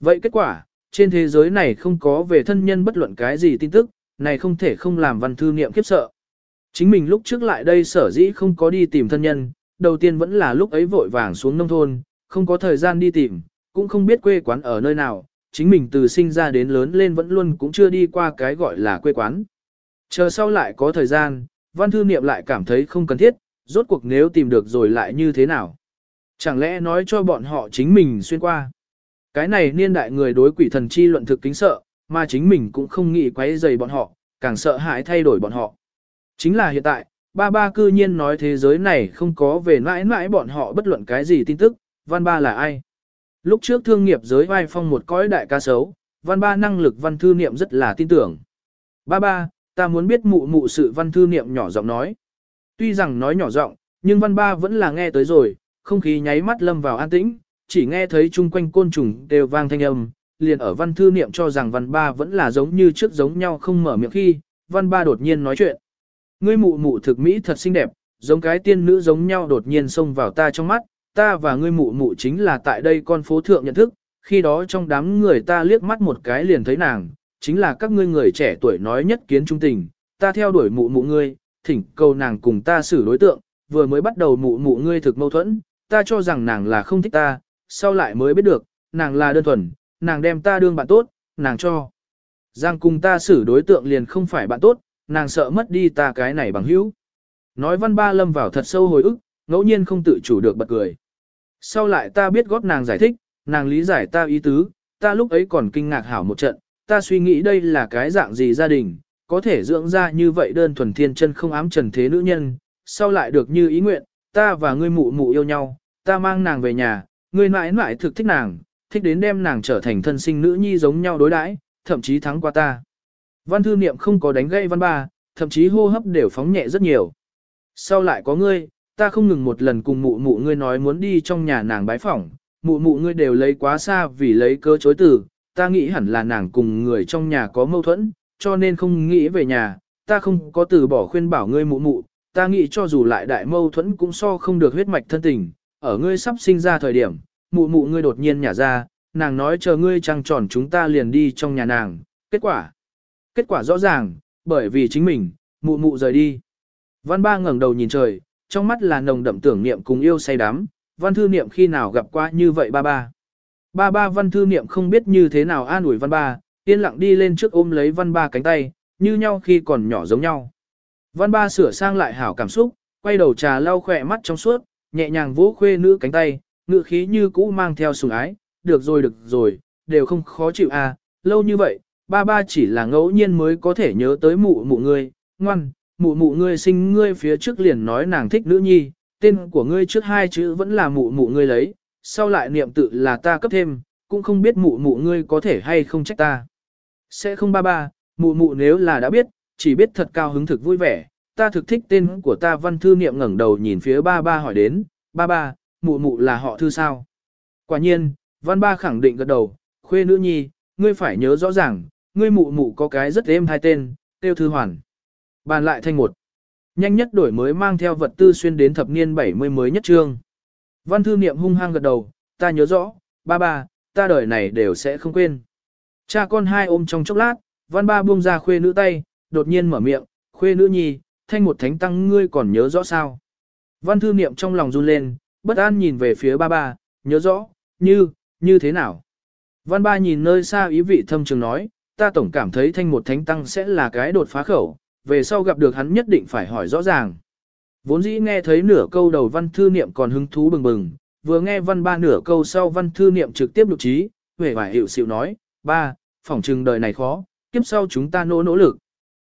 Vậy kết quả, trên thế giới này không có về thân nhân bất luận cái gì tin tức, này không thể không làm văn thư niệm khiếp sợ. Chính mình lúc trước lại đây sở dĩ không có đi tìm thân nhân, đầu tiên vẫn là lúc ấy vội vàng xuống nông thôn, không có thời gian đi tìm, cũng không biết quê quán ở nơi nào, chính mình từ sinh ra đến lớn lên vẫn luôn cũng chưa đi qua cái gọi là quê quán. Chờ sau lại có thời gian, văn thư niệm lại cảm thấy không cần thiết, rốt cuộc nếu tìm được rồi lại như thế nào. Chẳng lẽ nói cho bọn họ chính mình xuyên qua. Cái này niên đại người đối quỷ thần chi luận thực kính sợ, mà chính mình cũng không nghĩ quấy rầy bọn họ, càng sợ hãi thay đổi bọn họ. Chính là hiện tại, ba ba cư nhiên nói thế giới này không có về mãi mãi bọn họ bất luận cái gì tin tức, văn ba là ai. Lúc trước thương nghiệp giới vai phong một cõi đại ca sấu, văn ba năng lực văn thư niệm rất là tin tưởng. Ba ba, ta muốn biết mụ mụ sự văn thư niệm nhỏ giọng nói. Tuy rằng nói nhỏ giọng, nhưng văn ba vẫn là nghe tới rồi, không khí nháy mắt lâm vào an tĩnh, chỉ nghe thấy chung quanh côn trùng đều vang thanh âm, liền ở văn thư niệm cho rằng văn ba vẫn là giống như trước giống nhau không mở miệng khi, văn ba đột nhiên nói chuyện. Ngươi mụ mụ thực mỹ thật xinh đẹp, giống cái tiên nữ giống nhau đột nhiên xông vào ta trong mắt, ta và ngươi mụ mụ chính là tại đây con phố thượng nhận thức, khi đó trong đám người ta liếc mắt một cái liền thấy nàng, chính là các ngươi người trẻ tuổi nói nhất kiến trung tình, ta theo đuổi mụ mụ ngươi, thỉnh cầu nàng cùng ta xử đối tượng, vừa mới bắt đầu mụ mụ ngươi thực mâu thuẫn, ta cho rằng nàng là không thích ta, sau lại mới biết được, nàng là đơn thuần, nàng đem ta đương bạn tốt, nàng cho. Giang cùng ta xử đối tượng liền không phải bạn tốt, nàng sợ mất đi ta cái này bằng hữu. Nói văn ba lâm vào thật sâu hồi ức, ngẫu nhiên không tự chủ được bật cười. Sau lại ta biết góp nàng giải thích, nàng lý giải ta ý tứ, ta lúc ấy còn kinh ngạc hảo một trận, ta suy nghĩ đây là cái dạng gì gia đình, có thể dưỡng ra như vậy đơn thuần thiên chân không ám trần thế nữ nhân, sau lại được như ý nguyện, ta và ngươi mụ mụ yêu nhau, ta mang nàng về nhà, Người mãi mãi thực thích nàng, thích đến đem nàng trở thành thân sinh nữ nhi giống nhau đối đãi, thậm chí thắng qua ta. Văn thư niệm không có đánh gãy văn ba, thậm chí hô hấp đều phóng nhẹ rất nhiều. Sau lại có ngươi, ta không ngừng một lần cùng mụ mụ ngươi nói muốn đi trong nhà nàng bái phỏng, mụ mụ ngươi đều lấy quá xa vì lấy cớ chối từ, ta nghĩ hẳn là nàng cùng người trong nhà có mâu thuẫn, cho nên không nghĩ về nhà, ta không có từ bỏ khuyên bảo ngươi mụ mụ, ta nghĩ cho dù lại đại mâu thuẫn cũng so không được huyết mạch thân tình, ở ngươi sắp sinh ra thời điểm, mụ mụ ngươi đột nhiên nhả ra, nàng nói chờ ngươi trăng tròn chúng ta liền đi trong nhà nàng, kết quả. Kết quả rõ ràng, bởi vì chính mình, mụ mụ rời đi. Văn ba ngẩng đầu nhìn trời, trong mắt là nồng đậm tưởng niệm cùng yêu say đắm, văn thư niệm khi nào gặp qua như vậy ba ba. Ba ba văn thư niệm không biết như thế nào an ủi văn ba, yên lặng đi lên trước ôm lấy văn ba cánh tay, như nhau khi còn nhỏ giống nhau. Văn ba sửa sang lại hảo cảm xúc, quay đầu trà lau khỏe mắt trong suốt, nhẹ nhàng vỗ khuê nữ cánh tay, ngựa khí như cũ mang theo sùng ái, được rồi được rồi, đều không khó chịu à, lâu như vậy, ba ba chỉ là ngẫu nhiên mới có thể nhớ tới mụ mụ ngươi, ngoan, mụ mụ ngươi sinh ngươi phía trước liền nói nàng thích nữ nhi, tên của ngươi trước hai chữ vẫn là mụ mụ ngươi lấy, sau lại niệm tự là ta cấp thêm, cũng không biết mụ mụ ngươi có thể hay không trách ta. Sẽ không ba ba, mụ mụ nếu là đã biết, chỉ biết thật cao hứng thực vui vẻ, ta thực thích tên của ta văn thư niệm ngẩng đầu nhìn phía ba ba hỏi đến, ba ba, mụ mụ là họ thư sao? Quả nhiên, văn ba khẳng định gật đầu, khuê nữ nhi, ngươi phải nhớ rõ ràng, ngươi mụ mụ có cái rất êm hai tên, tiêu thư hoàn. Bàn lại thanh một. Nhanh nhất đổi mới mang theo vật tư xuyên đến thập niên 70 mới nhất trương. Văn thư niệm hung hăng gật đầu, ta nhớ rõ, ba ba, ta đời này đều sẽ không quên. Cha con hai ôm trong chốc lát, văn ba buông ra khuê nữ tay, đột nhiên mở miệng, khuê nữ nhi, thanh một thánh tăng ngươi còn nhớ rõ sao. Văn thư niệm trong lòng run lên, bất an nhìn về phía ba ba, nhớ rõ, như, như thế nào. Văn ba nhìn nơi xa ý vị thâm trường nói, ta tổng cảm thấy thanh một thánh tăng sẽ là cái đột phá khẩu, về sau gặp được hắn nhất định phải hỏi rõ ràng. Vốn dĩ nghe thấy nửa câu đầu văn thư niệm còn hứng thú bừng bừng, vừa nghe văn ba nửa câu sau văn thư niệm trực tiếp lục trí, vẻ vải hiệu xịu nói, ba, phỏng trừng đời này khó, kiếp sau chúng ta nỗ nỗ lực.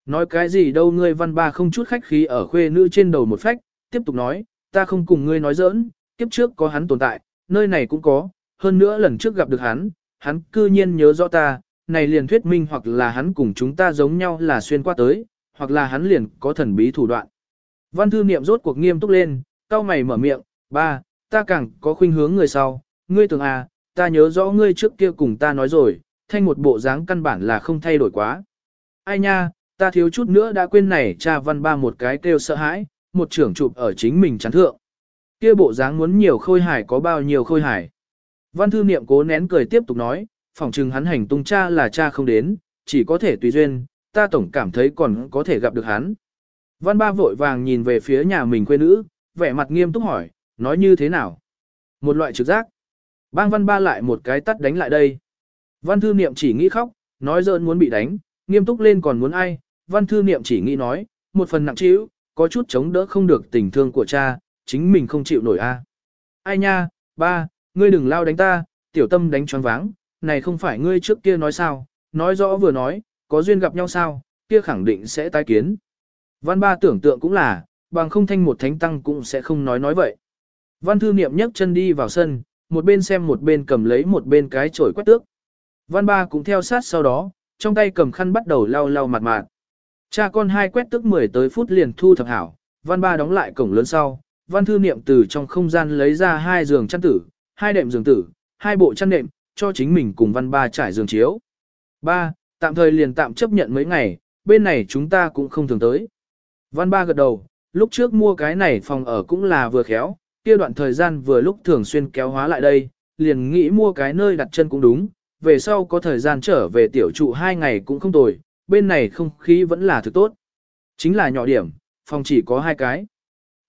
Nói cái gì đâu ngươi văn ba không chút khách khí ở khuê nữ trên đầu một phách, tiếp tục nói, ta không cùng ngươi nói giỡn, kiếp trước có hắn tồn tại, nơi này cũng có, hơn nữa lần trước gặp được hắn, hắn cư nhiên nhớ rõ ta, này liền thuyết minh hoặc là hắn cùng chúng ta giống nhau là xuyên qua tới, hoặc là hắn liền có thần bí thủ đoạn. Văn thư niệm rốt cuộc nghiêm túc lên, cao mày mở miệng, ba, ta càng có khuynh hướng người sau, ngươi tưởng à, ta nhớ rõ ngươi trước kia cùng ta nói rồi, thanh một bộ dáng căn bản là không thay đổi quá. Ai nha, ta thiếu chút nữa đã quên này cha văn ba một cái kêu sợ hãi, một trưởng chụp ở chính mình chán thượng. Kia bộ dáng muốn nhiều khôi hải có bao nhiêu khôi hải. Văn thư niệm cố nén cười tiếp tục nói, phỏng chừng hắn hành tung cha là cha không đến, chỉ có thể tùy duyên, ta tổng cảm thấy còn có thể gặp được hắn. Văn ba vội vàng nhìn về phía nhà mình quê nữ, vẻ mặt nghiêm túc hỏi, nói như thế nào? Một loại trực giác. Bang văn ba lại một cái tắt đánh lại đây. Văn thư niệm chỉ nghĩ khóc, nói dợn muốn bị đánh, nghiêm túc lên còn muốn ai. Văn thư niệm chỉ nghĩ nói, một phần nặng trĩu, có chút chống đỡ không được tình thương của cha, chính mình không chịu nổi a. Ai nha, ba, ngươi đừng lao đánh ta, tiểu tâm đánh choáng váng, này không phải ngươi trước kia nói sao, nói rõ vừa nói, có duyên gặp nhau sao, kia khẳng định sẽ tái kiến. Văn ba tưởng tượng cũng là, bằng không thanh một thánh tăng cũng sẽ không nói nói vậy. Văn thư niệm nhấc chân đi vào sân, một bên xem một bên cầm lấy một bên cái chổi quét tước. Văn ba cũng theo sát sau đó, trong tay cầm khăn bắt đầu lau lau mặt mạt. Cha con hai quét tức 10 tới phút liền thu thập hảo, văn ba đóng lại cổng lớn sau, văn thư niệm từ trong không gian lấy ra hai giường chăn tử, hai đệm giường tử, hai bộ chăn đệm cho chính mình cùng văn ba trải giường chiếu. Ba, tạm thời liền tạm chấp nhận mấy ngày, bên này chúng ta cũng không thường tới. Văn ba gật đầu, lúc trước mua cái này phòng ở cũng là vừa khéo, kia đoạn thời gian vừa lúc thường xuyên kéo hóa lại đây, liền nghĩ mua cái nơi đặt chân cũng đúng, về sau có thời gian trở về tiểu trụ hai ngày cũng không tồi, bên này không khí vẫn là thứ tốt. Chính là nhỏ điểm, phòng chỉ có hai cái.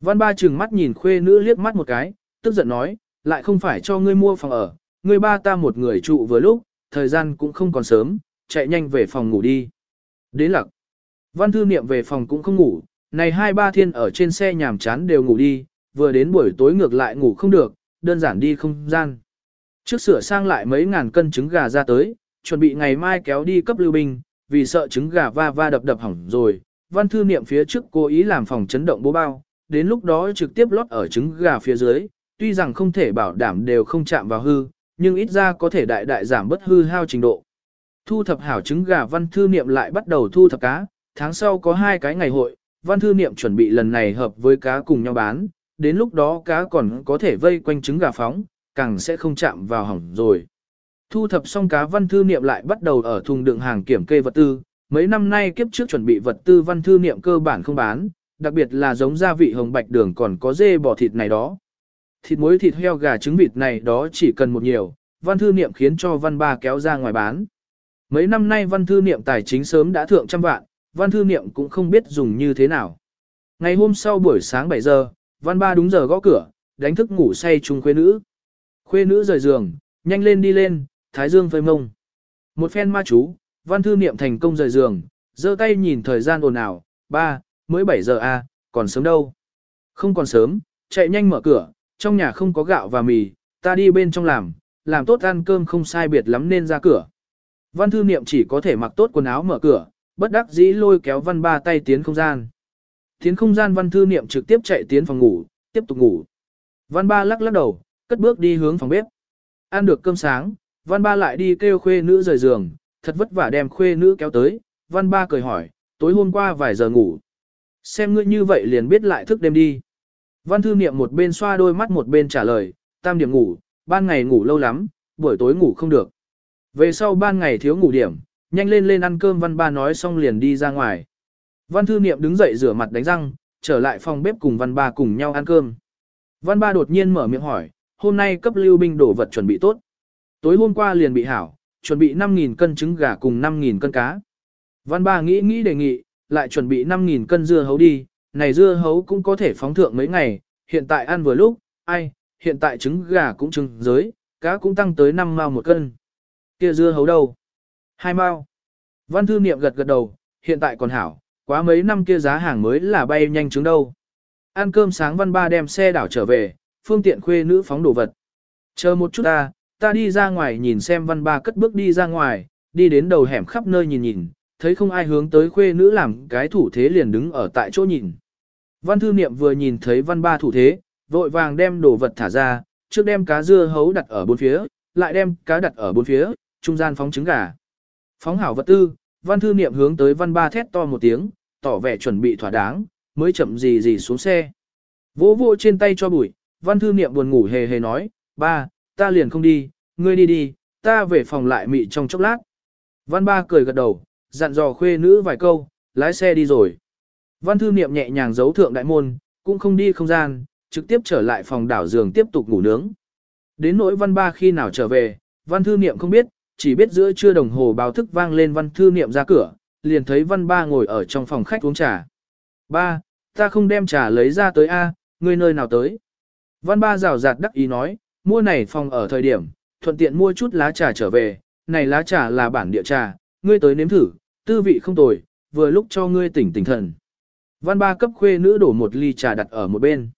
Văn ba chừng mắt nhìn khuê nữ liếc mắt một cái, tức giận nói, lại không phải cho ngươi mua phòng ở, ngươi ba ta một người trụ vừa lúc, thời gian cũng không còn sớm, chạy nhanh về phòng ngủ đi. Đến lặc. Văn thư niệm về phòng cũng không ngủ, này hai ba thiên ở trên xe nhàm chán đều ngủ đi, vừa đến buổi tối ngược lại ngủ không được, đơn giản đi không gian. Trước sửa sang lại mấy ngàn cân trứng gà ra tới, chuẩn bị ngày mai kéo đi cấp lưu binh, vì sợ trứng gà va va đập đập hỏng rồi, văn thư niệm phía trước cố ý làm phòng chấn động bố bao, đến lúc đó trực tiếp lót ở trứng gà phía dưới, tuy rằng không thể bảo đảm đều không chạm vào hư, nhưng ít ra có thể đại đại giảm bất hư hao trình độ. Thu thập hảo trứng gà văn thư niệm lại bắt đầu thu thập cá, tháng sau có hai cái ngày hội, văn thư niệm chuẩn bị lần này hợp với cá cùng nhau bán, đến lúc đó cá còn có thể vây quanh trứng gà phóng, càng sẽ không chạm vào hỏng rồi. Thu thập xong cá văn thư niệm lại bắt đầu ở thùng đựng hàng kiểm kê vật tư, mấy năm nay kiếp trước chuẩn bị vật tư văn thư niệm cơ bản không bán, đặc biệt là giống gia vị hồng bạch đường còn có dê bò thịt này đó. Thịt muối thịt heo gà trứng vịt này đó chỉ cần một nhiều, văn thư niệm khiến cho văn ba kéo ra ngoài bán. Mấy năm nay văn thư niệm tài chính sớm đã thượng trăm vạn, văn thư niệm cũng không biết dùng như thế nào. Ngày hôm sau buổi sáng 7 giờ, văn ba đúng giờ gõ cửa, đánh thức ngủ say chung khuê nữ. Khuê nữ rời giường, nhanh lên đi lên, thái dương phơi mông. Một phen ma chú, văn thư niệm thành công rời giường, giơ tay nhìn thời gian ồn ào, ba, mới 7 giờ à, còn sớm đâu. Không còn sớm, chạy nhanh mở cửa, trong nhà không có gạo và mì, ta đi bên trong làm, làm tốt ăn cơm không sai biệt lắm nên ra cửa. Văn thư niệm chỉ có thể mặc tốt quần áo mở cửa, bất đắc dĩ lôi kéo văn ba tay tiến không gian. Tiến không gian văn thư niệm trực tiếp chạy tiến phòng ngủ, tiếp tục ngủ. Văn ba lắc lắc đầu, cất bước đi hướng phòng bếp. Ăn được cơm sáng, văn ba lại đi kêu khuê nữ rời giường, thật vất vả đem khuê nữ kéo tới, văn ba cười hỏi, tối hôm qua vài giờ ngủ. Xem ngươi như vậy liền biết lại thức đêm đi. Văn thư niệm một bên xoa đôi mắt một bên trả lời, tam điểm ngủ, ban ngày ngủ lâu lắm, buổi tối ngủ không được. Về sau ban ngày thiếu ngủ điểm, nhanh lên lên ăn cơm văn ba nói xong liền đi ra ngoài. Văn thư niệm đứng dậy rửa mặt đánh răng, trở lại phòng bếp cùng văn ba cùng nhau ăn cơm. Văn ba đột nhiên mở miệng hỏi, hôm nay cấp lưu binh đổ vật chuẩn bị tốt. Tối hôm qua liền bị hảo, chuẩn bị 5.000 cân trứng gà cùng 5.000 cân cá. Văn ba nghĩ nghĩ đề nghị, lại chuẩn bị 5.000 cân dưa hấu đi, này dưa hấu cũng có thể phóng thượng mấy ngày, hiện tại ăn vừa lúc, ai, hiện tại trứng gà cũng trứng giới, cá cũng tăng tới 5 mao một cân. Kia dưa hấu đâu? Hai mao. Văn thư niệm gật gật đầu, hiện tại còn hảo, quá mấy năm kia giá hàng mới là bay nhanh trứng đâu. Ăn cơm sáng văn ba đem xe đảo trở về, phương tiện khuê nữ phóng đồ vật. Chờ một chút ta, ta đi ra ngoài nhìn xem văn ba cất bước đi ra ngoài, đi đến đầu hẻm khắp nơi nhìn nhìn, thấy không ai hướng tới khuê nữ làm cái thủ thế liền đứng ở tại chỗ nhìn. Văn thư niệm vừa nhìn thấy văn ba thủ thế, vội vàng đem đồ vật thả ra, trước đem cá dưa hấu đặt ở bốn phía, lại đem cá đặt ở bốn phía, trung gian phóng trứng gà. Phóng hảo vật tư, văn thư niệm hướng tới văn ba thét to một tiếng, tỏ vẻ chuẩn bị thỏa đáng, mới chậm gì gì xuống xe. Vỗ vỗ trên tay cho bụi, văn thư niệm buồn ngủ hề hề nói, ba, ta liền không đi, ngươi đi đi, ta về phòng lại mị trong chốc lát. Văn ba cười gật đầu, dặn dò khuê nữ vài câu, lái xe đi rồi. Văn thư niệm nhẹ nhàng giấu thượng đại môn, cũng không đi không gian, trực tiếp trở lại phòng đảo giường tiếp tục ngủ nướng. Đến nỗi văn ba khi nào trở về, văn thư niệm không biết, chỉ biết giữa trưa đồng hồ báo thức vang lên văn thư niệm ra cửa, liền thấy văn ba ngồi ở trong phòng khách uống trà. Ba, ta không đem trà lấy ra tới A, ngươi nơi nào tới? Văn ba rào rạt đắc ý nói, mua này phòng ở thời điểm, thuận tiện mua chút lá trà trở về, này lá trà là bản địa trà, ngươi tới nếm thử, tư vị không tồi, vừa lúc cho ngươi tỉnh tỉnh thần. Văn ba cấp khuê nữ đổ một ly trà đặt ở một bên.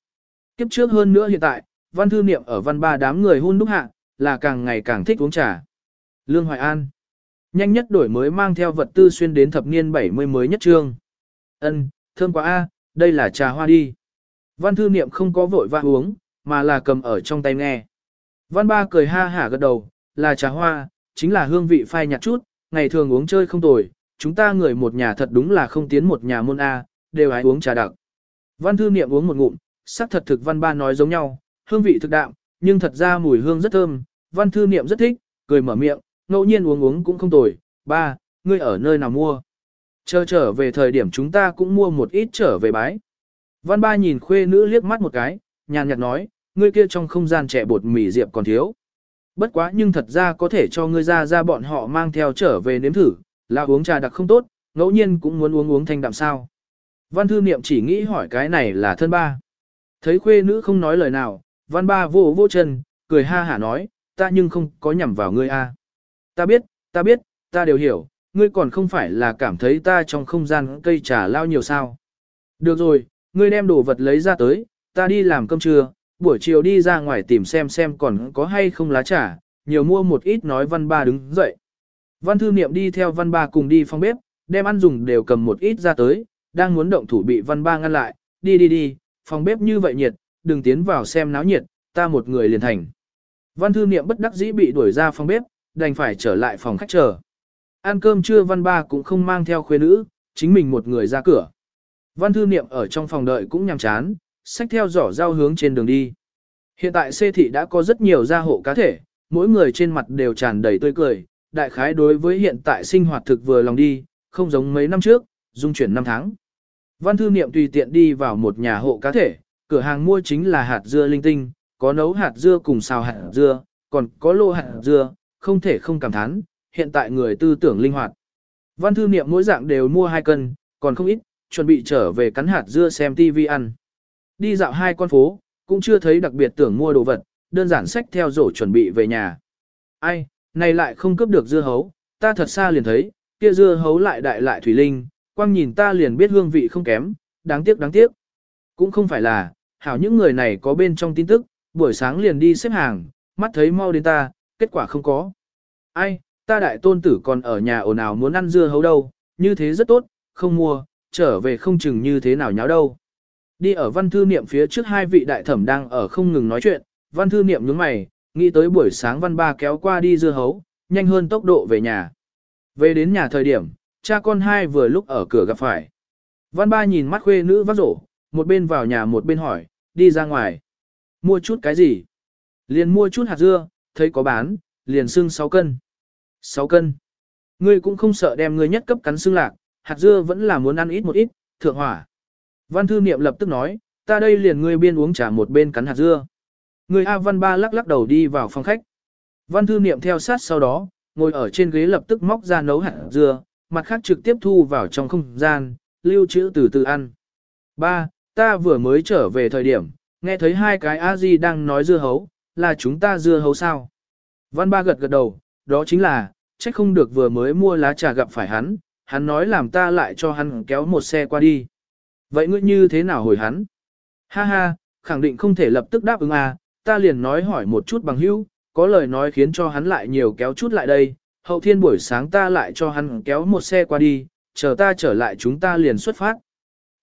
Kiếp trước hơn nữa hiện tại, văn thư niệm ở văn ba đám người hôn đúc hạ, là càng ngày càng thích uống trà. Lương Hoài An Nhanh nhất đổi mới mang theo vật tư xuyên đến thập niên 70 mới nhất trương. Ân, thơm quá a, đây là trà hoa đi. Văn thư niệm không có vội vã uống, mà là cầm ở trong tay nghe. Văn ba cười ha hả gật đầu, là trà hoa, chính là hương vị phai nhạt chút, ngày thường uống chơi không tồi, chúng ta người một nhà thật đúng là không tiến một nhà môn A, đều ai uống trà đặc. Văn thư niệm uống một ngụm, sắc thật thực văn ba nói giống nhau, hương vị thực đạm, nhưng thật ra mùi hương rất thơm, văn thư niệm rất thích, cười mở miệng, ngẫu nhiên uống uống cũng không tồi, ba, ngươi ở nơi nào mua? Chờ trở về thời điểm chúng ta cũng mua một ít trở về bái. Văn ba nhìn khuê nữ liếc mắt một cái, nhàn nhạt nói, ngươi kia trong không gian trẻ bột mì diệp còn thiếu. Bất quá nhưng thật ra có thể cho ngươi ra ra bọn họ mang theo trở về nếm thử, là uống trà đặc không tốt, ngẫu nhiên cũng muốn uống uống thanh đạm sao. Văn thư niệm chỉ nghĩ hỏi cái này là thân ba. Thấy khuê nữ không nói lời nào, văn ba vô vô chân, cười ha hả nói, ta nhưng không có nhằm vào ngươi a. Ta biết, ta biết, ta đều hiểu, ngươi còn không phải là cảm thấy ta trong không gian cây trà lao nhiều sao. Được rồi, ngươi đem đồ vật lấy ra tới, ta đi làm cơm trưa, buổi chiều đi ra ngoài tìm xem xem còn có hay không lá trà, nhiều mua một ít nói văn ba đứng dậy. Văn thư niệm đi theo văn ba cùng đi phòng bếp, đem ăn dùng đều cầm một ít ra tới, đang muốn động thủ bị văn ba ngăn lại, đi đi đi, phòng bếp như vậy nhiệt, đừng tiến vào xem náo nhiệt, ta một người liền thành. Văn thư niệm bất đắc dĩ bị đuổi ra phòng bếp, đành phải trở lại phòng khách chờ. Ăn cơm trưa văn ba cũng không mang theo khuê nữ, chính mình một người ra cửa. Văn thư niệm ở trong phòng đợi cũng nhằm chán, xách theo giỏ rau hướng trên đường đi. Hiện tại xê thị đã có rất nhiều gia hộ cá thể, mỗi người trên mặt đều tràn đầy tươi cười, đại khái đối với hiện tại sinh hoạt thực vừa lòng đi, không giống mấy năm trước, dung chuyển năm tháng. Văn thư niệm tùy tiện đi vào một nhà hộ cá thể, cửa hàng mua chính là hạt dưa linh tinh, có nấu hạt dưa cùng xào hạt dưa, còn có lô hạt dưa, không thể không cảm thán, hiện tại người tư tưởng linh hoạt. Văn thư niệm mỗi dạng đều mua hai cân, còn không ít, chuẩn bị trở về cắn hạt dưa xem TV ăn. Đi dạo hai con phố, cũng chưa thấy đặc biệt tưởng mua đồ vật, đơn giản sách theo rổ chuẩn bị về nhà. Ai, này lại không cướp được dưa hấu, ta thật xa liền thấy, kia dưa hấu lại đại lại thủy linh, quang nhìn ta liền biết hương vị không kém, đáng tiếc đáng tiếc. Cũng không phải là, hảo những người này có bên trong tin tức, buổi sáng liền đi xếp hàng, mắt thấy mau đến ta, kết quả không có. Ai, ta đại tôn tử còn ở nhà ồn ào muốn ăn dưa hấu đâu, như thế rất tốt, không mua, trở về không chừng như thế nào nháo đâu. Đi ở văn thư niệm phía trước hai vị đại thẩm đang ở không ngừng nói chuyện, văn thư niệm nhướng mày, nghĩ tới buổi sáng văn ba kéo qua đi dưa hấu, nhanh hơn tốc độ về nhà. Về đến nhà thời điểm, cha con hai vừa lúc ở cửa gặp phải. Văn ba nhìn mắt khuê nữ vác rổ, một bên vào nhà một bên hỏi, đi ra ngoài. Mua chút cái gì? Liền mua chút hạt dưa, thấy có bán, liền xưng 6 cân. 6 cân. Ngươi cũng không sợ đem ngươi nhất cấp cắn xương lạc, hạt dưa vẫn là muốn ăn ít một ít, thượng hỏa. Văn thư niệm lập tức nói, ta đây liền ngươi biên uống trà một bên cắn hạt dưa. Người A Văn Ba lắc lắc đầu đi vào phòng khách. Văn thư niệm theo sát sau đó, ngồi ở trên ghế lập tức móc ra nấu hạt dưa, mặt khác trực tiếp thu vào trong không gian, lưu trữ từ từ ăn. Ba, ta vừa mới trở về thời điểm, nghe thấy hai cái a di đang nói dưa hấu, là chúng ta dưa hấu sao? Văn ba gật gật đầu, đó chính là, chắc không được vừa mới mua lá trà gặp phải hắn, hắn nói làm ta lại cho hắn kéo một xe qua đi. Vậy ngươi như thế nào hồi hắn? Ha ha, khẳng định không thể lập tức đáp ứng à, ta liền nói hỏi một chút bằng hữu, có lời nói khiến cho hắn lại nhiều kéo chút lại đây, hậu thiên buổi sáng ta lại cho hắn kéo một xe qua đi, chờ ta trở lại chúng ta liền xuất phát.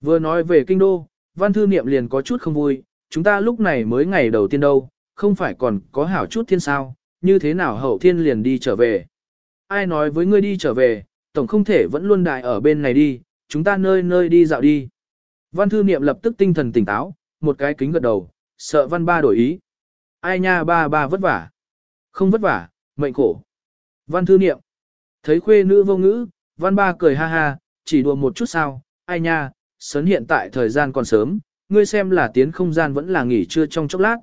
Vừa nói về kinh đô, văn thư niệm liền có chút không vui, chúng ta lúc này mới ngày đầu tiên đâu, không phải còn có hảo chút thiên sao, như thế nào hậu thiên liền đi trở về. Ai nói với ngươi đi trở về, tổng không thể vẫn luôn đại ở bên này đi, chúng ta nơi nơi đi dạo đi. Văn thư niệm lập tức tinh thần tỉnh táo, một cái kính gật đầu, sợ văn ba đổi ý. Ai nha ba ba vất vả. Không vất vả, mệnh khổ. Văn thư niệm. Thấy khuê nữ vô ngữ, văn ba cười ha ha, chỉ đùa một chút sao, ai nha, sớn hiện tại thời gian còn sớm, ngươi xem là tiến không gian vẫn là nghỉ trưa trong chốc lát.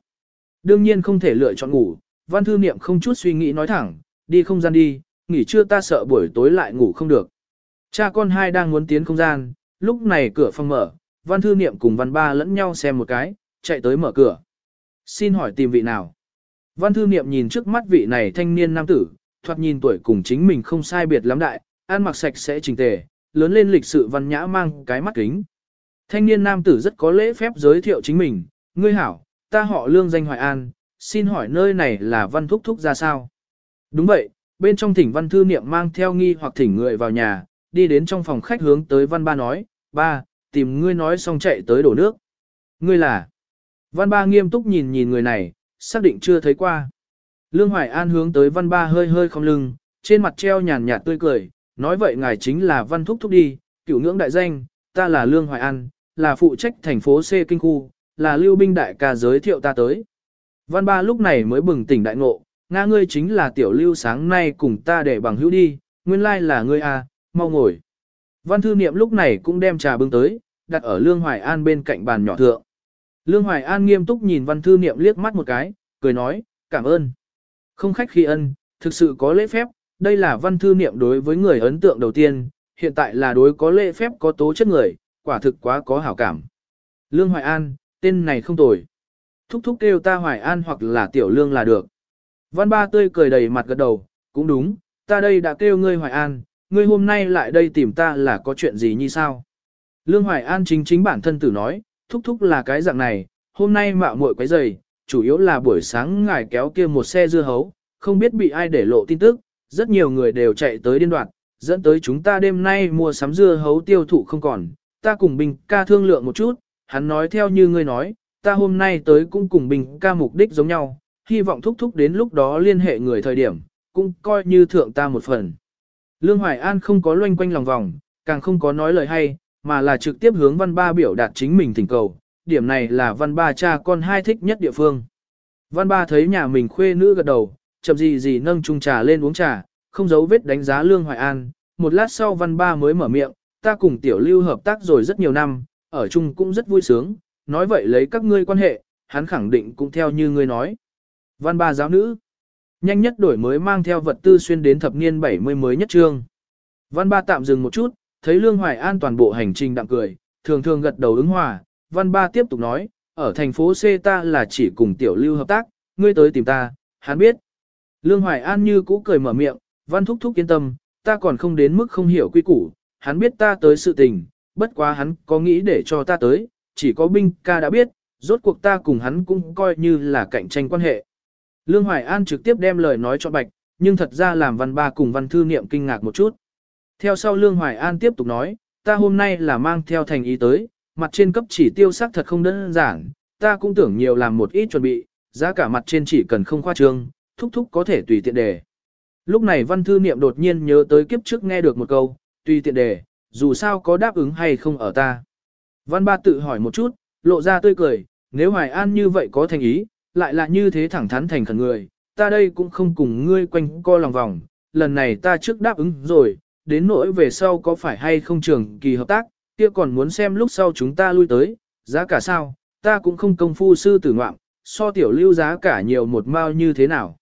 Đương nhiên không thể lựa chọn ngủ, văn thư niệm không chút suy nghĩ nói thẳng, đi không gian đi, nghỉ trưa ta sợ buổi tối lại ngủ không được. Cha con hai đang muốn tiến không gian, lúc này cửa phòng mở, văn thư niệm cùng văn ba lẫn nhau xem một cái, chạy tới mở cửa. Xin hỏi tìm vị nào? Văn thư niệm nhìn trước mắt vị này thanh niên nam tử, thoạt nhìn tuổi cùng chính mình không sai biệt lắm đại, ăn mặc sạch sẽ chỉnh tề, lớn lên lịch sự văn nhã mang cái mắt kính. Thanh niên nam tử rất có lễ phép giới thiệu chính mình, ngươi hảo, ta họ lương danh Hoài An, xin hỏi nơi này là văn thúc thúc ra sao? Đúng vậy, bên trong thỉnh văn thư niệm mang theo nghi hoặc thỉnh người vào nhà, đi đến trong phòng khách hướng tới văn ba nói, ba, tìm ngươi nói xong chạy tới đổ nước. Ngươi là? Văn ba nghiêm túc nhìn nhìn người này, xác định chưa thấy qua. Lương Hoài An hướng tới văn ba hơi hơi không lưng, trên mặt treo nhàn nhạt tươi cười, nói vậy ngài chính là văn thúc thúc đi, cửu ngưỡng đại danh, ta là Lương Hoài An, là phụ trách thành phố C Kinh Khu, là lưu binh đại ca giới thiệu ta tới. Văn ba lúc này mới bừng tỉnh đại ngộ, Nga ngươi chính là tiểu lưu sáng nay cùng ta để bằng hữu đi, nguyên lai like là ngươi à, mau ngồi. Văn thư niệm lúc này cũng đem trà bưng tới, đặt ở Lương Hoài An bên cạnh bàn nhỏ thượng. Lương Hoài An nghiêm túc nhìn văn thư niệm liếc mắt một cái, cười nói, cảm ơn. Không khách khi ân, thực sự có lễ phép, đây là văn thư niệm đối với người ấn tượng đầu tiên, hiện tại là đối có lễ phép có tố chất người, quả thực quá có hảo cảm. Lương Hoài An, tên này không tồi. Thúc thúc kêu ta Hoài An hoặc là Tiểu Lương là được. Văn ba tươi cười đầy mặt gật đầu, cũng đúng, ta đây đã kêu ngươi Hoài An, ngươi hôm nay lại đây tìm ta là có chuyện gì như sao? Lương Hoài An chính chính bản thân tử nói, thúc thúc là cái dạng này, hôm nay mạo muội quấy rầy, chủ yếu là buổi sáng ngài kéo kia một xe dưa hấu, không biết bị ai để lộ tin tức, rất nhiều người đều chạy tới điên đoạn, dẫn tới chúng ta đêm nay mua sắm dưa hấu tiêu thụ không còn, ta cùng Bình ca thương lượng một chút, hắn nói theo như ngươi nói, ta hôm nay tới cũng cùng Bình ca mục đích giống nhau, hy vọng thúc thúc đến lúc đó liên hệ người thời điểm, cũng coi như thượng ta một phần. Lương Hoài An không có loanh quanh lòng vòng, càng không có nói lời hay, mà là trực tiếp hướng văn ba biểu đạt chính mình thỉnh cầu, điểm này là văn ba cha con hai thích nhất địa phương. Văn ba thấy nhà mình khuê nữ gật đầu, chậm gì gì nâng chung trà lên uống trà, không giấu vết đánh giá Lương Hoài An, một lát sau văn ba mới mở miệng, ta cùng tiểu lưu hợp tác rồi rất nhiều năm, ở chung cũng rất vui sướng, nói vậy lấy các ngươi quan hệ, hắn khẳng định cũng theo như ngươi nói. Văn ba giáo nữ, nhanh nhất đổi mới mang theo vật tư xuyên đến thập niên 70 mới nhất trương. Văn ba tạm dừng một chút, thấy Lương Hoài An toàn bộ hành trình đạm cười, thường thường gật đầu ứng hòa, văn ba tiếp tục nói, ở thành phố C ta là chỉ cùng tiểu lưu hợp tác, ngươi tới tìm ta, hắn biết. Lương Hoài An như cũ cười mở miệng, văn thúc thúc yên tâm, ta còn không đến mức không hiểu quy củ, hắn biết ta tới sự tình, bất quá hắn có nghĩ để cho ta tới, chỉ có binh ca đã biết, rốt cuộc ta cùng hắn cũng coi như là cạnh tranh quan hệ. Lương Hoài An trực tiếp đem lời nói cho Bạch, nhưng thật ra làm văn ba cùng văn thư niệm kinh ngạc một chút. Theo sau Lương Hoài An tiếp tục nói, ta hôm nay là mang theo thành ý tới, mặt trên cấp chỉ tiêu sắc thật không đơn giản, ta cũng tưởng nhiều làm một ít chuẩn bị, giá cả mặt trên chỉ cần không khoa trương, thúc thúc có thể tùy tiện đề. Lúc này văn thư niệm đột nhiên nhớ tới kiếp trước nghe được một câu, tùy tiện đề, dù sao có đáp ứng hay không ở ta. Văn ba tự hỏi một chút, lộ ra tươi cười, nếu Hoài An như vậy có thành ý, lại là như thế thẳng thắn thành khẩn người, ta đây cũng không cùng ngươi quanh co lòng vòng, lần này ta trước đáp ứng rồi, đến nỗi về sau có phải hay không trường kỳ hợp tác, kia còn muốn xem lúc sau chúng ta lui tới, giá cả sao, ta cũng không công phu sư tử ngoạm, so tiểu lưu giá cả nhiều một mao như thế nào.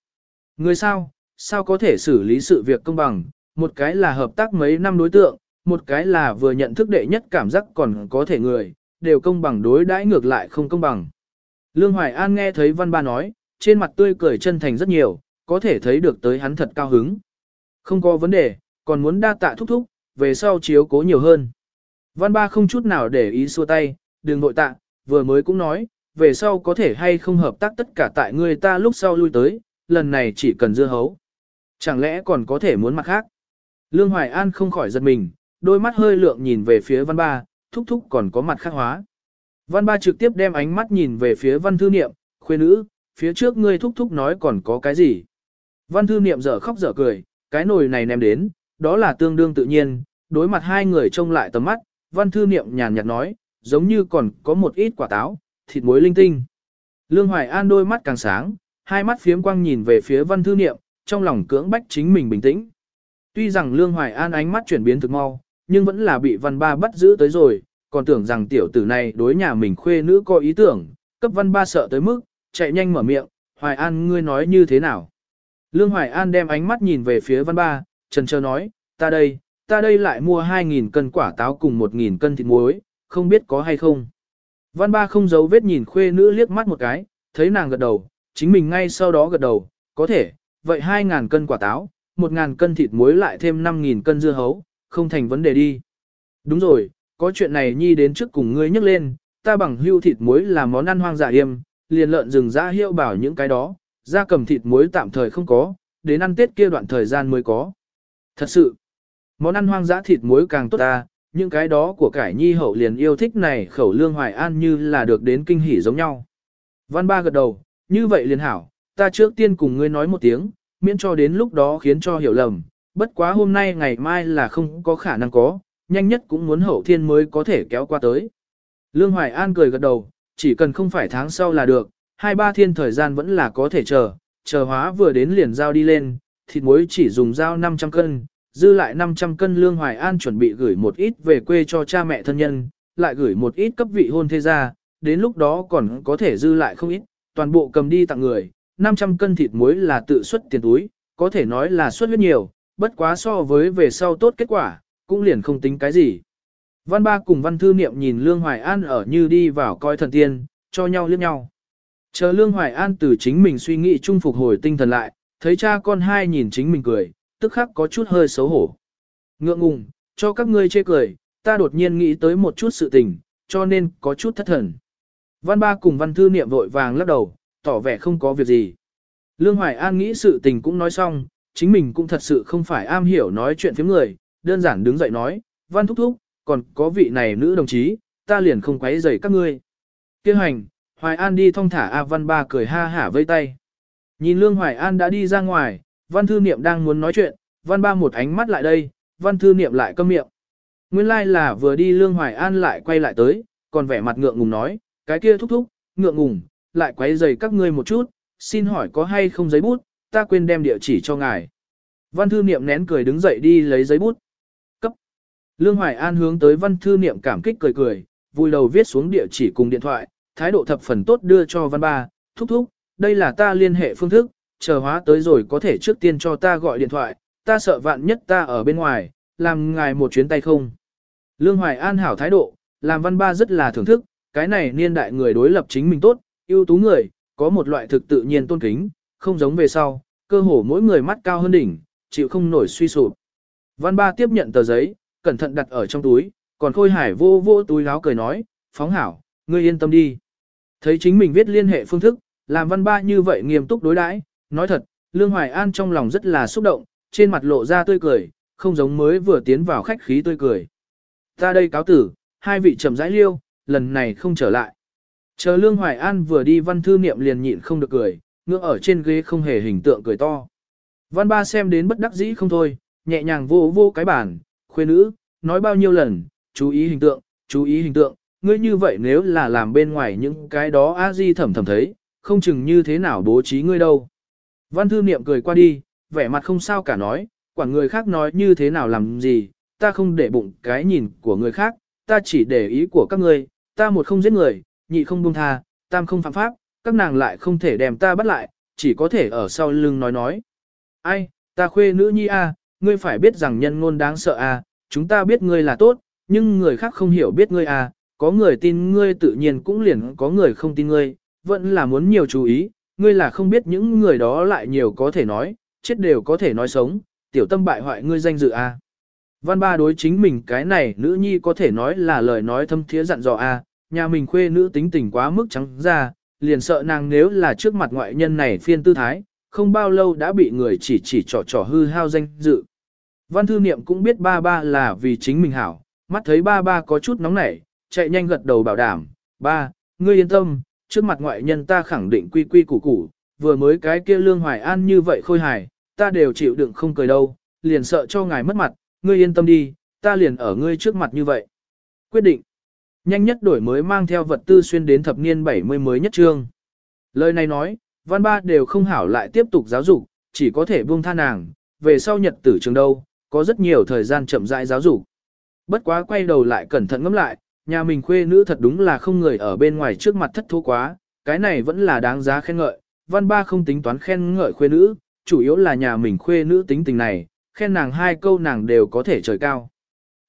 Người sao, sao có thể xử lý sự việc công bằng, một cái là hợp tác mấy năm đối tượng, một cái là vừa nhận thức đệ nhất cảm giác còn có thể người, đều công bằng đối đãi ngược lại không công bằng. Lương Hoài An nghe thấy văn ba nói, trên mặt tươi cười chân thành rất nhiều, có thể thấy được tới hắn thật cao hứng. Không có vấn đề, còn muốn đa tạ thúc thúc, về sau chiếu cố nhiều hơn. Văn ba không chút nào để ý xua tay, đừng nội tạ, vừa mới cũng nói, về sau có thể hay không hợp tác tất cả tại người ta lúc sau lui tới, lần này chỉ cần dưa hấu. Chẳng lẽ còn có thể muốn mặt khác? Lương Hoài An không khỏi giật mình, đôi mắt hơi lượng nhìn về phía văn ba, thúc thúc còn có mặt khác hóa. Văn ba trực tiếp đem ánh mắt nhìn về phía văn thư niệm, khuê nữ, phía trước ngươi thúc thúc nói còn có cái gì. Văn thư niệm dở khóc dở cười, cái nồi này ném đến, đó là tương đương tự nhiên, đối mặt hai người trông lại tầm mắt, văn thư niệm nhàn nhạt nói, giống như còn có một ít quả táo, thịt muối linh tinh. Lương Hoài An đôi mắt càng sáng, hai mắt phiếm quang nhìn về phía văn thư niệm, trong lòng cưỡng bách chính mình bình tĩnh. Tuy rằng Lương Hoài An ánh mắt chuyển biến thực mau, nhưng vẫn là bị văn ba bắt giữ tới rồi, còn tưởng rằng tiểu tử này đối nhà mình khuê nữ có ý tưởng, cấp văn ba sợ tới mức, chạy nhanh mở miệng, Hoài An ngươi nói như thế nào? Lương Hoài An đem ánh mắt nhìn về phía văn ba, trần trơ nói, ta đây, ta đây lại mua 2.000 cân quả táo cùng 1.000 cân thịt muối, không biết có hay không. Văn ba không giấu vết nhìn khuê nữ liếc mắt một cái, thấy nàng gật đầu, chính mình ngay sau đó gật đầu, có thể, vậy 2.000 cân quả táo, 1.000 cân thịt muối lại thêm 5.000 cân dưa hấu, không thành vấn đề đi. Đúng rồi, có chuyện này nhi đến trước cùng ngươi nhắc lên, ta bằng hưu thịt muối là món ăn hoang dã yêm, liền lợn rừng dã hiệu bảo những cái đó, ra cầm thịt muối tạm thời không có, đến ăn Tết kia đoạn thời gian mới có. Thật sự, món ăn hoang dã thịt muối càng tốt ta, những cái đó của cải nhi hậu liền yêu thích này khẩu lương hoài an như là được đến kinh hỉ giống nhau. Văn ba gật đầu, như vậy liền hảo, ta trước tiên cùng ngươi nói một tiếng, miễn cho đến lúc đó khiến cho hiểu lầm, bất quá hôm nay ngày mai là không có khả năng có, nhanh nhất cũng muốn hậu thiên mới có thể kéo qua tới. Lương Hoài An cười gật đầu, chỉ cần không phải tháng sau là được, hai ba thiên thời gian vẫn là có thể chờ, chờ hóa vừa đến liền giao đi lên, thịt muối chỉ dùng giao 500 cân, dư lại 500 cân Lương Hoài An chuẩn bị gửi một ít về quê cho cha mẹ thân nhân, lại gửi một ít cấp vị hôn thế gia, đến lúc đó còn có thể dư lại không ít, toàn bộ cầm đi tặng người, 500 cân thịt muối là tự xuất tiền túi, có thể nói là xuất huyết nhiều, bất quá so với về sau tốt kết quả, cũng liền không tính cái gì. Văn ba cùng văn thư niệm nhìn Lương Hoài An ở như đi vào coi thần tiên, cho nhau liếc nhau. Chờ Lương Hoài An từ chính mình suy nghĩ chung phục hồi tinh thần lại, thấy cha con hai nhìn chính mình cười, tức khắc có chút hơi xấu hổ. Ngượng ngùng, cho các ngươi chê cười, ta đột nhiên nghĩ tới một chút sự tình, cho nên có chút thất thần. Văn ba cùng văn thư niệm vội vàng lắc đầu, tỏ vẻ không có việc gì. Lương Hoài An nghĩ sự tình cũng nói xong, chính mình cũng thật sự không phải am hiểu nói chuyện phía người, đơn giản đứng dậy nói, văn thúc thúc, còn có vị này nữ đồng chí, ta liền không quấy rầy các ngươi. Kêu hành, Hoài An đi thong thả A Văn Ba cười ha hả vây tay. Nhìn Lương Hoài An đã đi ra ngoài, Văn Thư Niệm đang muốn nói chuyện, Văn Ba một ánh mắt lại đây, Văn Thư Niệm lại câm miệng. Nguyên lai like là vừa đi Lương Hoài An lại quay lại tới, còn vẻ mặt ngượng ngùng nói, cái kia thúc thúc, ngượng ngùng, lại quấy rầy các ngươi một chút, xin hỏi có hay không giấy bút, ta quên đem địa chỉ cho ngài. Văn Thư Niệm nén cười đứng dậy đi lấy giấy bút. Lương Hoài An hướng tới văn thư niệm cảm kích cười cười, vui đầu viết xuống địa chỉ cùng điện thoại, thái độ thập phần tốt đưa cho văn ba, thúc thúc, đây là ta liên hệ phương thức, chờ hóa tới rồi có thể trước tiên cho ta gọi điện thoại, ta sợ vạn nhất ta ở bên ngoài, làm ngài một chuyến tay không. Lương Hoài An hảo thái độ, làm văn ba rất là thưởng thức, cái này niên đại người đối lập chính mình tốt, ưu tú người, có một loại thực tự nhiên tôn kính, không giống về sau, cơ hồ mỗi người mắt cao hơn đỉnh, chịu không nổi suy sụp. Văn ba tiếp nhận tờ giấy, cẩn thận đặt ở trong túi, còn khôi hải vô vô túi láo cười nói, phóng hảo, ngươi yên tâm đi. Thấy chính mình viết liên hệ phương thức, làm văn ba như vậy nghiêm túc đối đãi, nói thật, Lương Hoài An trong lòng rất là xúc động, trên mặt lộ ra tươi cười, không giống mới vừa tiến vào khách khí tươi cười. Ta đây cáo tử, hai vị chậm rãi liêu, lần này không trở lại. Chờ Lương Hoài An vừa đi văn thư niệm liền nhịn không được cười, ngưỡng ở trên ghế không hề hình tượng cười to. Văn ba xem đến bất đắc dĩ không thôi, nhẹ nhàng vô vô cái bàn khuê nữ, nói bao nhiêu lần, chú ý hình tượng, chú ý hình tượng, ngươi như vậy nếu là làm bên ngoài những cái đó a di thẩm thẩm thấy, không chừng như thế nào bố trí ngươi đâu. Văn thư niệm cười qua đi, vẻ mặt không sao cả nói, quản người khác nói như thế nào làm gì, ta không để bụng cái nhìn của người khác, ta chỉ để ý của các ngươi, ta một không giết người, nhị không buông tha, tam không phạm pháp, các nàng lại không thể đem ta bắt lại, chỉ có thể ở sau lưng nói nói. Ai, ta khuê nữ nhi a, ngươi phải biết rằng nhân ngôn đáng sợ à? chúng ta biết ngươi là tốt, nhưng người khác không hiểu biết ngươi à, có người tin ngươi tự nhiên cũng liền có người không tin ngươi, vẫn là muốn nhiều chú ý, ngươi là không biết những người đó lại nhiều có thể nói, chết đều có thể nói sống, tiểu tâm bại hoại ngươi danh dự à. Văn ba đối chính mình cái này nữ nhi có thể nói là lời nói thâm thiế dặn dò à, nhà mình khuê nữ tính tình quá mức trắng ra, liền sợ nàng nếu là trước mặt ngoại nhân này phiên tư thái, không bao lâu đã bị người chỉ chỉ trò trò hư hao danh dự. Văn thư niệm cũng biết ba ba là vì chính mình hảo, mắt thấy ba ba có chút nóng nảy, chạy nhanh gật đầu bảo đảm, ba, ngươi yên tâm, trước mặt ngoại nhân ta khẳng định quy quy củ củ, vừa mới cái kia lương hoài an như vậy khôi hài, ta đều chịu đựng không cười đâu, liền sợ cho ngài mất mặt, ngươi yên tâm đi, ta liền ở ngươi trước mặt như vậy. Quyết định, nhanh nhất đổi mới mang theo vật tư xuyên đến thập niên 70 mới nhất trương. Lời này nói, văn ba đều không hảo lại tiếp tục giáo dục, chỉ có thể buông tha nàng, về sau nhật tử trường đâu, có rất nhiều thời gian chậm rãi giáo dục. Bất quá quay đầu lại cẩn thận ngẫm lại, nhà mình khuê nữ thật đúng là không người ở bên ngoài trước mặt thất thố quá, cái này vẫn là đáng giá khen ngợi, văn ba không tính toán khen ngợi khuê nữ, chủ yếu là nhà mình khuê nữ tính tình này, khen nàng hai câu nàng đều có thể trời cao.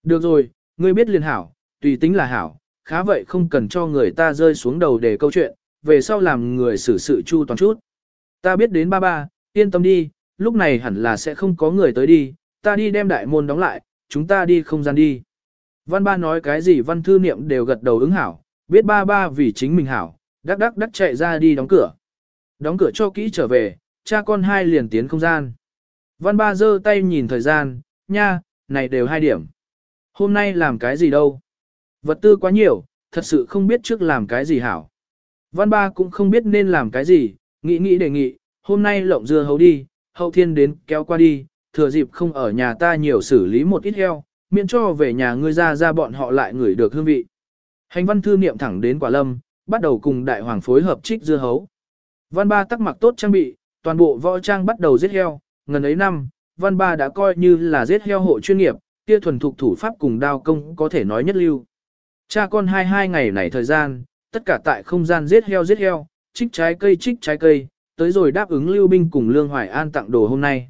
Được rồi, ngươi biết liền hảo, tùy tính là hảo, khá vậy không cần cho người ta rơi xuống đầu để câu chuyện, về sau làm người xử sự chu toàn chút. Ta biết đến ba ba, yên tâm đi, lúc này hẳn là sẽ không có người tới đi, ta đi đem đại môn đóng lại, chúng ta đi không gian đi. Văn ba nói cái gì văn thư niệm đều gật đầu ứng hảo, biết ba ba vì chính mình hảo, đắc đắc đắc chạy ra đi đóng cửa. Đóng cửa cho kỹ trở về, cha con hai liền tiến không gian. Văn ba giơ tay nhìn thời gian, nha, này đều hai điểm. Hôm nay làm cái gì đâu? Vật tư quá nhiều, thật sự không biết trước làm cái gì hảo. Văn ba cũng không biết nên làm cái gì, nghĩ nghĩ đề nghị, hôm nay lộng dưa hấu đi, hậu thiên đến kéo qua đi, thừa dịp không ở nhà ta nhiều xử lý một ít heo, miễn cho về nhà ngươi ra ra bọn họ lại ngửi được hương vị. Hành văn thư niệm thẳng đến quả lâm, bắt đầu cùng đại hoàng phối hợp trích dưa hấu. Văn ba tắc mặc tốt trang bị, toàn bộ võ trang bắt đầu giết heo, ngần ấy năm, văn ba đã coi như là giết heo hộ chuyên nghiệp, kia thuần thục thủ pháp cùng đao công có thể nói nhất lưu. Cha con hai hai ngày này thời gian, tất cả tại không gian giết heo giết heo, trích trái cây trích trái cây, tới rồi đáp ứng lưu binh cùng Lương Hoài An tặng đồ hôm nay.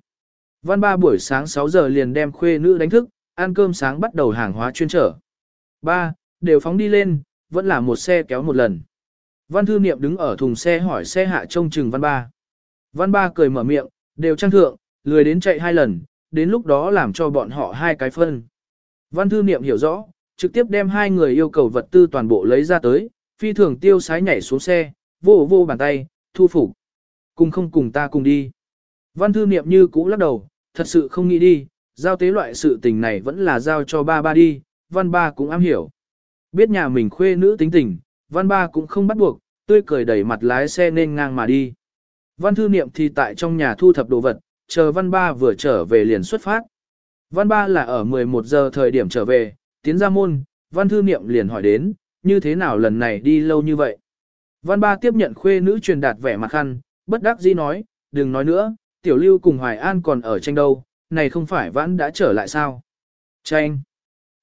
Văn ba buổi sáng 6 giờ liền đem khuê nữ đánh thức, ăn cơm sáng bắt đầu hàng hóa chuyên trở. Ba, đều phóng đi lên, vẫn là một xe kéo một lần. Văn thư niệm đứng ở thùng xe hỏi xe hạ trông chừng văn ba. Văn ba cười mở miệng, đều trang thượng, lười đến chạy hai lần, đến lúc đó làm cho bọn họ hai cái phân. Văn thư niệm hiểu rõ, trực tiếp đem hai người yêu cầu vật tư toàn bộ lấy ra tới, phi thường tiêu sái nhảy xuống xe, vô vô bàn tay, thu phục. Cùng không cùng ta cùng đi. Văn thư niệm như cũ lắc đầu, thật sự không nghĩ đi, giao tế loại sự tình này vẫn là giao cho ba ba đi, văn ba cũng am hiểu. Biết nhà mình khuê nữ tính tình, văn ba cũng không bắt buộc, tươi cười đẩy mặt lái xe nên ngang mà đi. Văn thư niệm thì tại trong nhà thu thập đồ vật, chờ văn ba vừa trở về liền xuất phát. Văn ba là ở 11 giờ thời điểm trở về, tiến ra môn, văn thư niệm liền hỏi đến, như thế nào lần này đi lâu như vậy. Văn ba tiếp nhận khuê nữ truyền đạt vẻ mặt khăn, bất đắc dĩ nói, đừng nói nữa, tiểu lưu cùng Hoài An còn ở tranh đâu, này không phải vãn đã trở lại sao. Tranh.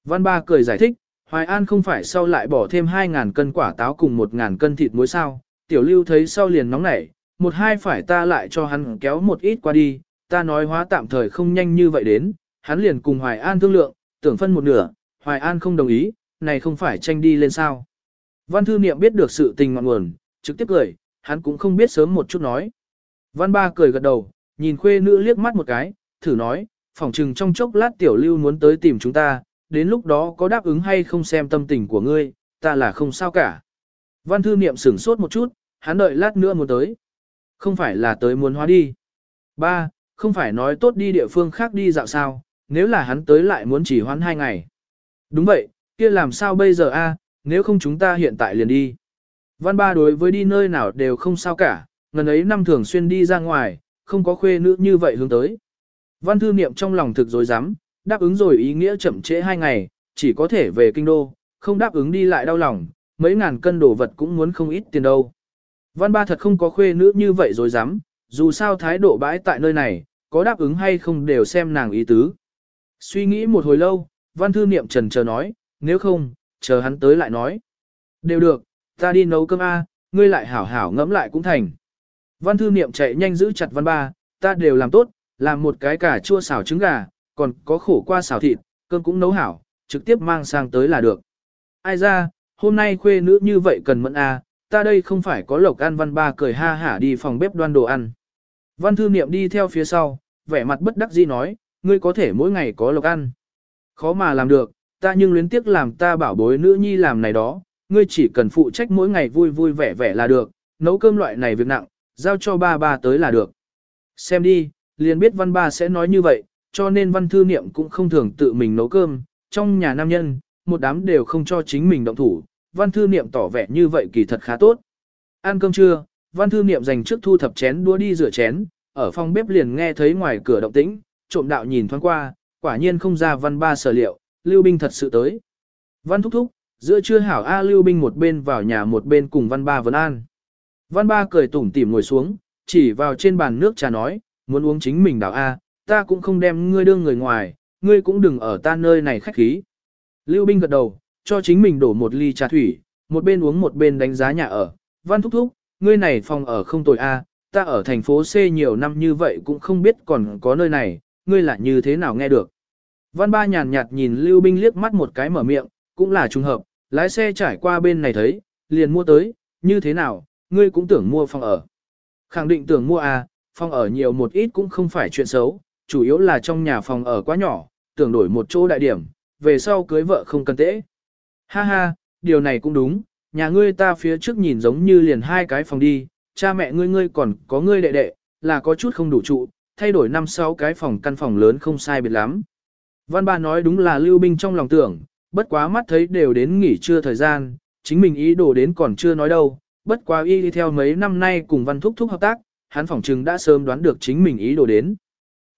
Văn ba cười giải thích, Hoài An không phải sau lại bỏ thêm 2.000 cân quả táo cùng 1.000 cân thịt muối sao, tiểu lưu thấy sau liền nóng nảy, một hai phải ta lại cho hắn kéo một ít qua đi, ta nói hóa tạm thời không nhanh như vậy đến, hắn liền cùng Hoài An thương lượng, tưởng phân một nửa, Hoài An không đồng ý, này không phải tranh đi lên sao. Văn thư niệm biết được sự tình ngọn nguồn, trực tiếp cười, hắn cũng không biết sớm một chút nói. Văn ba cười gật đầu, nhìn khuê nữ liếc mắt một cái, thử nói, phỏng chừng trong chốc lát tiểu lưu muốn tới tìm chúng ta, đến lúc đó có đáp ứng hay không xem tâm tình của ngươi, ta là không sao cả. Văn thư niệm sửng sốt một chút, hắn đợi lát nữa muốn tới. Không phải là tới muốn hóa đi. Ba, không phải nói tốt đi địa phương khác đi dạo sao, nếu là hắn tới lại muốn chỉ hoãn hai ngày. Đúng vậy, kia làm sao bây giờ a? nếu không chúng ta hiện tại liền đi. Văn ba đối với đi nơi nào đều không sao cả, ngần ấy năm thường xuyên đi ra ngoài, không có khuê nữ như vậy hướng tới. Văn thư niệm trong lòng thực dối rắm đáp ứng rồi ý nghĩa chậm trễ hai ngày, chỉ có thể về kinh đô, không đáp ứng đi lại đau lòng, mấy ngàn cân đồ vật cũng muốn không ít tiền đâu. Văn ba thật không có khuê nữ như vậy dối rắm dù sao thái độ bãi tại nơi này, có đáp ứng hay không đều xem nàng ý tứ. Suy nghĩ một hồi lâu, văn thư niệm trần chờ nói, nếu không, chờ hắn tới lại nói. Đều được, ta đi nấu cơm A, ngươi lại hảo hảo ngẫm lại cũng thành. Văn thư niệm chạy nhanh giữ chặt văn ba, ta đều làm tốt, làm một cái cà chua xào trứng gà, còn có khổ qua xào thịt, cơm cũng nấu hảo, trực tiếp mang sang tới là được. Ai ra, hôm nay khuê nữ như vậy cần mẫn A, ta đây không phải có lộc ăn văn ba cười ha hả đi phòng bếp đoan đồ ăn. Văn thư niệm đi theo phía sau, vẻ mặt bất đắc dĩ nói, ngươi có thể mỗi ngày có lộc ăn. Khó mà làm được, ta nhưng luyến tiếc làm ta bảo bối nữ nhi làm này đó, ngươi chỉ cần phụ trách mỗi ngày vui vui vẻ vẻ là được, nấu cơm loại này việc nặng, giao cho ba ba tới là được. Xem đi, liền biết văn ba sẽ nói như vậy, cho nên văn thư niệm cũng không thường tự mình nấu cơm, trong nhà nam nhân, một đám đều không cho chính mình động thủ, văn thư niệm tỏ vẻ như vậy kỳ thật khá tốt. Ăn cơm trưa, văn thư niệm dành trước thu thập chén đũa đi rửa chén, ở phòng bếp liền nghe thấy ngoài cửa động tĩnh, trộm đạo nhìn thoáng qua, quả nhiên không ra văn ba sở liệu, Lưu Binh thật sự tới. Văn thúc thúc, giữa trưa hảo A Lưu Binh một bên vào nhà một bên cùng văn ba vấn an. Văn ba cười tủm tỉm ngồi xuống, chỉ vào trên bàn nước trà nói, muốn uống chính mình đảo A, ta cũng không đem ngươi đưa người ngoài, ngươi cũng đừng ở ta nơi này khách khí. Lưu Binh gật đầu, cho chính mình đổ một ly trà thủy, một bên uống một bên đánh giá nhà ở. Văn thúc thúc, ngươi này phòng ở không tồi A, ta ở thành phố C nhiều năm như vậy cũng không biết còn có nơi này, ngươi là như thế nào nghe được. Văn ba nhàn nhạt nhìn Lưu Binh liếc mắt một cái mở miệng, cũng là trùng hợp, lái xe trải qua bên này thấy, liền mua tới, như thế nào, ngươi cũng tưởng mua phòng ở. Khẳng định tưởng mua à, phòng ở nhiều một ít cũng không phải chuyện xấu, chủ yếu là trong nhà phòng ở quá nhỏ, tưởng đổi một chỗ đại điểm, về sau cưới vợ không cần tễ. Ha ha, điều này cũng đúng, nhà ngươi ta phía trước nhìn giống như liền hai cái phòng đi, cha mẹ ngươi ngươi còn có ngươi đệ đệ, là có chút không đủ trụ, thay đổi năm sáu cái phòng căn phòng lớn không sai biệt lắm. Văn ba nói đúng là lưu binh trong lòng tưởng, bất quá mắt thấy đều đến nghỉ trưa thời gian, chính mình ý đồ đến còn chưa nói đâu, bất quá y đi theo mấy năm nay cùng văn thúc thúc hợp tác, hắn phỏng chừng đã sớm đoán được chính mình ý đồ đến.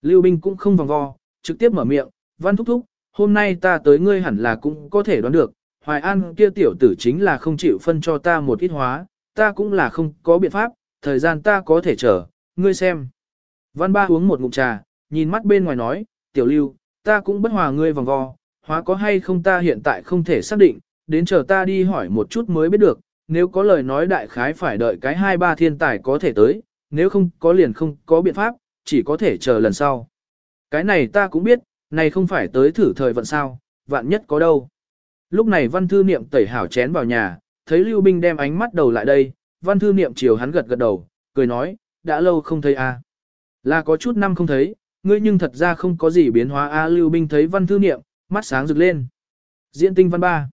Lưu binh cũng không vòng vo, trực tiếp mở miệng, văn thúc thúc, hôm nay ta tới ngươi hẳn là cũng có thể đoán được, Hoài An kia tiểu tử chính là không chịu phân cho ta một ít hóa, ta cũng là không có biện pháp, thời gian ta có thể chờ, ngươi xem. Văn ba uống một ngụm trà, nhìn mắt bên ngoài nói, tiểu lưu, ta cũng bất hòa ngươi vòng vo, hóa có hay không ta hiện tại không thể xác định, đến chờ ta đi hỏi một chút mới biết được, nếu có lời nói đại khái phải đợi cái hai ba thiên tài có thể tới, nếu không có liền không có biện pháp, chỉ có thể chờ lần sau. Cái này ta cũng biết, này không phải tới thử thời vận sao, vạn nhất có đâu. Lúc này văn thư niệm tẩy hảo chén vào nhà, thấy Lưu Binh đem ánh mắt đầu lại đây, văn thư niệm chiều hắn gật gật đầu, cười nói, đã lâu không thấy à? Là có chút năm không thấy, ngươi nhưng thật ra không có gì biến hóa a Lưu Binh thấy văn thư niệm, mắt sáng rực lên. Diễn tinh văn ba.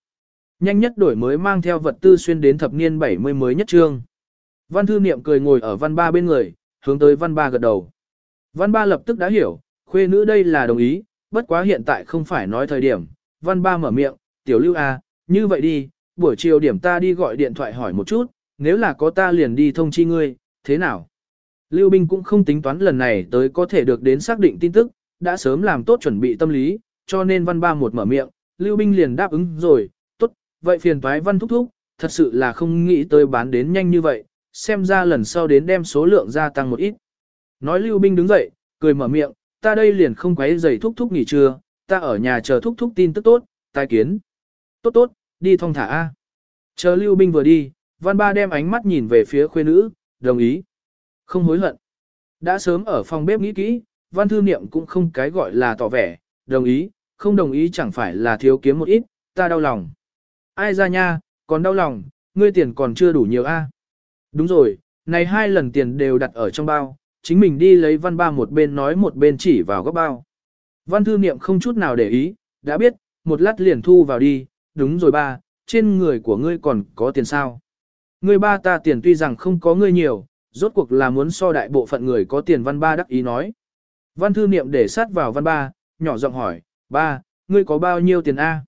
Nhanh nhất đổi mới mang theo vật tư xuyên đến thập niên 70 mới nhất trương. Văn thư niệm cười ngồi ở văn ba bên người, hướng tới văn ba gật đầu. Văn ba lập tức đã hiểu, khuê nữ đây là đồng ý, bất quá hiện tại không phải nói thời điểm. Văn ba mở miệng, tiểu lưu a, như vậy đi, buổi chiều điểm ta đi gọi điện thoại hỏi một chút, nếu là có ta liền đi thông chi ngươi, thế nào? Lưu Binh cũng không tính toán lần này tới có thể được đến xác định tin tức, đã sớm làm tốt chuẩn bị tâm lý, cho nên văn ba một mở miệng, Lưu Binh liền đáp ứng rồi, tốt, vậy phiền toái văn thúc thúc, thật sự là không nghĩ tới bán đến nhanh như vậy, xem ra lần sau đến đem số lượng gia tăng một ít. Nói Lưu Binh đứng dậy, cười mở miệng, ta đây liền không quấy giày thúc thúc nghỉ trưa, ta ở nhà chờ thúc thúc tin tức tốt, tai kiến. Tốt tốt, đi thong thả A. Chờ Lưu Binh vừa đi, Văn Ba đem ánh mắt nhìn về phía khuê nữ, đồng ý. Không hối hận. Đã sớm ở phòng bếp nghĩ kỹ, Văn Thư Niệm cũng không cái gọi là tỏ vẻ, đồng ý, không đồng ý chẳng phải là thiếu kiếm một ít, ta đau lòng. Ai ra nha, còn đau lòng, ngươi tiền còn chưa đủ nhiều a. Đúng rồi, này hai lần tiền đều đặt ở trong bao, chính mình đi lấy văn ba một bên nói một bên chỉ vào góc bao. Văn thư niệm không chút nào để ý, đã biết, một lát liền thu vào đi, đúng rồi ba, trên người của ngươi còn có tiền sao. Ngươi ba ta tiền tuy rằng không có ngươi nhiều, rốt cuộc là muốn so đại bộ phận người có tiền văn ba đắc ý nói. Văn thư niệm để sát vào văn ba, nhỏ giọng hỏi, ba, ngươi có bao nhiêu tiền A?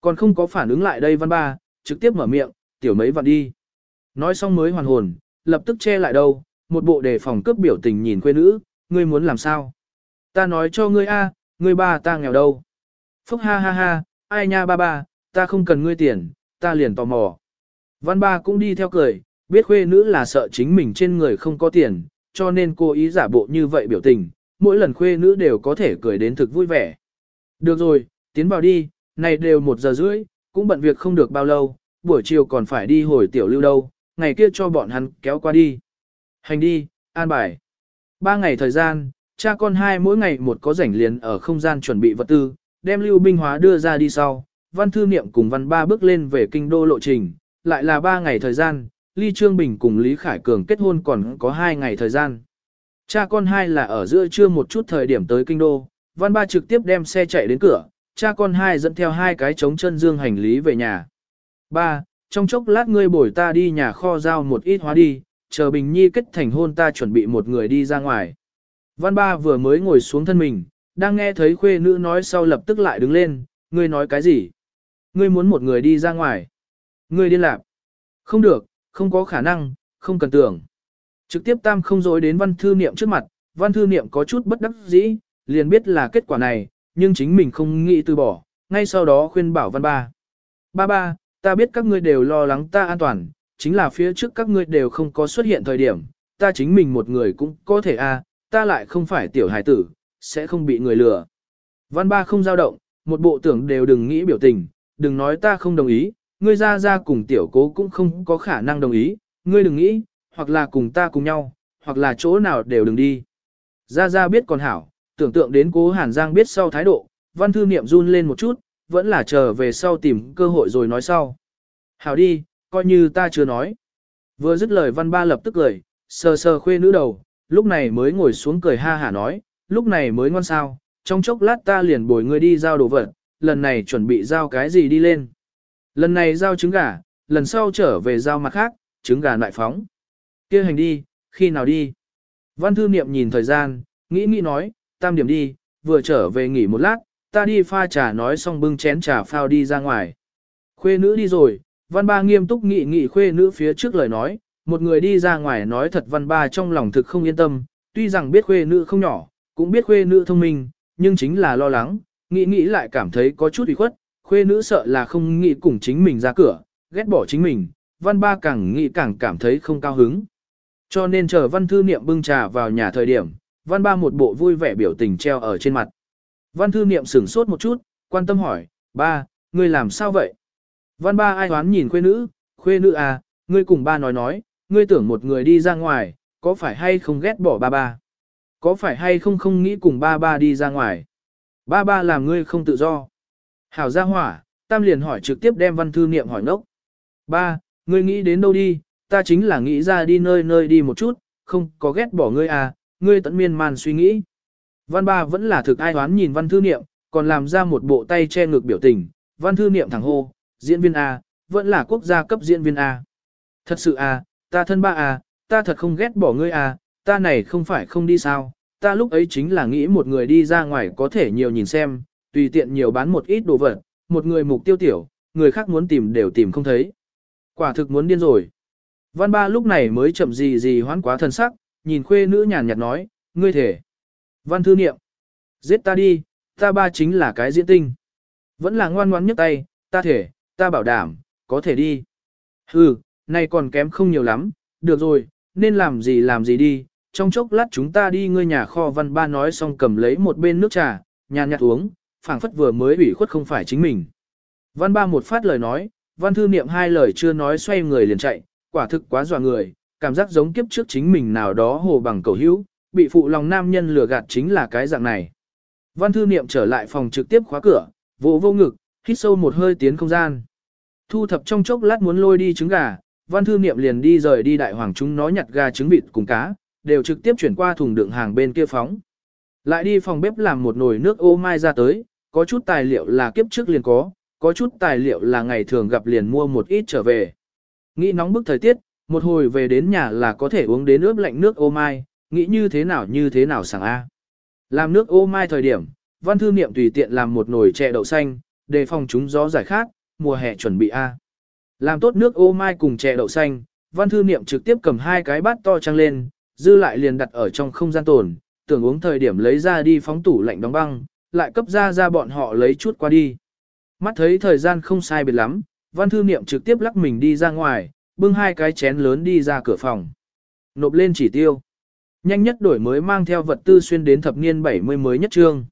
Còn không có phản ứng lại đây văn ba, trực tiếp mở miệng, tiểu mấy vạn đi. Nói xong mới hoàn hồn, lập tức che lại đâu, một bộ đề phòng cướp biểu tình nhìn quê nữ, ngươi muốn làm sao? Ta nói cho ngươi A, ngươi ba ta nghèo đâu? Phúc ha ha ha, ai nha ba ba, ta không cần ngươi tiền, ta liền tò mò. Văn ba cũng đi theo cười, biết khuê nữ là sợ chính mình trên người không có tiền, cho nên cô ý giả bộ như vậy biểu tình, mỗi lần khuê nữ đều có thể cười đến thực vui vẻ. Được rồi, tiến vào đi, này đều một giờ rưỡi, cũng bận việc không được bao lâu, buổi chiều còn phải đi hồi tiểu lưu đâu, ngày kia cho bọn hắn kéo qua đi. Hành đi, an bài. Ba ngày thời gian, cha con hai mỗi ngày một có rảnh liền ở không gian chuẩn bị vật tư, đem lưu binh hóa đưa ra đi sau, văn thư niệm cùng văn ba bước lên về kinh đô lộ trình, lại là ba ngày thời gian, Ly Trương Bình cùng Lý Khải Cường kết hôn còn có hai ngày thời gian. Cha con hai là ở giữa trưa một chút thời điểm tới kinh đô, văn ba trực tiếp đem xe chạy đến cửa, cha con hai dẫn theo hai cái trống chân dương hành lý về nhà. Ba, trong chốc lát ngươi bồi ta đi nhà kho giao một ít hóa đi, chờ Bình Nhi kết thành hôn ta chuẩn bị một người đi ra ngoài. Văn ba vừa mới ngồi xuống thân mình, đang nghe thấy khuê nữ nói sau lập tức lại đứng lên, ngươi nói cái gì? Ngươi muốn một người đi ra ngoài. Ngươi điên lạc. Không được, không có khả năng, không cần tưởng. Trực tiếp tam không dối đến văn thư niệm trước mặt, văn thư niệm có chút bất đắc dĩ, liền biết là kết quả này, nhưng chính mình không nghĩ từ bỏ, ngay sau đó khuyên bảo văn ba. Ba ba, ta biết các ngươi đều lo lắng ta an toàn, chính là phía trước các ngươi đều không có xuất hiện thời điểm, ta chính mình một người cũng có thể a, à, ta lại không phải tiểu hài tử, sẽ không bị người lừa. Văn ba không dao động, một bộ tưởng đều đừng nghĩ biểu tình, đừng nói ta không đồng ý, ngươi ra ra cùng tiểu cố cũng không có khả năng đồng ý, ngươi đừng nghĩ, hoặc là cùng ta cùng nhau, hoặc là chỗ nào đều đừng đi. Ra Ra biết còn hảo, tưởng tượng đến cố Hàn Giang biết sau thái độ, văn thư niệm run lên một chút, vẫn là chờ về sau tìm cơ hội rồi nói sau. Hảo đi, coi như ta chưa nói. Vừa dứt lời văn ba lập tức cười, sờ sờ khuê nữ đầu, lúc này mới ngồi xuống cười ha hả nói, lúc này mới ngon sao, trong chốc lát ta liền bồi ngươi đi giao đồ vật, lần này chuẩn bị giao cái gì đi lên. Lần này giao trứng gà, lần sau trở về giao mặt khác, trứng gà lại phóng. kia hành đi, khi nào đi? Văn thư niệm nhìn thời gian, nghĩ nghĩ nói, tam điểm đi, vừa trở về nghỉ một lát, ta đi pha trà nói xong bưng chén trà phao đi ra ngoài. Khuê nữ đi rồi, văn ba nghiêm túc nghị nghị khuê nữ phía trước lời nói, một người đi ra ngoài nói thật văn ba trong lòng thực không yên tâm, tuy rằng biết khuê nữ không nhỏ, cũng biết khuê nữ thông minh, nhưng chính là lo lắng, nghĩ nghĩ lại cảm thấy có chút ủy khuất, khuê nữ sợ là không nghĩ cùng chính mình ra cửa, ghét bỏ chính mình, văn ba càng nghĩ càng cảm thấy không cao hứng. Cho nên chờ văn thư niệm bưng trà vào nhà thời điểm, văn ba một bộ vui vẻ biểu tình treo ở trên mặt. Văn thư niệm sửng sốt một chút, quan tâm hỏi, ba, ngươi làm sao vậy? Văn ba ai hoán nhìn khuê nữ, khuê nữ à, ngươi cùng ba nói nói, ngươi tưởng một người đi ra ngoài, có phải hay không ghét bỏ ba ba? Có phải hay không không nghĩ cùng ba ba đi ra ngoài? Ba ba làm ngươi không tự do. Hảo gia hỏa, tam liền hỏi trực tiếp đem văn thư niệm hỏi ngốc. Ba, ngươi nghĩ đến đâu đi, ta chính là nghĩ ra đi nơi nơi đi một chút, không có ghét bỏ ngươi à, ngươi tận miên man suy nghĩ. Văn ba vẫn là thực ai hoán nhìn văn thư niệm, còn làm ra một bộ tay che ngực biểu tình, văn thư niệm thẳng hô, diễn viên A, vẫn là quốc gia cấp diễn viên A. Thật sự A, ta thân ba A, ta thật không ghét bỏ ngươi A, ta này không phải không đi sao, ta lúc ấy chính là nghĩ một người đi ra ngoài có thể nhiều nhìn xem, tùy tiện nhiều bán một ít đồ vật, một người mục tiêu tiểu, người khác muốn tìm đều tìm không thấy. Quả thực muốn điên rồi. Văn ba lúc này mới chậm gì gì hoán quá thân sắc, nhìn khuê nữ nhàn nhạt nói, ngươi thể. Văn thư niệm. Giết ta đi, ta ba chính là cái diễn tinh. Vẫn là ngoan ngoãn nhấc tay, ta thể, ta bảo đảm, có thể đi. Hừ, này còn kém không nhiều lắm, được rồi, nên làm gì làm gì đi. Trong chốc lát chúng ta đi ngươi nhà kho văn ba nói xong cầm lấy một bên nước trà, nhàn nhạt uống, phảng phất vừa mới ủy khuất không phải chính mình. Văn ba một phát lời nói, văn thư niệm hai lời chưa nói xoay người liền chạy, quả thực quá dọa người, cảm giác giống kiếp trước chính mình nào đó hồ bằng cầu hữu, bị phụ lòng nam nhân lừa gạt chính là cái dạng này. Văn thư niệm trở lại phòng trực tiếp khóa cửa, vỗ vô ngực, hít sâu một hơi tiến không gian. Thu thập trong chốc lát muốn lôi đi trứng gà, văn thư niệm liền đi rời đi đại hoàng chúng nó nhặt gà trứng vịt cùng cá, đều trực tiếp chuyển qua thùng đựng hàng bên kia phóng. Lại đi phòng bếp làm một nồi nước ô mai ra tới, có chút tài liệu là kiếp trước liền có, có chút tài liệu là ngày thường gặp liền mua một ít trở về. Nghĩ nóng bức thời tiết, một hồi về đến nhà là có thể uống đến ướp lạnh nước ô mai, nghĩ như thế nào như thế nào sảng A. Làm nước ô mai thời điểm, văn thư niệm tùy tiện làm một nồi chè đậu xanh, đề phòng chúng gió giải khát, mùa hè chuẩn bị A. Làm tốt nước ô mai cùng chè đậu xanh, văn thư niệm trực tiếp cầm hai cái bát to trăng lên, dư lại liền đặt ở trong không gian tồn, tưởng uống thời điểm lấy ra đi phóng tủ lạnh đóng băng, lại cấp ra ra bọn họ lấy chút qua đi. Mắt thấy thời gian không sai biệt lắm, văn thư niệm trực tiếp lắc mình đi ra ngoài, bưng hai cái chén lớn đi ra cửa phòng. Nộp lên chỉ tiêu. Nhanh nhất đổi mới mang theo vật tư xuyên đến thập niên 70 mới nhất trương.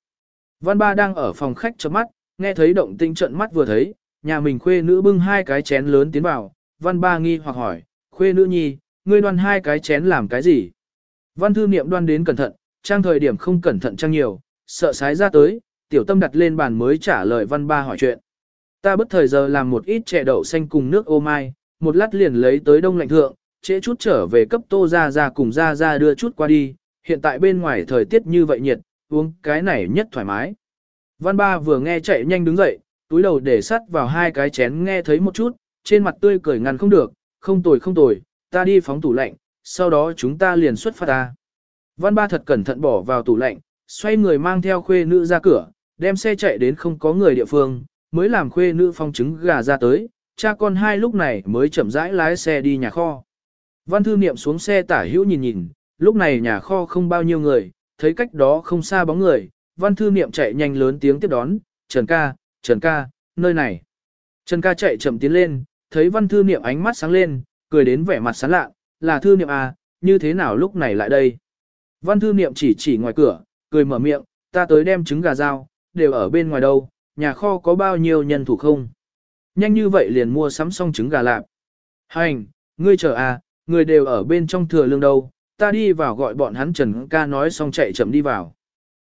Văn ba đang ở phòng khách chấm mắt, nghe thấy động tinh trận mắt vừa thấy, nhà mình khuê nữ bưng hai cái chén lớn tiến vào, văn ba nghi hoặc hỏi, khuê nữ nhi, ngươi đoan hai cái chén làm cái gì? Văn thư niệm đoan đến cẩn thận, trang thời điểm không cẩn thận trang nhiều, sợ sái ra tới, tiểu tâm đặt lên bàn mới trả lời văn ba hỏi chuyện. Ta bất thời giờ làm một ít chè đậu xanh cùng nước ô mai, một lát liền lấy tới đông lạnh thượng, trễ chút trở về cấp tô ra ra cùng ra ra đưa chút qua đi, hiện tại bên ngoài thời tiết như vậy nhiệt, uống cái này nhất thoải mái. Văn ba vừa nghe chạy nhanh đứng dậy, túi đầu để sắt vào hai cái chén nghe thấy một chút, trên mặt tươi cười ngăn không được, không tồi không tồi, ta đi phóng tủ lạnh, sau đó chúng ta liền xuất phát ta. Văn ba thật cẩn thận bỏ vào tủ lạnh, xoay người mang theo khuê nữ ra cửa, đem xe chạy đến không có người địa phương, mới làm khuê nữ phong trứng gà ra tới, cha con hai lúc này mới chậm rãi lái xe đi nhà kho. Văn thư niệm xuống xe tả hữu nhìn nhìn, lúc này nhà kho không bao nhiêu người, thấy cách đó không xa bóng người, văn thư niệm chạy nhanh lớn tiếng tiếp đón, Trần ca, Trần ca, nơi này. Trần ca chạy chậm tiến lên, thấy văn thư niệm ánh mắt sáng lên, cười đến vẻ mặt sán lạ, là thư niệm à, như thế nào lúc này lại đây. Văn thư niệm chỉ chỉ ngoài cửa, cười mở miệng, ta tới đem trứng gà dao, đều ở bên ngoài đâu, nhà kho có bao nhiêu nhân thủ không. Nhanh như vậy liền mua sắm xong trứng gà lạp. Hành, ngươi chờ à, người đều ở bên trong thừa lương đâu, ta đi vào gọi bọn hắn Trần ca nói xong chạy chậm đi vào.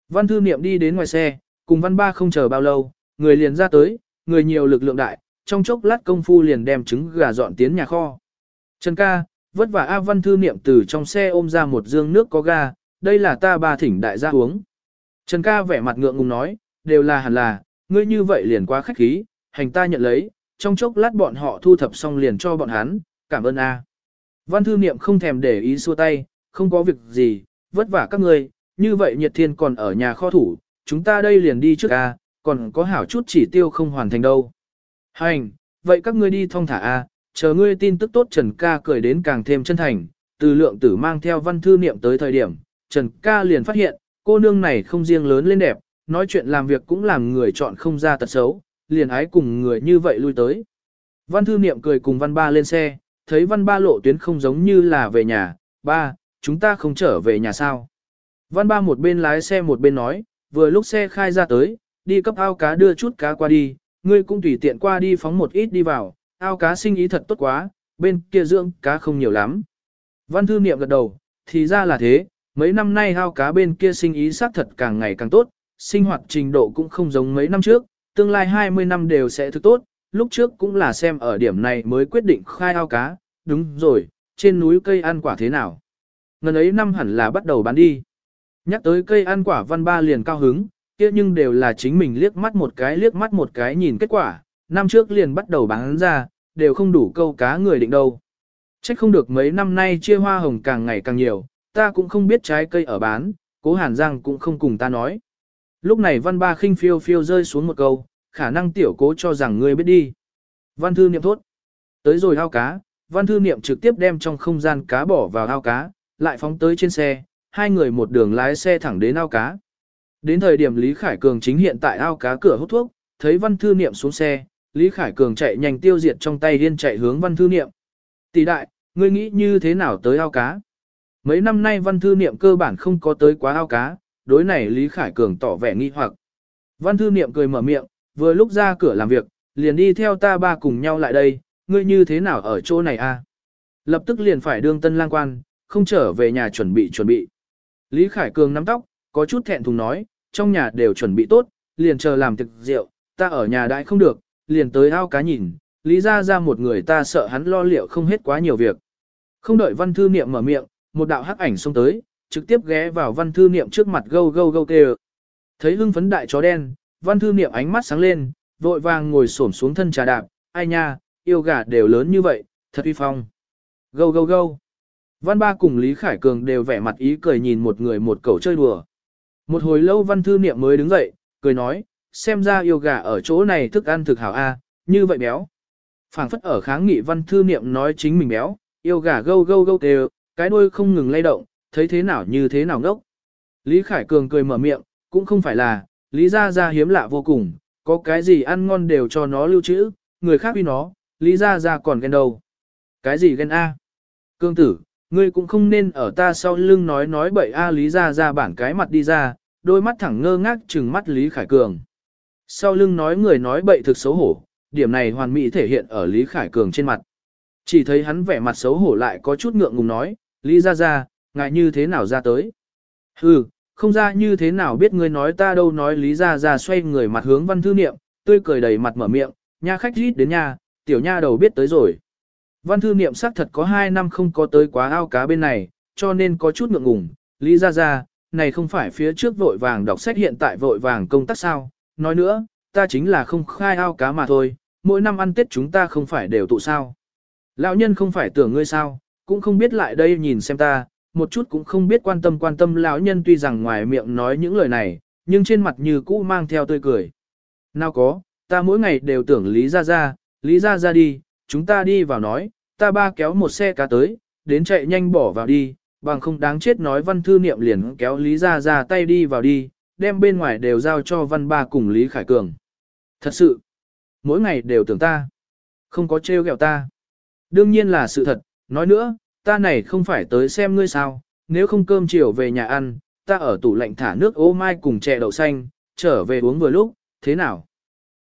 Văn thư niệm đi đến ngoài xe, cùng văn ba không chờ bao lâu, người liền ra tới, người nhiều lực lượng đại, trong chốc lát công phu liền đem trứng gà dọn tiến nhà kho. Trần ca, vất vả A văn thư niệm từ trong xe ôm ra một dương nước có ga, đây là ta ba thỉnh đại gia uống. Trần ca vẻ mặt ngượng ngùng nói, đều là hẳn là, ngươi như vậy liền quá khách khí, hành ta nhận lấy, trong chốc lát bọn họ thu thập xong liền cho bọn hắn, cảm ơn A. Văn thư niệm không thèm để ý xua tay, không có việc gì, vất vả các ngươi, như vậy nhiệt thiên còn ở nhà kho thủ, chúng ta đây liền đi trước A, còn có hảo chút chỉ tiêu không hoàn thành đâu. Hành, vậy các ngươi đi thong thả A, chờ ngươi tin tức tốt Trần ca cười đến càng thêm chân thành, từ lượng tử mang theo văn thư niệm tới thời điểm, Trần ca liền phát hiện, cô nương này không riêng lớn lên đẹp, nói chuyện làm việc cũng làm người chọn không ra tật xấu, liền ái cùng người như vậy lui tới. Văn thư niệm cười cùng văn ba lên xe, thấy văn ba lộ tuyến không giống như là về nhà, ba, chúng ta không trở về nhà sao. Văn ba một bên lái xe một bên nói, vừa lúc xe khai ra tới, đi cấp ao cá đưa chút cá qua đi, ngươi cũng tùy tiện qua đi phóng một ít đi vào, ao cá sinh ý thật tốt quá, bên kia dưỡng cá không nhiều lắm. Văn thư niệm gật đầu, thì ra là thế, mấy năm nay ao cá bên kia sinh ý xác thật càng ngày càng tốt, sinh hoạt trình độ cũng không giống mấy năm trước, tương lai 20 năm đều sẽ thực tốt, lúc trước cũng là xem ở điểm này mới quyết định khai ao cá, đúng rồi, trên núi cây ăn quả thế nào. Ngần ấy năm hẳn là bắt đầu bán đi. Nhắc tới cây ăn quả văn ba liền cao hứng, kia nhưng đều là chính mình liếc mắt một cái liếc mắt một cái nhìn kết quả, năm trước liền bắt đầu bán ra, đều không đủ câu cá người định đâu. Chắc không được mấy năm nay chia hoa hồng càng ngày càng nhiều, ta cũng không biết trái cây ở bán, cố Hàn Giang cũng không cùng ta nói. Lúc này văn ba khinh phiêu phiêu rơi xuống một câu, khả năng tiểu cố cho rằng ngươi biết đi. Văn thư niệm thốt. Tới rồi ao cá, văn thư niệm trực tiếp đem trong không gian cá bỏ vào ao cá, lại phóng tới trên xe, hai người một đường lái xe thẳng đến ao cá. Đến thời điểm Lý Khải Cường chính hiện tại ao cá cửa hút thuốc, thấy văn thư niệm xuống xe, Lý Khải Cường chạy nhanh tiêu diệt trong tay điên chạy hướng văn thư niệm. Tỷ đại, ngươi nghĩ như thế nào tới ao cá? Mấy năm nay văn thư niệm cơ bản không có tới quá ao cá, đối này Lý Khải Cường tỏ vẻ nghi hoặc. Văn thư niệm cười mở miệng, vừa lúc ra cửa làm việc, liền đi theo ta ba cùng nhau lại đây, ngươi như thế nào ở chỗ này a? Lập tức liền phải đương tân lang quan, không trở về nhà chuẩn bị chuẩn bị. Lý Khải Cường nắm tóc, có chút thẹn thùng nói, trong nhà đều chuẩn bị tốt, liền chờ làm thực rượu, ta ở nhà đại không được, liền tới ao cá nhìn, lý ra ra một người ta sợ hắn lo liệu không hết quá nhiều việc. Không đợi văn thư niệm mở miệng, một đạo hắc ảnh xông tới, trực tiếp ghé vào văn thư niệm trước mặt gâu gâu gâu kêu. Thấy hưng phấn đại chó đen, văn thư niệm ánh mắt sáng lên, vội vàng ngồi xổm xuống thân trà đạp, ai nha, yêu gà đều lớn như vậy, thật uy phong. Gâu gâu gâu. Văn ba cùng Lý Khải Cường đều vẻ mặt ý cười nhìn một người một cậu chơi đùa. Một hồi lâu văn thư niệm mới đứng dậy, cười nói, xem ra yêu gà ở chỗ này thức ăn thực hảo a, như vậy béo. phảng phất ở kháng nghị văn thư niệm nói chính mình béo, yêu gà gâu gâu gâu tê cái đuôi không ngừng lay động, thấy thế nào như thế nào ngốc. Lý Khải Cường cười mở miệng, cũng không phải là, Lý Gia Gia hiếm lạ vô cùng, có cái gì ăn ngon đều cho nó lưu trữ, người khác uy nó, Lý Gia Gia còn ghen đâu. Cái gì ghen A? Cương tử, ngươi cũng không nên ở ta sau lưng nói nói bậy A Lý Gia Gia bản cái mặt đi ra, đôi mắt thẳng ngơ ngác trừng mắt Lý Khải Cường. Sau lưng nói người nói bậy thực xấu hổ, điểm này hoàn mỹ thể hiện ở Lý Khải Cường trên mặt. Chỉ thấy hắn vẻ mặt xấu hổ lại có chút ngượng ngùng nói, Lý Gia Gia, ngại như thế nào ra tới. Hừ, không ra như thế nào biết ngươi nói ta đâu nói Lý Gia Gia xoay người mặt hướng văn thư niệm, tươi cười đầy mặt mở miệng, nha khách rít đến nhà, tiểu nha đầu biết tới rồi. Văn thư niệm xác thật có 2 năm không có tới quá ao cá bên này, cho nên có chút ngượng ngùng, Lý Gia Gia, này không phải phía trước vội vàng đọc sách hiện tại vội vàng công tác sao, nói nữa, ta chính là không khai ao cá mà thôi, mỗi năm ăn Tết chúng ta không phải đều tụ sao. Lão nhân không phải tưởng ngươi sao, cũng không biết lại đây nhìn xem ta, một chút cũng không biết quan tâm quan tâm lão nhân tuy rằng ngoài miệng nói những lời này, nhưng trên mặt như cũ mang theo tươi cười. Nào có, ta mỗi ngày đều tưởng Lý Gia Gia, Lý Gia Gia đi, chúng ta đi vào nói, ta ba kéo một xe cá tới, đến chạy nhanh bỏ vào đi, bằng không đáng chết nói văn thư niệm liền kéo Lý Gia Gia tay đi vào đi, đem bên ngoài đều giao cho văn ba cùng Lý Khải Cường. Thật sự, mỗi ngày đều tưởng ta, không có trêu ghẹo ta. Đương nhiên là sự thật, nói nữa, ta này không phải tới xem ngươi sao, nếu không cơm chiều về nhà ăn, ta ở tủ lạnh thả nước ô mai cùng chè đậu xanh, trở về uống vừa lúc, thế nào?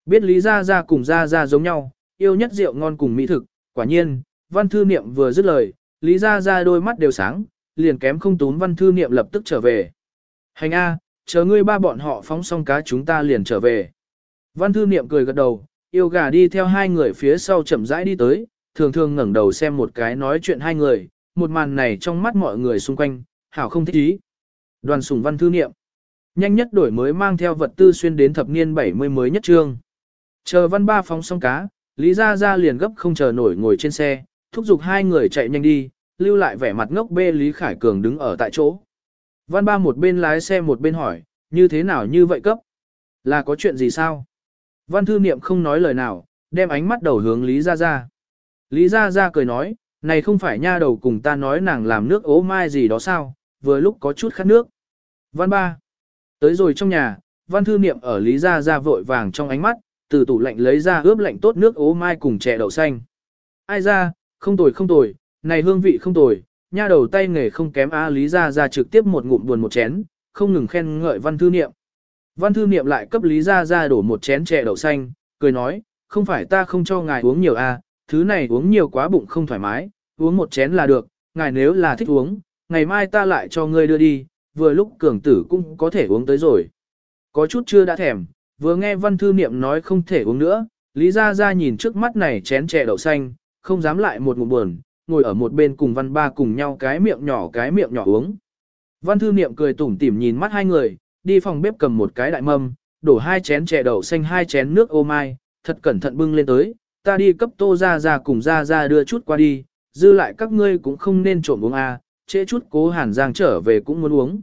Biết Lý Gia Gia cùng Gia Gia giống nhau, yêu nhất rượu ngon cùng mỹ thực, quả nhiên, văn thư niệm vừa dứt lời, Lý Gia Gia đôi mắt đều sáng, liền kém không tún văn thư niệm lập tức trở về. Hành A, chờ ngươi ba bọn họ phóng xong cá chúng ta liền trở về. Văn thư niệm cười gật đầu, yêu gà đi theo hai người phía sau chậm rãi đi tới, thường thường ngẩng đầu xem một cái nói chuyện hai người, một màn này trong mắt mọi người xung quanh, hảo không thích ý. Đoàn sùng văn thư niệm. Nhanh nhất đổi mới mang theo vật tư xuyên đến thập niên 70 mới nhất trương. Chờ văn ba phóng xong cá, Lý Gia Gia liền gấp không chờ nổi ngồi trên xe, thúc giục hai người chạy nhanh đi, lưu lại vẻ mặt ngốc bê Lý Khải Cường đứng ở tại chỗ. Văn ba một bên lái xe một bên hỏi, như thế nào như vậy cấp? Là có chuyện gì sao? Văn thư niệm không nói lời nào, đem ánh mắt đầu hướng Lý Gia Gia. Lý Gia Gia cười nói, này không phải nha đầu cùng ta nói nàng làm nước ố mai gì đó sao, vừa lúc có chút khát nước. Văn ba. Tới rồi trong nhà, văn thư niệm ở Lý Gia Gia vội vàng trong ánh mắt, từ tủ lạnh lấy ra ướp lạnh tốt nước ố mai cùng chè đậu xanh. Ai ra, không tồi không tồi, này hương vị không tồi, nha đầu tay nghề không kém A Lý Gia Gia trực tiếp một ngụm buồn một chén, không ngừng khen ngợi văn thư niệm. Văn thư niệm lại cấp Lý Gia Gia đổ một chén chè đậu xanh, cười nói, không phải ta không cho ngài uống nhiều a, thứ này uống nhiều quá bụng không thoải mái, uống một chén là được, ngài nếu là thích uống, ngày mai ta lại cho ngươi đưa đi, vừa lúc cường tử cũng có thể uống tới rồi. Có chút chưa đã thèm, vừa nghe văn thư niệm nói không thể uống nữa, Lý Gia Gia nhìn trước mắt này chén chè đậu xanh, không dám lại một ngụm buồn, ngồi ở một bên cùng văn ba cùng nhau cái miệng nhỏ cái miệng nhỏ uống. Văn thư niệm cười tủm tỉm nhìn mắt hai người, đi phòng bếp cầm một cái đại mâm, đổ hai chén chè đậu xanh hai chén nước ô mai, thật cẩn thận bưng lên tới, ta đi cấp tô ra ra cùng ra ra đưa chút qua đi, dư lại các ngươi cũng không nên trộm uống a, à, trễ chút cố hàn giang trở về cũng muốn uống.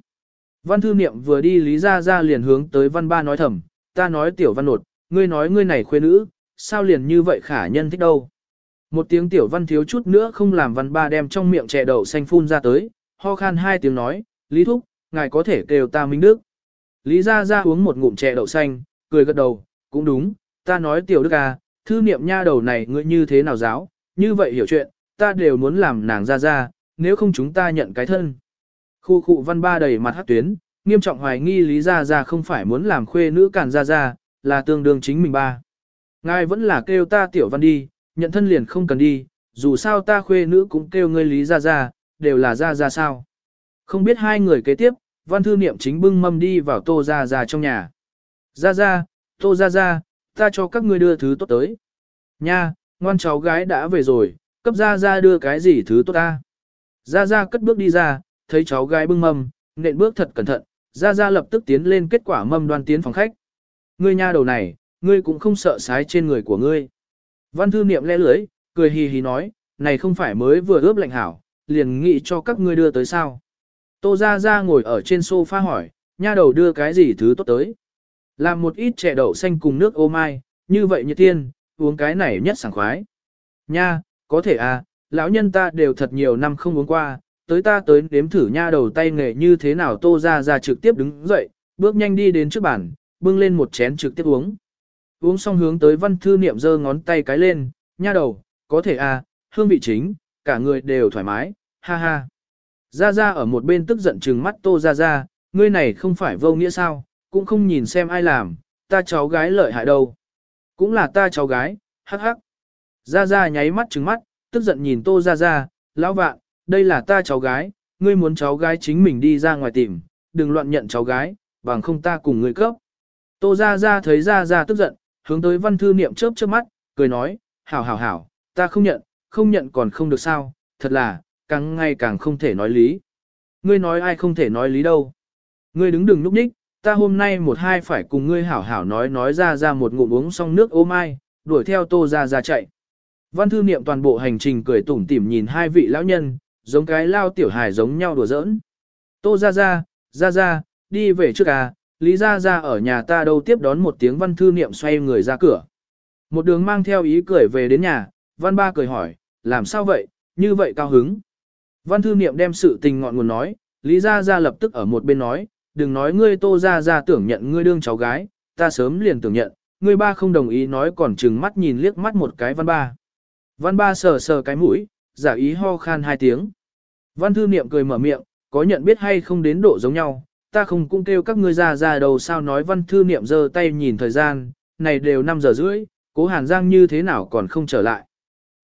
Văn thư niệm vừa đi lý ra ra liền hướng tới văn ba nói thầm, ta nói tiểu văn nột, ngươi nói ngươi này khuê nữ, sao liền như vậy khả nhân thích đâu. Một tiếng tiểu văn thiếu chút nữa không làm văn ba đem trong miệng chè đậu xanh phun ra tới, ho khan hai tiếng nói, Lý Thúc, ngài có thể kêu ta Minh Đức. Lý Ra Ra uống một ngụm chè đậu xanh, cười gật đầu, cũng đúng, ta nói tiểu Đức à, thư niệm nha đầu này ngươi như thế nào giáo, như vậy hiểu chuyện, ta đều muốn làm nàng Gia Gia, nếu không chúng ta nhận cái thân. Khu khu văn ba đầy mặt hát tuyến, nghiêm trọng hoài nghi Lý Gia Gia không phải muốn làm khuê nữ cản Gia Gia, là tương đương chính mình ba. Ngài vẫn là kêu ta tiểu văn đi, nhận thân liền không cần đi, dù sao ta khuê nữ cũng kêu ngươi Lý Gia Gia, đều là Gia Gia sao. Không biết hai người kế tiếp, văn thư niệm chính bưng mâm đi vào tô Gia Gia trong nhà. Gia Gia, tô Gia Gia, ta cho các ngươi đưa thứ tốt tới. Nha, ngoan cháu gái đã về rồi, cấp Gia Gia đưa cái gì thứ tốt ta. Gia Gia cất bước đi ra, thấy cháu gái bưng mâm, nện bước thật cẩn thận, Gia Gia lập tức tiến lên kết quả mâm đoan tiến phòng khách. Ngươi nha đầu này, ngươi cũng không sợ sái trên người của ngươi. Văn thư niệm lẽ lưới, cười hì hì nói, này không phải mới vừa ướp lạnh hảo, liền nghĩ cho các ngươi đưa tới sao. Tô Gia Gia ngồi ở trên sofa hỏi, nha đầu đưa cái gì thứ tốt tới. Làm một ít chè đậu xanh cùng nước ô mai, như vậy như tiên, uống cái này nhất sảng khoái. Nha, có thể à, lão nhân ta đều thật nhiều năm không uống qua, tới ta tới đếm thử nha đầu tay nghề như thế nào Tô Gia Gia trực tiếp đứng dậy, bước nhanh đi đến trước bàn, bưng lên một chén trực tiếp uống. Uống xong hướng tới văn thư niệm giơ ngón tay cái lên, nha đầu, có thể à, hương vị chính, cả người đều thoải mái, ha ha. Gia Gia ở một bên tức giận trừng mắt Tô Gia Gia, ngươi này không phải vô nghĩa sao, cũng không nhìn xem ai làm, ta cháu gái lợi hại đâu. Cũng là ta cháu gái, hắc hắc. Gia Gia nháy mắt trừng mắt, tức giận nhìn Tô Gia Gia, lão vạn, đây là ta cháu gái, ngươi muốn cháu gái chính mình đi ra ngoài tìm, đừng loạn nhận cháu gái, bằng không ta cùng ngươi cấp. Tô Gia Gia thấy Gia Gia tức giận, hướng tới văn thư niệm chớp chớp mắt, cười nói, hảo hảo hảo, ta không nhận, không nhận còn không được sao, thật là, càng ngày càng không thể nói lý. Ngươi nói ai không thể nói lý đâu. Ngươi đứng đừng núp ních, ta hôm nay một hai phải cùng ngươi hảo hảo nói nói ra ra một ngụm uống xong nước ô mai, đuổi theo tô ra ra chạy. Văn thư niệm toàn bộ hành trình cười tủm tỉm nhìn hai vị lão nhân, giống cái lao tiểu hài giống nhau đùa giỡn. Tô ra ra, ra ra, đi về trước à, Lý ra ra ở nhà ta đâu tiếp đón một tiếng văn thư niệm xoay người ra cửa. Một đường mang theo ý cười về đến nhà, văn ba cười hỏi, làm sao vậy, như vậy cao hứng. Văn thư niệm đem sự tình ngọn nguồn nói, Lý Gia Gia lập tức ở một bên nói, đừng nói ngươi tô Gia Gia tưởng nhận ngươi đương cháu gái, ta sớm liền tưởng nhận, ngươi ba không đồng ý nói còn chừng mắt nhìn liếc mắt một cái văn ba. Văn ba sờ sờ cái mũi, giả ý ho khan hai tiếng. Văn thư niệm cười mở miệng, có nhận biết hay không đến độ giống nhau, ta không cũng kêu các ngươi ra ra đầu sao nói văn thư niệm giơ tay nhìn thời gian, này đều 5 giờ rưỡi, cố hàn giang như thế nào còn không trở lại.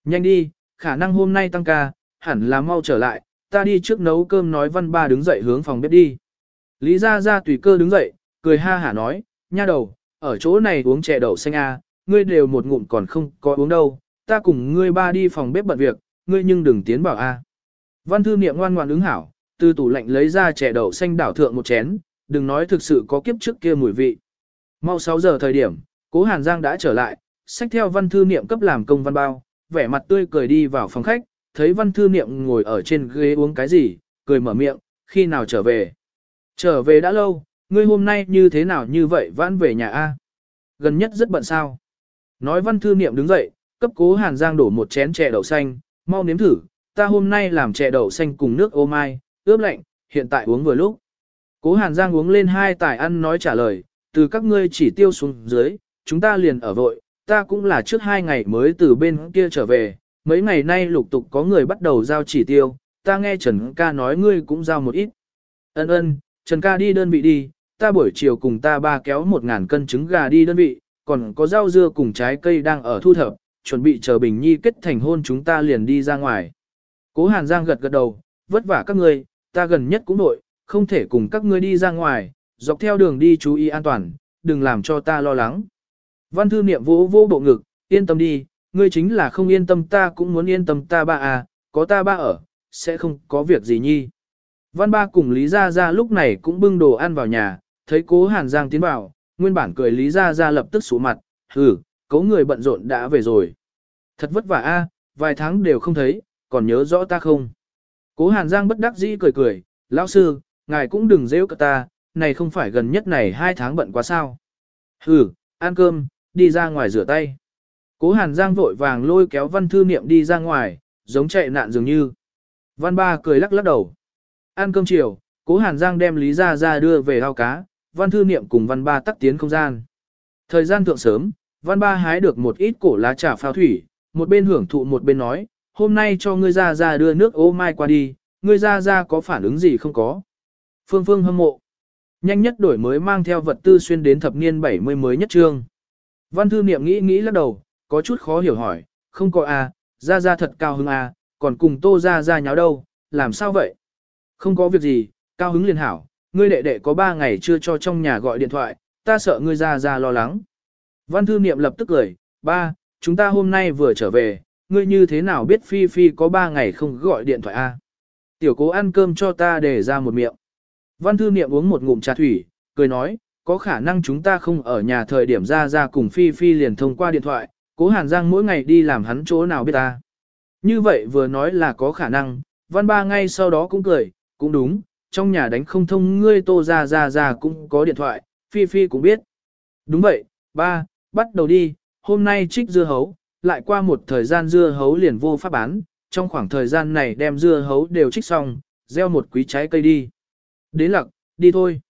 Nhanh đi, khả năng hôm nay tăng ca, hẳn là mau trở lại, ta đi trước nấu cơm nói văn ba đứng dậy hướng phòng bếp đi. Lý Gia Gia tùy cơ đứng dậy, cười ha hả nói, nha đầu, ở chỗ này uống chè đậu xanh à, ngươi đều một ngụm còn không có uống đâu, ta cùng ngươi ba đi phòng bếp bận việc, ngươi nhưng đừng tiến bảo a. À. Văn thư niệm ngoan ngoãn ứng hảo, từ tủ lạnh lấy ra chè đậu xanh đảo thượng một chén, đừng nói thực sự có kiếp trước kia mùi vị. Mau 6 giờ thời điểm, cố Hàn Giang đã trở lại, xách theo văn thư niệm cấp làm công văn bao, vẻ mặt tươi cười đi vào phòng khách, thấy văn thư niệm ngồi ở trên ghế uống cái gì, cười mở miệng, khi nào trở về. Trở về đã lâu, ngươi hôm nay như thế nào như vậy vãn về nhà A. Gần nhất rất bận sao. Nói văn thư niệm đứng dậy, cấp cố Hàn Giang đổ một chén chè đậu xanh, mau nếm thử, ta hôm nay làm chè đậu xanh cùng nước ô mai, ướp lạnh, hiện tại uống vừa lúc. Cố Hàn Giang uống lên hai tài ăn nói trả lời, từ các ngươi chỉ tiêu xuống dưới, chúng ta liền ở vội, ta cũng là trước hai ngày mới từ bên kia trở về, mấy ngày nay lục tục có người bắt đầu giao chỉ tiêu, ta nghe Trần ca nói ngươi cũng giao một ít. Ân ân, Trần ca đi đơn vị đi, ta buổi chiều cùng ta ba kéo một ngàn cân trứng gà đi đơn vị, còn có rau dưa cùng trái cây đang ở thu thập, chuẩn bị chờ Bình Nhi kết thành hôn chúng ta liền đi ra ngoài. Cố Hàn Giang gật gật đầu, vất vả các ngươi, ta gần nhất cũng nội, không thể cùng các ngươi đi ra ngoài, dọc theo đường đi chú ý an toàn, đừng làm cho ta lo lắng. Văn thư niệm vỗ vô bộ ngực, yên tâm đi, ngươi chính là không yên tâm ta cũng muốn yên tâm ta ba à, có ta ba ở, sẽ không có việc gì nhi. Văn ba cùng Lý Gia Gia lúc này cũng bưng đồ ăn vào nhà, thấy cố Hàn Giang tiến vào, nguyên bản cười Lý Gia Gia lập tức sủ mặt, hừ, cố người bận rộn đã về rồi. Thật vất vả a, vài tháng đều không thấy, còn nhớ rõ ta không? Cố Hàn Giang bất đắc dĩ cười cười, lão sư, ngài cũng đừng rêu cả ta, này không phải gần nhất này hai tháng bận quá sao. Hừ, ăn cơm, đi ra ngoài rửa tay. Cố Hàn Giang vội vàng lôi kéo văn thư niệm đi ra ngoài, giống chạy nạn dường như. Văn ba cười lắc lắc đầu. Ăn cơm chiều, cố Hàn Giang đem Lý Gia Gia đưa về ao cá, văn thư niệm cùng văn ba tắt tiến không gian. Thời gian thượng sớm, văn ba hái được một ít cổ lá trà phao thủy, một bên hưởng thụ một bên nói, hôm nay cho ngươi Gia Gia đưa nước ô mai qua đi, ngươi Gia Gia có phản ứng gì không có. Phương Phương hâm mộ. Nhanh nhất đổi mới mang theo vật tư xuyên đến thập niên 70 mới nhất trương. Văn thư niệm nghĩ nghĩ lắc đầu, có chút khó hiểu hỏi, không có a, à, Gia Gia thật cao hứng a, à, còn cùng Tô Gia Gia nháo đâu, làm sao vậy? Không có việc gì, cao hứng liền hảo, ngươi đệ đệ có 3 ngày chưa cho trong nhà gọi điện thoại, ta sợ ngươi ra ra lo lắng. Văn thư niệm lập tức cười, ba, chúng ta hôm nay vừa trở về, ngươi như thế nào biết Phi Phi có 3 ngày không gọi điện thoại a? Tiểu cố ăn cơm cho ta để ra một miệng. Văn thư niệm uống một ngụm trà thủy, cười nói, có khả năng chúng ta không ở nhà thời điểm ra ra cùng Phi Phi liền thông qua điện thoại, cố Hàn Giang mỗi ngày đi làm hắn chỗ nào biết ta. Như vậy vừa nói là có khả năng, văn ba ngay sau đó cũng cười, cũng đúng, trong nhà đánh không thông ngươi tô ra ra ra cũng có điện thoại, Phi Phi cũng biết. Đúng vậy, ba, bắt đầu đi, hôm nay trích dưa hấu, lại qua một thời gian dưa hấu liền vô pháp bán, trong khoảng thời gian này đem dưa hấu đều trích xong, gieo một quý trái cây đi. Đến lặc, đi thôi.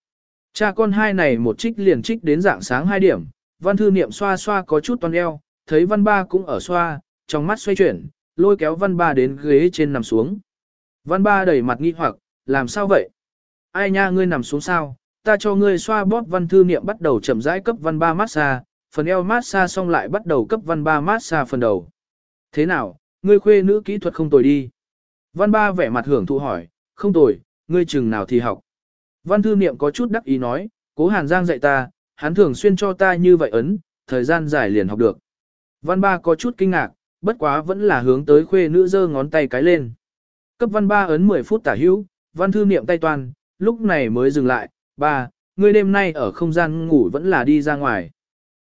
Cha con hai này một trích liền trích đến dạng sáng hai điểm, văn thư niệm xoa xoa có chút toàn eo, thấy văn ba cũng ở xoa, trong mắt xoay chuyển, lôi kéo văn ba đến ghế trên nằm xuống. Văn ba đẩy mặt nghi hoặc, làm sao vậy? Ai nha ngươi nằm xuống sao? Ta cho ngươi xoa bóp văn thư niệm bắt đầu chậm rãi cấp văn ba massage, phần eo massage xong lại bắt đầu cấp văn ba massage phần đầu. Thế nào, ngươi khuê nữ kỹ thuật không tồi đi. Văn ba vẻ mặt hưởng thụ hỏi, không tồi, ngươi chừng nào thì học. Văn thư niệm có chút đắc ý nói, cố hàn giang dạy ta, hắn thường xuyên cho ta như vậy ấn, thời gian dài liền học được. Văn ba có chút kinh ngạc, bất quá vẫn là hướng tới khuê nữ giơ ngón tay cái lên. Cấp văn ba ấn 10 phút tả hữu, văn thư niệm tay toàn, lúc này mới dừng lại, ba, ngươi đêm nay ở không gian ngủ vẫn là đi ra ngoài.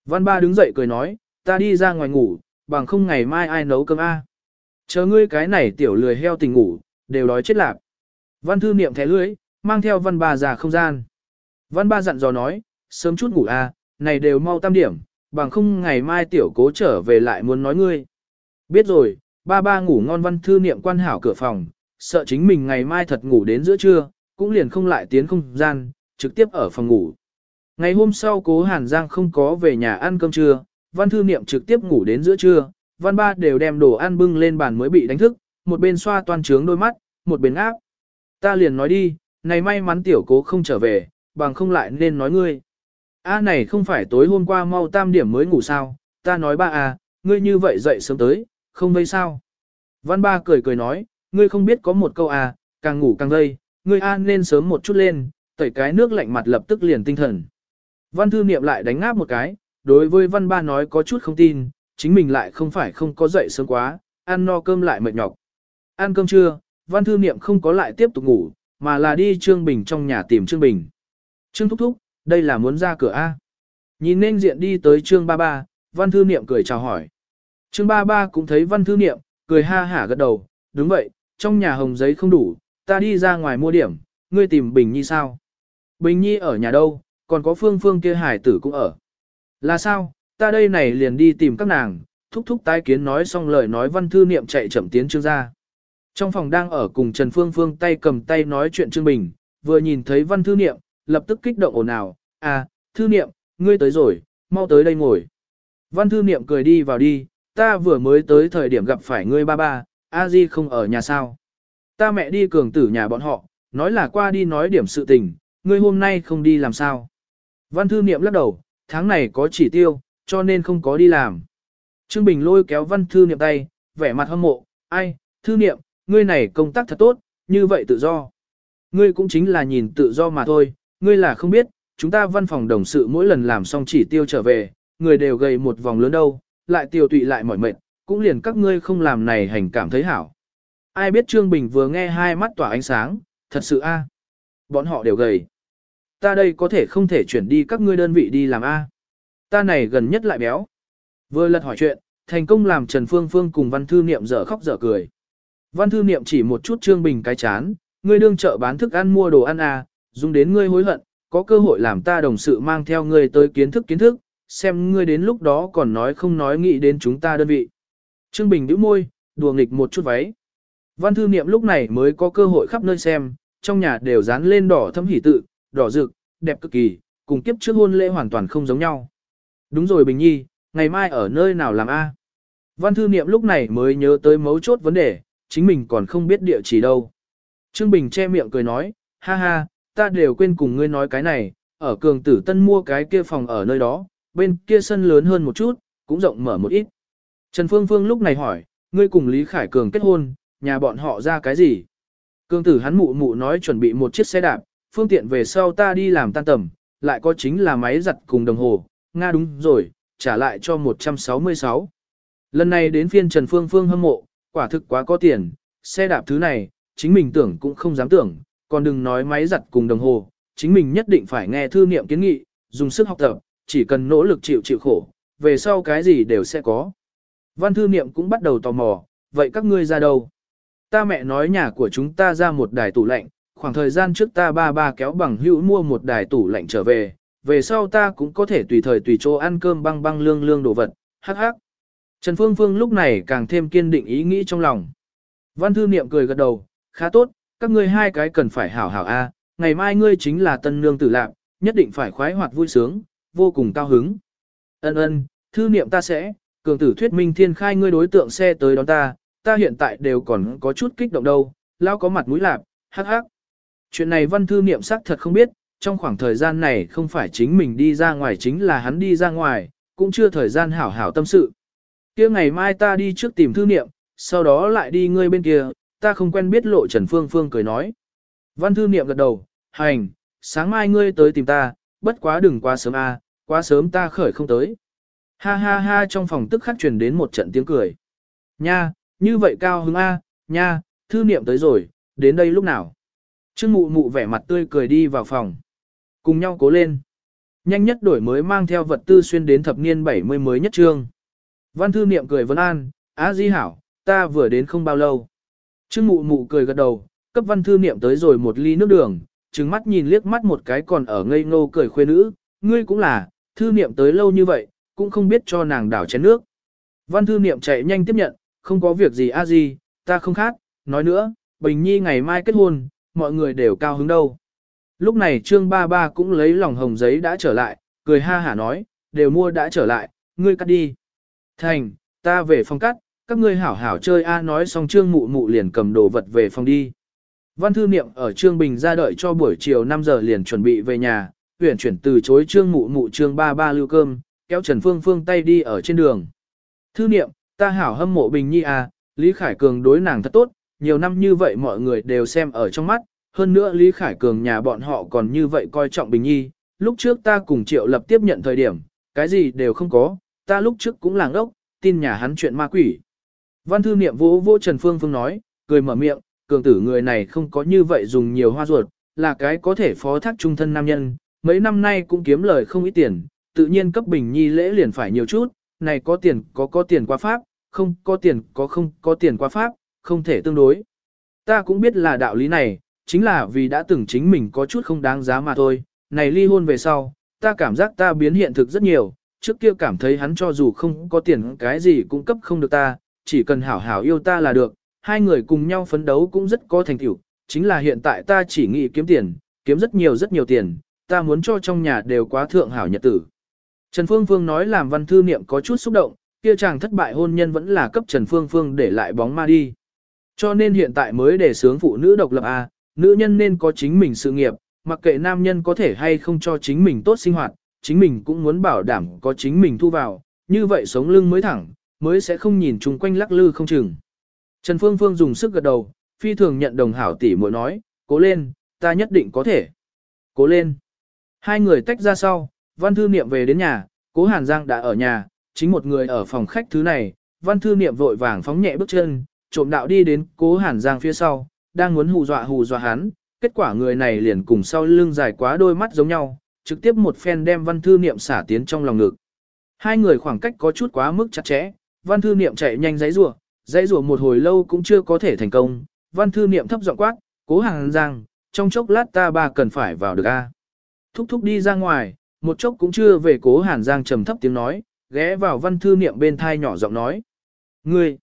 Văn ba đứng dậy cười nói, ta đi ra ngoài ngủ, bằng không ngày mai ai nấu cơm a? Chờ ngươi cái này tiểu lười heo tình ngủ, đều đói chết lạc. Văn thư niệm thẻ lưới, mang theo văn ba ra không gian. Văn ba dặn dò nói, sớm chút ngủ a, này đều mau tam điểm, bằng không ngày mai tiểu cố trở về lại muốn nói ngươi. Biết rồi, ba ba ngủ ngon văn thư niệm quan hảo cửa phòng, sợ chính mình ngày mai thật ngủ đến giữa trưa, cũng liền không lại tiến không gian, trực tiếp ở phòng ngủ. Ngày hôm sau cố Hàn Giang không có về nhà ăn cơm trưa, văn thư niệm trực tiếp ngủ đến giữa trưa, văn ba đều đem đồ ăn bưng lên bàn mới bị đánh thức, một bên xoa toàn trướng đôi mắt, một bên áp. Ta liền nói đi, này may mắn tiểu cố không trở về, bằng không lại nên nói ngươi. A này không phải tối hôm qua mau tam điểm mới ngủ sao, ta nói ba à, ngươi như vậy dậy sớm tới, không vây sao. Văn ba cười cười nói, ngươi không biết có một câu à, càng ngủ càng gây, ngươi an nên sớm một chút lên, tẩy cái nước lạnh mặt lập tức liền tinh thần. Văn thư niệm lại đánh ngáp một cái, đối với văn ba nói có chút không tin, chính mình lại không phải không có dậy sớm quá, ăn no cơm lại mệt nhọc. Ăn cơm trưa, văn thư niệm không có lại tiếp tục ngủ, mà là đi Trương Bình trong nhà tìm Trương Bình. Trương Thúc Thúc, đây là muốn ra cửa A. Nhìn nên diện đi tới Trương Ba Ba, văn thư niệm cười chào hỏi. Trương Ba Ba cũng thấy văn thư niệm, cười ha hả gật đầu, đúng vậy, trong nhà hồng giấy không đủ, ta đi ra ngoài mua điểm, ngươi tìm Bình Nhi sao? Bình Nhi ở nhà đâu, còn có Phương Phương kia hải tử cũng ở. Là sao, ta đây này liền đi tìm các nàng, thúc thúc tái kiến nói xong lời nói văn thư niệm chạy chậm tiến trương ra. Trong phòng đang ở cùng Trần Phương Phương tay cầm tay nói chuyện Trương Bình, vừa nhìn thấy văn thư niệm, lập tức kích động ồn ào, à, thư niệm, ngươi tới rồi, mau tới đây ngồi. Văn thư niệm cười đi vào đi, ta vừa mới tới thời điểm gặp phải ngươi ba ba, a di không ở nhà sao. Ta mẹ đi cường tử nhà bọn họ, nói là qua đi nói điểm sự tình, ngươi hôm nay không đi làm sao. Văn thư niệm lắc đầu, tháng này có chỉ tiêu, cho nên không có đi làm. Trương Bình lôi kéo văn thư niệm tay, vẻ mặt hâm mộ, ai, thư niệm, ngươi này công tác thật tốt, như vậy tự do. Ngươi cũng chính là nhìn tự do mà thôi, ngươi là không biết, chúng ta văn phòng đồng sự mỗi lần làm xong chỉ tiêu trở về, người đều gầy một vòng lớn đâu, lại tiêu tụy lại mỏi mệt, cũng liền các ngươi không làm này hành cảm thấy hảo. Ai biết Trương Bình vừa nghe hai mắt tỏa ánh sáng, thật sự a, Bọn họ đều gầy. Ta đây có thể không thể chuyển đi các ngươi đơn vị đi làm a. Ta này gần nhất lại béo. Vừa lật hỏi chuyện, thành công làm Trần Phương Phương cùng Văn Thư Niệm dở khóc dở cười. Văn Thư Niệm chỉ một chút Trương Bình cái chán, ngươi đương chợ bán thức ăn mua đồ ăn à, dùng đến ngươi hối hận, có cơ hội làm ta đồng sự mang theo ngươi tới kiến thức kiến thức, xem ngươi đến lúc đó còn nói không nói nghĩ đến chúng ta đơn vị. Trương Bình nhíu môi, đùa nghịch một chút váy. Văn thư niệm lúc này mới có cơ hội khắp nơi xem, trong nhà đều dán lên đỏ thâm hỉ tự, đỏ rực, đẹp cực kỳ, cùng kiếp trước hôn lễ hoàn toàn không giống nhau. Đúng rồi Bình Nhi, ngày mai ở nơi nào làm A? Văn thư niệm lúc này mới nhớ tới mấu chốt vấn đề, chính mình còn không biết địa chỉ đâu. Trương Bình che miệng cười nói, ha ha, ta đều quên cùng ngươi nói cái này, ở cường tử tân mua cái kia phòng ở nơi đó, bên kia sân lớn hơn một chút, cũng rộng mở một ít. Trần Phương Phương lúc này hỏi, ngươi cùng Lý Khải Cường kết hôn, nhà bọn họ ra cái gì? Cường tử hắn mụ mụ nói chuẩn bị một chiếc xe đạp, phương tiện về sau ta đi làm tan tầm, lại có chính là máy giặt cùng đồng hồ, Nga đúng rồi, trả lại cho 166. Lần này đến phiên Trần Phương Phương hâm mộ, quả thực quá có tiền, xe đạp thứ này, chính mình tưởng cũng không dám tưởng, còn đừng nói máy giặt cùng đồng hồ, chính mình nhất định phải nghe thư niệm kiến nghị, dùng sức học tập, chỉ cần nỗ lực chịu chịu khổ, về sau cái gì đều sẽ có. Văn thư niệm cũng bắt đầu tò mò, vậy các ngươi ra đâu? Ta mẹ nói nhà của chúng ta ra một đài tủ lạnh, khoảng thời gian trước ta ba ba kéo bằng hữu mua một đài tủ lạnh trở về, về sau ta cũng có thể tùy thời tùy chỗ ăn cơm băng băng lương lương đồ vật, hắc hắc. Trần Phương Phương lúc này càng thêm kiên định ý nghĩ trong lòng. Văn thư niệm cười gật đầu, khá tốt, các ngươi hai cái cần phải hảo hảo a, ngày mai ngươi chính là tân nương tử lạc, nhất định phải khoái hoạt vui sướng, vô cùng cao hứng. Ân ân, thư niệm ta sẽ, cường tử thuyết minh thiên khai ngươi đối tượng xe tới đón ta, ta hiện tại đều còn có chút kích động đâu, lao có mặt mũi lạp, hắc hắc. Chuyện này văn thư niệm sắc thật không biết, trong khoảng thời gian này không phải chính mình đi ra ngoài chính là hắn đi ra ngoài, cũng chưa thời gian hảo hảo tâm sự. kia ngày mai ta đi trước tìm thư niệm, sau đó lại đi ngươi bên kia, ta không quen biết lộ Trần Phương Phương cười nói. Văn thư niệm gật đầu, hành, sáng mai ngươi tới tìm ta, bất quá đừng quá sớm a, quá sớm ta khởi không tới. Ha ha ha trong phòng tức khắc truyền đến một trận tiếng cười. Nha, như vậy cao hứng a, nha, thư niệm tới rồi, đến đây lúc nào. Trương mụ mụ vẻ mặt tươi cười đi vào phòng. Cùng nhau cố lên. Nhanh nhất đổi mới mang theo vật tư xuyên đến thập niên 70 mới nhất trương. Văn thư niệm cười vấn an, á di hảo, ta vừa đến không bao lâu. Trương mụ mụ cười gật đầu, cấp văn thư niệm tới rồi một ly nước đường, trừng mắt nhìn liếc mắt một cái còn ở ngây ngô cười khuê nữ, ngươi cũng là, thư niệm tới lâu như vậy, cũng không biết cho nàng đảo chén nước. Văn thư niệm chạy nhanh tiếp nhận, không có việc gì a gì, ta không khác, nói nữa, Bình Nhi ngày mai kết hôn, mọi người đều cao hứng đâu. Lúc này Trương Ba Ba cũng lấy lòng hồng giấy đã trở lại, cười ha hả nói, đều mua đã trở lại, ngươi cắt đi. Thành, ta về phòng cắt, các ngươi hảo hảo chơi a nói xong Trương Mụ Mụ liền cầm đồ vật về phòng đi. Văn thư niệm ở Trương Bình ra đợi cho buổi chiều 5 giờ liền chuẩn bị về nhà, tuyển chuyển từ chối Trương Mụ Mụ Trương Ba Ba lưu cơm, kéo Trần Phương Phương tay đi ở trên đường. Thư niệm, ta hảo hâm mộ Bình Nhi à, Lý Khải Cường đối nàng thật tốt, nhiều năm như vậy mọi người đều xem ở trong mắt, hơn nữa Lý Khải Cường nhà bọn họ còn như vậy coi trọng Bình Nhi, lúc trước ta cùng Triệu Lập tiếp nhận thời điểm, cái gì đều không có, ta lúc trước cũng làng ốc, tin nhà hắn chuyện ma quỷ. Văn thư niệm vô vô Trần Phương Phương nói, cười mở miệng, cường tử người này không có như vậy dùng nhiều hoa ruột, là cái có thể phó thác trung thân nam nhân, mấy năm nay cũng kiếm lời không ít tiền, tự nhiên cấp Bình Nhi lễ liền phải nhiều chút, này có tiền có có tiền qua pháp, không có tiền có không có tiền qua pháp, không thể tương đối. Ta cũng biết là đạo lý này, chính là vì đã từng chính mình có chút không đáng giá mà thôi, này ly hôn về sau, ta cảm giác ta biến hiện thực rất nhiều, trước kia cảm thấy hắn cho dù không có tiền cái gì cũng cấp không được ta, chỉ cần hảo hảo yêu ta là được, hai người cùng nhau phấn đấu cũng rất có thành tựu, chính là hiện tại ta chỉ nghĩ kiếm tiền, kiếm rất nhiều rất nhiều tiền, ta muốn cho trong nhà đều quá thượng hảo nhật tử. Trần Phương Phương nói làm văn thư niệm có chút xúc động, kia chàng thất bại hôn nhân vẫn là cấp Trần Phương Phương để lại bóng ma đi. Cho nên hiện tại mới để sướng phụ nữ độc lập A, nữ nhân nên có chính mình sự nghiệp, mặc kệ nam nhân có thể hay không cho chính mình tốt sinh hoạt, chính mình cũng muốn bảo đảm có chính mình thu vào, như vậy sống lưng mới thẳng, mới sẽ không nhìn chung quanh lắc lư không chừng. Trần Phương Phương dùng sức gật đầu, phi thường nhận đồng hảo tỷ muội nói, cố lên, ta nhất định có thể. Cố lên. Hai người tách ra sau, văn thư niệm về đến nhà, cố Hàn Giang đã ở nhà, chính một người ở phòng khách thứ này, văn thư niệm vội vàng phóng nhẹ bước chân, trộm đạo đi đến cố Hàn Giang phía sau, đang muốn hù dọa hù dọa hắn, kết quả người này liền cùng sau lưng dài quá đôi mắt giống nhau, trực tiếp một phen đem văn thư niệm xả tiến trong lòng ngực. Hai người khoảng cách có chút quá mức chặt chẽ, văn thư niệm chạy nhanh giấy rủa giấy rủa một hồi lâu cũng chưa có thể thành công, văn thư niệm thấp giọng quát, cố Hàn giang, trong chốc lát ta ba cần phải vào được a. Thúc thúc đi ra ngoài, một chốc cũng chưa về cố hàn giang trầm thấp tiếng nói, ghé vào văn thư niệm bên thai nhỏ giọng nói. Ngươi!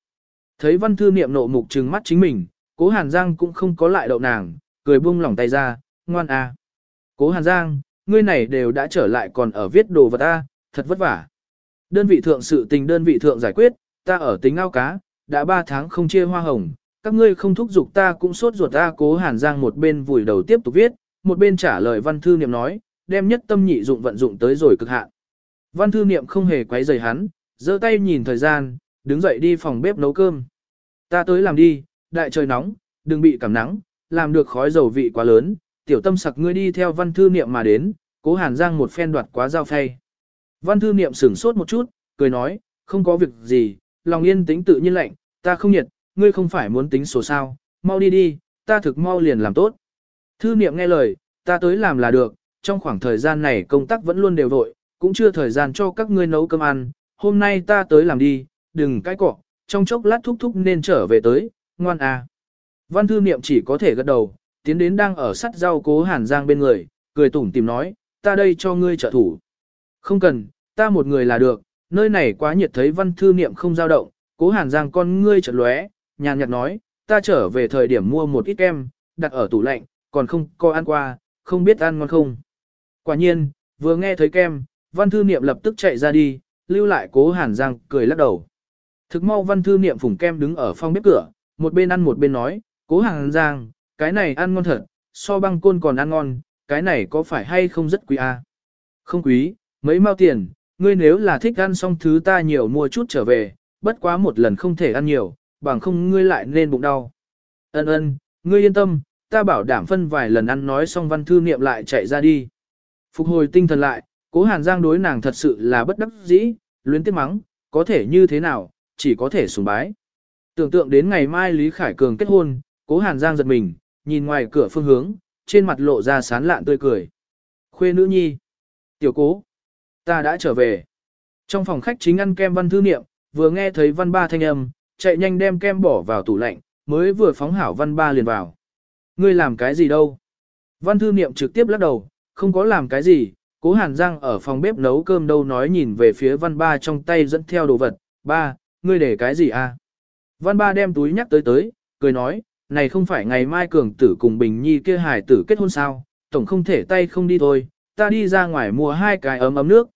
Thấy văn thư niệm nộ mục trừng mắt chính mình, cố hàn giang cũng không có lại đậu nàng, cười buông lỏng tay ra, ngoan à Cố hàn giang, ngươi này đều đã trở lại còn ở viết đồ vật ta thật vất vả. Đơn vị thượng sự tình đơn vị thượng giải quyết, ta ở tính ao cá, đã 3 tháng không chia hoa hồng, các ngươi không thúc giục ta cũng sốt ruột ta cố hàn giang một bên vùi đầu tiếp tục viết, một bên trả lời văn thư niệm nói, đem nhất tâm nhị dụng vận dụng tới rồi cực hạn. Văn thư niệm không hề quấy rầy hắn, giơ tay nhìn thời gian, đứng dậy đi phòng bếp nấu cơm. Ta tới làm đi, đại trời nóng, đừng bị cảm nắng, làm được khói dầu vị quá lớn, tiểu tâm sặc ngươi đi theo văn thư niệm mà đến, cố hàn giang một phen đoạt quá dao phay. Văn thư niệm sửng sốt một chút, cười nói, không có việc gì, lòng yên tĩnh tự nhiên lạnh, ta không nhiệt, ngươi không phải muốn tính số sao, mau đi đi, ta thực mau liền làm tốt. Thư niệm nghe lời, ta tới làm là được, trong khoảng thời gian này công tác vẫn luôn đều vội, cũng chưa thời gian cho các ngươi nấu cơm ăn, hôm nay ta tới làm đi, đừng cãi cọ, trong chốc lát thúc thúc nên trở về tới, ngoan à. Văn thư niệm chỉ có thể gật đầu, tiến đến đang ở sắt rau cố hàn giang bên người, cười tủm tìm nói, ta đây cho ngươi trợ thủ. Không cần, ta một người là được, nơi này quá nhiệt thấy văn thư niệm không dao động, cố hàn giang con ngươi chợt lóe, nhàn nhạt nói, ta trở về thời điểm mua một ít kem, đặt ở tủ lạnh, còn không có ăn qua, không biết ăn ngon không. Quả nhiên, vừa nghe thấy kem, văn thư niệm lập tức chạy ra đi, lưu lại cố hàn giang cười lắc đầu. Thực mau văn thư niệm phủng kem đứng ở phòng bếp cửa, một bên ăn một bên nói, cố hàn giang, cái này ăn ngon thật, so băng côn còn ăn ngon, cái này có phải hay không rất quý à? Không quý, mấy mao tiền, ngươi nếu là thích ăn xong thứ ta nhiều mua chút trở về, bất quá một lần không thể ăn nhiều, bằng không ngươi lại nên bụng đau. Ân ân, ngươi yên tâm, ta bảo đảm phân vài lần ăn nói xong văn thư niệm lại chạy ra đi. Phục hồi tinh thần lại, cố hàn giang đối nàng thật sự là bất đắc dĩ, luyến tiếc mắng, có thể như thế nào, chỉ có thể sùng bái. Tưởng tượng đến ngày mai Lý Khải Cường kết hôn, cố hàn giang giật mình, nhìn ngoài cửa phương hướng, trên mặt lộ ra sán lạn tươi cười. Khuê nữ nhi. Tiểu cố. Ta đã trở về. Trong phòng khách chính ăn kem văn thư niệm, vừa nghe thấy văn ba thanh âm, chạy nhanh đem kem bỏ vào tủ lạnh, mới vừa phóng hảo văn ba liền vào. Ngươi làm cái gì đâu? Văn thư niệm trực tiếp lắc đầu, không có làm cái gì, cố hàn giang ở phòng bếp nấu cơm đâu nói nhìn về phía văn ba trong tay dẫn theo đồ vật, ba, ngươi để cái gì à? Văn ba đem túi nhắc tới tới, cười nói, này không phải ngày mai cường tử cùng Bình Nhi kia hải tử kết hôn sao, tổng không thể tay không đi thôi, ta đi ra ngoài mua hai cái ấm ấm nước.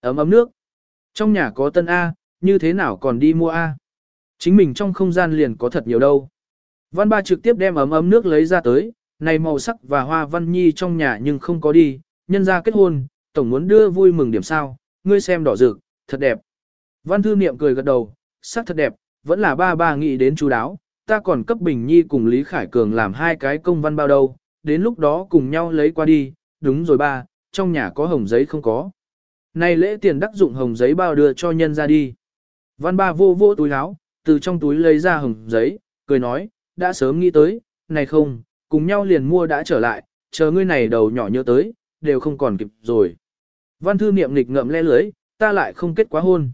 Ấm ấm nước. Trong nhà có tân A, như thế nào còn đi mua A? Chính mình trong không gian liền có thật nhiều đâu. Văn ba trực tiếp đem ấm ấm nước lấy ra tới, này màu sắc và hoa văn nhi trong nhà nhưng không có đi, nhân ra kết hôn, tổng muốn đưa vui mừng điểm sao, ngươi xem đỏ rực, thật đẹp. Văn thư niệm cười gật đầu, sắc thật đẹp, vẫn là ba ba nghĩ đến chú đáo, ta còn cấp Bình Nhi cùng Lý Khải Cường làm hai cái công văn bao đâu, đến lúc đó cùng nhau lấy qua đi, đúng rồi ba, trong nhà có hồng giấy không có. Này lễ tiền đắc dụng hồng giấy bao đưa cho nhân ra đi. Văn ba vô vô túi áo, từ trong túi lấy ra hồng giấy, cười nói, đã sớm nghĩ tới, này không, cùng nhau liền mua đã trở lại, chờ ngươi này đầu nhỏ nhớ tới, đều không còn kịp rồi. Văn thư niệm nghịch ngậm le lưới, ta lại không kết quá hôn.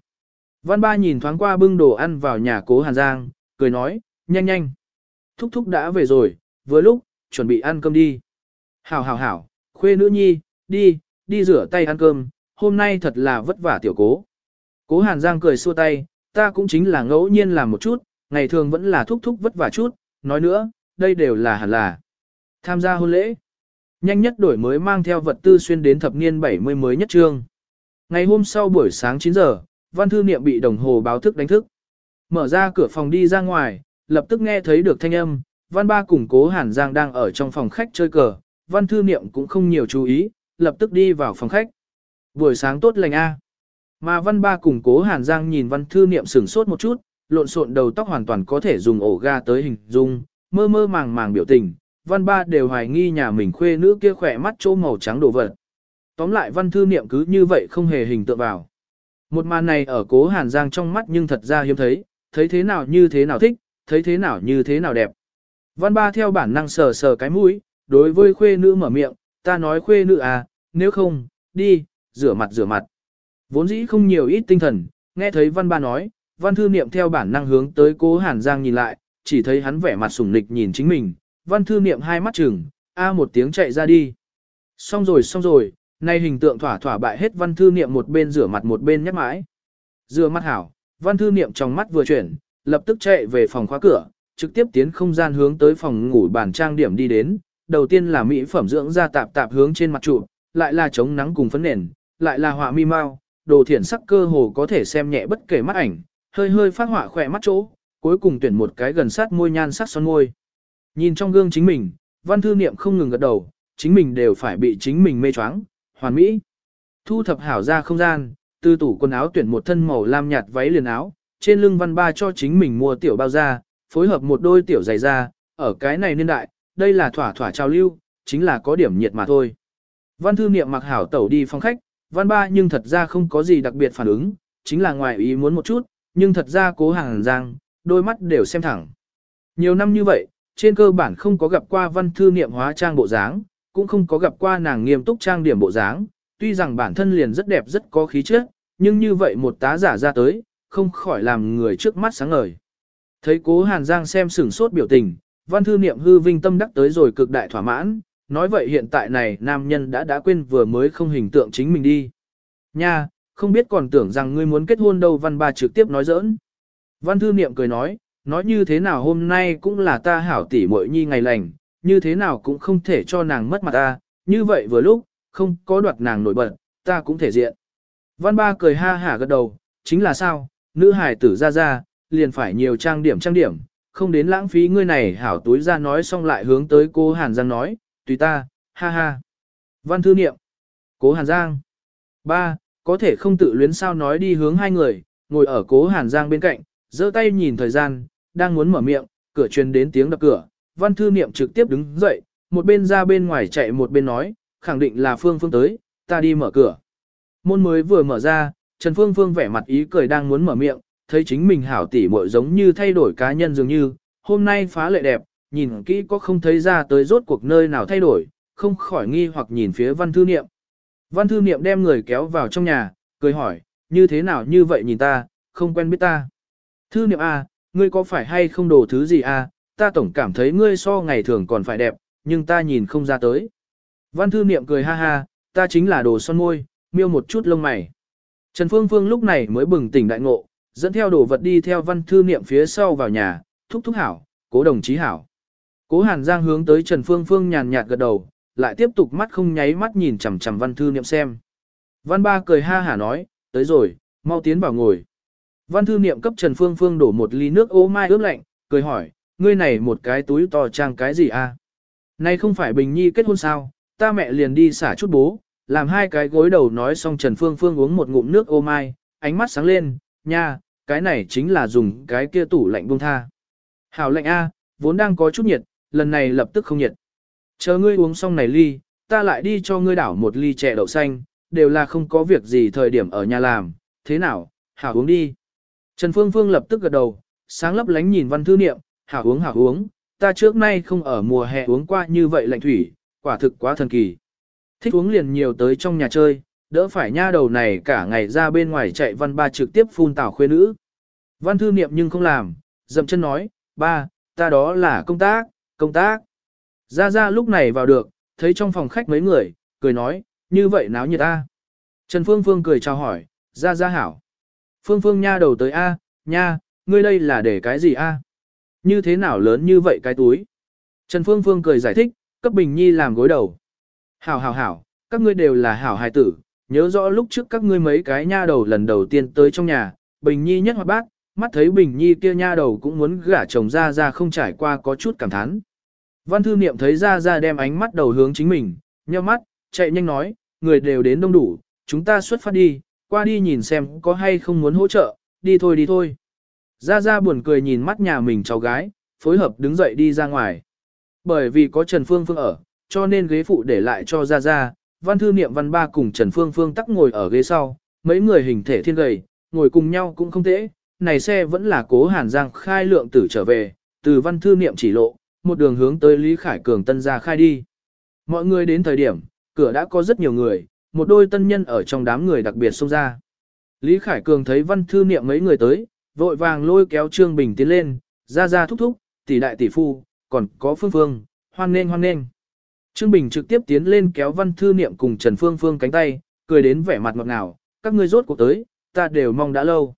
Văn ba nhìn thoáng qua bưng đồ ăn vào nhà cố Hàn Giang, cười nói, nhanh nhanh. Thúc thúc đã về rồi, vừa lúc, chuẩn bị ăn cơm đi. Hảo hảo hảo, khuê nữ nhi, đi, đi rửa tay ăn cơm, hôm nay thật là vất vả tiểu cố. Cố Hàn Giang cười xua tay, ta cũng chính là ngẫu nhiên làm một chút, ngày thường vẫn là thúc thúc vất vả chút, nói nữa, đây đều là hẳn là. Tham gia hôn lễ. Nhanh nhất đổi mới mang theo vật tư xuyên đến thập niên 70 mới nhất trương. Ngày hôm sau buổi sáng 9 giờ, văn thư niệm bị đồng hồ báo thức đánh thức. Mở ra cửa phòng đi ra ngoài, lập tức nghe thấy được thanh âm, văn ba cùng cố Hàn Giang đang ở trong phòng khách chơi cờ, văn thư niệm cũng không nhiều chú ý, lập tức đi vào phòng khách. Buổi sáng tốt lành A. Mà văn ba cùng cố Hàn Giang nhìn văn thư niệm sửng sốt một chút, lộn xộn đầu tóc hoàn toàn có thể dùng ổ ga tới hình dung, mơ mơ màng màng biểu tình, văn ba đều hoài nghi nhà mình khuê nữ kia khỏe mắt chỗ màu trắng đổ vật. Tóm lại văn thư niệm cứ như vậy không hề hình tượng vào. Một màn này ở cố Hàn Giang trong mắt nhưng thật ra hiếm thấy, thấy thế nào như thế nào thích, thấy thế nào như thế nào đẹp. Văn ba theo bản năng sờ sờ cái mũi, đối với khuê nữ mở miệng, ta nói khuê nữ à, nếu không, đi, rửa mặt rửa mặt. Vốn dĩ không nhiều ít tinh thần, nghe thấy văn ba nói, văn thư niệm theo bản năng hướng tới cố Hàn Giang nhìn lại, chỉ thấy hắn vẻ mặt sủng nịch nhìn chính mình, văn thư niệm hai mắt chừng, a một tiếng chạy ra đi. Xong rồi xong rồi, nay hình tượng thỏa thỏa bại hết văn thư niệm một bên rửa mặt một bên nhắc mãi. Rửa mặt hảo, văn thư niệm trong mắt vừa chuyển, lập tức chạy về phòng khóa cửa, trực tiếp tiến không gian hướng tới phòng ngủ bàn trang điểm đi đến. Đầu tiên là mỹ phẩm dưỡng da tạp tạp hướng trên mặt trụ, lại là chống nắng cùng phấn nền, lại là họa mi mau, đồ thiển sắc cơ hồ có thể xem nhẹ bất kể mắt ảnh, hơi hơi phát họa khỏe mắt chỗ, cuối cùng tuyển một cái gần sát môi nhan sắc son môi. Nhìn trong gương chính mình, văn thư niệm không ngừng gật đầu, chính mình đều phải bị chính mình mê choáng, hoàn mỹ. Thu thập hảo ra không gian, từ tủ quần áo tuyển một thân màu lam nhạt váy liền áo, trên lưng văn ba cho chính mình mua tiểu bao da, phối hợp một đôi tiểu giày da, ở cái này niên đại, đây là thỏa thỏa trao lưu, chính là có điểm nhiệt mà thôi. Văn thư niệm mặc hảo tẩu đi phòng khách, văn ba nhưng thật ra không có gì đặc biệt phản ứng, chính là ngoài ý muốn một chút, nhưng thật ra cố hàng giang, đôi mắt đều xem thẳng. Nhiều năm như vậy, trên cơ bản không có gặp qua văn thư niệm hóa trang bộ dáng, cũng không có gặp qua nàng nghiêm túc trang điểm bộ dáng, tuy rằng bản thân liền rất đẹp rất có khí chất, nhưng như vậy một tá giả ra tới, không khỏi làm người trước mắt sáng ngời. Thấy cố Hàn Giang xem sửng sốt biểu tình, văn thư niệm hư vinh tâm đắc tới rồi cực đại thỏa mãn, nói vậy hiện tại này nam nhân đã đã quên vừa mới không hình tượng chính mình đi. Nha, không biết còn tưởng rằng ngươi muốn kết hôn đâu văn ba trực tiếp nói giỡn. Văn thư niệm cười nói, nói như thế nào hôm nay cũng là ta hảo tỷ muội nhi ngày lành, như thế nào cũng không thể cho nàng mất mặt ta, như vậy vừa lúc, không có đoạt nàng nổi bật, ta cũng thể diện. Văn ba cười ha hả gật đầu, chính là sao, nữ hải tử ra ra, liền phải nhiều trang điểm trang điểm, không đến lãng phí ngươi này hảo túi ra nói xong lại hướng tới cô Hàn Giang nói, tùy ta, ha ha. Văn thư niệm, cố Hàn Giang. Ba, có thể không tự luyến sao nói đi hướng hai người, ngồi ở cố Hàn Giang bên cạnh, giơ tay nhìn thời gian, đang muốn mở miệng, cửa truyền đến tiếng đập cửa, văn thư niệm trực tiếp đứng dậy, một bên ra bên ngoài chạy một bên nói, khẳng định là Phương Phương tới, ta đi mở cửa. Môn mới vừa mở ra, Trần Phương Phương vẻ mặt ý cười đang muốn mở miệng, thấy chính mình hảo tỉ muội giống như thay đổi cá nhân dường như, hôm nay phá lệ đẹp, nhìn kỹ có không thấy ra tới rốt cuộc nơi nào thay đổi, không khỏi nghi hoặc nhìn phía văn thư niệm. Văn thư niệm đem người kéo vào trong nhà, cười hỏi, như thế nào như vậy nhìn ta, không quen biết ta. Thư niệm A, à, ngươi có phải hay không đồ thứ gì à? ta tổng cảm thấy ngươi so ngày thường còn phải đẹp, nhưng ta nhìn không ra tới. Văn thư niệm cười ha ha, ta chính là đồ son môi, miêu một chút lông mày. Trần Phương Phương lúc này mới bừng tỉnh đại ngộ, dẫn theo đồ vật đi theo văn thư niệm phía sau vào nhà, thúc thúc hảo, cố đồng chí hảo. Cố Hàn Giang hướng tới Trần Phương Phương nhàn nhạt gật đầu, lại tiếp tục mắt không nháy mắt nhìn chằm chằm văn thư niệm xem. Văn ba cười ha hả nói, tới rồi, mau tiến vào ngồi. Văn thư niệm cấp Trần Phương Phương đổ một ly nước ô mai ướp lạnh, cười hỏi, ngươi này một cái túi to trang cái gì a? À? Này không phải Bình Nhi kết hôn sao, ta mẹ liền đi xả chút bố, làm hai cái gối đầu nói xong Trần Phương Phương uống một ngụm nước ô mai, ánh mắt sáng lên, nha, cái này chính là dùng cái kia tủ lạnh buông tha. Hảo lạnh A, vốn đang có chút nhiệt, lần này lập tức không nhiệt. Chờ ngươi uống xong này ly, ta lại đi cho ngươi đảo một ly chè đậu xanh, đều là không có việc gì thời điểm ở nhà làm, thế nào, hảo uống đi. Trần Phương Phương lập tức gật đầu, sáng lấp lánh nhìn văn thư niệm, hảo uống hảo uống, ta trước nay không ở mùa hè uống qua như vậy lạnh thủy, quả thực quá thần kỳ. Thích uống liền nhiều tới trong nhà chơi, đỡ phải nha đầu này cả ngày ra bên ngoài chạy văn ba trực tiếp phun tảo khuê nữ. Văn thư niệm nhưng không làm, dậm chân nói, ba, ta đó là công tác, công tác. Ra ra lúc này vào được, thấy trong phòng khách mấy người, cười nói, như vậy náo nhiệt ta. Trần Phương Phương cười chào hỏi, ra ra hảo. Phương Phương nha đầu tới A, nha, ngươi đây là để cái gì A? Như thế nào lớn như vậy cái túi? Trần Phương Phương cười giải thích, cấp Bình Nhi làm gối đầu. Hảo hảo hảo, các ngươi đều là hảo hài tử, nhớ rõ lúc trước các ngươi mấy cái nha đầu lần đầu tiên tới trong nhà, Bình Nhi nhất hoạt bác, mắt thấy Bình Nhi kia nha đầu cũng muốn gả chồng ra ra không trải qua có chút cảm thán. Văn thư niệm thấy ra ra đem ánh mắt đầu hướng chính mình, nheo mắt, chạy nhanh nói, người đều đến đông đủ, chúng ta xuất phát đi, qua đi nhìn xem có hay không muốn hỗ trợ, đi thôi đi thôi. gia gia buồn cười nhìn mắt nhà mình cháu gái, phối hợp đứng dậy đi ra ngoài. Bởi vì có Trần Phương Phương ở, cho nên ghế phụ để lại cho gia gia văn thư niệm văn ba cùng Trần Phương Phương tắc ngồi ở ghế sau, mấy người hình thể thiên gầy, ngồi cùng nhau cũng không tệ, này xe vẫn là cố Hàn Giang khai lượng tử trở về, từ văn thư niệm chỉ lộ, một đường hướng tới Lý Khải Cường tân gia khai đi. Mọi người đến thời điểm, cửa đã có rất nhiều người, một đôi tân nhân ở trong đám người đặc biệt xông ra. Lý Khải Cường thấy văn thư niệm mấy người tới, vội vàng lôi kéo Trương Bình tiến lên, ra ra thúc thúc, tỷ đại tỷ phu, còn có Phương Phương, hoan nghênh hoan nghênh. Trương Bình trực tiếp tiến lên kéo văn thư niệm cùng Trần Phương Phương cánh tay, cười đến vẻ mặt ngọt ngào, các ngươi rốt cuộc tới, ta đều mong đã lâu.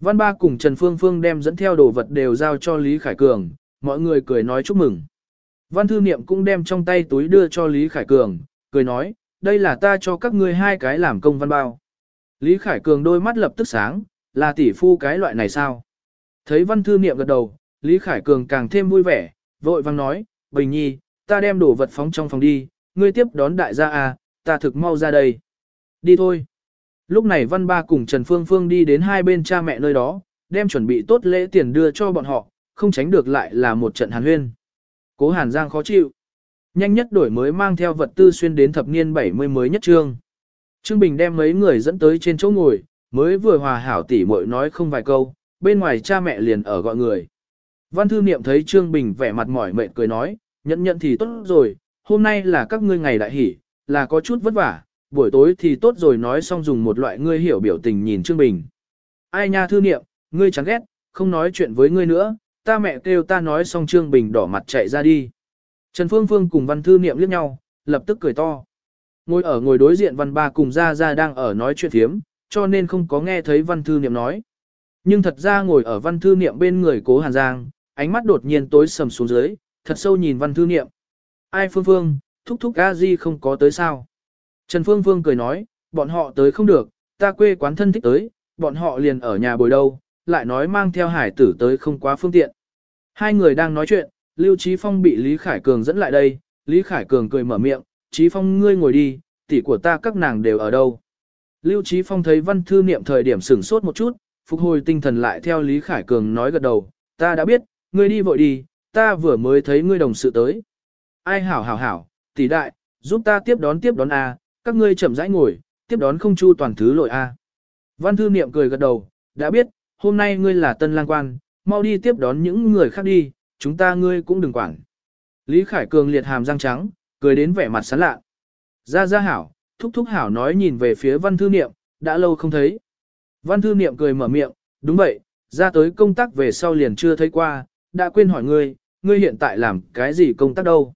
Văn ba cùng Trần Phương Phương đem dẫn theo đồ vật đều giao cho Lý Khải Cường, mọi người cười nói chúc mừng. Văn thư niệm cũng đem trong tay túi đưa cho Lý Khải Cường, cười nói, đây là ta cho các ngươi hai cái làm công văn bao. Lý Khải Cường đôi mắt lập tức sáng, là tỷ phu cái loại này sao? Thấy văn thư niệm gật đầu, Lý Khải Cường càng thêm vui vẻ, vội vang nói, Bình Nhi, ta đem đồ vật phóng trong phòng đi, ngươi tiếp đón đại gia à, ta thực mau ra đây. Đi thôi. Lúc này Văn Ba cùng Trần Phương Phương đi đến hai bên cha mẹ nơi đó, đem chuẩn bị tốt lễ tiền đưa cho bọn họ, không tránh được lại là một trận hàn huyên. Cố Hàn Giang khó chịu. Nhanh nhất đổi mới mang theo vật tư xuyên đến thập niên 70 mới nhất trương. Trương Bình đem mấy người dẫn tới trên chỗ ngồi, mới vừa hòa hảo tỉ muội nói không vài câu, bên ngoài cha mẹ liền ở gọi người. Văn thư niệm thấy Trương Bình vẻ mặt mỏi mệt cười nói, nhận nhận thì tốt rồi, hôm nay là các ngươi ngày đại hỷ, là có chút vất vả, buổi tối thì tốt rồi nói xong dùng một loại ngươi hiểu biểu tình nhìn Trương Bình. Ai nha thư niệm, ngươi chẳng ghét, không nói chuyện với ngươi nữa, ta mẹ kêu ta nói xong Trương Bình đỏ mặt chạy ra đi. Trần Phương Phương cùng văn thư niệm liếc nhau, lập tức cười to. Ngồi ở ngồi đối diện văn ba cùng Gia Gia đang ở nói chuyện thiếm, cho nên không có nghe thấy văn thư niệm nói. Nhưng thật ra ngồi ở văn thư niệm bên người cố Hàn Giang, ánh mắt đột nhiên tối sầm xuống dưới, thật sâu nhìn văn thư niệm. Ai Phương Phương, thúc thúc a di không có tới sao? Trần Phương Phương cười nói, bọn họ tới không được, ta quê quán thân thích tới, bọn họ liền ở nhà bồi đâu, lại nói mang theo hải tử tới không quá phương tiện. Hai người đang nói chuyện, Lưu Trí Phong bị Lý Khải Cường dẫn lại đây, Lý Khải Cường cười mở miệng, Trí Phong ngươi ngồi đi, tỷ của ta các nàng đều ở đâu. Lưu Trí Phong thấy văn thư niệm thời điểm sửng sốt một chút, phục hồi tinh thần lại theo Lý Khải Cường nói gật đầu, ta đã biết, ngươi đi vội đi, ta vừa mới thấy ngươi đồng sự tới. Ai hảo hảo hảo, tỷ đại, giúp ta tiếp đón tiếp đón A, các ngươi chậm rãi ngồi, tiếp đón không chu toàn thứ lội A. Văn thư niệm cười gật đầu, đã biết, hôm nay ngươi là tân lang quan, mau đi tiếp đón những người khác đi, chúng ta ngươi cũng đừng quản. Lý Khải Cường liệt hàm răng trắng, cười đến vẻ mặt sán lạ. Ra ra hảo, thúc thúc hảo nói nhìn về phía văn thư niệm, đã lâu không thấy. Văn thư niệm cười mở miệng, đúng vậy, ra tới công tác về sau liền chưa thấy qua, đã quên hỏi ngươi, ngươi hiện tại làm cái gì công tác đâu.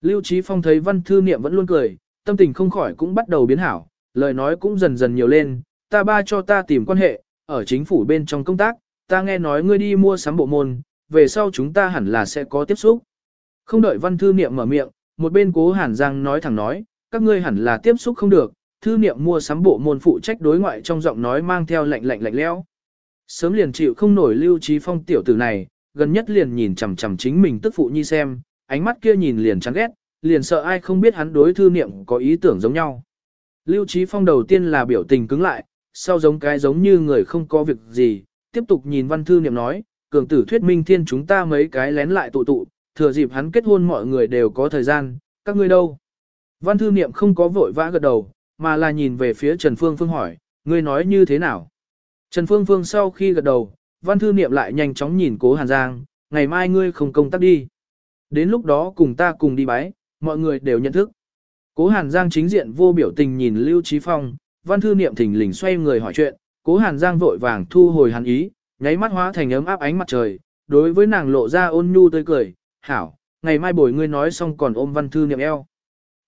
Lưu Trí Phong thấy văn thư niệm vẫn luôn cười, tâm tình không khỏi cũng bắt đầu biến hảo, lời nói cũng dần dần nhiều lên, ta ba cho ta tìm quan hệ, ở chính phủ bên trong công tác, ta nghe nói ngươi đi mua sắm bộ môn, về sau chúng ta hẳn là sẽ có tiếp xúc. Không đợi văn thư niệm mở miệng, một bên cố hàn giang nói thẳng nói, các ngươi hẳn là tiếp xúc không được, thư niệm mua sắm bộ môn phụ trách đối ngoại trong giọng nói mang theo lạnh lạnh lạnh lẽo. Sớm liền chịu không nổi lưu trí phong tiểu tử này, gần nhất liền nhìn chằm chằm chính mình tức phụ nhi xem, ánh mắt kia nhìn liền chán ghét, liền sợ ai không biết hắn đối thư niệm có ý tưởng giống nhau. Lưu trí phong đầu tiên là biểu tình cứng lại, sau giống cái giống như người không có việc gì, tiếp tục nhìn văn thư niệm nói, cường tử thuyết minh thiên chúng ta mấy cái lén lại tụ tụ, thừa dịp hắn kết hôn mọi người đều có thời gian, các ngươi đâu? Văn thư niệm không có vội vã gật đầu, mà là nhìn về phía Trần Phương Phương hỏi, ngươi nói như thế nào? Trần Phương Phương sau khi gật đầu, văn thư niệm lại nhanh chóng nhìn cố Hàn Giang, ngày mai ngươi không công tác đi. Đến lúc đó cùng ta cùng đi bái, mọi người đều nhận thức. Cố Hàn Giang chính diện vô biểu tình nhìn Lưu Trí Phong, văn thư niệm thỉnh lình xoay người hỏi chuyện, cố Hàn Giang vội vàng thu hồi hắn ý, nháy mắt hóa thành ấm áp ánh mặt trời, đối với nàng lộ ra ôn nhu tươi cười, hảo, ngày mai bồi ngươi nói xong còn ôm văn thư niệm eo.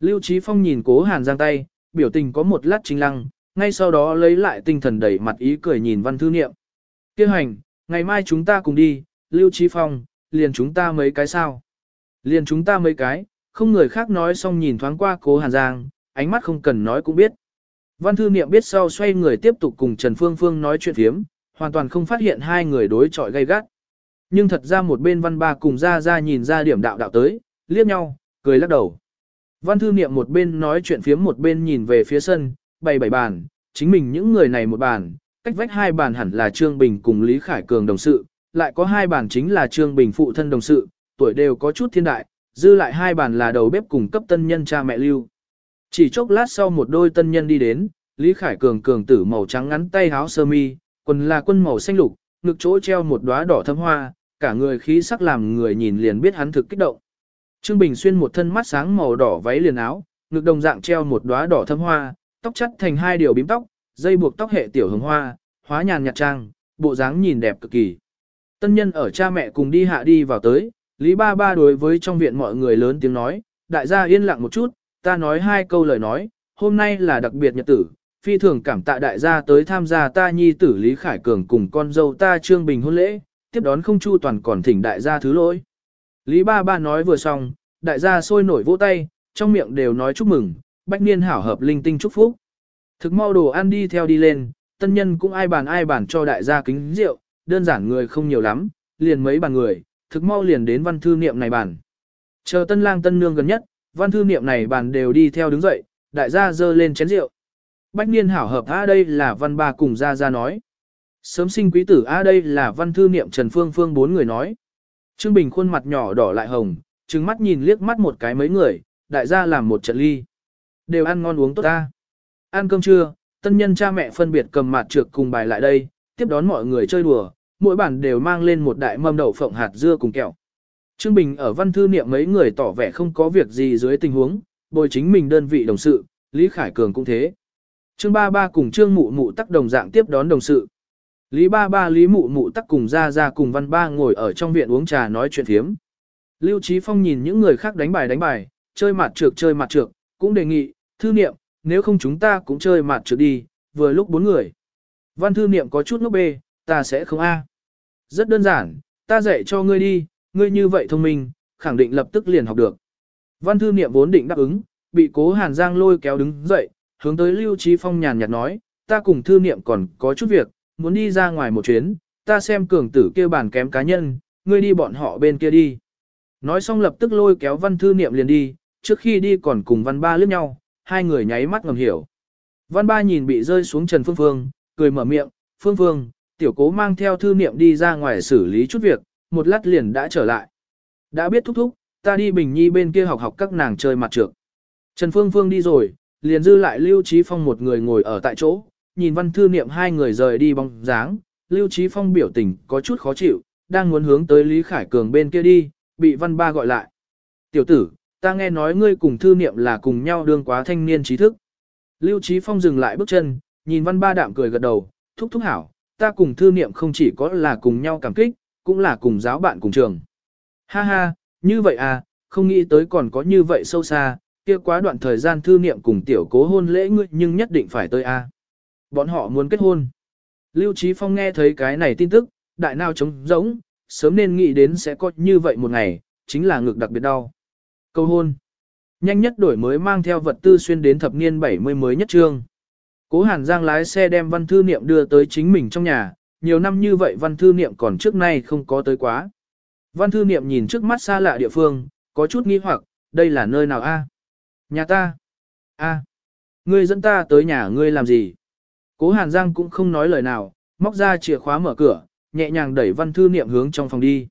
Lưu Trí Phong nhìn cố Hàn Giang tay, biểu tình có một lát chính lăng, ngay sau đó lấy lại tinh thần đẩy mặt ý cười nhìn văn thư niệm. Kêu hành, ngày mai chúng ta cùng đi, Lưu Trí Phong, liền chúng ta mấy cái sao. Liền chúng ta mấy cái, không người khác nói xong nhìn thoáng qua cố Hàn Giang, ánh mắt không cần nói cũng biết. Văn thư niệm biết sau xoay người tiếp tục cùng Trần Phương Phương nói chuyện thiếm, hoàn toàn không phát hiện hai người đối chọi gay gắt. Nhưng thật ra một bên văn ba cùng ra ra nhìn ra điểm đạo đạo tới, liếc nhau, cười lắc đầu. Văn thư niệm một bên nói chuyện phiếm một bên nhìn về phía sân, bày bảy bàn, chính mình những người này một bàn, cách vách hai bàn hẳn là Trương Bình cùng Lý Khải Cường đồng sự, lại có hai bàn chính là Trương Bình phụ thân đồng sự, tuổi đều có chút thiên đại, dư lại hai bàn là đầu bếp cùng cấp tân nhân cha mẹ lưu. Chỉ chốc lát sau một đôi tân nhân đi đến, Lý Khải Cường cường tử màu trắng ngắn tay áo sơ mi, quần là quân màu xanh lục, ngực chỗ treo một đóa đỏ thâm hoa, cả người khí sắc làm người nhìn liền biết hắn thực kích động. Trương Bình xuyên một thân mắt sáng màu đỏ váy liền áo, ngực đồng dạng treo một đóa đỏ thâm hoa, tóc chắt thành hai điều bím tóc, dây buộc tóc hệ tiểu hồng hoa, hóa nhàn nhạt trang, bộ dáng nhìn đẹp cực kỳ. Tân nhân ở cha mẹ cùng đi hạ đi vào tới, Lý Ba Ba đối với trong viện mọi người lớn tiếng nói, đại gia yên lặng một chút, ta nói hai câu lời nói, hôm nay là đặc biệt nhật tử, phi thường cảm tạ đại gia tới tham gia ta nhi tử Lý Khải Cường cùng con dâu ta Trương Bình hôn lễ, tiếp đón không chu toàn còn thỉnh đại gia thứ lỗi. Lý Ba Ba nói vừa xong, đại gia sôi nổi vỗ tay, trong miệng đều nói chúc mừng, bách niên hảo hợp linh tinh chúc phúc. Thực mau đồ ăn đi theo đi lên, tân nhân cũng ai bàn ai bàn cho đại gia kính rượu, đơn giản người không nhiều lắm, liền mấy bàn người, thực mau liền đến văn thư niệm này bàn. Chờ tân lang tân nương gần nhất, văn thư niệm này bàn đều đi theo đứng dậy, đại gia dơ lên chén rượu. Bách niên hảo hợp a đây là văn ba cùng gia gia nói. Sớm sinh quý tử a đây là văn thư niệm Trần Phương Phương bốn người nói. Trương Bình khuôn mặt nhỏ đỏ lại hồng, trừng mắt nhìn liếc mắt một cái mấy người, đại gia làm một trận ly. Đều ăn ngon uống tốt ta. Ăn cơm trưa, tân nhân cha mẹ phân biệt cầm mặt trược cùng bài lại đây, tiếp đón mọi người chơi đùa, mỗi bản đều mang lên một đại mâm đậu phộng hạt dưa cùng kẹo. Trương Bình ở văn thư niệm mấy người tỏ vẻ không có việc gì dưới tình huống, bồi chính mình đơn vị đồng sự, Lý Khải Cường cũng thế. Trương Ba Ba cùng Trương Mụ Mụ tắc đồng dạng tiếp đón đồng sự. Lý Ba Ba Lý Mụ Mụ tắc cùng ra ra cùng Văn Ba ngồi ở trong viện uống trà nói chuyện thiếm. Lưu Trí Phong nhìn những người khác đánh bài đánh bài, chơi mặt trược chơi mặt trược, cũng đề nghị, thư niệm, nếu không chúng ta cũng chơi mặt trược đi, vừa lúc bốn người. Văn thư niệm có chút ngốc bê, ta sẽ không a. Rất đơn giản, ta dạy cho ngươi đi, ngươi như vậy thông minh, khẳng định lập tức liền học được. Văn thư niệm vốn định đáp ứng, bị cố Hàn Giang lôi kéo đứng dậy, hướng tới Lưu Trí Phong nhàn nhạt nói, ta cùng thư niệm còn có chút việc, muốn đi ra ngoài một chuyến, ta xem cường tử kia bản kém cá nhân, ngươi đi bọn họ bên kia đi. Nói xong lập tức lôi kéo văn thư niệm liền đi, trước khi đi còn cùng văn ba liếc nhau, hai người nháy mắt ngầm hiểu. Văn ba nhìn bị rơi xuống Trần Phương Phương, cười mở miệng, Phương Phương, tiểu cố mang theo thư niệm đi ra ngoài xử lý chút việc, một lát liền đã trở lại. Đã biết thúc thúc, ta đi Bình Nhi bên kia học học các nàng chơi mặt trược. Trần Phương Phương đi rồi, liền dư lại Lưu Trí Phong một người ngồi ở tại chỗ, nhìn văn thư niệm hai người rời đi bóng dáng, Lưu Trí Phong biểu tình có chút khó chịu, đang muốn hướng tới Lý Khải Cường bên kia đi, bị văn ba gọi lại. Tiểu tử, ta nghe nói ngươi cùng thư niệm là cùng nhau đương quá thanh niên trí thức. Lưu Trí Phong dừng lại bước chân, nhìn văn ba đạm cười gật đầu, thúc thúc hảo, ta cùng thư niệm không chỉ có là cùng nhau cảm kích, cũng là cùng giáo bạn cùng trường. Ha ha, như vậy à, không nghĩ tới còn có như vậy sâu xa, kia quá đoạn thời gian thư niệm cùng tiểu cố hôn lễ ngươi nhưng nhất định phải tới a. À. Bọn họ muốn kết hôn. Lưu Trí Phong nghe thấy cái này tin tức, đại nào trống rỗng, sớm nên nghĩ đến sẽ có như vậy một ngày, chính là ngực đặc biệt đau. Câu hôn. Nhanh nhất đổi mới mang theo vật tư xuyên đến thập niên 70 mới nhất trương. Cố Hàn Giang lái xe đem văn thư niệm đưa tới chính mình trong nhà, nhiều năm như vậy văn thư niệm còn trước nay không có tới quá. Văn thư niệm nhìn trước mắt xa lạ địa phương, có chút nghi hoặc, đây là nơi nào a? Nhà ta. a, ngươi dẫn ta tới nhà ngươi làm gì? Cố Hàn Giang cũng không nói lời nào, móc ra chìa khóa mở cửa, nhẹ nhàng đẩy văn thư niệm hướng trong phòng đi.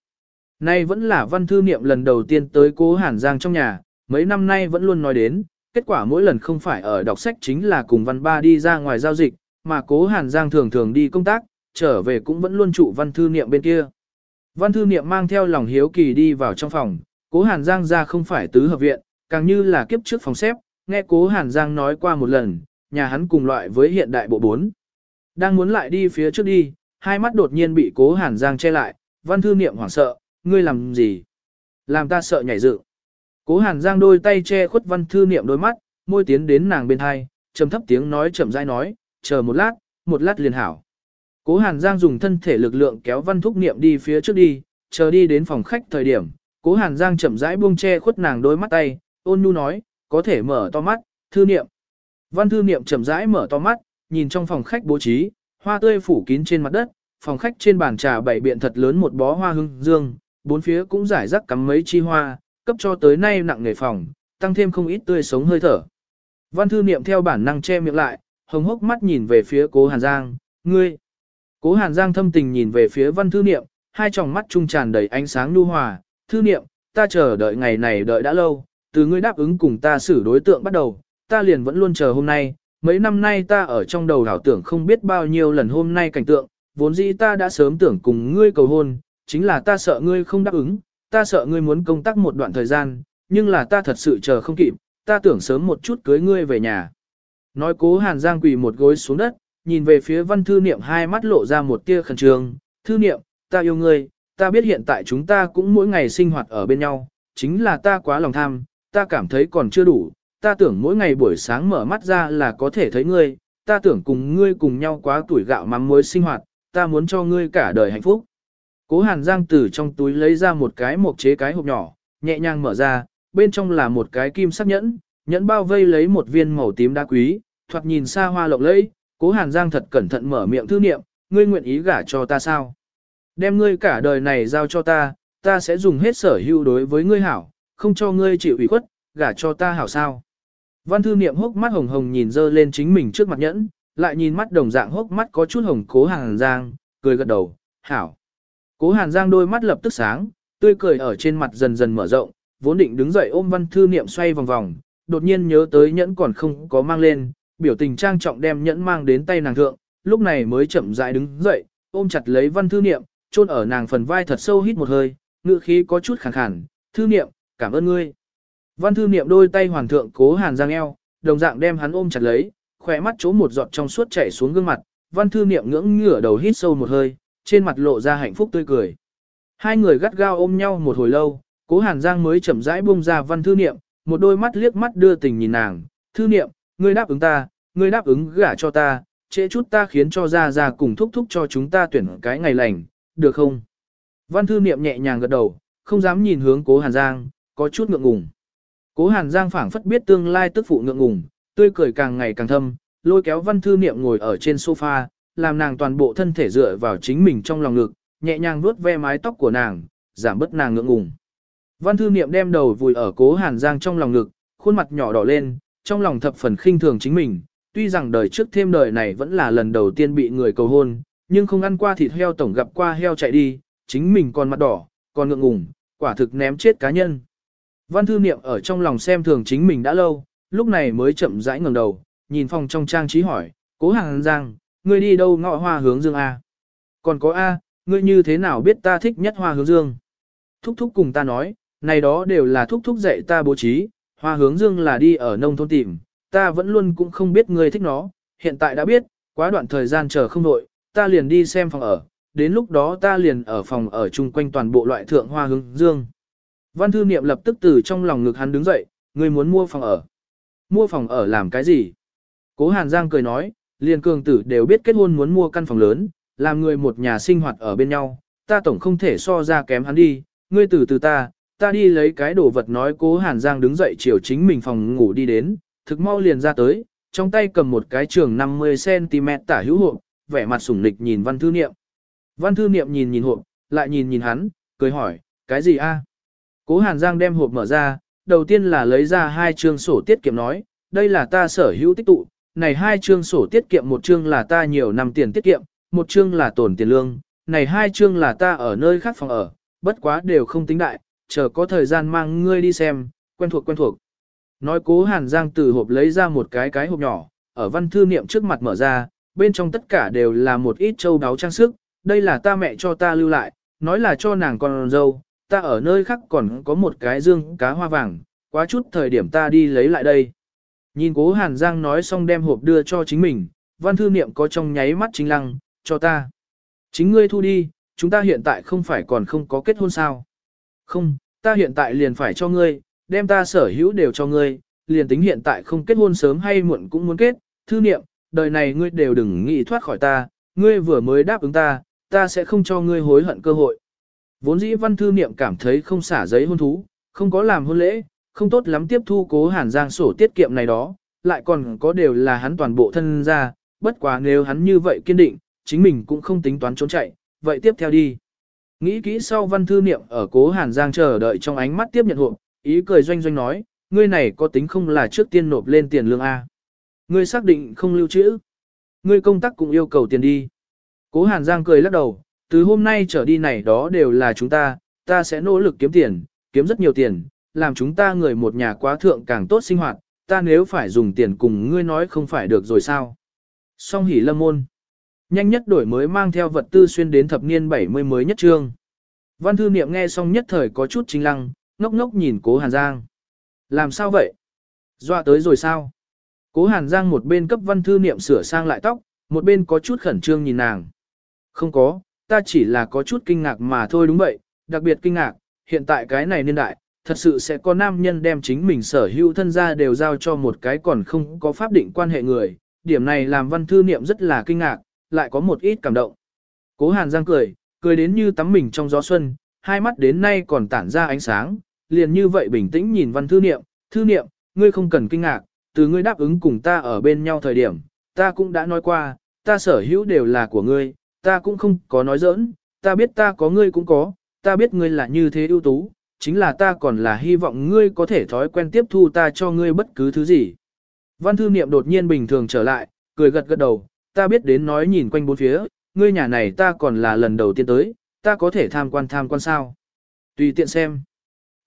Nay vẫn là văn thư niệm lần đầu tiên tới cố Hàn Giang trong nhà, mấy năm nay vẫn luôn nói đến, kết quả mỗi lần không phải ở đọc sách chính là cùng văn ba đi ra ngoài giao dịch, mà cố Hàn Giang thường thường đi công tác, trở về cũng vẫn luôn trụ văn thư niệm bên kia. Văn thư niệm mang theo lòng hiếu kỳ đi vào trong phòng, cố Hàn Giang ra không phải tứ hợp viện, càng như là kiếp trước phòng xếp, nghe cố Hàn Giang nói qua một lần, nhà hắn cùng loại với hiện đại bộ 4. Đang muốn lại đi phía trước đi, hai mắt đột nhiên bị cố Hàn Giang che lại, văn thư niệm hoảng sợ, ngươi làm gì? Làm ta sợ nhảy dựng. Cố Hàn Giang đôi tay che khuất văn thư niệm đôi mắt, môi tiến đến nàng bên hai, trầm thấp tiếng nói chậm rãi nói, chờ một lát, một lát liền hảo. Cố Hàn Giang dùng thân thể lực lượng kéo văn thúc niệm đi phía trước đi, chờ đi đến phòng khách thời điểm, Cố Hàn Giang chậm rãi buông che khuất nàng đôi mắt tay, ôn nhu nói, có thể mở to mắt, thư niệm. Văn thư niệm chậm rãi mở to mắt, nhìn trong phòng khách bố trí, hoa tươi phủ kín trên mặt đất, phòng khách trên bàn trà bảy biện thật lớn một bó hoa hương dương, bốn phía cũng rải rác cắm mấy chi hoa, cấp cho tới nay nặng nghề phòng, tăng thêm không ít tươi sống hơi thở. Văn thư niệm theo bản năng che miệng lại, hồng hốc mắt nhìn về phía cố Hàn Giang, ngươi. Cố Hàn Giang thâm tình nhìn về phía văn thư niệm, hai tròng mắt trung tràn đầy ánh sáng nhu hòa, thư niệm, ta chờ đợi ngày này đợi đã lâu, từ ngươi đáp ứng cùng ta xử đối tượng bắt đầu, ta liền vẫn luôn chờ hôm nay, mấy năm nay ta ở trong đầu đảo tưởng không biết bao nhiêu lần hôm nay cảnh tượng, vốn dĩ ta đã sớm tưởng cùng ngươi cầu hôn, chính là ta sợ ngươi không đáp ứng, ta sợ ngươi muốn công tác một đoạn thời gian, nhưng là ta thật sự chờ không kịp, ta tưởng sớm một chút cưới ngươi về nhà. Nói cố Hàn Giang quỳ một gối xuống đất, nhìn về phía văn thư niệm hai mắt lộ ra một tia khẩn trương, thư niệm, ta yêu ngươi, ta biết hiện tại chúng ta cũng mỗi ngày sinh hoạt ở bên nhau, chính là ta quá lòng tham, ta cảm thấy còn chưa đủ, ta tưởng mỗi ngày buổi sáng mở mắt ra là có thể thấy ngươi, ta tưởng cùng ngươi cùng nhau quá tuổi gạo mắm muối sinh hoạt, ta muốn cho ngươi cả đời hạnh phúc. Cố Hàn Giang từ trong túi lấy ra một cái mộc chế cái hộp nhỏ, nhẹ nhàng mở ra, bên trong là một cái kim sắc nhẫn, nhẫn bao vây lấy một viên màu tím đá quý, thoạt nhìn xa hoa lộng lẫy, Cố Hàn Giang thật cẩn thận mở miệng thư niệm, ngươi nguyện ý gả cho ta sao? Đem ngươi cả đời này giao cho ta, ta sẽ dùng hết sở hữu đối với ngươi hảo, không cho ngươi chịu ủy khuất, gả cho ta hảo sao? Văn thư niệm hốc mắt hồng hồng nhìn dơ lên chính mình trước mặt nhẫn, lại nhìn mắt đồng dạng hốc mắt có chút hồng cố Hàn Giang, cười gật đầu, hảo. Cố Hàn Giang đôi mắt lập tức sáng, tươi cười ở trên mặt dần dần mở rộng, vốn định đứng dậy ôm văn thư niệm xoay vòng vòng, đột nhiên nhớ tới nhẫn còn không có mang lên, biểu tình trang trọng đem nhẫn mang đến tay nàng thượng, lúc này mới chậm rãi đứng dậy, ôm chặt lấy văn thư niệm, chôn ở nàng phần vai thật sâu hít một hơi, ngữ khí có chút khàn khàn, thư niệm, cảm ơn ngươi. Văn thư niệm đôi tay hoàn thượng cố hàn giang eo, đồng dạng đem hắn ôm chặt lấy, khỏe mắt chỗ một giọt trong suốt chảy xuống gương mặt, văn thư niệm ngưỡng ngửa đầu hít sâu một hơi, trên mặt lộ ra hạnh phúc tươi cười. Hai người gắt gao ôm nhau một hồi lâu, cố hàn giang mới chậm rãi buông ra văn thư niệm, một đôi mắt liếc mắt đưa tình nhìn nàng, thư niệm, ngươi đáp ứng ta, ngươi đáp ứng gả cho ta, trễ chút ta khiến cho ra ra cùng thúc thúc cho chúng ta tuyển cái ngày lành, được không? Văn thư niệm nhẹ nhàng gật đầu, không dám nhìn hướng cố hàn giang, có chút ngượng ngùng. Cố Hàn Giang phảng phất biết tương lai tức phụ ngượng ngùng, tươi cười càng ngày càng thâm, lôi kéo văn thư niệm ngồi ở trên sofa, làm nàng toàn bộ thân thể dựa vào chính mình trong lòng ngực, nhẹ nhàng vuốt ve mái tóc của nàng, giảm bớt nàng ngượng ngùng. Văn thư niệm đem đầu vùi ở cố Hàn Giang trong lòng ngực, khuôn mặt nhỏ đỏ lên, trong lòng thập phần khinh thường chính mình, tuy rằng đời trước thêm đời này vẫn là lần đầu tiên bị người cầu hôn, nhưng không ăn qua thịt heo tổng gặp qua heo chạy đi, chính mình còn mặt đỏ, còn ngượng ngùng, quả thực ném chết cá nhân. Văn thư niệm ở trong lòng xem thường chính mình đã lâu, lúc này mới chậm rãi ngẩng đầu, nhìn phòng trong trang trí hỏi, cố hàng giang, ngươi đi đâu ngọ hoa hướng dương A. Còn có A, ngươi như thế nào biết ta thích nhất hoa hướng dương? Thúc thúc cùng ta nói, này đó đều là thúc thúc dạy ta bố trí, hoa hướng dương là đi ở nông thôn tìm, ta vẫn luôn cũng không biết ngươi thích nó, hiện tại đã biết, quá đoạn thời gian chờ không nội, ta liền đi xem phòng ở, đến lúc đó ta liền ở phòng ở chung quanh toàn bộ loại thượng hoa hướng dương. Văn thư niệm lập tức từ trong lòng ngực hắn đứng dậy, ngươi muốn mua phòng ở. Mua phòng ở làm cái gì? Cố Hàn Giang cười nói, liền cường tử đều biết kết hôn muốn mua căn phòng lớn, làm người một nhà sinh hoạt ở bên nhau, ta tổng không thể so ra kém hắn đi, ngươi từ từ ta, ta đi lấy cái đồ vật nói cố Hàn Giang đứng dậy chiều chính mình phòng ngủ đi đến, thực mau liền ra tới, trong tay cầm một cái trường 50cm tả hữu hộp, vẻ mặt sủng nịch nhìn văn thư niệm. Văn thư niệm nhìn nhìn hộp, lại nhìn nhìn hắn, cười hỏi, cái gì a? Cố Hàn Giang đem hộp mở ra, đầu tiên là lấy ra hai chương sổ tiết kiệm nói, đây là ta sở hữu tích tụ, này hai chương sổ tiết kiệm một chương là ta nhiều năm tiền tiết kiệm, một chương là tổn tiền lương, này hai chương là ta ở nơi khác phòng ở, bất quá đều không tính đại, chờ có thời gian mang ngươi đi xem, quen thuộc quen thuộc. Nói cố Hàn Giang từ hộp lấy ra một cái cái hộp nhỏ, ở văn thư niệm trước mặt mở ra, bên trong tất cả đều là một ít châu đáo trang sức, đây là ta mẹ cho ta lưu lại, nói là cho nàng con dâu, ta ở nơi khác còn có một cái dương cá hoa vàng, quá chút thời điểm ta đi lấy lại đây. Nhìn cố Hàn Giang nói xong đem hộp đưa cho chính mình, văn thư niệm có trong nháy mắt chính lăng, cho ta. Chính ngươi thu đi, chúng ta hiện tại không phải còn không có kết hôn sao. Không, ta hiện tại liền phải cho ngươi, đem ta sở hữu đều cho ngươi, liền tính hiện tại không kết hôn sớm hay muộn cũng muốn kết, thư niệm, đời này ngươi đều đừng nghĩ thoát khỏi ta, ngươi vừa mới đáp ứng ta, ta sẽ không cho ngươi hối hận cơ hội. Vốn dĩ văn thư niệm cảm thấy không xả giấy hôn thú, không có làm hôn lễ, không tốt lắm tiếp thu cố hàn giang sổ tiết kiệm này đó, lại còn có đều là hắn toàn bộ thân ra, bất quá nếu hắn như vậy kiên định, chính mình cũng không tính toán trốn chạy, vậy tiếp theo đi. Nghĩ kỹ sau văn thư niệm ở cố hàn giang chờ đợi trong ánh mắt tiếp nhận hộp, ý cười doanh doanh nói, ngươi này có tính không là trước tiên nộp lên tiền lương A. Ngươi xác định không lưu trữ. Ngươi công tác cũng yêu cầu tiền đi. Cố hàn giang cười lắc đầu, từ hôm nay trở đi này đó đều là chúng ta, ta sẽ nỗ lực kiếm tiền, kiếm rất nhiều tiền, làm chúng ta người một nhà quá thượng càng tốt sinh hoạt, ta nếu phải dùng tiền cùng ngươi nói không phải được rồi sao. Song hỉ lâm môn. Nhanh nhất đổi mới mang theo vật tư xuyên đến thập niên 70 mới nhất trương. Văn thư niệm nghe xong nhất thời có chút chính lăng, ngốc ngốc nhìn cố Hàn Giang. Làm sao vậy? Dọa tới rồi sao? Cố Hàn Giang một bên cấp văn thư niệm sửa sang lại tóc, một bên có chút khẩn trương nhìn nàng. Không có, ta chỉ là có chút kinh ngạc mà thôi đúng vậy, đặc biệt kinh ngạc, hiện tại cái này niên đại, thật sự sẽ có nam nhân đem chính mình sở hữu thân gia đều giao cho một cái còn không có pháp định quan hệ người, điểm này làm văn thư niệm rất là kinh ngạc, lại có một ít cảm động. Cố Hàn Giang cười, cười đến như tắm mình trong gió xuân, hai mắt đến nay còn tản ra ánh sáng, liền như vậy bình tĩnh nhìn văn thư niệm, thư niệm, ngươi không cần kinh ngạc, từ ngươi đáp ứng cùng ta ở bên nhau thời điểm, ta cũng đã nói qua, ta sở hữu đều là của ngươi, ta cũng không có nói giỡn, ta biết ta có ngươi cũng có, ta biết ngươi là như thế ưu tú, chính là ta còn là hy vọng ngươi có thể thói quen tiếp thu ta cho ngươi bất cứ thứ gì. Văn thư niệm đột nhiên bình thường trở lại, cười gật gật đầu, ta biết đến nói nhìn quanh bốn phía, ngươi nhà này ta còn là lần đầu tiên tới, ta có thể tham quan tham quan sao. Tùy tiện xem.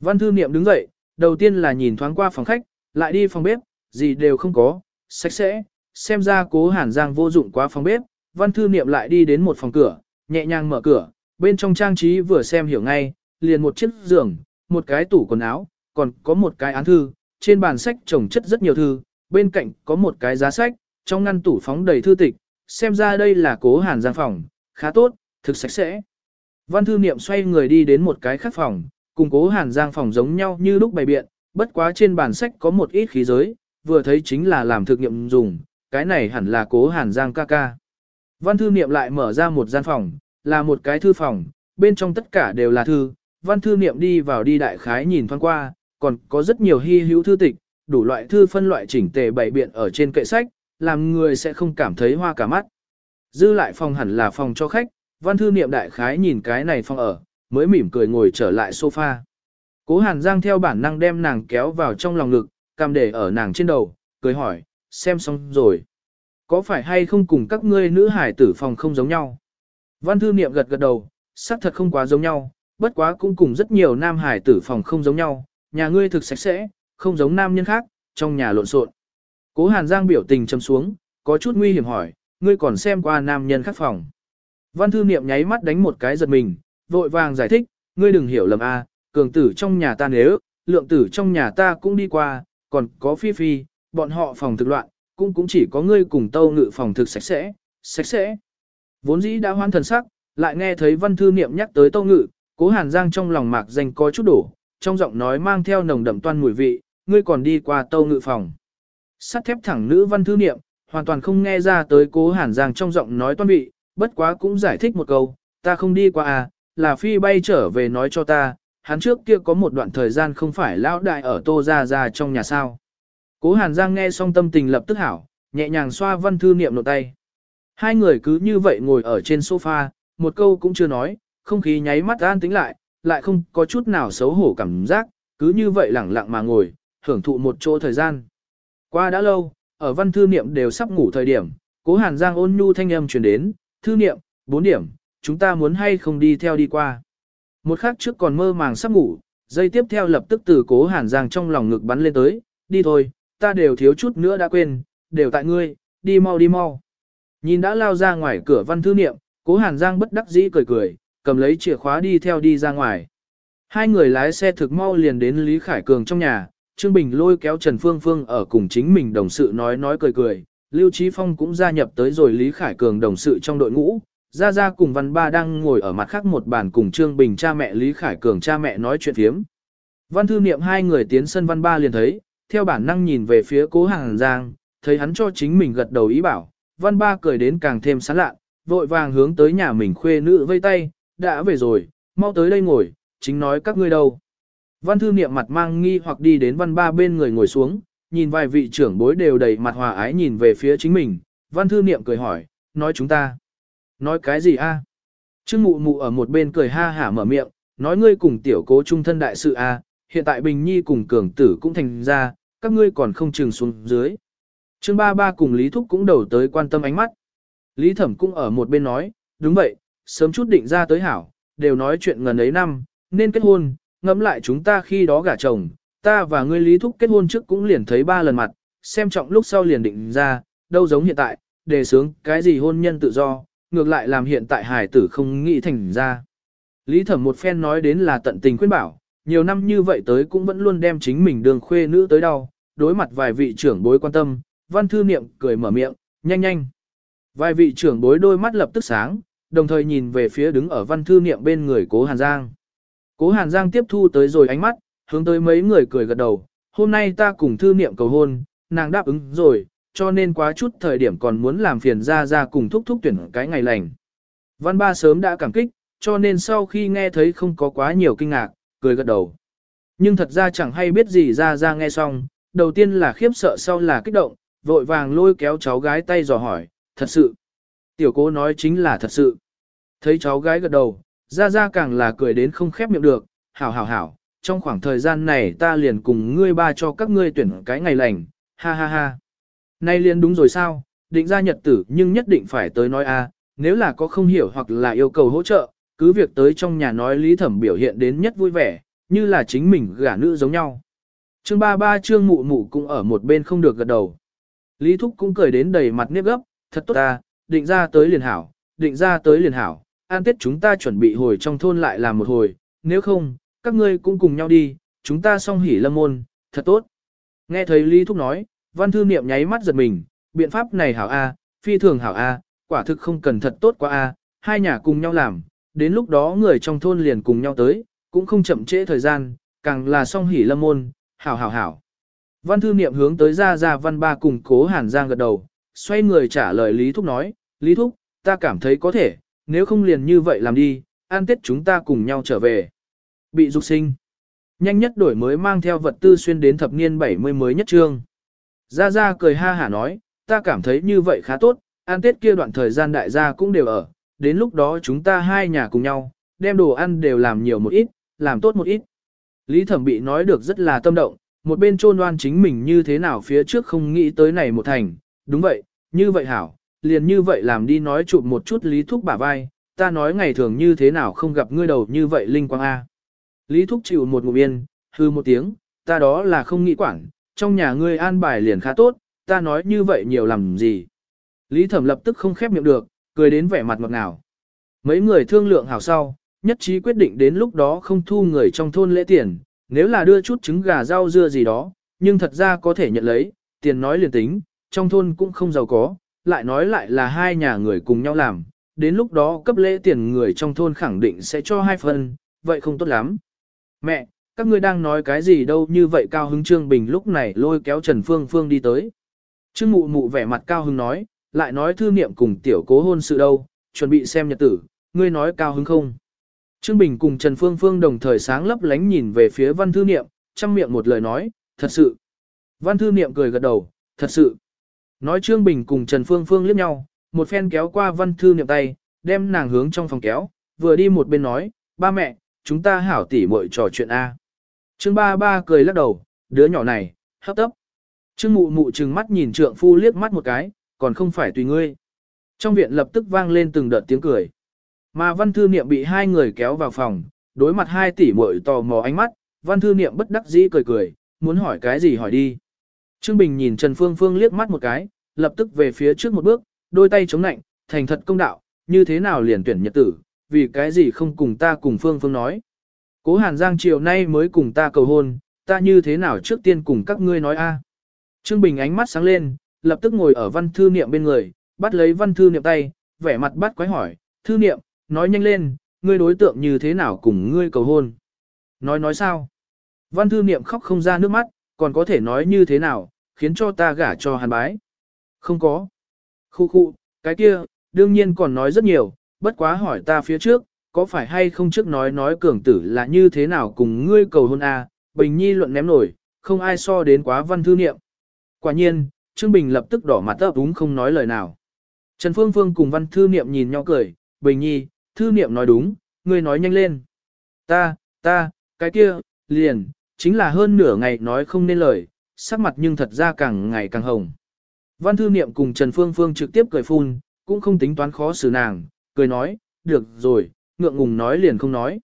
Văn thư niệm đứng dậy, đầu tiên là nhìn thoáng qua phòng khách, lại đi phòng bếp, gì đều không có, sạch sẽ, xem ra cố hàn giang vô dụng quá phòng bếp, văn thư niệm lại đi đến một phòng cửa, nhẹ nhàng mở cửa, bên trong trang trí vừa xem hiểu ngay, liền một chiếc giường, một cái tủ quần áo, còn có một cái án thư, trên bàn sách chồng chất rất nhiều thư, bên cạnh có một cái giá sách, trong ngăn tủ phóng đầy thư tịch, xem ra đây là cố hàn giang phòng, khá tốt, thực sạch sẽ. Văn thư niệm xoay người đi đến một cái khác phòng, cùng cố hàn giang phòng giống nhau như lúc bày biện, bất quá trên bàn sách có một ít khí giới, vừa thấy chính là làm thực nghiệm dùng, cái này hẳn là cố hàn giang ca ca. Văn thư niệm lại mở ra một gian phòng, là một cái thư phòng, bên trong tất cả đều là thư, văn thư niệm đi vào đi đại khái nhìn thoáng qua, còn có rất nhiều hy hữu thư tịch, đủ loại thư phân loại chỉnh tề bày biện ở trên kệ sách, làm người sẽ không cảm thấy hoa cả mắt. Dư lại phòng hẳn là phòng cho khách, văn thư niệm đại khái nhìn cái này phòng ở, mới mỉm cười ngồi trở lại sofa. Cố Hàn Giang theo bản năng đem nàng kéo vào trong lòng ngực, cầm để ở nàng trên đầu, cười hỏi, xem xong rồi. Có phải hay không cùng các ngươi nữ hải tử phòng không giống nhau? Văn thư niệm gật gật đầu, xác thật không quá giống nhau, bất quá cũng cùng rất nhiều nam hải tử phòng không giống nhau, nhà ngươi thực sạch sẽ, không giống nam nhân khác, trong nhà lộn xộn. Cố Hàn Giang biểu tình trầm xuống, có chút nguy hiểm hỏi, ngươi còn xem qua nam nhân khác phòng. Văn thư niệm nháy mắt đánh một cái giật mình, vội vàng giải thích, ngươi đừng hiểu lầm a, cường tử trong nhà ta nếu, lượng tử trong nhà ta cũng đi qua, còn có phi phi, bọn họ phòng thực loạn, cũng cũng chỉ có ngươi cùng tâu ngự phòng thực sạch sẽ, sạch sẽ. Vốn dĩ đã hoan thần sắc, lại nghe thấy văn thư niệm nhắc tới tâu ngự, cố hàn giang trong lòng mạc danh có chút đổ, trong giọng nói mang theo nồng đậm toan mùi vị, ngươi còn đi qua tâu ngự phòng. Sắt thép thẳng nữ văn thư niệm, hoàn toàn không nghe ra tới cố hàn giang trong giọng nói toan vị, bất quá cũng giải thích một câu, ta không đi qua à, là phi bay trở về nói cho ta, hắn trước kia có một đoạn thời gian không phải lão đại ở tô ra ra trong nhà sao. Cố hàn giang nghe xong tâm tình lập tức hảo, nhẹ nhàng xoa văn thư niệm nộp tay. Hai người cứ như vậy ngồi ở trên sofa, một câu cũng chưa nói, không khí nháy mắt an tính lại, lại không có chút nào xấu hổ cảm giác, cứ như vậy lẳng lặng mà ngồi, hưởng thụ một chỗ thời gian. Qua đã lâu, ở văn thư niệm đều sắp ngủ thời điểm, cố hàn giang ôn nhu thanh âm truyền đến, thư niệm, bốn điểm, chúng ta muốn hay không đi theo đi qua. Một khắc trước còn mơ màng sắp ngủ, dây tiếp theo lập tức từ cố hàn giang trong lòng ngực bắn lên tới, đi thôi, ta đều thiếu chút nữa đã quên, đều tại ngươi, đi mau đi mau. Nhìn đã lao ra ngoài cửa văn thư niệm, cố hàn giang bất đắc dĩ cười cười, cầm lấy chìa khóa đi theo đi ra ngoài. Hai người lái xe thực mau liền đến Lý Khải Cường trong nhà, Trương Bình lôi kéo Trần Phương Phương ở cùng chính mình đồng sự nói nói cười cười, Lưu Trí Phong cũng gia nhập tới rồi Lý Khải Cường đồng sự trong đội ngũ, Gia Gia cùng Văn Ba đang ngồi ở mặt khác một bàn cùng Trương Bình cha mẹ Lý Khải Cường cha mẹ nói chuyện phiếm. Văn thư niệm hai người tiến sân Văn Ba liền thấy, theo bản năng nhìn về phía cố hàng Giang, thấy hắn cho chính mình gật đầu ý bảo, Văn Ba cười đến càng thêm sán lạ, vội vàng hướng tới nhà mình khuê nữ vây tay, đã về rồi, mau tới đây ngồi, chính nói các ngươi đâu. Văn thư niệm mặt mang nghi hoặc đi đến văn ba bên người ngồi xuống, nhìn vài vị trưởng bối đều đầy mặt hòa ái nhìn về phía chính mình, văn thư niệm cười hỏi, nói chúng ta. Nói cái gì a? Trương mụ mụ ở một bên cười ha hả mở miệng, nói ngươi cùng tiểu cố trung thân đại sự a, hiện tại Bình Nhi cùng cường tử cũng thành ra, các ngươi còn không chừng xuống dưới. Trương ba ba cùng Lý Thúc cũng đầu tới quan tâm ánh mắt. Lý Thẩm cũng ở một bên nói, đúng vậy, sớm chút định ra tới hảo, đều nói chuyện ngần ấy năm, nên kết hôn, ngẫm lại chúng ta khi đó gả chồng, ta và ngươi Lý Thúc kết hôn trước cũng liền thấy ba lần mặt, xem trọng lúc sau liền định ra, đâu giống hiện tại, đề sướng cái gì hôn nhân tự do, ngược lại làm hiện tại hài tử không nghĩ thành ra. Lý Thẩm một phen nói đến là tận tình khuyên bảo, nhiều năm như vậy tới cũng vẫn luôn đem chính mình đường khuê nữ tới đau, đối mặt vài vị trưởng bối quan tâm, văn thư niệm cười mở miệng, nhanh nhanh. Vài vị trưởng bối đôi mắt lập tức sáng, đồng thời nhìn về phía đứng ở văn thư niệm bên người cố Hàn Giang. Cố Hàn Giang tiếp thu tới rồi ánh mắt, hướng tới mấy người cười gật đầu, hôm nay ta cùng thư niệm cầu hôn, nàng đáp ứng rồi, cho nên quá chút thời điểm còn muốn làm phiền ra ra cùng thúc thúc tuyển cái ngày lành. Văn ba sớm đã cảm kích, cho nên sau khi nghe thấy không có quá nhiều kinh ngạc, cười gật đầu. Nhưng thật ra chẳng hay biết gì ra ra nghe xong, đầu tiên là khiếp sợ sau là kích động, vội vàng lôi kéo cháu gái tay dò hỏi, thật sự. Tiểu cố nói chính là thật sự. Thấy cháu gái gật đầu, ra ra càng là cười đến không khép miệng được, hảo hảo hảo, trong khoảng thời gian này ta liền cùng ngươi ba cho các ngươi tuyển cái ngày lành, ha ha ha. Nay liền đúng rồi sao, định ra nhật tử nhưng nhất định phải tới nói a, nếu là có không hiểu hoặc là yêu cầu hỗ trợ, cứ việc tới trong nhà nói lý thẩm biểu hiện đến nhất vui vẻ, như là chính mình gả nữ giống nhau. Chương ba ba trương mụ mụ cũng ở một bên không được gật đầu. Lý thúc cũng cười đến đầy mặt nếp gấp, thật tốt ta, định ra tới liền hảo, định ra tới liền hảo, an tết chúng ta chuẩn bị hồi trong thôn lại làm một hồi, nếu không, các ngươi cũng cùng nhau đi, chúng ta song hỉ lâm môn, thật tốt. Nghe thấy Lý Thúc nói, văn thư niệm nháy mắt giật mình, biện pháp này hảo A, phi thường hảo A, quả thực không cần thật tốt quá A, hai nhà cùng nhau làm, đến lúc đó người trong thôn liền cùng nhau tới, cũng không chậm trễ thời gian, càng là song hỉ lâm môn, hảo hảo hảo. Văn thư niệm hướng tới ra ra văn ba cùng cố hàn giang gật đầu, xoay người trả lời Lý Thúc nói, Lý Thúc, ta cảm thấy có thể, nếu không liền như vậy làm đi, an tết chúng ta cùng nhau trở về. Bị dục sinh. Nhanh nhất đổi mới mang theo vật tư xuyên đến thập niên 70 mới nhất trương. Gia Gia cười ha hả nói, ta cảm thấy như vậy khá tốt, an tết kia đoạn thời gian đại gia cũng đều ở, đến lúc đó chúng ta hai nhà cùng nhau, đem đồ ăn đều làm nhiều một ít, làm tốt một ít. Lý thẩm bị nói được rất là tâm động, một bên trôn đoan chính mình như thế nào phía trước không nghĩ tới này một thành, đúng vậy, như vậy hảo, liền như vậy làm đi nói chụp một chút Lý Thúc bả vai, ta nói ngày thường như thế nào không gặp ngươi đầu như vậy Linh Quang A. Lý Thúc chịu một ngụm yên, hư một tiếng, ta đó là không nghĩ quản, trong nhà ngươi an bài liền khá tốt, ta nói như vậy nhiều làm gì. Lý Thẩm lập tức không khép miệng được, cười đến vẻ mặt ngọt ngào. Mấy người thương lượng hảo sau, nhất trí quyết định đến lúc đó không thu người trong thôn lễ tiền, nếu là đưa chút trứng gà rau dưa gì đó, nhưng thật ra có thể nhận lấy, tiền nói liền tính, trong thôn cũng không giàu có, lại nói lại là hai nhà người cùng nhau làm, đến lúc đó cấp lễ tiền người trong thôn khẳng định sẽ cho hai phần, vậy không tốt lắm. Mẹ, các ngươi đang nói cái gì đâu như vậy Cao Hứng Trương Bình lúc này lôi kéo Trần Phương Phương đi tới. Trương Mụ Mụ vẻ mặt Cao Hứng nói, lại nói thư niệm cùng tiểu cố hôn sự đâu, chuẩn bị xem nhật tử, ngươi nói Cao Hứng không. Trương Bình cùng Trần Phương Phương đồng thời sáng lấp lánh nhìn về phía văn thư niệm, chăm miệng một lời nói, thật sự. Văn thư niệm cười gật đầu, thật sự. Nói Trương Bình cùng Trần Phương Phương liếc nhau, một phen kéo qua văn thư niệm tay, đem nàng hướng trong phòng kéo, vừa đi một bên nói, ba mẹ, chúng ta hảo tỉ muội trò chuyện A. Trương ba ba cười lắc đầu, đứa nhỏ này, hấp tấp. Trương mụ mụ trừng mắt nhìn trượng phu liếc mắt một cái, còn không phải tùy ngươi. Trong viện lập tức vang lên từng đợt tiếng cười. Mà văn thư niệm bị hai người kéo vào phòng, đối mặt hai tỷ muội tò mò ánh mắt, văn thư niệm bất đắc dĩ cười cười, muốn hỏi cái gì hỏi đi. Trương Bình nhìn Trần Phương Phương liếc mắt một cái, lập tức về phía trước một bước, đôi tay chống nạnh, thành thật công đạo, như thế nào liền tuyển nhật tử, vì cái gì không cùng ta cùng Phương Phương nói. Cố Hàn Giang chiều nay mới cùng ta cầu hôn, ta như thế nào trước tiên cùng các ngươi nói a? Trương Bình ánh mắt sáng lên, lập tức ngồi ở văn thư niệm bên người, bắt lấy văn thư niệm tay, vẻ mặt bắt quái hỏi, thư niệm, nói nhanh lên, ngươi đối tượng như thế nào cùng ngươi cầu hôn. Nói nói sao? Văn thư niệm khóc không ra nước mắt, còn có thể nói như thế nào, khiến cho ta gả cho hàn bái. Không có. Khu khu, cái kia, đương nhiên còn nói rất nhiều, bất quá hỏi ta phía trước, có phải hay không trước nói nói cường tử là như thế nào cùng ngươi cầu hôn? À? Bình Nhi luận ném nổi, không ai so đến quá văn thư niệm. Quả nhiên, Trương Bình lập tức đỏ mặt ấp úng không nói lời nào. Trần Phương Phương cùng văn thư niệm nhìn nhau cười, Bình Nhi, thư niệm nói đúng, ngươi nói nhanh lên. Ta, ta, cái kia, liền, chính là hơn nửa ngày nói không nên lời, sắc mặt nhưng thật ra càng ngày càng hồng. Văn thư niệm cùng Trần Phương Phương trực tiếp cười phun, cũng không tính toán khó xử nàng, cười nói, được rồi, ngượng ngùng nói liền không nói.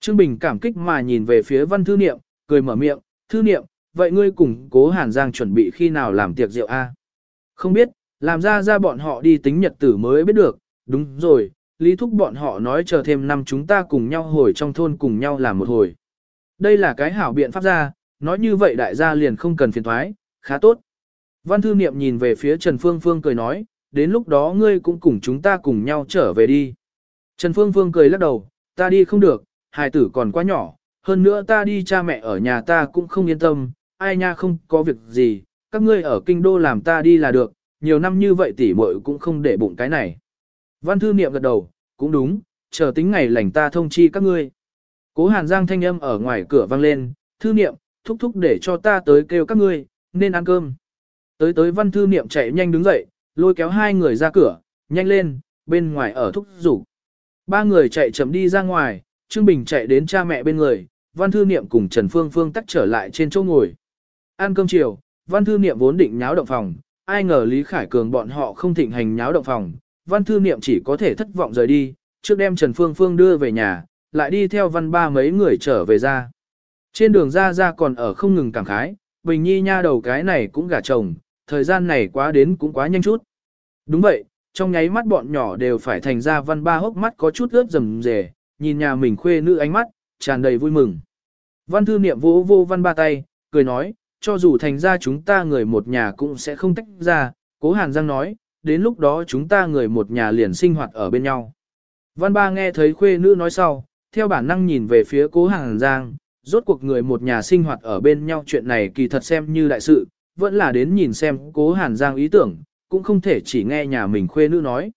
Trương Bình cảm kích mà nhìn về phía văn thư niệm, cười mở miệng, thư niệm, vậy ngươi cùng cố Hàn Giang chuẩn bị khi nào làm tiệc rượu a? Không biết, làm ra ra bọn họ đi tính nhật tử mới biết được, đúng rồi, lý thúc bọn họ nói chờ thêm năm chúng ta cùng nhau hồi trong thôn cùng nhau làm một hồi. Đây là cái hảo biện pháp ra, nói như vậy đại gia liền không cần phiền thoái, khá tốt. Văn thư niệm nhìn về phía Trần Phương Phương cười nói, đến lúc đó ngươi cũng cùng chúng ta cùng nhau trở về đi. Trần Phương Phương cười lắc đầu, ta đi không được, hài tử còn quá nhỏ, hơn nữa ta đi cha mẹ ở nhà ta cũng không yên tâm, ai nha không có việc gì, các ngươi ở kinh đô làm ta đi là được, nhiều năm như vậy tỷ muội cũng không để bụng cái này. Văn thư niệm gật đầu, cũng đúng, chờ tính ngày lành ta thông chi các ngươi. Cố Hàn Giang thanh âm ở ngoài cửa vang lên, thư niệm, thúc thúc để cho ta tới kêu các ngươi, nên ăn cơm. Tới tới văn thư niệm chạy nhanh đứng dậy, lôi kéo hai người ra cửa, nhanh lên, bên ngoài ở thúc rủ. Ba người chạy chậm đi ra ngoài, Trương Bình chạy đến cha mẹ bên người, văn thư niệm cùng Trần Phương Phương tắt trở lại trên chỗ ngồi. Ăn cơm chiều, văn thư niệm vốn định nháo động phòng, ai ngờ Lý Khải Cường bọn họ không thịnh hành nháo động phòng, văn thư niệm chỉ có thể thất vọng rời đi, trước đem Trần Phương Phương đưa về nhà, lại đi theo văn ba mấy người trở về ra. Trên đường ra ra còn ở không ngừng cảm khái, Bình Nhi nha đầu cái này cũng gả chồng, thời gian này quá đến cũng quá nhanh chút. Đúng vậy, trong nháy mắt bọn nhỏ đều phải thành ra văn ba hốc mắt có chút ướt rầm rề, nhìn nhà mình khuê nữ ánh mắt, tràn đầy vui mừng. Văn thư niệm vỗ vô văn ba tay, cười nói, cho dù thành ra chúng ta người một nhà cũng sẽ không tách ra, cố hàn giang nói, đến lúc đó chúng ta người một nhà liền sinh hoạt ở bên nhau. Văn ba nghe thấy khuê nữ nói sau, theo bản năng nhìn về phía cố hàn giang, rốt cuộc người một nhà sinh hoạt ở bên nhau chuyện này kỳ thật xem như đại sự, vẫn là đến nhìn xem cố hàn giang ý tưởng, cũng không thể chỉ nghe nhà mình khuê nữ nói.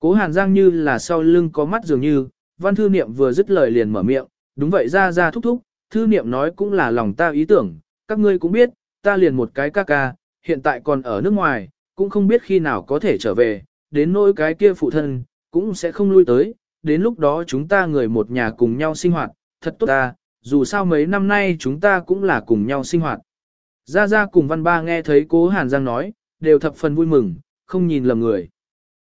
Cố hàn giang như là sau lưng có mắt dường như, văn thư niệm vừa dứt lời liền mở miệng, đúng vậy ra ra thúc thúc, thư niệm nói cũng là lòng ta ý tưởng, các ngươi cũng biết, ta liền một cái ca ca, hiện tại còn ở nước ngoài, cũng không biết khi nào có thể trở về, đến nỗi cái kia phụ thân, cũng sẽ không lui tới, đến lúc đó chúng ta người một nhà cùng nhau sinh hoạt, thật tốt ta, dù sao mấy năm nay chúng ta cũng là cùng nhau sinh hoạt. Gia Gia cùng Văn Ba nghe thấy cố Hàn Giang nói, đều thập phần vui mừng, không nhìn lầm người.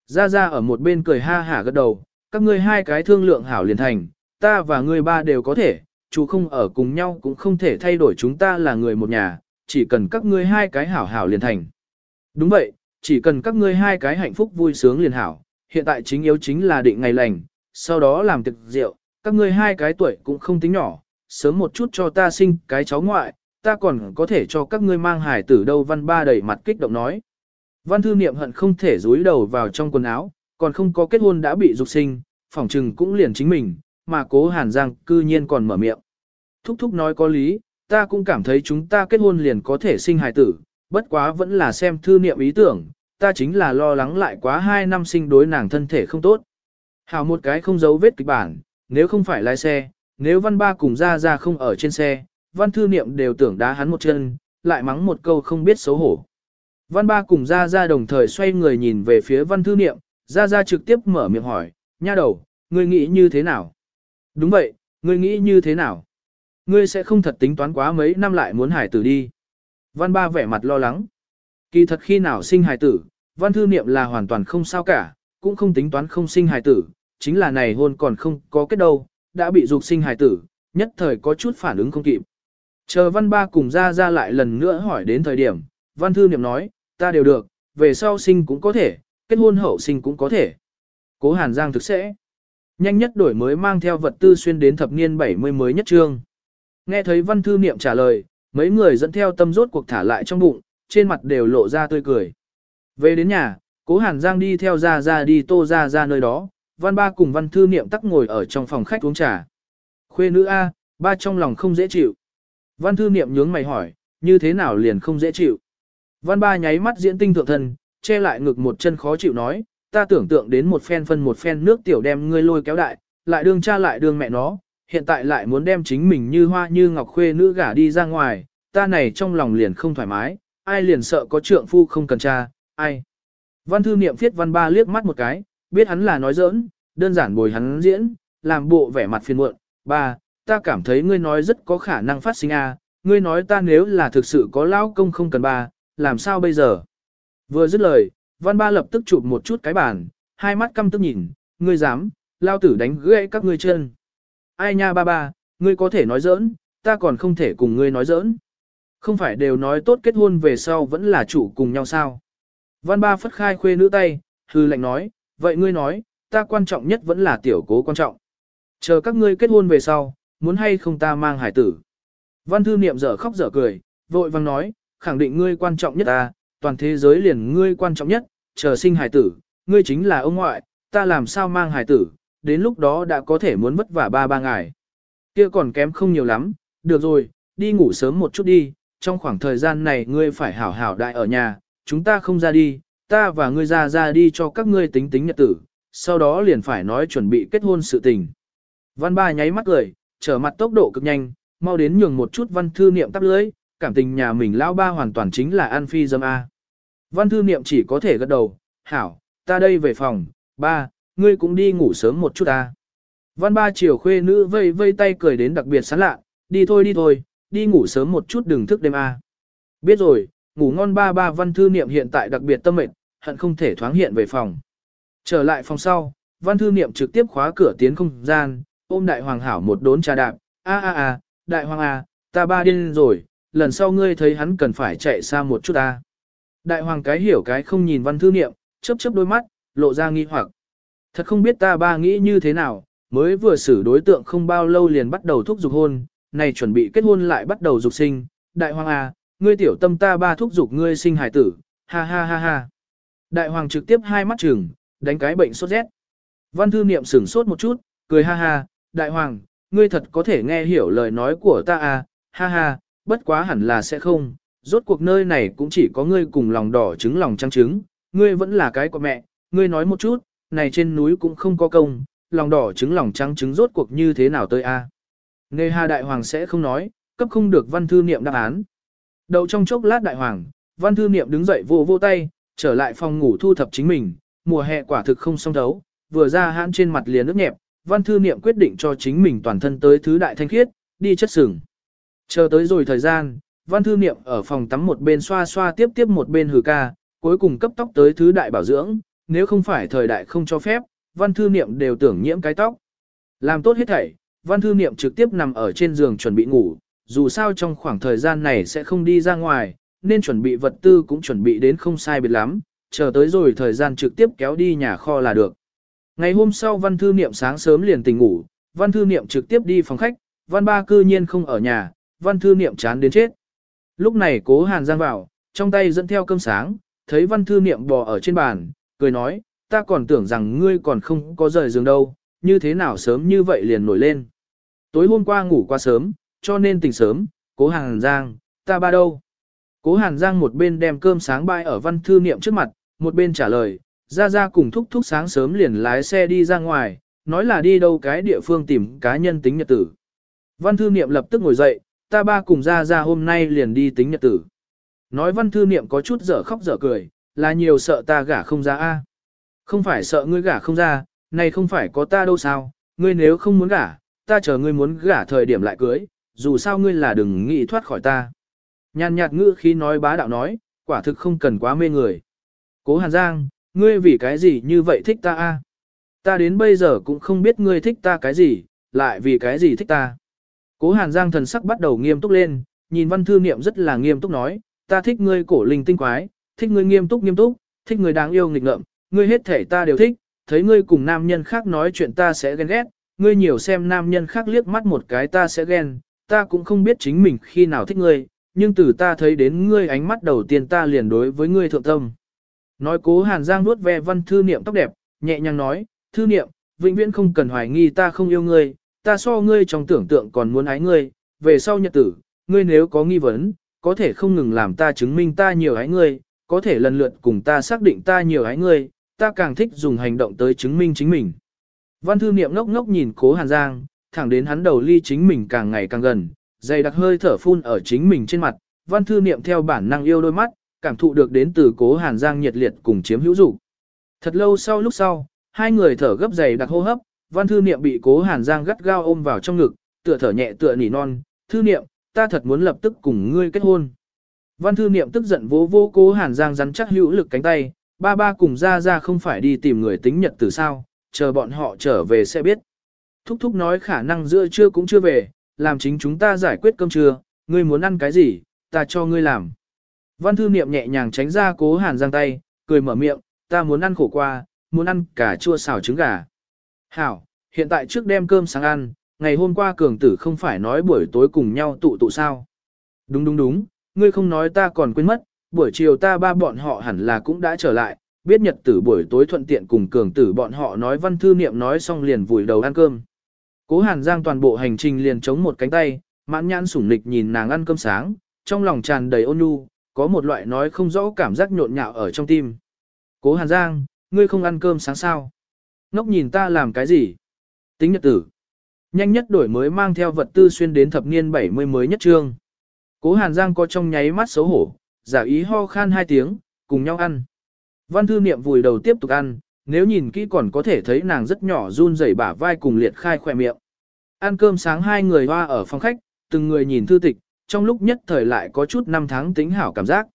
Gia Gia ở một bên cười ha hả gật đầu, các ngươi hai cái thương lượng hảo liền thành, ta và ngươi ba đều có thể, chú không ở cùng nhau cũng không thể thay đổi chúng ta là người một nhà, chỉ cần các ngươi hai cái hảo hảo liền thành. Đúng vậy, chỉ cần các ngươi hai cái hạnh phúc vui sướng liền hảo, hiện tại chính yếu chính là định ngày lành, sau đó làm tiệc rượu, các ngươi hai cái tuổi cũng không tính nhỏ, sớm một chút cho ta sinh cái cháu ngoại, ta còn có thể cho các ngươi mang hải tử đâu văn ba đầy mặt kích động nói. Văn thư niệm hận không thể rúi đầu vào trong quần áo, còn không có kết hôn đã bị dục sinh, phỏng trừng cũng liền chính mình, mà cố hàn giang cư nhiên còn mở miệng. Thúc thúc nói có lý, ta cũng cảm thấy chúng ta kết hôn liền có thể sinh hài tử, bất quá vẫn là xem thư niệm ý tưởng, ta chính là lo lắng lại quá hai năm sinh đối nàng thân thể không tốt. Hảo một cái không giấu vết kịch bản, nếu không phải lái xe, nếu văn ba cùng ra ra không ở trên xe, văn thư niệm đều tưởng đá hắn một chân, lại mắng một câu không biết xấu hổ. Văn ba cùng ra ra đồng thời xoay người nhìn về phía văn thư niệm, ra ra trực tiếp mở miệng hỏi, nha đầu, ngươi nghĩ như thế nào? Đúng vậy, ngươi nghĩ như thế nào? Ngươi sẽ không thật tính toán quá mấy năm lại muốn hải tử đi. Văn ba vẻ mặt lo lắng. Kỳ thật khi nào sinh hải tử, văn thư niệm là hoàn toàn không sao cả, cũng không tính toán không sinh hải tử, chính là này hôn còn không có kết đâu, đã bị dục sinh hải tử, nhất thời có chút phản ứng không kịp. Chờ văn ba cùng ra ra lại lần nữa hỏi đến thời điểm, văn thư niệm nói, ta đều được, về sau sinh cũng có thể, kết hôn hậu sinh cũng có thể. Cố Hàn Giang thực sẽ. Nhanh nhất đổi mới mang theo vật tư xuyên đến thập niên 70 mới nhất trương. Nghe thấy văn thư niệm trả lời, mấy người dẫn theo tâm rốt cuộc thả lại trong bụng, trên mặt đều lộ ra tươi cười. Về đến nhà, cố Hàn Giang đi theo ra ra đi tô ra ra nơi đó, văn ba cùng văn thư niệm tắc ngồi ở trong phòng khách uống trà. Khuê nữ A, ba trong lòng không dễ chịu. Văn thư niệm nhướng mày hỏi, như thế nào liền không dễ chịu. Văn ba nháy mắt diễn tinh thượng thân, che lại ngực một chân khó chịu nói, ta tưởng tượng đến một phen phân một phen nước tiểu đem ngươi lôi kéo đại, lại đương cha lại đương mẹ nó, hiện tại lại muốn đem chính mình như hoa như ngọc khuê nữ gả đi ra ngoài, ta này trong lòng liền không thoải mái, ai liền sợ có trượng phu không cần cha, ai. Văn thư niệm viết văn ba liếc mắt một cái, biết hắn là nói giỡn, đơn giản bồi hắn diễn, làm bộ vẻ mặt phiền muộn, ba, ta cảm thấy ngươi nói rất có khả năng phát sinh a, à, ngươi nói ta nếu là thực sự có lao công không cần ba, làm sao bây giờ? Vừa dứt lời, văn ba lập tức chụp một chút cái bàn, hai mắt căm tức nhìn, ngươi dám, lao tử đánh gãy các ngươi chân. Ai nha ba ba, ngươi có thể nói giỡn, ta còn không thể cùng ngươi nói giỡn. Không phải đều nói tốt kết hôn về sau vẫn là chủ cùng nhau sao? Văn ba phất khai khuê nữ tay, hư lệnh nói, vậy ngươi nói, ta quan trọng nhất vẫn là tiểu cố quan trọng. Chờ các ngươi kết hôn về sau, muốn hay không ta mang hải tử. Văn thư niệm dở khóc dở cười, vội vang nói, khẳng định ngươi quan trọng nhất ta, toàn thế giới liền ngươi quan trọng nhất, chờ sinh hải tử, ngươi chính là ông ngoại, ta làm sao mang hải tử, đến lúc đó đã có thể muốn vất vả ba ba ngày. Kia còn kém không nhiều lắm, được rồi, đi ngủ sớm một chút đi, trong khoảng thời gian này ngươi phải hảo hảo đại ở nhà, chúng ta không ra đi, ta và ngươi ra ra đi cho các ngươi tính tính nhật tử, sau đó liền phải nói chuẩn bị kết hôn sự tình. Văn ba nháy mắt cười, trở mặt tốc độ cực nhanh, mau đến nhường một chút văn thư niệm tắp lưới, cảm tình nhà mình lão ba hoàn toàn chính là an phi dâm A. Văn thư niệm chỉ có thể gật đầu, hảo, ta đây về phòng, ba, ngươi cũng đi ngủ sớm một chút ta. Văn ba chiều khuê nữ vây vây tay cười đến đặc biệt sán lạ, đi thôi đi thôi, đi ngủ sớm một chút đừng thức đêm A. Biết rồi, ngủ ngon ba ba văn thư niệm hiện tại đặc biệt tâm mệt, hận không thể thoáng hiện về phòng. Trở lại phòng sau, văn thư niệm trực tiếp khóa cửa tiến không gian, ôm đại hoàng hảo một đốn trà đạp, a a a, đại hoàng a, ta ba điên rồi, lần sau ngươi thấy hắn cần phải chạy xa một chút ta. Đại hoàng cái hiểu cái không nhìn văn thư niệm, chớp chớp đôi mắt, lộ ra nghi hoặc. Thật không biết ta ba nghĩ như thế nào, mới vừa xử đối tượng không bao lâu liền bắt đầu thúc giục hôn, này chuẩn bị kết hôn lại bắt đầu dục sinh, đại hoàng à, ngươi tiểu tâm ta ba thúc giục ngươi sinh hải tử, ha ha ha ha. Đại hoàng trực tiếp hai mắt trừng, đánh cái bệnh sốt rét. Văn thư niệm sửng sốt một chút, cười ha ha, đại hoàng, ngươi thật có thể nghe hiểu lời nói của ta à, ha ha, bất quá hẳn là sẽ không, rốt cuộc nơi này cũng chỉ có ngươi cùng lòng đỏ trứng lòng trắng trứng, ngươi vẫn là cái của mẹ, ngươi nói một chút, này trên núi cũng không có công, lòng đỏ trứng lòng trắng trứng rốt cuộc như thế nào tới a? À? Nghe Hà Đại Hoàng sẽ không nói, cấp không được văn thư niệm đáp án. Đầu trong chốc lát Đại Hoàng, văn thư niệm đứng dậy vô vô tay, trở lại phòng ngủ thu thập chính mình, mùa hè quả thực không song thấu, vừa ra hãn trên mặt liền nước nhẹp, văn thư niệm quyết định cho chính mình toàn thân tới thứ đại thanh khiết, đi chất sừng. Chờ tới rồi thời gian, văn thư niệm ở phòng tắm một bên xoa xoa tiếp tiếp một bên hừ ca, cuối cùng cấp tóc tới thứ đại bảo dưỡng, nếu không phải thời đại không cho phép, văn thư niệm đều tưởng nhiễm cái tóc. Làm tốt hết thảy, văn thư niệm trực tiếp nằm ở trên giường chuẩn bị ngủ, dù sao trong khoảng thời gian này sẽ không đi ra ngoài, nên chuẩn bị vật tư cũng chuẩn bị đến không sai biệt lắm, chờ tới rồi thời gian trực tiếp kéo đi nhà kho là được. Ngày hôm sau văn thư niệm sáng sớm liền tỉnh ngủ, văn thư niệm trực tiếp đi phòng khách, văn ba cư nhiên không ở nhà, văn thư niệm chán đến chết. Lúc này cố hàn giang vào, trong tay dẫn theo cơm sáng, thấy văn thư niệm bò ở trên bàn, cười nói, ta còn tưởng rằng ngươi còn không có rời giường đâu, như thế nào sớm như vậy liền nổi lên. Tối hôm qua ngủ qua sớm, cho nên tỉnh sớm, cố hàn giang, ta ba đâu. Cố hàn giang một bên đem cơm sáng bay ở văn thư niệm trước mặt, một bên trả lời, ra ra cùng thúc thúc sáng sớm liền lái xe đi ra ngoài, nói là đi đâu cái địa phương tìm cá nhân tính nhật tử. Văn thư niệm lập tức ngồi dậy, ta ba cùng ra ra hôm nay liền đi tính nhật tử. Nói văn thư niệm có chút dở khóc dở cười, là nhiều sợ ta gả không ra a. Không phải sợ ngươi gả không ra, này không phải có ta đâu sao, ngươi nếu không muốn gả, ta chờ ngươi muốn gả thời điểm lại cưới, dù sao ngươi là đừng nghĩ thoát khỏi ta. Nhàn nhạt ngữ khi nói bá đạo nói, quả thực không cần quá mê người. Cố Hàn Giang, ngươi vì cái gì như vậy thích ta a? Ta đến bây giờ cũng không biết ngươi thích ta cái gì, lại vì cái gì thích ta. Cố Hàn Giang thần sắc bắt đầu nghiêm túc lên, nhìn văn thư niệm rất là nghiêm túc nói, ta thích ngươi cổ linh tinh quái, thích ngươi nghiêm túc nghiêm túc, thích ngươi đáng yêu nghịch ngợm, ngươi hết thể ta đều thích, thấy ngươi cùng nam nhân khác nói chuyện ta sẽ ghen ghét, ngươi nhiều xem nam nhân khác liếc mắt một cái ta sẽ ghen, ta cũng không biết chính mình khi nào thích ngươi, nhưng từ ta thấy đến ngươi ánh mắt đầu tiên ta liền đối với ngươi thượng tâm. Nói cố Hàn Giang nuốt ve văn thư niệm tóc đẹp, nhẹ nhàng nói, thư niệm, vĩnh viễn không cần hoài nghi ta không yêu ngươi, ta so ngươi trong tưởng tượng còn muốn ái ngươi, về sau nhật tử, ngươi nếu có nghi vấn, có thể không ngừng làm ta chứng minh ta nhiều ái ngươi, có thể lần lượt cùng ta xác định ta nhiều ái ngươi, ta càng thích dùng hành động tới chứng minh chính mình. Văn thư niệm ngốc ngốc nhìn cố Hàn Giang, thẳng đến hắn đầu ly chính mình càng ngày càng gần, dày đặc hơi thở phun ở chính mình trên mặt, văn thư niệm theo bản năng yêu đôi mắt, cảm thụ được đến từ cố Hàn Giang nhiệt liệt cùng chiếm hữu dục. Thật lâu sau lúc sau, hai người thở gấp dày đặc hô hấp, văn thư niệm bị cố Hàn Giang gắt gao ôm vào trong ngực, tựa thở nhẹ tựa nỉ non, thư niệm, ta thật muốn lập tức cùng ngươi kết hôn. Văn thư niệm tức giận vỗ vô cố Hàn Giang rắn chắc hữu lực cánh tay, ba ba cùng ra ra không phải đi tìm người tính nhật từ sao, chờ bọn họ trở về sẽ biết. Thúc thúc nói khả năng giữa trưa cũng chưa về, làm chính chúng ta giải quyết cơm trưa, ngươi muốn ăn cái gì, ta cho ngươi làm. Văn thư niệm nhẹ nhàng tránh ra cố hàn giang tay, cười mở miệng, ta muốn ăn khổ qua, muốn ăn cả chua xào trứng gà. Hảo, hiện tại trước đem cơm sáng ăn, ngày hôm qua cường tử không phải nói buổi tối cùng nhau tụ tụ sao. Đúng đúng đúng, ngươi không nói ta còn quên mất, buổi chiều ta ba bọn họ hẳn là cũng đã trở lại, biết nhật tử buổi tối thuận tiện cùng cường tử bọn họ nói văn thư niệm nói xong liền vùi đầu ăn cơm. Cố Hàn Giang toàn bộ hành trình liền chống một cánh tay, mãn nhãn sủng nịch nhìn nàng ăn cơm sáng, trong lòng tràn đầy ôn nhu, có một loại nói không rõ cảm giác nhộn nhạo ở trong tim. Cố Hàn Giang, ngươi không ăn cơm sáng sao? Ngốc nhìn ta làm cái gì? Tính nhật tử. Nhanh nhất đổi mới mang theo vật tư xuyên đến thập niên 70 mới nhất trương. Cố Hàn Giang có trong nháy mắt xấu hổ, giả ý ho khan hai tiếng, cùng nhau ăn. Văn thư niệm vùi đầu tiếp tục ăn, nếu nhìn kỹ còn có thể thấy nàng rất nhỏ run rẩy bả vai cùng liệt khai khỏe miệng. Ăn cơm sáng hai người hoa ở phòng khách, từng người nhìn thư tịch, trong lúc nhất thời lại có chút năm tháng tính hảo cảm giác.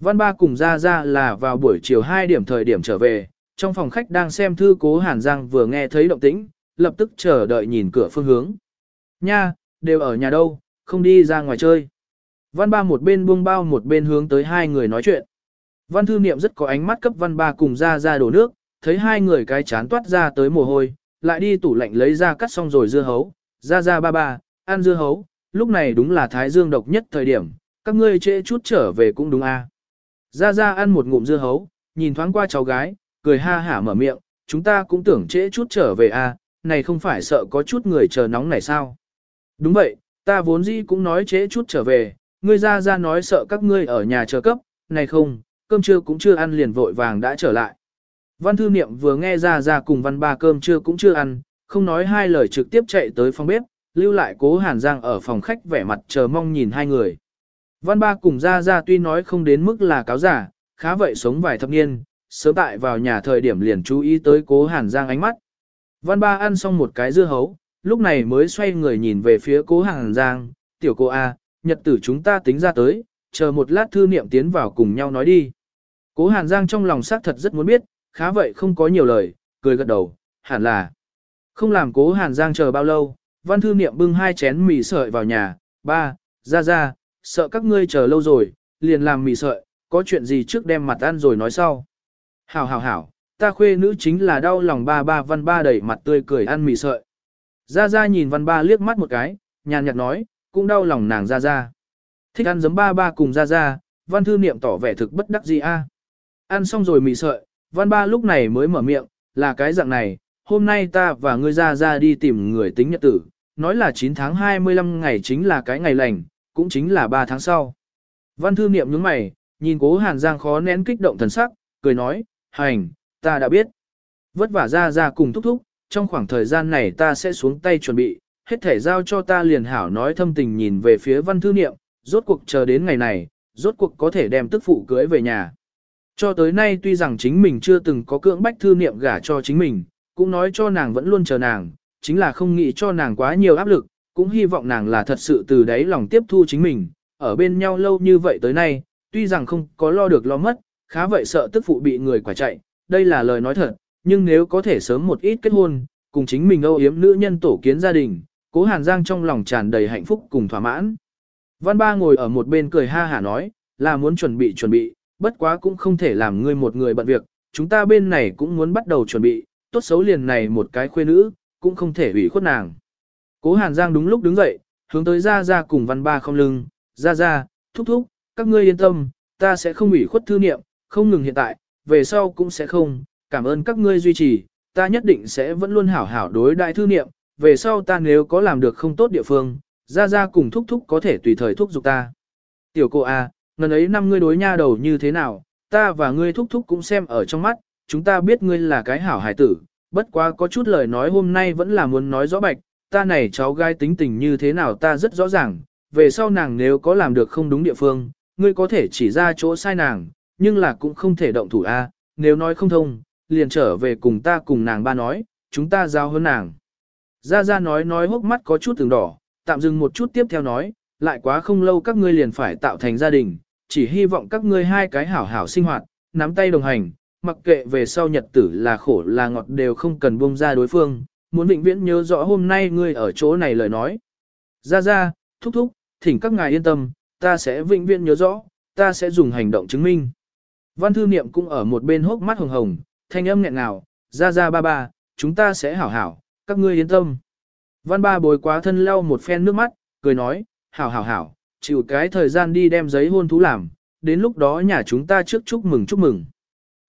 Văn ba cùng ra ra là vào buổi chiều 2 điểm thời điểm trở về, trong phòng khách đang xem thư cố Hàn Giang vừa nghe thấy động tĩnh, lập tức chờ đợi nhìn cửa phương hướng. Nha, đều ở nhà đâu, không đi ra ngoài chơi. Văn ba một bên buông bao một bên hướng tới hai người nói chuyện. Văn thư niệm rất có ánh mắt cấp văn ba cùng ra ra đổ nước, thấy hai người cái chán toát ra tới mồ hôi, lại đi tủ lạnh lấy ra cắt xong rồi dưa hấu, ra ra ba ba, ăn dưa hấu, lúc này đúng là thái dương độc nhất thời điểm, các ngươi trễ chút trở về cũng đúng a. À. Ra ra ăn một ngụm dưa hấu, nhìn thoáng qua cháu gái, cười ha hả mở miệng, chúng ta cũng tưởng trễ chút trở về a, à, này không phải sợ có chút người chờ nóng này sao. Đúng vậy, ta vốn dĩ cũng nói trễ chút trở về, ngươi ra ra nói sợ các ngươi ở nhà chờ cấp, này không, cơm trưa cũng chưa ăn liền vội vàng đã trở lại. Văn thư niệm vừa nghe ra ra cùng văn ba cơm trưa cũng chưa ăn, không nói hai lời trực tiếp chạy tới phòng bếp, lưu lại cố Hàn Giang ở phòng khách vẻ mặt chờ mong nhìn hai người. Văn ba cùng ra ra tuy nói không đến mức là cáo giả, khá vậy sống vài thập niên, sớm tại vào nhà thời điểm liền chú ý tới cố Hàn Giang ánh mắt. Văn ba ăn xong một cái dưa hấu, lúc này mới xoay người nhìn về phía cố Hàn Giang, tiểu cô A, nhật tử chúng ta tính ra tới, chờ một lát thư niệm tiến vào cùng nhau nói đi. Cố Hàn Giang trong lòng xác thật rất muốn biết, khá vậy không có nhiều lời, cười gật đầu, hẳn là. Không làm cố Hàn Giang chờ bao lâu, văn thư niệm bưng hai chén mì sợi vào nhà, ba, ra ra, sợ các ngươi chờ lâu rồi, liền làm mì sợi, có chuyện gì trước đem mặt ăn rồi nói sau. Hảo hảo hảo, ta khuê nữ chính là đau lòng ba ba văn ba đẩy mặt tươi cười ăn mì sợi. Ra ra nhìn văn ba liếc mắt một cái, nhàn nhạt nói, cũng đau lòng nàng ra ra. Thích ăn giấm ba ba cùng ra ra, văn thư niệm tỏ vẻ thực bất đắc gì a. Ăn xong rồi mì sợi, văn ba lúc này mới mở miệng, là cái dạng này, hôm nay ta và ngươi ra ra đi tìm người tính nhật tử, nói là 9 tháng 25 ngày chính là cái ngày lành, cũng chính là 3 tháng sau. Văn thư niệm nhướng mày, nhìn cố hàn giang khó nén kích động thần sắc, cười nói, hành, ta đã biết. Vất vả ra ra cùng thúc thúc, trong khoảng thời gian này ta sẽ xuống tay chuẩn bị, hết thể giao cho ta liền hảo nói thâm tình nhìn về phía văn thư niệm, rốt cuộc chờ đến ngày này, rốt cuộc có thể đem tức phụ cưới về nhà. Cho tới nay tuy rằng chính mình chưa từng có cưỡng bách thư niệm gả cho chính mình, cũng nói cho nàng vẫn luôn chờ nàng, chính là không nghĩ cho nàng quá nhiều áp lực, cũng hy vọng nàng là thật sự từ đấy lòng tiếp thu chính mình, ở bên nhau lâu như vậy tới nay, tuy rằng không có lo được lo mất, khá vậy sợ tức phụ bị người quả chạy, đây là lời nói thật, nhưng nếu có thể sớm một ít kết hôn, cùng chính mình âu yếm nữ nhân tổ kiến gia đình, cố Hàn Giang trong lòng tràn đầy hạnh phúc cùng thỏa mãn. Văn Ba ngồi ở một bên cười ha hả nói, là muốn chuẩn bị chuẩn bị, bất quá cũng không thể làm ngươi một người bận việc, chúng ta bên này cũng muốn bắt đầu chuẩn bị, tốt xấu liền này một cái khuê nữ, cũng không thể hủy khuất nàng. Cố Hàn Giang đúng lúc đứng dậy, hướng tới Gia Gia cùng Văn Ba không lưng, Gia Gia, thúc thúc, các ngươi yên tâm, ta sẽ không hủy khuất thư niệm, không ngừng hiện tại, về sau cũng sẽ không, cảm ơn các ngươi duy trì, ta nhất định sẽ vẫn luôn hảo hảo đối đại thư niệm, về sau ta nếu có làm được không tốt địa phương, Gia Gia cùng thúc thúc có thể tùy thời thúc giục ta. Tiểu cô A, à, ngần ấy năm ngươi đối nha đầu như thế nào, ta và ngươi thúc thúc cũng xem ở trong mắt, chúng ta biết ngươi là cái hảo hài tử, bất quá có chút lời nói hôm nay vẫn là muốn nói rõ bạch, ta này cháu gái tính tình như thế nào ta rất rõ ràng, về sau nàng nếu có làm được không đúng địa phương, ngươi có thể chỉ ra chỗ sai nàng, nhưng là cũng không thể động thủ a. nếu nói không thông, liền trở về cùng ta cùng nàng ba nói, chúng ta giao hơn nàng. Gia Gia nói nói hốc mắt có chút từng đỏ, tạm dừng một chút tiếp theo nói, lại quá không lâu các ngươi liền phải tạo thành gia đình, chỉ hy vọng các ngươi hai cái hảo hảo sinh hoạt, nắm tay đồng hành, mặc kệ về sau nhật tử là khổ là ngọt đều không cần buông ra đối phương, muốn vĩnh viễn nhớ rõ hôm nay ngươi ở chỗ này lời nói. gia gia thúc thúc, thỉnh các ngài yên tâm, ta sẽ vĩnh viễn nhớ rõ, ta sẽ dùng hành động chứng minh. Văn thư niệm cũng ở một bên hốc mắt hồng hồng, thanh âm nghẹn ngào, ra ra ba ba, chúng ta sẽ hảo hảo, các ngươi yên tâm. Văn ba bồi quá thân lau một phen nước mắt, cười nói, hảo hảo hảo, chịu cái thời gian đi đem giấy hôn thú làm, đến lúc đó nhà chúng ta trước chúc mừng chúc mừng.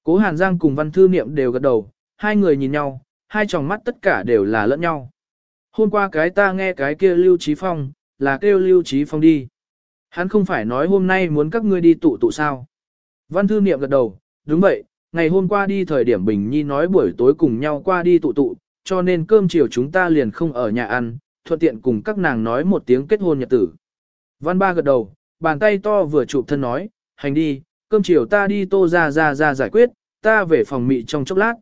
Cố Hàn Giang cùng văn thư niệm đều gật đầu, hai người nhìn nhau, hai tròng mắt tất cả đều là lẫn nhau. Hôm qua cái ta nghe cái kia Lưu Trí Phong, là kêu Lưu Trí Phong đi. Hắn không phải nói hôm nay muốn các ngươi đi tụ tụ sao. Văn thư niệm gật đầu, đúng vậy, ngày hôm qua đi thời điểm Bình Nhi nói buổi tối cùng nhau qua đi tụ tụ, cho nên cơm chiều chúng ta liền không ở nhà ăn, thuận tiện cùng các nàng nói một tiếng kết hôn nhật tử. Văn ba gật đầu, bàn tay to vừa chụp thân nói, hành đi, cơm chiều ta đi tô ra ra ra giải quyết, ta về phòng mị trong chốc lát.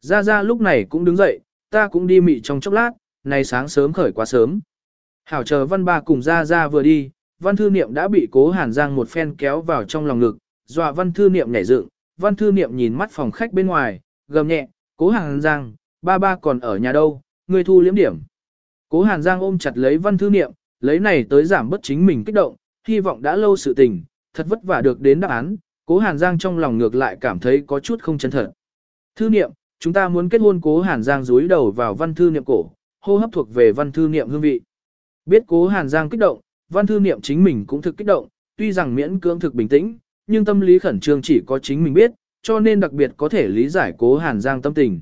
Ra ra lúc này cũng đứng dậy, ta cũng đi mị trong chốc lát, nay sáng sớm khởi quá sớm. Hảo chờ văn ba cùng ra ra vừa đi, văn thư niệm đã bị cố hàn giang một phen kéo vào trong lòng ngực, dọa văn thư niệm nhảy dựng, văn thư niệm nhìn mắt phòng khách bên ngoài, gầm nhẹ, cố hàn giang, ba ba còn ở nhà đâu, ngươi thu liếm điểm. Cố hàn giang ôm chặt lấy văn thư niệm, lấy này tới giảm bất chính mình kích động, hy vọng đã lâu sự tình, thật vất vả được đến đáp án, cố hàn giang trong lòng ngược lại cảm thấy có chút không chân thật. Thư niệm, chúng ta muốn kết hôn cố hàn giang dúi đầu vào văn thư niệm cổ, hô hấp thuộc về văn thư niệm hương vị. Biết cố hàn giang kích động, văn thư niệm chính mình cũng thực kích động, tuy rằng miễn cưỡng thực bình tĩnh, nhưng tâm lý khẩn trương chỉ có chính mình biết, cho nên đặc biệt có thể lý giải cố hàn giang tâm tình.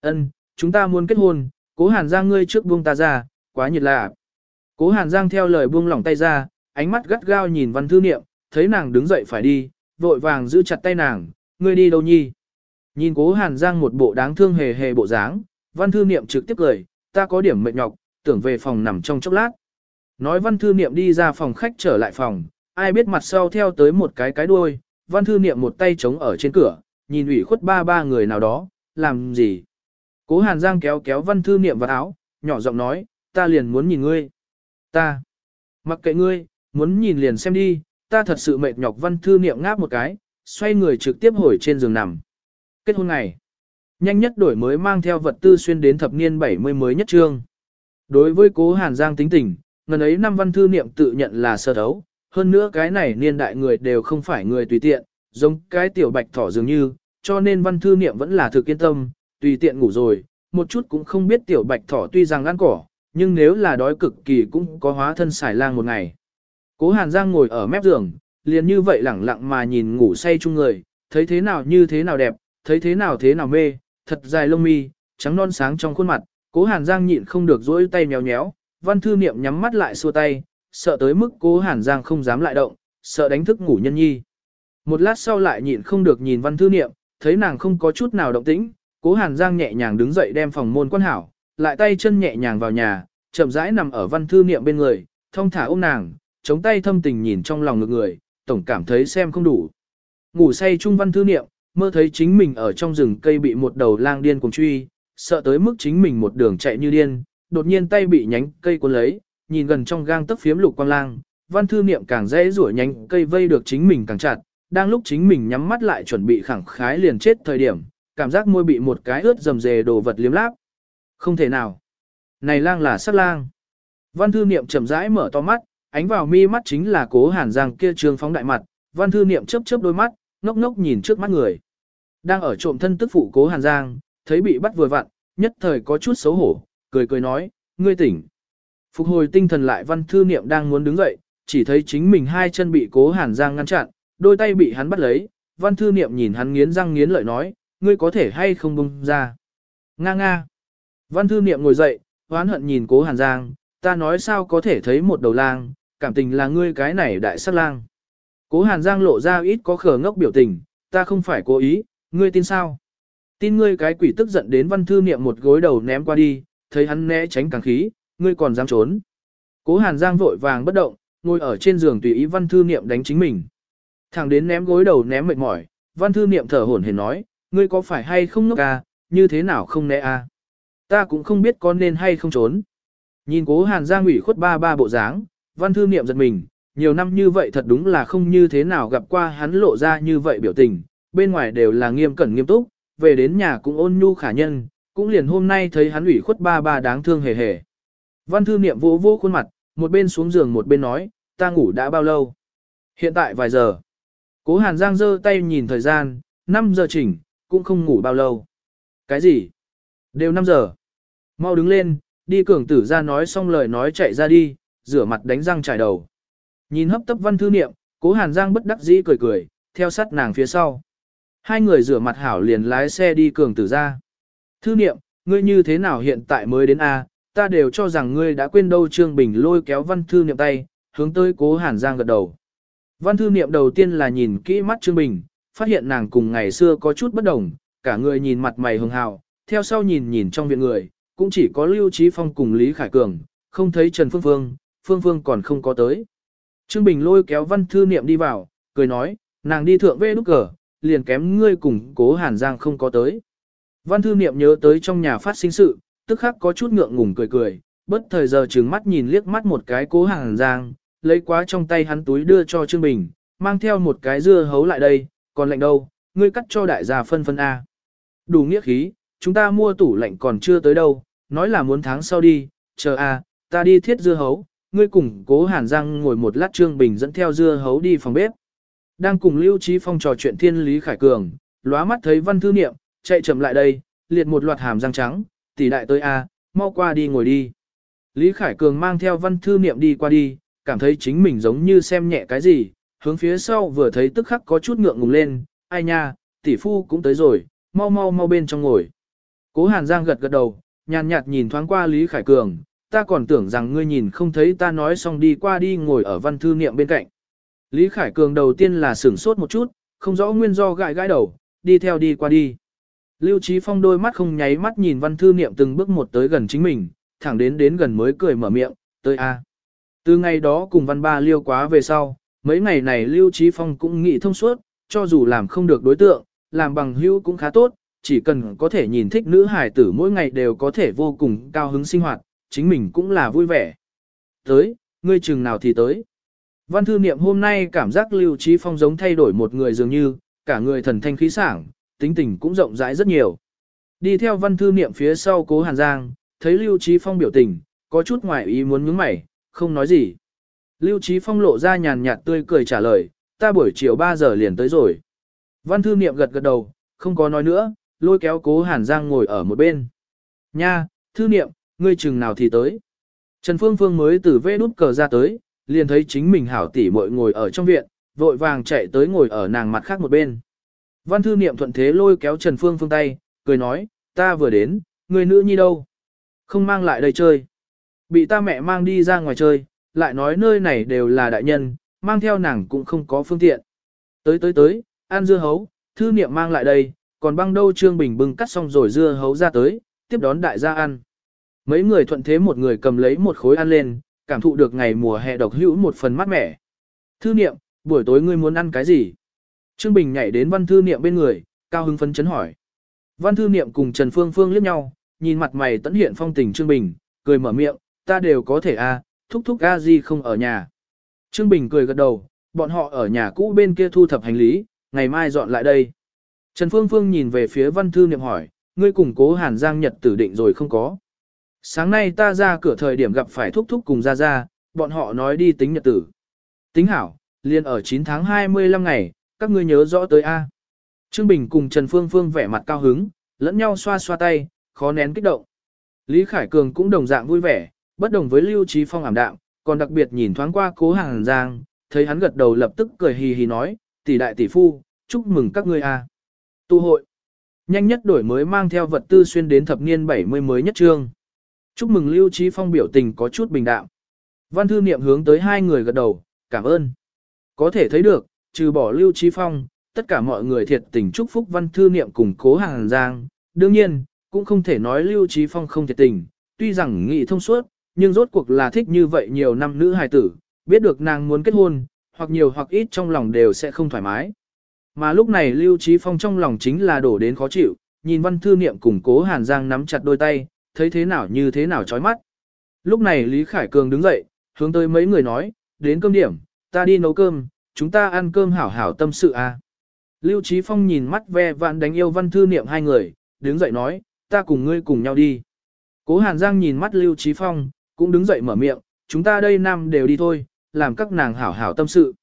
Ân, chúng ta muốn kết hôn, cố hàn giang ngươi trước buông ta ra, quá nhiệt lạ. Cố hàn giang theo lời buông lỏng tay ra, ánh mắt gắt gao nhìn văn thư niệm, thấy nàng đứng dậy phải đi, vội vàng giữ chặt tay nàng, ngươi đi đâu nhi. Nhìn cố hàn giang một bộ đáng thương hề hề bộ dáng, văn thư niệm trực tiếp cười, ta có điểm mệt nhọc, tưởng về phòng nằm trong chốc lát. Nói văn thư niệm đi ra phòng khách trở lại phòng, ai biết mặt sau theo tới một cái cái đuôi, văn thư niệm một tay chống ở trên cửa, nhìn ủy khuất ba ba người nào đó, làm gì. Cố hàn giang kéo kéo văn thư niệm vào áo, nhỏ giọng nói, ta liền muốn nhìn ngươi. Ta, mặc kệ ngươi, muốn nhìn liền xem đi, ta thật sự mệt nhọc văn thư niệm ngáp một cái, xoay người trực tiếp hồi trên giường nằm. Kết hôn ngày. Nhanh nhất đổi mới mang theo vật tư xuyên đến thập niên 70 mới nhất trương. Đối với cố Hàn Giang tính tình, ngần ấy năm văn thư niệm tự nhận là sơ thấu, hơn nữa cái này niên đại người đều không phải người tùy tiện, giống cái tiểu bạch thỏ dường như, cho nên văn thư niệm vẫn là thực yên tâm, tùy tiện ngủ rồi, một chút cũng không biết tiểu bạch thỏ tuy rằng ăn cỏ, nhưng nếu là đói cực kỳ cũng có hóa thân xài lang một ngày. Cố Hàn Giang ngồi ở mép giường, liền như vậy lẳng lặng mà nhìn ngủ say chung người, thấy thế nào như thế nào đẹp, thấy thế nào thế nào mê, thật dài lông mi, trắng non sáng trong khuôn mặt, Cố Hàn Giang nhịn không được dỗi tay nhéo nhéo, văn thư niệm nhắm mắt lại xua tay, sợ tới mức Cố Hàn Giang không dám lại động, sợ đánh thức ngủ nhân nhi. Một lát sau lại nhịn không được nhìn văn thư niệm, thấy nàng không có chút nào động tĩnh, Cố Hàn Giang nhẹ nhàng đứng dậy đem phòng môn quan hảo, lại tay chân nhẹ nhàng vào nhà, chậm rãi nằm ở văn thư niệm bên người, thông thả ôm nàng, chống tay thâm tình nhìn trong lòng ngược người, tổng cảm thấy xem không đủ. Ngủ say trung văn thư niệm, mơ thấy chính mình ở trong rừng cây bị một đầu lang điên cùng truy, sợ tới mức chính mình một đường chạy như điên, đột nhiên tay bị nhánh cây cuốn lấy, nhìn gần trong gang tấc phiếm lục quang lang, văn thư niệm càng dễ rủa nhánh cây vây được chính mình càng chặt, đang lúc chính mình nhắm mắt lại chuẩn bị khẳng khái liền chết thời điểm, cảm giác môi bị một cái ướt dầm dề đồ vật liếm láp. Không thể nào. Này lang là sát lang. Văn thư niệm chậm rãi mở to mắt, ánh vào mi mắt chính là cố hàn giang kia trương phóng đại mặt, văn thư niệm chớp chớp đôi mắt, ngốc ngốc nhìn trước mắt người. Đang ở trộm thân tức phụ cố hàn giang, thấy bị bắt vừa vặn, nhất thời có chút xấu hổ, cười cười nói, ngươi tỉnh. Phục hồi tinh thần lại văn thư niệm đang muốn đứng dậy, chỉ thấy chính mình hai chân bị cố hàn giang ngăn chặn, đôi tay bị hắn bắt lấy, văn thư niệm nhìn hắn nghiến răng nghiến lợi nói, ngươi có thể hay không bông ra. Nga nga. Văn thư niệm ngồi dậy, hoán hận nhìn cố hàn giang, ta nói sao có thể thấy một đầu lang, cảm tình là ngươi cái này đại sát lang. Cố hàn giang lộ ra ít có khờ ngốc biểu tình, ta không phải cố ý, ngươi tin sao? Tin ngươi cái quỷ tức giận đến văn thư niệm một gối đầu ném qua đi, thấy hắn né tránh càng khí, ngươi còn dám trốn. Cố hàn giang vội vàng bất động, ngồi ở trên giường tùy ý văn thư niệm đánh chính mình. Thẳng đến ném gối đầu ném mệt mỏi, văn thư niệm thở hổn hển nói, ngươi có phải hay không ngốc à, như thế nào không né à? Ta cũng không biết con nên hay không trốn. Nhìn cố hàn giang ủy khuất ba ba bộ dáng, văn thư niệm giật mình, nhiều năm như vậy thật đúng là không như thế nào gặp qua hắn lộ ra như vậy biểu tình, bên ngoài đều là nghiêm cẩn nghiêm túc, về đến nhà cũng ôn nhu khả nhân, cũng liền hôm nay thấy hắn ủy khuất ba ba đáng thương hề hề. Văn thư niệm vô vô khuôn mặt, một bên xuống giường một bên nói, ta ngủ đã bao lâu? Hiện tại vài giờ. Cố hàn giang giơ tay nhìn thời gian, 5 giờ chỉnh, cũng không ngủ bao lâu. Cái gì? Đều 5 giờ. Mau đứng lên, đi cường tử ra nói xong lời nói chạy ra đi, rửa mặt đánh răng trải đầu. Nhìn hấp tấp văn thư niệm, cố hàn giang bất đắc dĩ cười cười, theo sát nàng phía sau. Hai người rửa mặt hảo liền lái xe đi cường tử ra. Thư niệm, ngươi như thế nào hiện tại mới đến A, ta đều cho rằng ngươi đã quên đâu Trương Bình lôi kéo văn thư niệm tay, hướng tới cố hàn giang gật đầu. Văn thư niệm đầu tiên là nhìn kỹ mắt Trương Bình, phát hiện nàng cùng ngày xưa có chút bất đồng, cả người nhìn mặt mày hường hào, theo sau nhìn nhìn trong viện người, cũng chỉ có Lưu Trí Phong cùng Lý Khải Cường, không thấy Trần Phương Phương, Phương Phương còn không có tới. Trương Bình lôi kéo văn thư niệm đi vào, cười nói, nàng đi thượng về nút cờ, liền kém ngươi cùng cố Hàn Giang không có tới. Văn thư niệm nhớ tới trong nhà phát sinh sự, tức khắc có chút ngượng ngùng cười cười, bất thời giờ trừng mắt nhìn liếc mắt một cái cố Hàn Giang, lấy quá trong tay hắn túi đưa cho Trương Bình, mang theo một cái dưa hấu lại đây, còn lạnh đâu, ngươi cắt cho đại gia phân phân A. Đủ nghĩa khí, chúng ta mua tủ lạnh còn chưa tới đâu, nói là muốn tháng sau đi, chờ A, ta đi thiết dưa hấu, ngươi cùng cố hàn giang ngồi một lát Trương Bình dẫn theo dưa hấu đi phòng bếp. Đang cùng Lưu Trí Phong trò chuyện thiên lý khải cường, lóa mắt thấy văn thư niệm, chạy chậm lại đây, liệt một loạt hàm răng trắng, tỷ đại tới A, mau qua đi ngồi đi. Lý Khải Cường mang theo văn thư niệm đi qua đi, cảm thấy chính mình giống như xem nhẹ cái gì, hướng phía sau vừa thấy tức khắc có chút ngượng ngùng lên, ai nha, tỷ phu cũng tới rồi, mau mau mau bên trong ngồi. Cố Hàn Giang gật gật đầu, nhàn nhạt nhìn thoáng qua Lý Khải Cường, ta còn tưởng rằng ngươi nhìn không thấy ta nói xong đi qua đi ngồi ở văn thư niệm bên cạnh. Lý Khải Cường đầu tiên là sửng sốt một chút, không rõ nguyên do gãi gãi đầu, đi theo đi qua đi. Lưu Trí Phong đôi mắt không nháy mắt nhìn văn thư niệm từng bước một tới gần chính mình, thẳng đến đến gần mới cười mở miệng, tới a. Từ ngày đó cùng văn ba liêu quá về sau, mấy ngày này Lưu Trí Phong cũng nghĩ thông suốt, cho dù làm không được đối tượng, làm bằng hữu cũng khá tốt, chỉ cần có thể nhìn thích nữ hài tử mỗi ngày đều có thể vô cùng cao hứng sinh hoạt, chính mình cũng là vui vẻ. Tới, ngươi chừng nào thì tới. Văn thư niệm hôm nay cảm giác Lưu Trí Phong giống thay đổi một người dường như, cả người thần thanh khí sảng, tính tình cũng rộng rãi rất nhiều. Đi theo văn thư niệm phía sau cố Hàn Giang, thấy Lưu Trí Phong biểu tình, có chút ngoài ý muốn nhướng mày, không nói gì. Lưu Trí Phong lộ ra nhàn nhạt tươi cười trả lời, ta buổi chiều 3 giờ liền tới rồi. Văn thư niệm gật gật đầu, không có nói nữa, lôi kéo cố Hàn Giang ngồi ở một bên. Nha, thư niệm, ngươi chừng nào thì tới. Trần Phương Phương mới từ vê đút cờ ra tới, liền thấy chính mình hảo tỷ muội ngồi ở trong viện, vội vàng chạy tới ngồi ở nàng mặt khác một bên. Văn thư niệm thuận thế lôi kéo Trần Phương Phương tay, cười nói, ta vừa đến, người nữ nhi đâu? Không mang lại đây chơi. Bị ta mẹ mang đi ra ngoài chơi, lại nói nơi này đều là đại nhân, mang theo nàng cũng không có phương tiện. Tới tới tới, ăn dưa hấu, thư niệm mang lại đây, còn băng đâu Trương Bình bưng cắt xong rồi dưa hấu ra tới, tiếp đón đại gia ăn. Mấy người thuận thế một người cầm lấy một khối ăn lên, cảm thụ được ngày mùa hè độc hữu một phần mát mẻ. Thư niệm, buổi tối ngươi muốn ăn cái gì? Trương Bình nhảy đến văn thư niệm bên người, cao hứng phấn chấn hỏi. Văn thư niệm cùng Trần Phương Phương liếc nhau, nhìn mặt mày tẫn hiện phong tình Trương Bình, cười mở miệng, ta đều có thể a, thúc thúc a gì không ở nhà. Trương Bình cười gật đầu, bọn họ ở nhà cũ bên kia thu thập hành lý, ngày mai dọn lại đây. Trần Phương Phương nhìn về phía văn thư niệm hỏi, ngươi cùng cố Hàn Giang nhật tử định rồi không có. Sáng nay ta ra cửa thời điểm gặp phải thúc thúc cùng ra ra, bọn họ nói đi tính nhật tử. Tính hảo, liền ở 9 tháng 25 ngày, các ngươi nhớ rõ tới A. Trương Bình cùng Trần Phương Phương vẻ mặt cao hứng, lẫn nhau xoa xoa tay, khó nén kích động. Lý Khải Cường cũng đồng dạng vui vẻ, bất đồng với Lưu Trí Phong ảm đạm, còn đặc biệt nhìn thoáng qua cố hàng giang, thấy hắn gật đầu lập tức cười hì hì nói, tỷ đại tỷ phu, chúc mừng các ngươi a. tu hội. Nhanh nhất đổi mới mang theo vật tư xuyên đến thập niên 70 mới nhất trương. Chúc mừng Lưu Trí Phong biểu tình có chút bình đạm. Văn thư niệm hướng tới hai người gật đầu, cảm ơn. Có thể thấy được, trừ bỏ Lưu Trí Phong, tất cả mọi người thiệt tình chúc phúc văn thư niệm cùng cố hàng giang. Đương nhiên, cũng không thể nói Lưu Trí Phong không thiệt tình, tuy rằng nghị thông suốt, nhưng rốt cuộc là thích như vậy nhiều năm nữ hài tử, biết được nàng muốn kết hôn, hoặc nhiều hoặc ít trong lòng đều sẽ không thoải mái. Mà lúc này Lưu Trí Phong trong lòng chính là đổ đến khó chịu, nhìn văn thư niệm cùng cố Hàn Giang nắm chặt đôi tay, thấy thế nào như thế nào chói mắt. Lúc này Lý Khải Cường đứng dậy, hướng tới mấy người nói, đến cơm điểm, ta đi nấu cơm, chúng ta ăn cơm hảo hảo tâm sự a. À. Lưu Trí Phong nhìn mắt ve vạn đánh yêu văn thư niệm hai người, đứng dậy nói, ta cùng ngươi cùng nhau đi. Cố Hàn Giang nhìn mắt Lưu Trí Phong, cũng đứng dậy mở miệng, chúng ta đây nam đều đi thôi, làm các nàng hảo hảo tâm sự.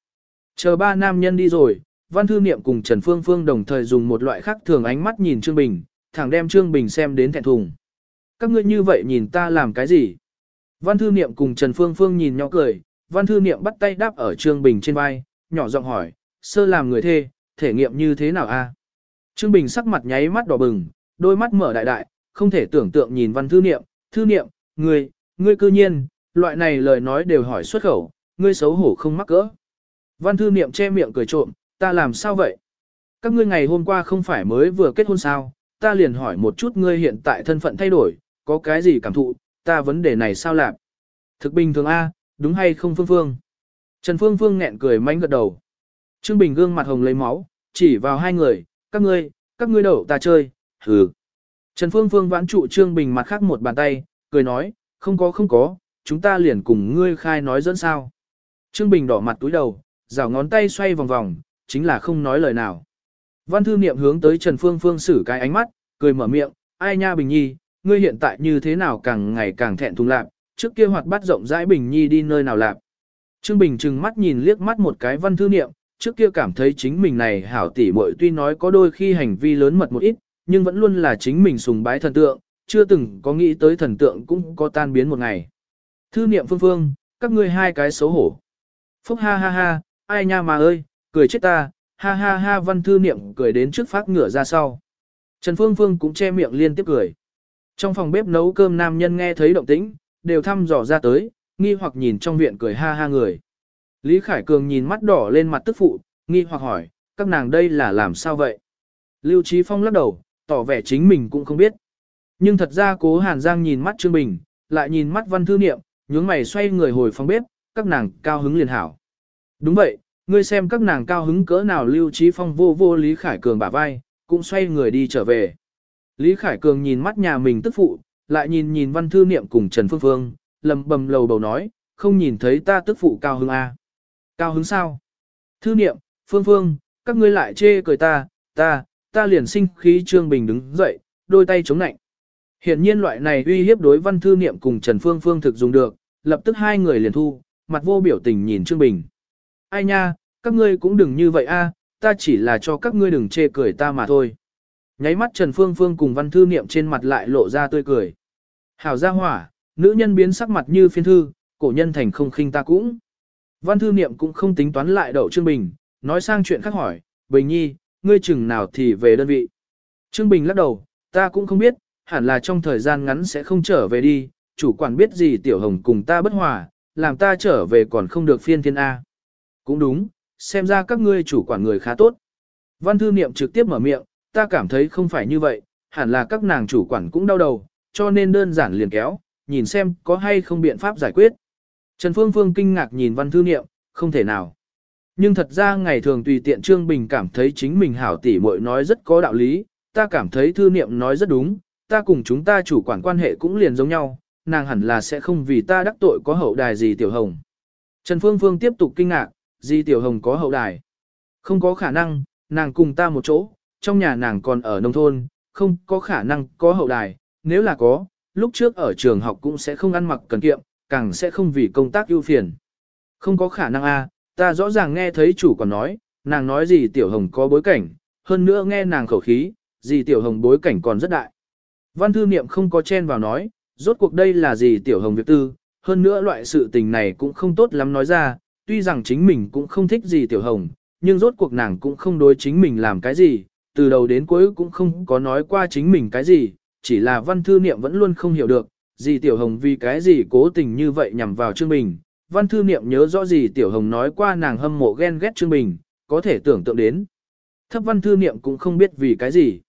Chờ ba nam nhân đi rồi, Văn Thư Niệm cùng Trần Phương Phương đồng thời dùng một loại khác thường ánh mắt nhìn Trương Bình, thẳng đem Trương Bình xem đến thẹn thùng. Các ngươi như vậy nhìn ta làm cái gì? Văn Thư Niệm cùng Trần Phương Phương nhìn nhau cười, Văn Thư Niệm bắt tay đáp ở Trương Bình trên vai, nhỏ giọng hỏi, sơ làm người thê, thể nghiệm như thế nào a? Trương Bình sắc mặt nháy mắt đỏ bừng, đôi mắt mở đại đại, không thể tưởng tượng nhìn Văn Thư Niệm, Thư Niệm, ngươi, ngươi cư nhiên, loại này lời nói đều hỏi xuất khẩu, ngươi xấu hổ không mắc cỡ. Văn thư niệm che miệng cười trộm, ta làm sao vậy? Các ngươi ngày hôm qua không phải mới vừa kết hôn sao, ta liền hỏi một chút ngươi hiện tại thân phận thay đổi, có cái gì cảm thụ, ta vấn đề này sao làm? Thực bình thường A, đúng hay không Phương Phương? Trần Phương Phương nghẹn cười manh gật đầu. Trương Bình gương mặt hồng lấy máu, chỉ vào hai người, các ngươi, các ngươi đậu ta chơi, hừ. Trần Phương Phương vãn trụ Trương Bình mặt khác một bàn tay, cười nói, không có không có, chúng ta liền cùng ngươi khai nói dẫn sao. Trương Bình đỏ mặt túi đầu, rảo ngón tay xoay vòng vòng, chính là không nói lời nào. Văn thư niệm hướng tới Trần Phương Phương xử cái ánh mắt, cười mở miệng, ai nha Bình Nhi, ngươi hiện tại như thế nào càng ngày càng thẹn thùng lạc, trước kia hoạt bát rộng rãi Bình Nhi đi nơi nào lạc. Trương Bình trừng mắt nhìn liếc mắt một cái văn thư niệm, trước kia cảm thấy chính mình này hảo tỉ muội tuy nói có đôi khi hành vi lớn mật một ít, nhưng vẫn luôn là chính mình sùng bái thần tượng, chưa từng có nghĩ tới thần tượng cũng có tan biến một ngày. Thư niệm phương phương, các ngươi hai cái xấu hổ. Phúc ha ha ha, ai nha mà ơi, cười chết ta, ha ha ha văn thư niệm cười đến trước phát ngửa ra sau. Trần Phương Phương cũng che miệng liên tiếp cười. Trong phòng bếp nấu cơm nam nhân nghe thấy động tĩnh, đều thăm dò ra tới, nghi hoặc nhìn trong viện cười ha ha người. Lý Khải Cường nhìn mắt đỏ lên mặt tức phụ, nghi hoặc hỏi, các nàng đây là làm sao vậy? Lưu Trí Phong lắc đầu, tỏ vẻ chính mình cũng không biết. Nhưng thật ra cố Hàn Giang nhìn mắt Trương Bình, lại nhìn mắt văn thư niệm, nhướng mày xoay người hồi phòng bếp, các nàng cao hứng liền hảo. Đúng vậy, ngươi xem các nàng cao hứng cỡ nào lưu trí phong vô vô Lý Khải Cường bả vai, cũng xoay người đi trở về. Lý Khải Cường nhìn mắt nhà mình tức phụ, lại nhìn nhìn văn thư niệm cùng Trần Phương Phương, lầm bầm lầu bầu nói, không nhìn thấy ta tức phụ cao hứng à. Cao hứng sao? Thư niệm, Phương Phương, các ngươi lại chê cười ta, ta, ta liền sinh khí Trương Bình đứng dậy, đôi tay chống nạnh. Hiện nhiên loại này uy hiếp đối văn thư niệm cùng Trần Phương Phương thực dùng được, lập tức hai người liền thu, mặt vô biểu tình nhìn Trương Bình. Ai nha, các ngươi cũng đừng như vậy a, ta chỉ là cho các ngươi đừng chê cười ta mà thôi. Nháy mắt Trần Phương Phương cùng văn thư niệm trên mặt lại lộ ra tươi cười. Hảo gia hỏa, nữ nhân biến sắc mặt như phiên thư, cổ nhân thành không khinh ta cũng. Văn thư niệm cũng không tính toán lại đậu Trương Bình, nói sang chuyện khác hỏi, Bình Nhi, ngươi chừng nào thì về đơn vị. Trương Bình lắc đầu, ta cũng không biết, hẳn là trong thời gian ngắn sẽ không trở về đi, chủ quản biết gì Tiểu Hồng cùng ta bất hòa, làm ta trở về còn không được phiên thiên A. Cũng đúng, xem ra các ngươi chủ quản người khá tốt. Văn thư niệm trực tiếp mở miệng, ta cảm thấy không phải như vậy, hẳn là các nàng chủ quản cũng đau đầu, cho nên đơn giản liền kéo, nhìn xem có hay không biện pháp giải quyết. Trần Phương Phương kinh ngạc nhìn văn thư niệm, không thể nào. Nhưng thật ra ngày thường tùy tiện Trương Bình cảm thấy chính mình hảo tỉ muội nói rất có đạo lý, ta cảm thấy thư niệm nói rất đúng, ta cùng chúng ta chủ quản quan hệ cũng liền giống nhau, nàng hẳn là sẽ không vì ta đắc tội có hậu đài gì tiểu hồng. Trần Phương Phương tiếp tục kinh ngạc, gì tiểu hồng có hậu đài. Không có khả năng, nàng cùng ta một chỗ, trong nhà nàng còn ở nông thôn, không có khả năng có hậu đài, nếu là có, lúc trước ở trường học cũng sẽ không ăn mặc cần kiệm, càng sẽ không vì công tác ưu phiền. Không có khả năng a, ta rõ ràng nghe thấy chủ còn nói, nàng nói gì tiểu hồng có bối cảnh, hơn nữa nghe nàng khẩu khí, gì tiểu hồng bối cảnh còn rất đại. Văn thư niệm không có chen vào nói, rốt cuộc đây là gì tiểu hồng việc tư, hơn nữa loại sự tình này cũng không tốt lắm nói ra, tuy rằng chính mình cũng không thích gì tiểu hồng, nhưng rốt cuộc nàng cũng không đối chính mình làm cái gì, từ đầu đến cuối cũng không có nói qua chính mình cái gì, chỉ là văn thư niệm vẫn luôn không hiểu được, gì tiểu hồng vì cái gì cố tình như vậy nhằm vào Trương Bình. Văn thư niệm nhớ rõ gì tiểu hồng nói qua nàng hâm mộ ghen ghét Trương Bình, có thể tưởng tượng đến. Thấp văn thư niệm cũng không biết vì cái gì.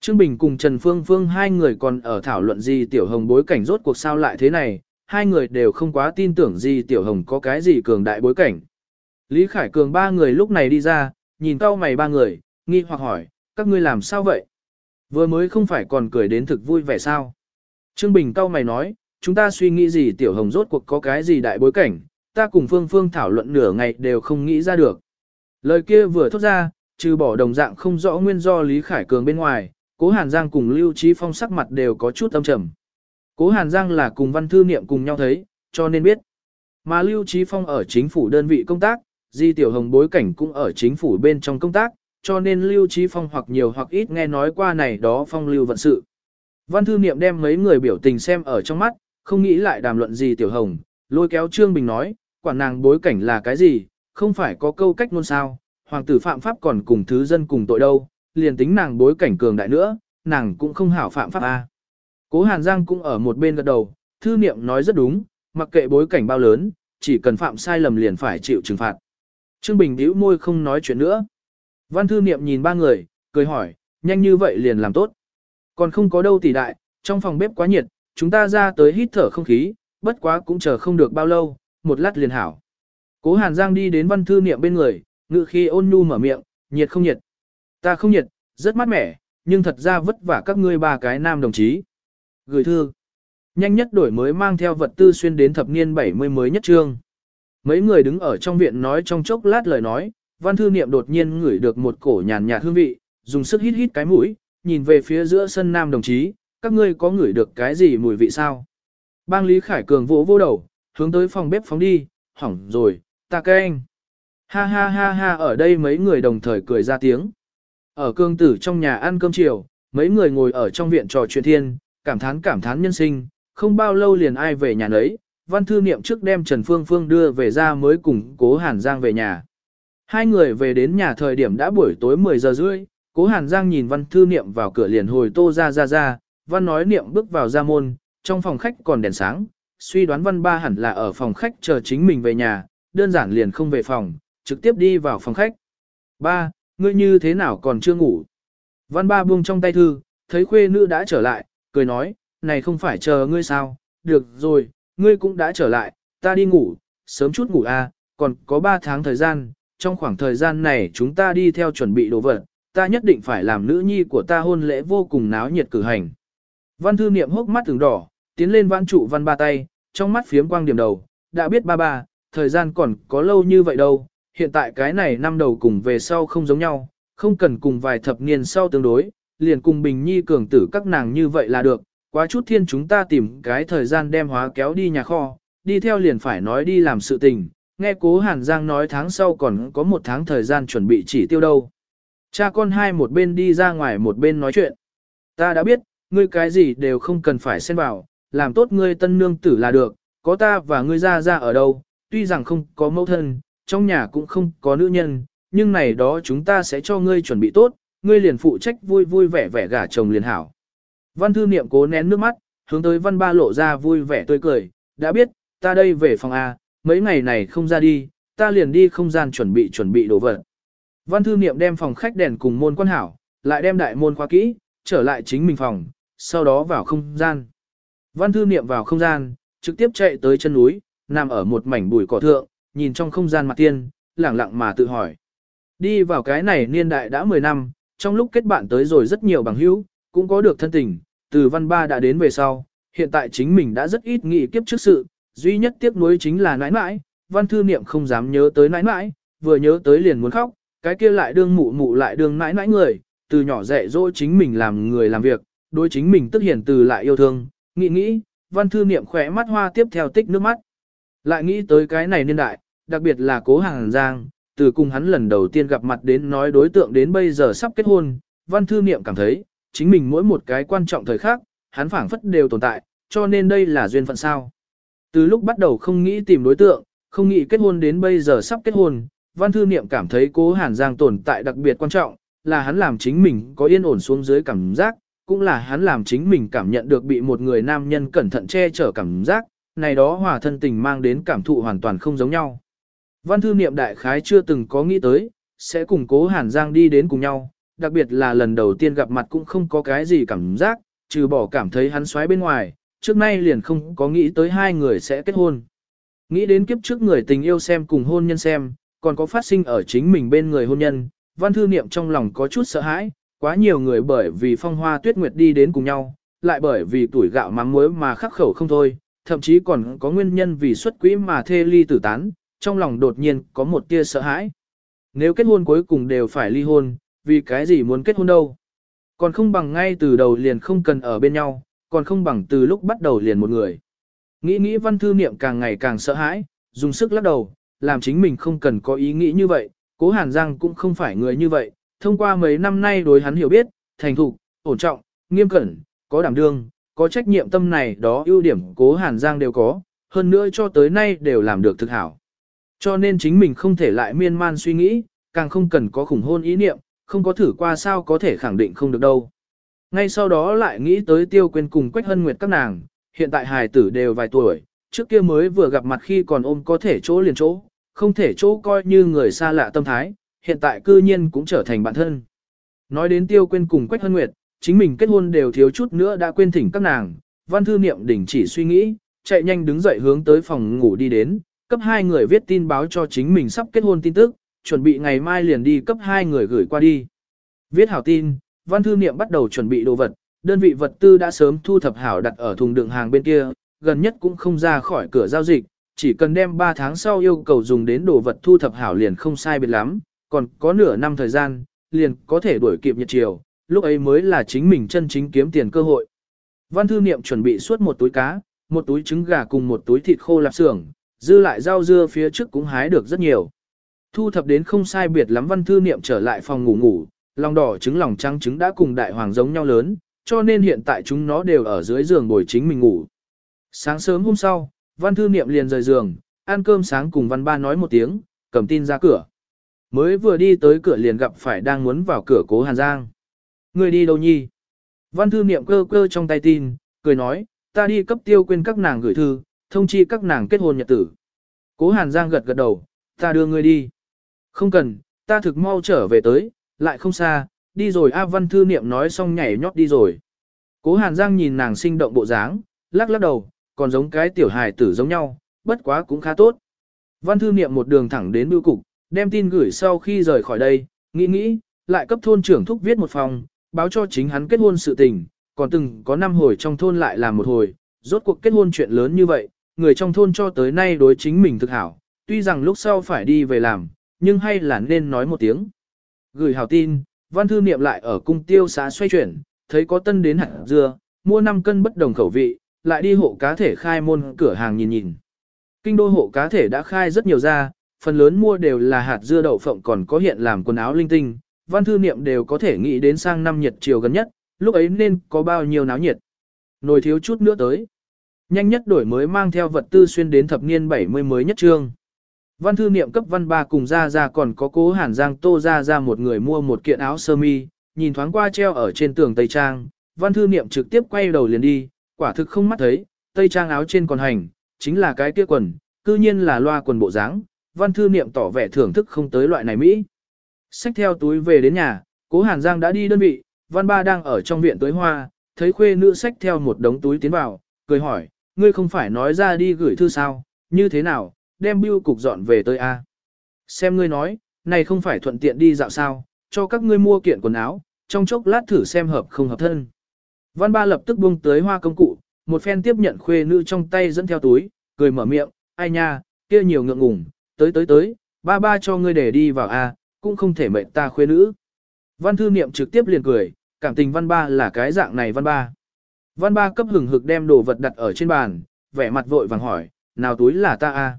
Trương Bình cùng Trần Phương Phương hai người còn ở thảo luận gì Tiểu Hồng bối cảnh rốt cuộc sao lại thế này, hai người đều không quá tin tưởng gì Tiểu Hồng có cái gì cường đại bối cảnh. Lý Khải Cường ba người lúc này đi ra, nhìn cao mày ba người, nghi hoặc hỏi, các ngươi làm sao vậy? Vừa mới không phải còn cười đến thực vui vẻ sao? Trương Bình cao mày nói, chúng ta suy nghĩ gì Tiểu Hồng rốt cuộc có cái gì đại bối cảnh, ta cùng Phương Phương thảo luận nửa ngày đều không nghĩ ra được. Lời kia vừa thốt ra, trừ bỏ đồng dạng không rõ nguyên do Lý Khải Cường bên ngoài, Cố Hàn Giang cùng Lưu Trí Phong sắc mặt đều có chút âm trầm. Cố Hàn Giang là cùng văn thư niệm cùng nhau thấy, cho nên biết. Mà Lưu Trí Phong ở chính phủ đơn vị công tác, Di Tiểu Hồng bối cảnh cũng ở chính phủ bên trong công tác, cho nên Lưu Trí Phong hoặc nhiều hoặc ít nghe nói qua này đó phong lưu vận sự. Văn thư niệm đem mấy người biểu tình xem ở trong mắt, không nghĩ lại đàm luận gì Tiểu Hồng, lôi kéo Trương Bình nói, quản nàng bối cảnh là cái gì, không phải có câu cách ngôn sao, hoàng tử phạm pháp còn cùng thứ dân cùng tội đâu, liền tính nàng bối cảnh cường đại nữa, nàng cũng không hảo phạm pháp a. Cố Hàn Giang cũng ở một bên gật đầu, thư niệm nói rất đúng, mặc kệ bối cảnh bao lớn, chỉ cần phạm sai lầm liền phải chịu trừng phạt. Trương Bình bĩu môi không nói chuyện nữa. Văn thư niệm nhìn ba người, cười hỏi, nhanh như vậy liền làm tốt. Còn không có đâu tỷ đại, trong phòng bếp quá nhiệt, chúng ta ra tới hít thở không khí, bất quá cũng chờ không được bao lâu, một lát liền hảo. Cố Hàn Giang đi đến văn thư niệm bên người, ngự khi ôn nhu mở miệng, nhiệt không nhiệt. Ta không nhiệt, rất mát mẻ, nhưng thật ra vất vả các ngươi ba cái nam đồng chí. Gửi thư. Nhanh nhất đổi mới mang theo vật tư xuyên đến thập niên 70 mới nhất trương. Mấy người đứng ở trong viện nói trong chốc lát lời nói, văn thư niệm đột nhiên ngửi được một cổ nhàn nhạt hương vị, dùng sức hít hít cái mũi, nhìn về phía giữa sân nam đồng chí, các ngươi có ngửi được cái gì mùi vị sao? Bang Lý Khải Cường vỗ vô đầu, hướng tới phòng bếp phóng đi, hỏng rồi, ta cái anh. Ha ha ha ha ở đây mấy người đồng thời cười ra tiếng. Ở cương tử trong nhà ăn cơm chiều, mấy người ngồi ở trong viện trò chuyện thiên, cảm thán cảm thán nhân sinh, không bao lâu liền ai về nhà nấy, văn thư niệm trước đem Trần Phương Phương đưa về ra mới cùng cố Hàn Giang về nhà. Hai người về đến nhà thời điểm đã buổi tối 10 giờ rưỡi, cố Hàn Giang nhìn văn thư niệm vào cửa liền hồi tô ra ra ra, văn nói niệm bước vào ra môn, trong phòng khách còn đèn sáng, suy đoán văn ba hẳn là ở phòng khách chờ chính mình về nhà, đơn giản liền không về phòng, trực tiếp đi vào phòng khách. Ba, ngươi như thế nào còn chưa ngủ? Văn ba buông trong tay thư, thấy khuê nữ đã trở lại, cười nói, này không phải chờ ngươi sao, được rồi, ngươi cũng đã trở lại, ta đi ngủ, sớm chút ngủ a, còn có 3 tháng thời gian, trong khoảng thời gian này chúng ta đi theo chuẩn bị đồ vật, ta nhất định phải làm nữ nhi của ta hôn lễ vô cùng náo nhiệt cử hành. Văn thư niệm hốc mắt từng đỏ, tiến lên vãn trụ văn ba tay, trong mắt phiếm quang điểm đầu, đã biết ba ba, thời gian còn có lâu như vậy đâu, hiện tại cái này năm đầu cùng về sau không giống nhau, không cần cùng vài thập niên sau tương đối, liền cùng Bình Nhi cường tử các nàng như vậy là được, quá chút thiên chúng ta tìm cái thời gian đem hóa kéo đi nhà kho, đi theo liền phải nói đi làm sự tình, nghe cố Hàn Giang nói tháng sau còn có một tháng thời gian chuẩn bị chỉ tiêu đâu. Cha con hai một bên đi ra ngoài một bên nói chuyện. Ta đã biết, ngươi cái gì đều không cần phải xen vào, làm tốt ngươi tân nương tử là được, có ta và ngươi ra ra ở đâu, tuy rằng không có mẫu thân, trong nhà cũng không có nữ nhân, nhưng này đó chúng ta sẽ cho ngươi chuẩn bị tốt, ngươi liền phụ trách vui vui vẻ vẻ gả chồng liền hảo. Văn thư niệm cố nén nước mắt, hướng tới văn ba lộ ra vui vẻ tươi cười, đã biết, ta đây về phòng A, mấy ngày này không ra đi, ta liền đi không gian chuẩn bị chuẩn bị đồ vật. Văn thư niệm đem phòng khách đèn cùng môn quan hảo, lại đem đại môn khóa kỹ, trở lại chính mình phòng, sau đó vào không gian. Văn thư niệm vào không gian, trực tiếp chạy tới chân núi, nằm ở một mảnh bụi cỏ thượng, nhìn trong không gian mặt tiên, lẳng lặng mà tự hỏi. Đi vào cái này niên đại đã 10 năm, trong lúc kết bạn tới rồi rất nhiều bằng hữu, cũng có được thân tình, từ văn ba đã đến về sau, hiện tại chính mình đã rất ít nghĩ kiếp trước sự, duy nhất tiếc nuối chính là nãi nãi, văn thư niệm không dám nhớ tới nãi nãi, vừa nhớ tới liền muốn khóc, cái kia lại đương mụ mụ lại đương nãi nãi người, từ nhỏ dạy dỗ chính mình làm người làm việc, đối chính mình tức hiển từ lại yêu thương, nghĩ nghĩ, văn thư niệm khỏe mắt hoa tiếp theo tích nước mắt. Lại nghĩ tới cái này niên đại, đặc biệt là cố hàng giang, từ cùng hắn lần đầu tiên gặp mặt đến nói đối tượng đến bây giờ sắp kết hôn, văn thư niệm cảm thấy, chính mình mỗi một cái quan trọng thời khắc, hắn phảng phất đều tồn tại, cho nên đây là duyên phận sao. Từ lúc bắt đầu không nghĩ tìm đối tượng, không nghĩ kết hôn đến bây giờ sắp kết hôn, văn thư niệm cảm thấy cố hàn giang tồn tại đặc biệt quan trọng, là hắn làm chính mình có yên ổn xuống dưới cảm giác, cũng là hắn làm chính mình cảm nhận được bị một người nam nhân cẩn thận che chở cảm giác, này đó hòa thân tình mang đến cảm thụ hoàn toàn không giống nhau. Văn thư niệm đại khái chưa từng có nghĩ tới, sẽ cùng cố Hàn Giang đi đến cùng nhau, đặc biệt là lần đầu tiên gặp mặt cũng không có cái gì cảm giác, trừ bỏ cảm thấy hắn xoáy bên ngoài, trước nay liền không có nghĩ tới hai người sẽ kết hôn. Nghĩ đến kiếp trước người tình yêu xem cùng hôn nhân xem, còn có phát sinh ở chính mình bên người hôn nhân, văn thư niệm trong lòng có chút sợ hãi, quá nhiều người bởi vì phong hoa tuyết nguyệt đi đến cùng nhau, lại bởi vì tuổi gạo mắm muối mà khắc khẩu không thôi, thậm chí còn có nguyên nhân vì xuất quỹ mà thê ly tử tán, trong lòng đột nhiên có một tia sợ hãi. Nếu kết hôn cuối cùng đều phải ly hôn, vì cái gì muốn kết hôn đâu? Còn không bằng ngay từ đầu liền không cần ở bên nhau, còn không bằng từ lúc bắt đầu liền một người. Nghĩ nghĩ văn thư niệm càng ngày càng sợ hãi, dùng sức lắc đầu, làm chính mình không cần có ý nghĩ như vậy, cố Hàn Giang cũng không phải người như vậy, thông qua mấy năm nay đối hắn hiểu biết, thành thục, ổn trọng, nghiêm cẩn, có đảm đương, có trách nhiệm tâm này đó ưu điểm cố Hàn Giang đều có, hơn nữa cho tới nay đều làm được thực hảo. Cho nên chính mình không thể lại miên man suy nghĩ, càng không cần có khủng hôn ý niệm, không có thử qua sao có thể khẳng định không được đâu. Ngay sau đó lại nghĩ tới tiêu quên cùng Quách Hân Nguyệt các nàng, hiện tại hài tử đều vài tuổi, trước kia mới vừa gặp mặt khi còn ôm có thể chỗ liền chỗ, không thể chỗ coi như người xa lạ tâm thái, hiện tại cư nhiên cũng trở thành bạn thân. Nói đến tiêu quên cùng Quách Hân Nguyệt, chính mình kết hôn đều thiếu chút nữa đã quên thỉnh các nàng, văn thư niệm đỉnh chỉ suy nghĩ, chạy nhanh đứng dậy hướng tới phòng ngủ đi đến, cấp hai người viết tin báo cho chính mình sắp kết hôn tin tức, chuẩn bị ngày mai liền đi cấp hai người gửi qua đi. Viết hảo tin, văn thư niệm bắt đầu chuẩn bị đồ vật, đơn vị vật tư đã sớm thu thập hảo đặt ở thùng đựng hàng bên kia, gần nhất cũng không ra khỏi cửa giao dịch, chỉ cần đem 3 tháng sau yêu cầu dùng đến đồ vật thu thập hảo liền không sai biệt lắm, còn có nửa năm thời gian, liền có thể đuổi kịp nhật chiều, lúc ấy mới là chính mình chân chính kiếm tiền cơ hội. Văn thư niệm chuẩn bị suốt một túi cá, một túi trứng gà cùng một túi thịt khô lạp xưởng, dư lại rau dưa phía trước cũng hái được rất nhiều. Thu thập đến không sai biệt lắm văn thư niệm trở lại phòng ngủ ngủ, lòng đỏ trứng lòng trắng trứng đã cùng đại hoàng giống nhau lớn, cho nên hiện tại chúng nó đều ở dưới giường bồi chính mình ngủ. Sáng sớm hôm sau, văn thư niệm liền rời giường, ăn cơm sáng cùng văn ba nói một tiếng, cầm tin ra cửa. Mới vừa đi tới cửa liền gặp phải đang muốn vào cửa cố Hàn Giang. Người đi đâu nhi? Văn thư niệm cơ cơ trong tay tin, cười nói, ta đi cấp tiêu quên các nàng gửi thư, thông chi các nàng kết hôn nhật tử. Cố Hàn Giang gật gật đầu, ta đưa ngươi đi. Không cần, ta thực mau trở về tới, lại không xa, đi rồi A Văn Thư Niệm nói xong nhảy nhót đi rồi. Cố Hàn Giang nhìn nàng sinh động bộ dáng, lắc lắc đầu, còn giống cái tiểu hài tử giống nhau, bất quá cũng khá tốt. Văn Thư Niệm một đường thẳng đến bưu cục, đem tin gửi sau khi rời khỏi đây, nghĩ nghĩ, lại cấp thôn trưởng thúc viết một phòng, báo cho chính hắn kết hôn sự tình, còn từng có năm hồi trong thôn lại làm một hồi, rốt cuộc kết hôn chuyện lớn như vậy, người trong thôn cho tới nay đối chính mình thực hảo, tuy rằng lúc sau phải đi về làm, nhưng hay là nên nói một tiếng. Gửi hảo tin, văn thư niệm lại ở cung tiêu xã xoay chuyển, thấy có tân đến hạt dưa, mua 5 cân bất đồng khẩu vị, lại đi hộ cá thể khai môn cửa hàng nhìn nhìn. Kinh đô hộ cá thể đã khai rất nhiều ra, phần lớn mua đều là hạt dưa đậu phộng còn có hiện làm quần áo linh tinh, văn thư niệm đều có thể nghĩ đến sang năm nhiệt chiều gần nhất, lúc ấy nên có bao nhiêu náo nhiệt. Nồi thiếu chút nữa tới. Nhanh nhất đổi mới mang theo vật tư xuyên đến thập niên 70 mới nhất trương. Văn thư niệm cấp văn ba cùng ra ra còn có cố hàn giang tô ra ra một người mua một kiện áo sơ mi, nhìn thoáng qua treo ở trên tường Tây Trang, văn thư niệm trực tiếp quay đầu liền đi, quả thực không mắt thấy, Tây Trang áo trên còn hành, chính là cái kia quần, cư nhiên là loa quần bộ dáng. văn thư niệm tỏ vẻ thưởng thức không tới loại này Mỹ. Xách theo túi về đến nhà, cố hàn giang đã đi đơn vị, văn ba đang ở trong viện tới hoa, thấy khuê nữ xách theo một đống túi tiến vào, cười hỏi, ngươi không phải nói ra đi gửi thư sao, như thế nào, đem bưu cục dọn về tới A. Xem ngươi nói, này không phải thuận tiện đi dạo sao, cho các ngươi mua kiện quần áo, trong chốc lát thử xem hợp không hợp thân. Văn ba lập tức buông tới hoa công cụ, một phen tiếp nhận khuê nữ trong tay dẫn theo túi, cười mở miệng, ai nha, kia nhiều ngượng ngùng, tới tới tới, ba ba cho ngươi để đi vào A, cũng không thể mệnh ta khuê nữ. Văn thư niệm trực tiếp liền cười, cảm tình văn ba là cái dạng này văn ba. Văn ba cấp hừng hực đem đồ vật đặt ở trên bàn, vẻ mặt vội vàng hỏi, nào túi là ta a?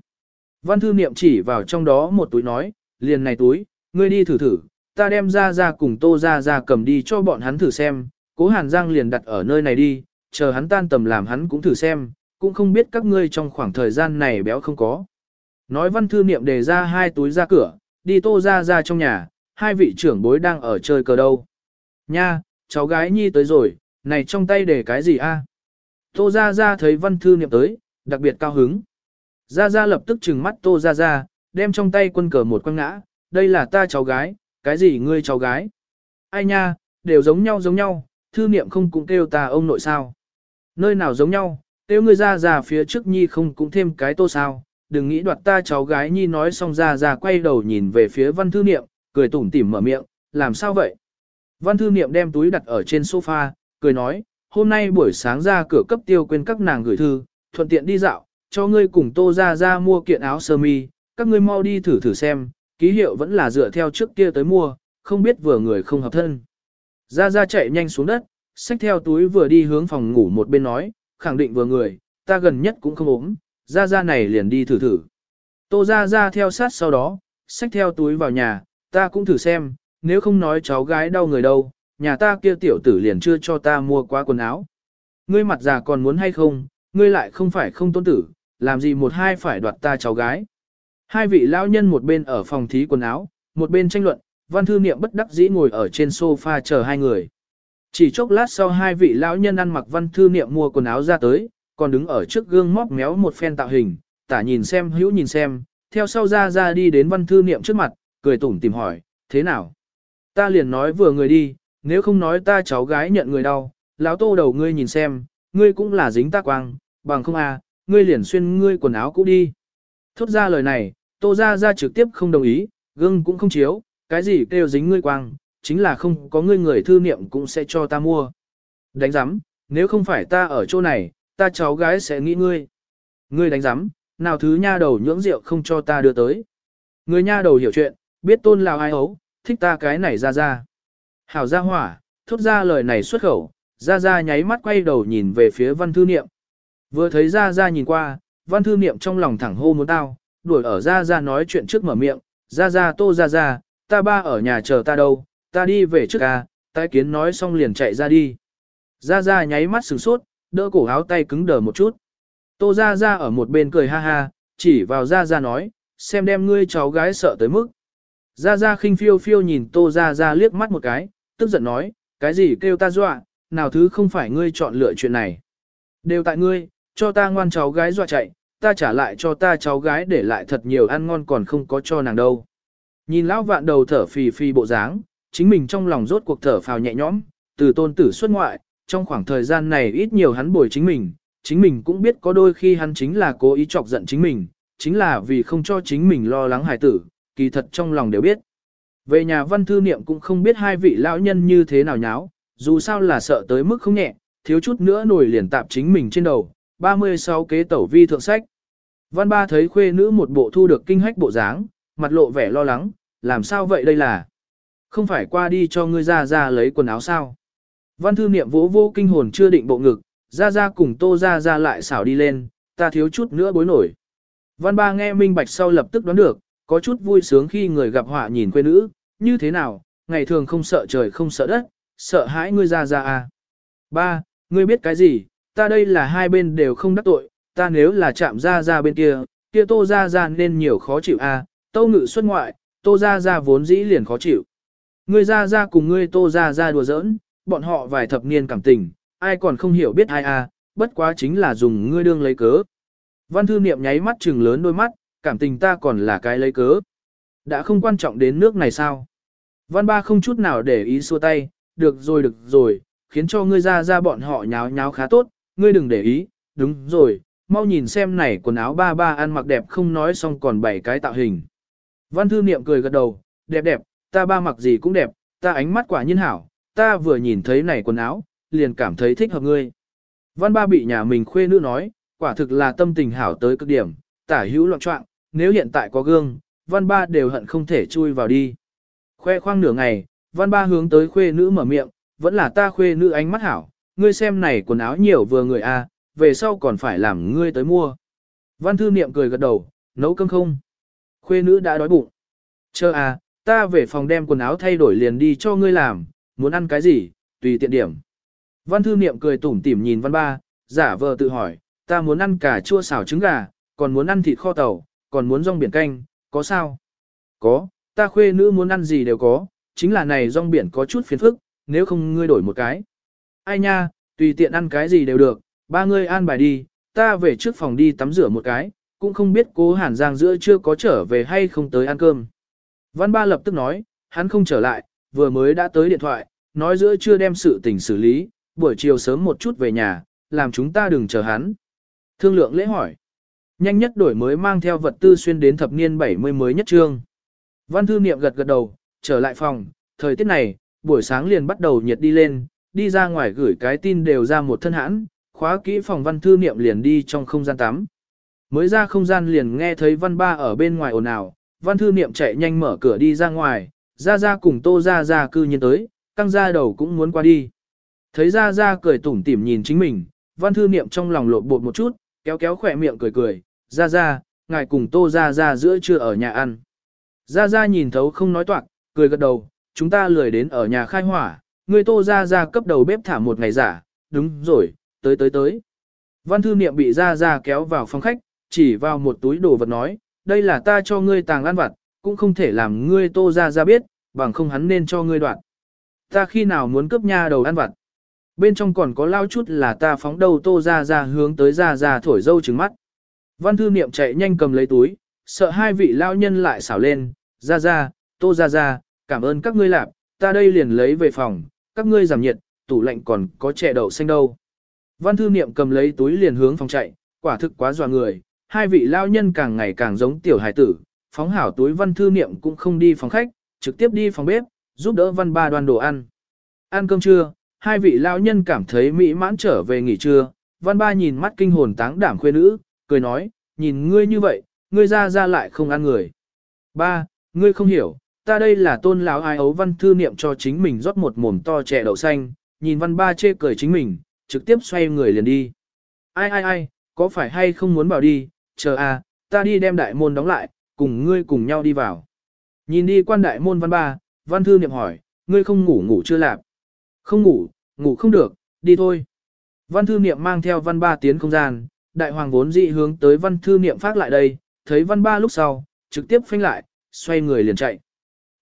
Văn thư niệm chỉ vào trong đó một túi nói, liền này túi, ngươi đi thử thử, ta đem ra ra cùng tô ra ra cầm đi cho bọn hắn thử xem, cố hàn giang liền đặt ở nơi này đi, chờ hắn tan tầm làm hắn cũng thử xem, cũng không biết các ngươi trong khoảng thời gian này béo không có. Nói văn thư niệm đề ra hai túi ra cửa, đi tô ra ra trong nhà, hai vị trưởng bối đang ở chơi cờ đâu. Nha, cháu gái nhi tới rồi, này trong tay để cái gì a? Tô ra ra thấy văn thư niệm tới, đặc biệt cao hứng. Gia Gia lập tức trừng mắt tô Gia Gia, đem trong tay quân cờ một quăng ngã, đây là ta cháu gái, cái gì ngươi cháu gái? Ai nha, đều giống nhau giống nhau, thư niệm không cũng kêu ta ông nội sao? Nơi nào giống nhau, kêu ngươi Gia Gia phía trước nhi không cũng thêm cái tô sao? Đừng nghĩ đoạt ta cháu gái nhi nói xong Gia Gia quay đầu nhìn về phía văn thư niệm, cười tủm tỉm mở miệng, làm sao vậy? Văn thư niệm đem túi đặt ở trên sofa, cười nói, hôm nay buổi sáng ra cửa cấp tiêu quên các nàng gửi thư, thuận tiện đi dạo, cho ngươi cùng tô ra ra mua kiện áo sơ mi, các ngươi mau đi thử thử xem, ký hiệu vẫn là dựa theo trước kia tới mua, không biết vừa người không hợp thân. Ra ra chạy nhanh xuống đất, xách theo túi vừa đi hướng phòng ngủ một bên nói, khẳng định vừa người, ta gần nhất cũng không ốm, ra ra này liền đi thử thử. Tô ra ra theo sát sau đó, xách theo túi vào nhà, ta cũng thử xem, nếu không nói cháu gái đau người đâu, nhà ta kia tiểu tử liền chưa cho ta mua quá quần áo. Ngươi mặt già còn muốn hay không, ngươi lại không phải không tôn tử, làm gì một hai phải đoạt ta cháu gái. Hai vị lão nhân một bên ở phòng thí quần áo, một bên tranh luận, văn thư niệm bất đắc dĩ ngồi ở trên sofa chờ hai người. Chỉ chốc lát sau hai vị lão nhân ăn mặc văn thư niệm mua quần áo ra tới, còn đứng ở trước gương móc méo một phen tạo hình, tả nhìn xem hữu nhìn xem, theo sau ra ra đi đến văn thư niệm trước mặt, cười tủm tìm hỏi, thế nào? Ta liền nói vừa người đi, nếu không nói ta cháu gái nhận người đau, lão tô đầu ngươi nhìn xem, ngươi cũng là dính ta quang, bằng không à, ngươi liền xuyên ngươi quần áo cũ đi. Thốt ra lời này, tô Gia Gia trực tiếp không đồng ý, gương cũng không chiếu, cái gì kêu dính ngươi quang, chính là không có ngươi người thư niệm cũng sẽ cho ta mua. Đánh giám, nếu không phải ta ở chỗ này, ta cháu gái sẽ nghĩ ngươi. Ngươi đánh giám, nào thứ nha đầu nhưỡng rượu không cho ta đưa tới. Ngươi nha đầu hiểu chuyện, biết tôn lào ai ấu, thích ta cái này ra ra. Hảo ra hỏa, thốt ra lời này xuất khẩu, ra ra nháy mắt quay đầu nhìn về phía văn thư niệm. Vừa thấy ra ra nhìn qua, văn thư niệm trong lòng thẳng hô muốn tao, đuổi ở ra ra nói chuyện trước mở miệng, ra ra tô ra ra, ta ba ở nhà chờ ta đâu, ta đi về trước à tái kiến nói xong liền chạy ra đi. Ra ra nháy mắt sửng sốt, đỡ cổ áo tay cứng đờ một chút. Tô ra ra ở một bên cười ha ha, chỉ vào ra ra nói, xem đem ngươi cháu gái sợ tới mức. Ra ra khinh phiêu phiêu nhìn tô ra ra liếc mắt một cái, tức giận nói, cái gì kêu ta dọa, nào thứ không phải ngươi chọn lựa chuyện này. Đều tại ngươi, cho ta ngoan cháu gái dọa chạy, ta trả lại cho ta cháu gái để lại thật nhiều ăn ngon còn không có cho nàng đâu. Nhìn lão vạn đầu thở phì phì bộ dáng, chính mình trong lòng rốt cuộc thở phào nhẹ nhõm, từ tôn tử xuất ngoại, trong khoảng thời gian này ít nhiều hắn bồi chính mình, chính mình cũng biết có đôi khi hắn chính là cố ý chọc giận chính mình, chính là vì không cho chính mình lo lắng hài tử, kỳ thật trong lòng đều biết. Về nhà văn thư niệm cũng không biết hai vị lão nhân như thế nào nháo, dù sao là sợ tới mức không nhẹ, thiếu chút nữa nổi liền tạp chính mình trên đầu, 36 kế tẩu vi thượng sách. Văn ba thấy khuê nữ một bộ thu được kinh hách bộ dáng, mặt lộ vẻ lo lắng, làm sao vậy đây là? Không phải qua đi cho ngươi ra ra lấy quần áo sao? Văn thư niệm vỗ vô kinh hồn chưa định bộ ngực, ra ra cùng tô ra ra lại xảo đi lên, ta thiếu chút nữa bối nổi. Văn ba nghe minh bạch sau lập tức đoán được, có chút vui sướng khi người gặp họa nhìn quê nữ, như thế nào, ngày thường không sợ trời không sợ đất, sợ hãi ngươi ra ra à. Ba, ngươi biết cái gì, ta đây là hai bên đều không đắc tội, ta nếu là chạm ra ra bên kia, kia tô ra ra nên nhiều khó chịu à, tâu ngự xuất ngoại, tô ra ra vốn dĩ liền khó chịu. Ngươi ra ra cùng ngươi tô ra ra đùa giỡn, bọn họ vài thập niên cảm tình, ai còn không hiểu biết ai à, bất quá chính là dùng ngươi đương lấy cớ. Văn thư niệm nháy mắt trừng lớn đôi mắt, cảm tình ta còn là cái lấy cớ. Đã không quan trọng đến nước này sao? Văn ba không chút nào để ý xua tay, được rồi được rồi, khiến cho ngươi ra ra bọn họ nháo nháo khá tốt, ngươi đừng để ý, đúng rồi, mau nhìn xem này quần áo ba ba ăn mặc đẹp không nói xong còn bảy cái tạo hình. Văn thư niệm cười gật đầu, đẹp đẹp, ta ba mặc gì cũng đẹp, ta ánh mắt quả nhiên hảo, ta vừa nhìn thấy này quần áo, liền cảm thấy thích hợp ngươi. Văn ba bị nhà mình khuê nữ nói, quả thực là tâm tình hảo tới cực điểm, tả hữu loạn trọng, nếu hiện tại có gương, văn ba đều hận không thể chui vào đi. Khoe khoang nửa ngày, văn ba hướng tới khuê nữ mở miệng, vẫn là ta khuê nữ ánh mắt hảo, ngươi xem này quần áo nhiều vừa người a, về sau còn phải làm ngươi tới mua. Văn thư niệm cười gật đầu, nấu cơm không? Khuê nữ đã đói bụng. Chờ à, ta về phòng đem quần áo thay đổi liền đi cho ngươi làm, muốn ăn cái gì, tùy tiện điểm. Văn thư niệm cười tủm tỉm nhìn văn ba, giả vờ tự hỏi, ta muốn ăn cà chua xào trứng gà, còn muốn ăn thịt kho tàu, còn muốn rong biển canh, có sao? Có, ta khuê nữ muốn ăn gì đều có, chính là này rong biển có chút phiền phức, nếu không ngươi đổi một cái. Ai nha, tùy tiện ăn cái gì đều được, ba ngươi an bài đi, ta về trước phòng đi tắm rửa một cái, cũng không biết cố hàn giang giữa chưa có trở về hay không tới ăn cơm. Văn ba lập tức nói, hắn không trở lại, vừa mới đã tới điện thoại, nói giữa chưa đem sự tình xử lý, buổi chiều sớm một chút về nhà, làm chúng ta đừng chờ hắn. Thương lượng lễ hỏi. Nhanh nhất đổi mới mang theo vật tư xuyên đến thập niên 70 mới nhất trương. Văn thư niệm gật gật đầu, trở lại phòng, thời tiết này, buổi sáng liền bắt đầu nhiệt đi lên, đi ra ngoài gửi cái tin đều ra một thân hãn, khóa kỹ phòng văn thư niệm liền đi trong không gian tắm. Mới ra không gian liền nghe thấy văn ba ở bên ngoài ồn ào, văn thư niệm chạy nhanh mở cửa đi ra ngoài, ra ra cùng tô ra ra cư nhiên tới, căng ra đầu cũng muốn qua đi. Thấy ra ra cười tủm tỉm nhìn chính mình, văn thư niệm trong lòng lộn bột một chút, kéo kéo khỏe miệng cười cười, ra ra, ngài cùng tô ra ra giữa trưa ở nhà ăn. Ra ra nhìn thấu không nói toạc, cười gật đầu, chúng ta lười đến ở nhà khai hỏa, người tô ra ra cấp đầu bếp thả một ngày giả, đúng rồi, tới tới tới. Văn thư niệm bị ra ra kéo vào phòng khách, chỉ vào một túi đồ vật nói, đây là ta cho ngươi tàng ăn vặt, cũng không thể làm ngươi tô ra ra biết, bằng không hắn nên cho ngươi đoạn. Ta khi nào muốn cướp nha đầu ăn vặt. Bên trong còn có lao chút là ta phóng đầu tô ra ra hướng tới ra ra thổi dâu trứng mắt. Văn thư niệm chạy nhanh cầm lấy túi, sợ hai vị lao nhân lại xảo lên, ra ra, tô ra ra, cảm ơn các ngươi lạp, ta đây liền lấy về phòng, các ngươi giảm nhiệt, tủ lạnh còn có chè đậu xanh đâu. Văn thư niệm cầm lấy túi liền hướng phòng chạy, quả thực quá dọa người, hai vị lao nhân càng ngày càng giống tiểu hải tử, phóng hảo túi văn thư niệm cũng không đi phòng khách, trực tiếp đi phòng bếp, giúp đỡ văn ba đoan đồ ăn. Ăn cơm trưa, hai vị lao nhân cảm thấy mỹ mãn trở về nghỉ trưa, văn ba nhìn mắt kinh hồn táng đảm khuê nữ, cười nói, nhìn ngươi như vậy, ngươi ra ra lại không ăn người. Ba, ngươi không hiểu, ta đây là tôn lão ai ấu văn thư niệm cho chính mình rót một mồm to chè đậu xanh, nhìn văn ba chê cười chính mình, trực tiếp xoay người liền đi. Ai ai ai, có phải hay không muốn vào đi, chờ à, ta đi đem đại môn đóng lại, cùng ngươi cùng nhau đi vào. Nhìn đi quan đại môn văn ba, văn thư niệm hỏi, ngươi không ngủ ngủ chưa lạp? Không ngủ, ngủ không được, đi thôi. Văn thư niệm mang theo văn ba tiến không gian, đại hoàng vốn dị hướng tới văn thư niệm phát lại đây, thấy văn ba lúc sau, trực tiếp phanh lại, xoay người liền chạy.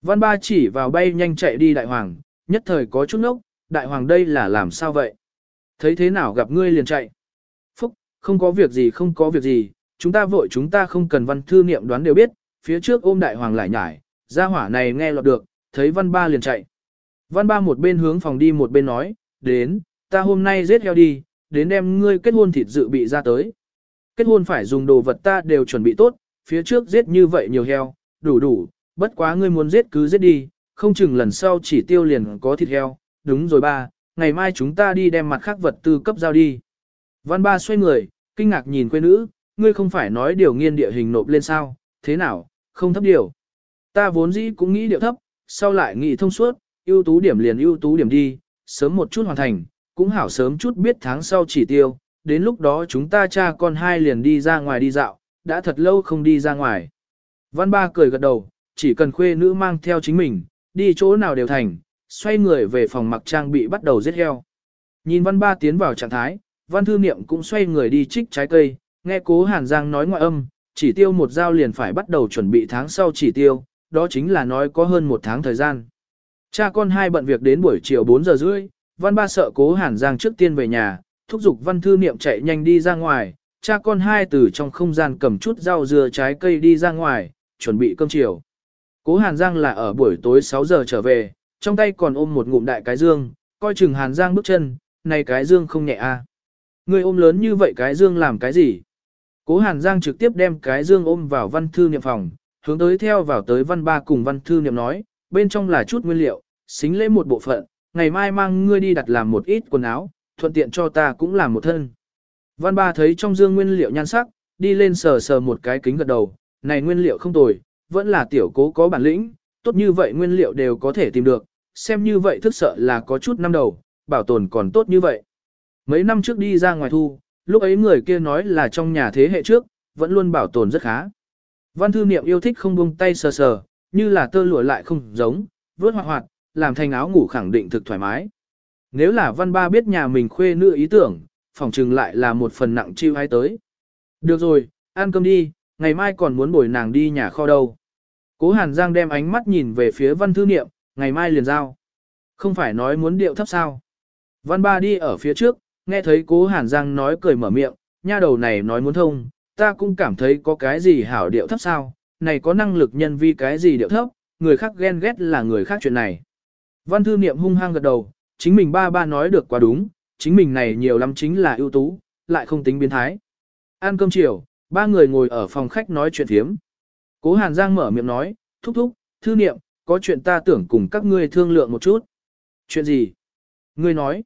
Văn ba chỉ vào bay nhanh chạy đi đại hoàng, nhất thời có chút nốc, đại hoàng đây là làm sao vậy? Thấy thế nào gặp ngươi liền chạy? Phúc, không có việc gì không có việc gì, chúng ta vội chúng ta không cần văn thư niệm đoán đều biết, phía trước ôm đại hoàng lại nhải, gia hỏa này nghe lọt được, thấy văn ba liền chạy. Văn ba một bên hướng phòng đi một bên nói, đến, ta hôm nay giết heo đi, đến đem ngươi kết hôn thịt dự bị ra tới. Kết hôn phải dùng đồ vật ta đều chuẩn bị tốt, phía trước giết như vậy nhiều heo, đủ đủ, bất quá ngươi muốn giết cứ giết đi, không chừng lần sau chỉ tiêu liền có thịt heo, đúng rồi ba, ngày mai chúng ta đi đem mặt khác vật tư cấp giao đi. Văn ba xoay người, kinh ngạc nhìn quê nữ, ngươi không phải nói điều nghiên địa hình nộp lên sao, thế nào, không thấp điều. Ta vốn dĩ cũng nghĩ điệu thấp, sau lại nghĩ thông suốt, ưu tú điểm liền ưu tú điểm đi, sớm một chút hoàn thành, cũng hảo sớm chút biết tháng sau chỉ tiêu, đến lúc đó chúng ta cha con hai liền đi ra ngoài đi dạo, đã thật lâu không đi ra ngoài. Văn ba cười gật đầu, chỉ cần khuê nữ mang theo chính mình, đi chỗ nào đều thành, xoay người về phòng mặc trang bị bắt đầu giết heo. Nhìn văn ba tiến vào trạng thái, văn thư niệm cũng xoay người đi trích trái cây, nghe cố Hàn Giang nói ngoại âm, chỉ tiêu một giao liền phải bắt đầu chuẩn bị tháng sau chỉ tiêu, đó chính là nói có hơn một tháng thời gian. Cha con hai bận việc đến buổi chiều 4 giờ rưỡi, văn ba sợ cố Hàn Giang trước tiên về nhà, thúc giục văn thư niệm chạy nhanh đi ra ngoài, cha con hai từ trong không gian cầm chút rau dừa trái cây đi ra ngoài, chuẩn bị cơm chiều. Cố Hàn Giang là ở buổi tối 6 giờ trở về, trong tay còn ôm một ngụm đại cái dương, coi chừng Hàn Giang bước chân, này cái dương không nhẹ a. À. Người ôm lớn như vậy cái dương làm cái gì? Cố Hàn Giang trực tiếp đem cái dương ôm vào văn thư niệm phòng, hướng tới theo vào tới văn ba cùng văn thư niệm nói, bên trong là chút nguyên liệu, xính lễ một bộ phận, ngày mai mang ngươi đi đặt làm một ít quần áo, thuận tiện cho ta cũng làm một thân. Văn ba thấy trong dương nguyên liệu nhan sắc, đi lên sờ sờ một cái kính gật đầu, này nguyên liệu không tồi, vẫn là tiểu cố có bản lĩnh, tốt như vậy nguyên liệu đều có thể tìm được, xem như vậy thức sợ là có chút năm đầu, bảo tồn còn tốt như vậy. Mấy năm trước đi ra ngoài thu, lúc ấy người kia nói là trong nhà thế hệ trước, vẫn luôn bảo tồn rất khá. Văn thư niệm yêu thích không buông tay sờ sờ, như là tơ lụa lại không giống, vớt hoạt hoạt, làm thành áo ngủ khẳng định thực thoải mái. Nếu là văn ba biết nhà mình khuê nữ ý tưởng, phòng trừng lại là một phần nặng chiêu hay tới. Được rồi, ăn cơm đi, ngày mai còn muốn bồi nàng đi nhà kho đâu. Cố Hàn Giang đem ánh mắt nhìn về phía văn thư niệm, ngày mai liền giao. Không phải nói muốn điệu thấp sao. Văn ba đi ở phía trước, nghe thấy cố Hàn Giang nói cười mở miệng, nha đầu này nói muốn thông, ta cũng cảm thấy có cái gì hảo điệu thấp sao, này có năng lực nhân vi cái gì điệu thấp, người khác ghen ghét là người khác chuyện này. Văn thư niệm hung hăng gật đầu, chính mình ba ba nói được quá đúng, chính mình này nhiều lắm chính là ưu tú, lại không tính biến thái. Ăn cơm chiều, ba người ngồi ở phòng khách nói chuyện thiếm. Cố Hàn Giang mở miệng nói, thúc thúc, thư niệm, có chuyện ta tưởng cùng các ngươi thương lượng một chút. Chuyện gì? Ngươi nói.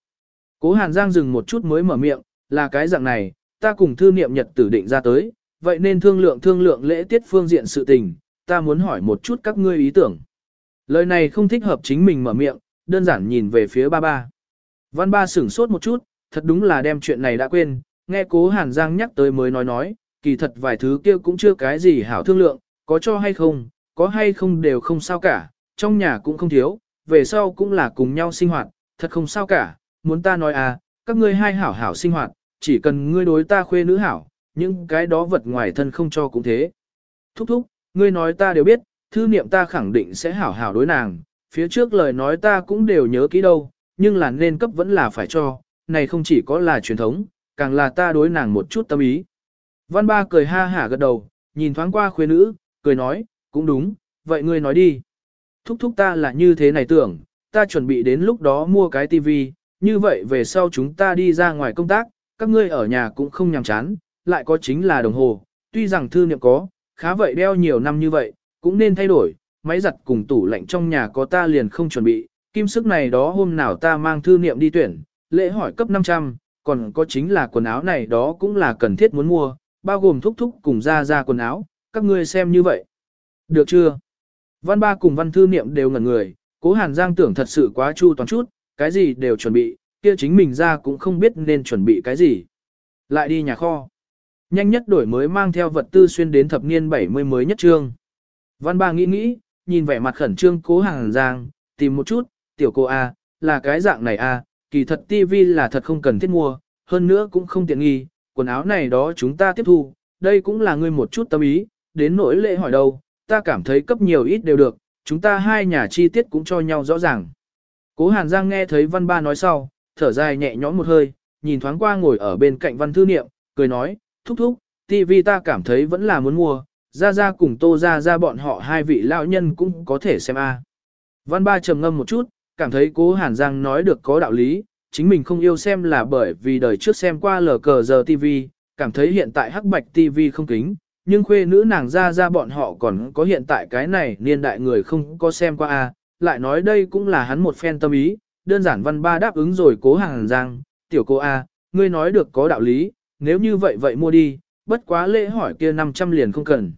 Cố Hàn Giang dừng một chút mới mở miệng, là cái dạng này, ta cùng thư niệm nhật tử định ra tới, vậy nên thương lượng thương lượng lễ tiết phương diện sự tình, ta muốn hỏi một chút các ngươi ý tưởng. Lời này không thích hợp chính mình mở miệng, đơn giản nhìn về phía ba ba. Văn ba sửng sốt một chút, thật đúng là đem chuyện này đã quên, nghe cố Hàn Giang nhắc tới mới nói nói, kỳ thật vài thứ kia cũng chưa cái gì hảo thương lượng, có cho hay không, có hay không đều không sao cả, trong nhà cũng không thiếu, về sau cũng là cùng nhau sinh hoạt, thật không sao cả, muốn ta nói à, các ngươi hai hảo hảo sinh hoạt, chỉ cần ngươi đối ta khuê nữ hảo, những cái đó vật ngoài thân không cho cũng thế. Thúc thúc, ngươi nói ta đều biết, thư niệm ta khẳng định sẽ hảo hảo đối nàng, phía trước lời nói ta cũng đều nhớ kỹ đâu, nhưng là nên cấp vẫn là phải cho, này không chỉ có là truyền thống, càng là ta đối nàng một chút tâm ý. Văn ba cười ha hả gật đầu, nhìn thoáng qua khuê nữ, cười nói, cũng đúng, vậy ngươi nói đi. Thúc thúc ta là như thế này tưởng, ta chuẩn bị đến lúc đó mua cái tivi, như vậy về sau chúng ta đi ra ngoài công tác, các ngươi ở nhà cũng không nhàm chán, lại có chính là đồng hồ, tuy rằng thư niệm có, khá vậy đeo nhiều năm như vậy, cũng nên thay đổi, máy giặt cùng tủ lạnh trong nhà có ta liền không chuẩn bị, kim sức này đó hôm nào ta mang thư niệm đi tuyển, lễ hỏi cấp 500, còn có chính là quần áo này đó cũng là cần thiết muốn mua, bao gồm thúc thúc cùng ra ra quần áo, các ngươi xem như vậy. Được chưa? Văn ba cùng văn thư niệm đều ngẩn người, cố hàn giang tưởng thật sự quá chu toàn chút, cái gì đều chuẩn bị, kia chính mình ra cũng không biết nên chuẩn bị cái gì. Lại đi nhà kho. Nhanh nhất đổi mới mang theo vật tư xuyên đến thập niên 70 mới nhất trương. Văn ba nghĩ nghĩ, nhìn vẻ mặt khẩn trương cố hàn giang, tìm một chút, tiểu cô A, là cái dạng này A, kỳ thật tivi là thật không cần thiết mua, hơn nữa cũng không tiện nghi, quần áo này đó chúng ta tiếp thu, đây cũng là ngươi một chút tâm ý, đến nỗi lễ hỏi đâu, ta cảm thấy cấp nhiều ít đều được, chúng ta hai nhà chi tiết cũng cho nhau rõ ràng. Cố Hàn Giang nghe thấy văn ba nói sau, thở dài nhẹ nhõm một hơi, nhìn thoáng qua ngồi ở bên cạnh văn thư niệm, cười nói, thúc thúc, tivi ta cảm thấy vẫn là muốn mua, ra ra cùng tô ra ra bọn họ hai vị lão nhân cũng có thể xem a. Văn ba trầm ngâm một chút, cảm thấy cố Hàn Giang nói được có đạo lý, chính mình không yêu xem là bởi vì đời trước xem qua lờ cờ giờ TV, cảm thấy hiện tại hắc bạch TV không kính, nhưng khuê nữ nàng ra ra bọn họ còn có hiện tại cái này niên đại người không có xem qua a, lại nói đây cũng là hắn một phen tâm ý, đơn giản văn ba đáp ứng rồi cố Hàn Giang, tiểu cô a, ngươi nói được có đạo lý, nếu như vậy vậy mua đi, bất quá lễ hỏi kia 500 liền không cần.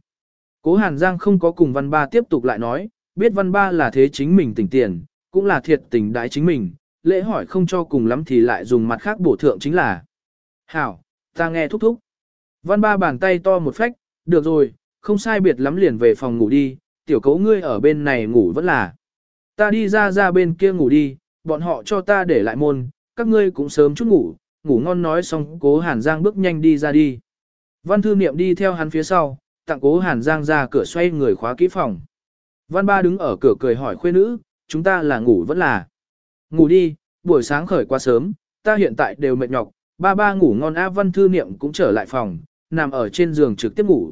Cố Hàn Giang không có cùng văn ba tiếp tục lại nói, biết văn ba là thế chính mình tỉnh tiền, cũng là thiệt tình đái chính mình, lễ hỏi không cho cùng lắm thì lại dùng mặt khác bổ thượng chính là. Hảo, ta nghe thúc thúc. Văn ba bàn tay to một phách, được rồi, không sai biệt lắm liền về phòng ngủ đi, tiểu cấu ngươi ở bên này ngủ vẫn là. Ta đi ra ra bên kia ngủ đi, bọn họ cho ta để lại môn, các ngươi cũng sớm chút ngủ, ngủ ngon nói xong cố Hàn Giang bước nhanh đi ra đi. Văn thư niệm đi theo hắn phía sau, tặng cố Hàn Giang ra cửa xoay người khóa kỹ phòng. Văn ba đứng ở cửa cười hỏi khuê nữ, chúng ta là ngủ vẫn là. Ngủ đi, buổi sáng khởi quá sớm, ta hiện tại đều mệt nhọc, ba ba ngủ ngon A văn thư niệm cũng trở lại phòng, nằm ở trên giường trực tiếp ngủ.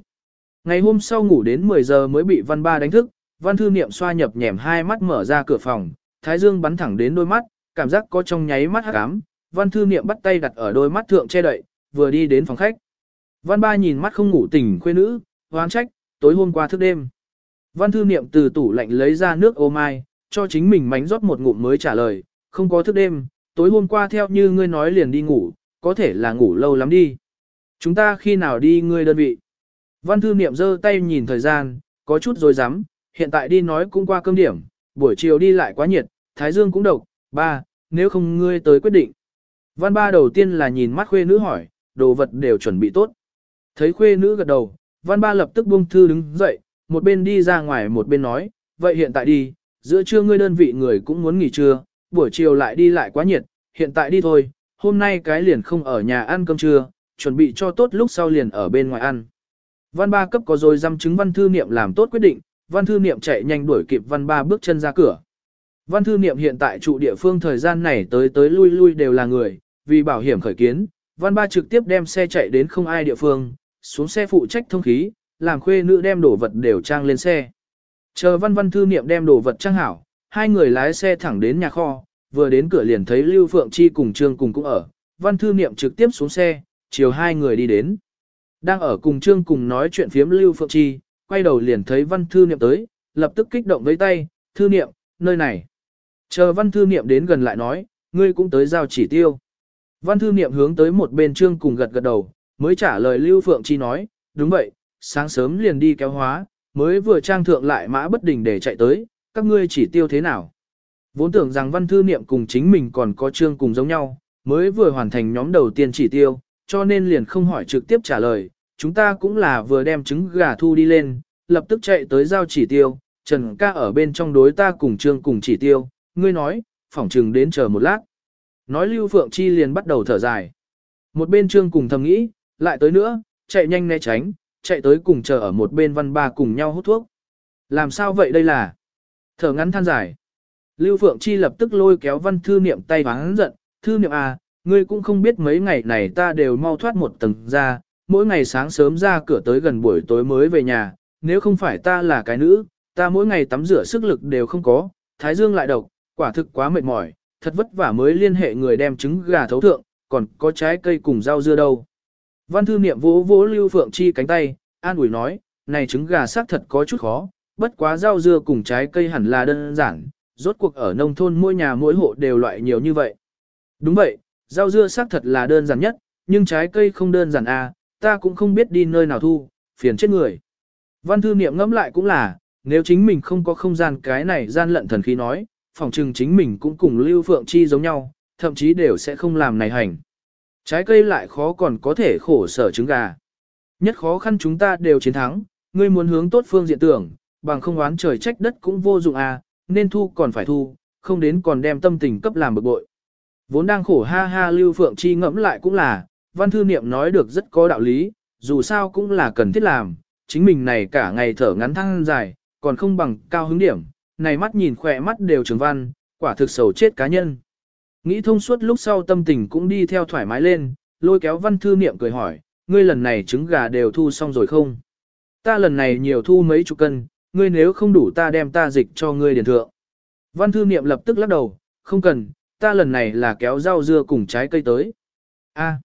Ngày hôm sau ngủ đến 10 giờ mới bị văn ba đánh thức, văn thư niệm xoa nhập nhèm hai mắt mở ra cửa phòng, thái dương bắn thẳng đến đôi mắt, cảm giác có trong nháy mắt hắc ám, văn thư niệm bắt tay đặt ở đôi mắt thượng che đậy, vừa đi đến phòng khách. Văn ba nhìn mắt không ngủ tỉnh khuê nữ, hoán trách, tối hôm qua thức đêm. Văn thư niệm từ tủ lạnh lấy ra nước ô mai, cho chính mình mánh rót một ngụm mới trả lời, không có thức đêm, tối hôm qua theo như ngươi nói liền đi ngủ, có thể là ngủ lâu lắm đi. Chúng ta khi nào đi ngươi đơn vị? Văn thư niệm giơ tay nhìn thời gian, có chút rồi dám, hiện tại đi nói cũng qua cơm điểm, buổi chiều đi lại quá nhiệt, thái dương cũng độc, ba, nếu không ngươi tới quyết định. Văn ba đầu tiên là nhìn mắt khuê nữ hỏi, đồ vật đều chuẩn bị tốt. Thấy khuê nữ gật đầu, văn ba lập tức buông thư đứng dậy, một bên đi ra ngoài một bên nói, vậy hiện tại đi, giữa trưa ngươi đơn vị người cũng muốn nghỉ trưa, buổi chiều lại đi lại quá nhiệt, hiện tại đi thôi, hôm nay cái liền không ở nhà ăn cơm trưa, chuẩn bị cho tốt lúc sau liền ở bên ngoài ăn. Văn ba cấp có rồi dăm chứng văn thư niệm làm tốt quyết định, văn thư niệm chạy nhanh đuổi kịp văn ba bước chân ra cửa. Văn thư niệm hiện tại trụ địa phương thời gian này tới tới lui lui đều là người, vì bảo hiểm khởi kiến, văn ba trực tiếp đem xe chạy đến không ai địa phương, xuống xe phụ trách thông khí, làm khuê nữ đem đồ vật đều trang lên xe. Chờ văn văn thư niệm đem đồ vật trang hảo, hai người lái xe thẳng đến nhà kho, vừa đến cửa liền thấy Lưu Phượng Chi cùng Trương cùng cũng ở, văn thư niệm trực tiếp xuống xe, chiều hai người đi đến. Đang ở cùng Trương cùng nói chuyện phiếm Lưu Phượng Chi, quay đầu liền thấy văn thư niệm tới, lập tức kích động với tay, thư niệm, nơi này. Chờ văn thư niệm đến gần lại nói, ngươi cũng tới giao chỉ tiêu. Văn thư niệm hướng tới một bên Trương cùng gật gật đầu, mới trả lời Lưu Phượng Chi nói, đúng vậy, sáng sớm liền đi kéo hóa, mới vừa trang thượng lại mã bất đình để chạy tới, các ngươi chỉ tiêu thế nào. Vốn tưởng rằng văn thư niệm cùng chính mình còn có Trương cùng giống nhau, mới vừa hoàn thành nhóm đầu tiên chỉ tiêu, cho nên liền không hỏi trực tiếp trả lời, chúng ta cũng là vừa đem trứng gà thu đi lên, lập tức chạy tới giao chỉ tiêu, Trần ca ở bên trong đối ta cùng Trương cùng chỉ tiêu, ngươi nói, phỏng trừng đến chờ một lát. Nói Lưu Phượng Chi liền bắt đầu thở dài. Một bên Trương cùng thầm nghĩ, lại tới nữa, chạy nhanh né tránh, chạy tới cùng chờ ở một bên văn ba cùng nhau hút thuốc. Làm sao vậy đây là? Thở ngắn than dài. Lưu Phượng Chi lập tức lôi kéo văn thư niệm tay hắn giận, thư niệm à, ngươi cũng không biết mấy ngày này ta đều mau thoát một tầng ra, mỗi ngày sáng sớm ra cửa tới gần buổi tối mới về nhà, nếu không phải ta là cái nữ, ta mỗi ngày tắm rửa sức lực đều không có, thái dương lại độc, quả thực quá mệt mỏi, thật vất vả mới liên hệ người đem trứng gà thấu thượng, còn có trái cây cùng rau dưa đâu. Văn thư niệm vỗ vỗ Lưu Phượng Chi cánh tay, an ủi nói, này trứng gà xác thật có chút khó, bất quá rau dưa cùng trái cây hẳn là đơn giản, rốt cuộc ở nông thôn mỗi nhà mỗi hộ đều loại nhiều như vậy. Đúng vậy, rau dưa xác thật là đơn giản nhất, nhưng trái cây không đơn giản à, ta cũng không biết đi nơi nào thu, phiền chết người. Văn thư niệm ngẫm lại cũng là, nếu chính mình không có không gian cái này gian lận thần khí nói, phòng trừng chính mình cũng cùng Lưu Phượng Chi giống nhau, thậm chí đều sẽ không làm này hành. Trái cây lại khó còn có thể khổ sở trứng gà. Nhất khó khăn chúng ta đều chiến thắng, ngươi muốn hướng tốt phương diện tưởng, bằng không oán trời trách đất cũng vô dụng à, nên thu còn phải thu, không đến còn đem tâm tình cấp làm bực bội. Vốn đang khổ ha ha Lưu Phượng Chi ngẫm lại cũng là, văn thư niệm nói được rất có đạo lý, dù sao cũng là cần thiết làm, chính mình này cả ngày thở ngắn thăng dài, còn không bằng cao hứng điểm, này mắt nhìn khỏe mắt đều trường văn, quả thực sầu chết cá nhân. Nghĩ thông suốt lúc sau tâm tình cũng đi theo thoải mái lên, lôi kéo văn thư niệm cười hỏi, ngươi lần này trứng gà đều thu xong rồi không? Ta lần này nhiều thu mấy chục cân, ngươi nếu không đủ ta đem ta dịch cho ngươi điền thượng. Văn thư niệm lập tức lắc đầu, không cần, ta lần này là kéo rau dưa cùng trái cây tới. A.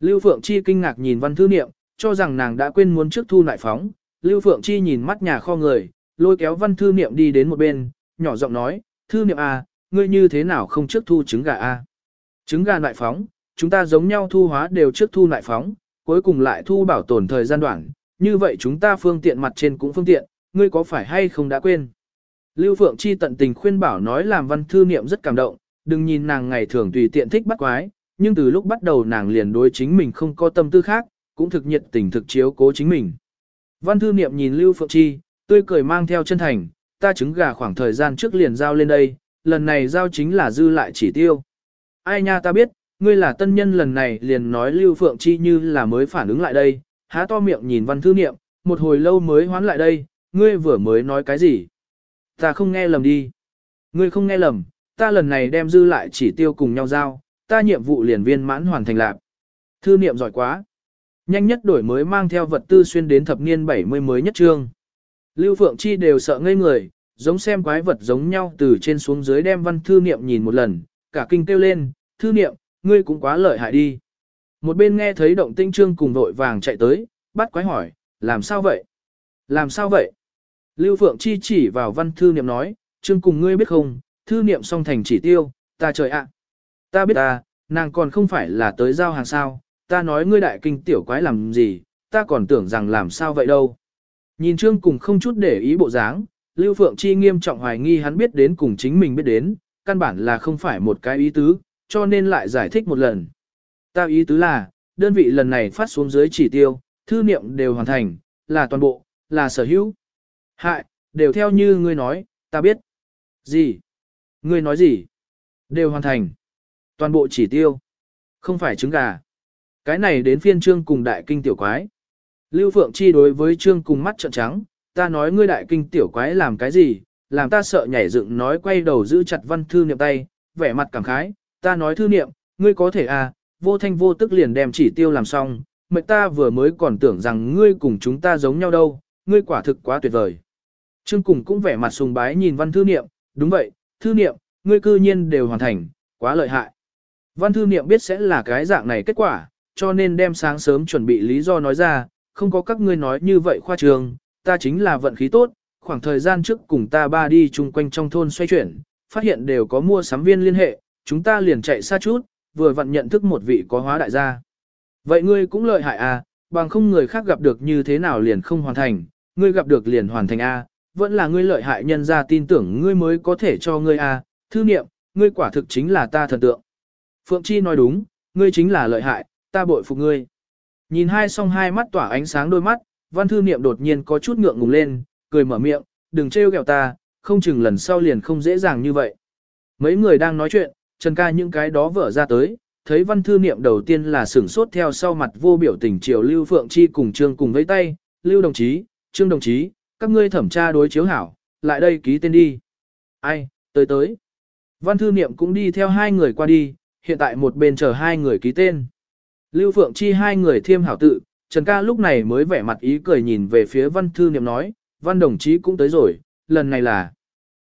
Lưu Phượng Chi kinh ngạc nhìn văn thư niệm, cho rằng nàng đã quên muốn trước thu lại phóng. Lưu Phượng Chi nhìn mắt nhà kho người, lôi kéo văn thư niệm đi đến một bên, nhỏ giọng nói, thư niệm A, ngươi như thế nào không trước thu trứng gà A. Trứng gà lại phóng, chúng ta giống nhau thu hóa đều trước thu lại phóng, cuối cùng lại thu bảo tồn thời gian đoạn, như vậy chúng ta phương tiện mặt trên cũng phương tiện, ngươi có phải hay không đã quên. Lưu Phượng Chi tận tình khuyên bảo nói làm văn thư niệm rất cảm động, đừng nhìn nàng ngày thường tùy tiện thích bắt quái, nhưng từ lúc bắt đầu nàng liền đối chính mình không có tâm tư khác, cũng thực nhiệt tình thực chiếu cố chính mình. Văn thư niệm nhìn Lưu Phượng Chi, tươi cười mang theo chân thành, ta trứng gà khoảng thời gian trước liền giao lên đây, lần này giao chính là dư lại chỉ tiêu. Ai nha ta biết, ngươi là tân nhân lần này liền nói Lưu Phượng Chi như là mới phản ứng lại đây, há to miệng nhìn văn thư niệm, một hồi lâu mới hoán lại đây, ngươi vừa mới nói cái gì? Ta không nghe lầm đi. Ngươi không nghe lầm, ta lần này đem dư lại chỉ tiêu cùng nhau giao, ta nhiệm vụ liền viên mãn hoàn thành lạc. Thư niệm giỏi quá. Nhanh nhất đổi mới mang theo vật tư xuyên đến thập niên 70 mới nhất trương. Lưu Phượng Chi đều sợ ngây người, giống xem quái vật giống nhau từ trên xuống dưới đem văn thư niệm nhìn một lần, cả kinh kêu lên, thư niệm, ngươi cũng quá lợi hại đi. Một bên nghe thấy động tinh trương cùng vội vàng chạy tới, bắt quái hỏi, làm sao vậy? Làm sao vậy? Lưu Phượng Chi chỉ vào văn thư niệm nói, trương cùng ngươi biết không, thư niệm xong thành chỉ tiêu, ta trời ạ. Ta biết ta, nàng còn không phải là tới giao hàng sao, ta nói ngươi đại kinh tiểu quái làm gì, ta còn tưởng rằng làm sao vậy đâu. Nhìn trương cùng không chút để ý bộ dáng, Lưu Phượng Chi nghiêm trọng hoài nghi hắn biết đến cùng chính mình biết đến, căn bản là không phải một cái ý tứ, cho nên lại giải thích một lần. Ta ý tứ là, đơn vị lần này phát xuống dưới chỉ tiêu, thư niệm đều hoàn thành, là toàn bộ, là sở hữu. Hại, đều theo như ngươi nói, ta biết. Gì? Ngươi nói gì? Đều hoàn thành. Toàn bộ chỉ tiêu. Không phải trứng gà. Cái này đến phiên trương cùng đại kinh tiểu quái. Lưu Phượng Chi đối với trương cùng mắt trợn trắng, ta nói ngươi đại kinh tiểu quái làm cái gì, làm ta sợ nhảy dựng nói quay đầu giữ chặt văn thư niệm tay, vẻ mặt cảm khái, ta nói thư niệm, ngươi có thể à, vô thanh vô tức liền đem chỉ tiêu làm xong, mệnh ta vừa mới còn tưởng rằng ngươi cùng chúng ta giống nhau đâu, ngươi quả thực quá tuyệt vời. Trương cùng cũng vẻ mặt sùng bái nhìn văn thư niệm, đúng vậy, thư niệm, ngươi cư nhiên đều hoàn thành, quá lợi hại. Văn thư niệm biết sẽ là cái dạng này kết quả, cho nên đem sáng sớm chuẩn bị lý do nói ra, không có các ngươi nói như vậy khoa trường, ta chính là vận khí tốt, khoảng thời gian trước cùng ta ba đi chung quanh trong thôn xoay chuyển, phát hiện đều có mua sắm viên liên hệ, chúng ta liền chạy xa chút, vừa vặn nhận thức một vị có hóa đại gia. Vậy ngươi cũng lợi hại à, bằng không người khác gặp được như thế nào liền không hoàn thành, ngươi gặp được liền hoàn thành a, à, vẫn là ngươi lợi hại nhân ra tin tưởng ngươi mới có thể cho ngươi a, à, thư niệm, ngươi quả thực chính là ta thần tượng. Phượng Chi nói đúng, ngươi chính là lợi hại, ta bội phục ngươi. Nhìn hai song hai mắt tỏa ánh sáng đôi mắt, văn thư niệm đột nhiên có chút ngượng ngùng lên, cười mở miệng, đừng trêu ghẹo ta, không chừng lần sau liền không dễ dàng như vậy. Mấy người đang nói chuyện, Trần ca những cái đó vỡ ra tới, thấy văn thư niệm đầu tiên là sửng sốt theo sau mặt vô biểu tình chiều Lưu Phượng Chi cùng Trương cùng với tay, Lưu đồng chí, Trương đồng chí, các ngươi thẩm tra đối chiếu hảo, lại đây ký tên đi. Ai, tới tới. Văn thư niệm cũng đi theo hai người qua đi, hiện tại một bên chờ hai người ký tên. Lưu Phượng Chi hai người thiêm hảo tự, Trần ca lúc này mới vẻ mặt ý cười nhìn về phía văn thư niệm nói, văn đồng chí cũng tới rồi, lần này là.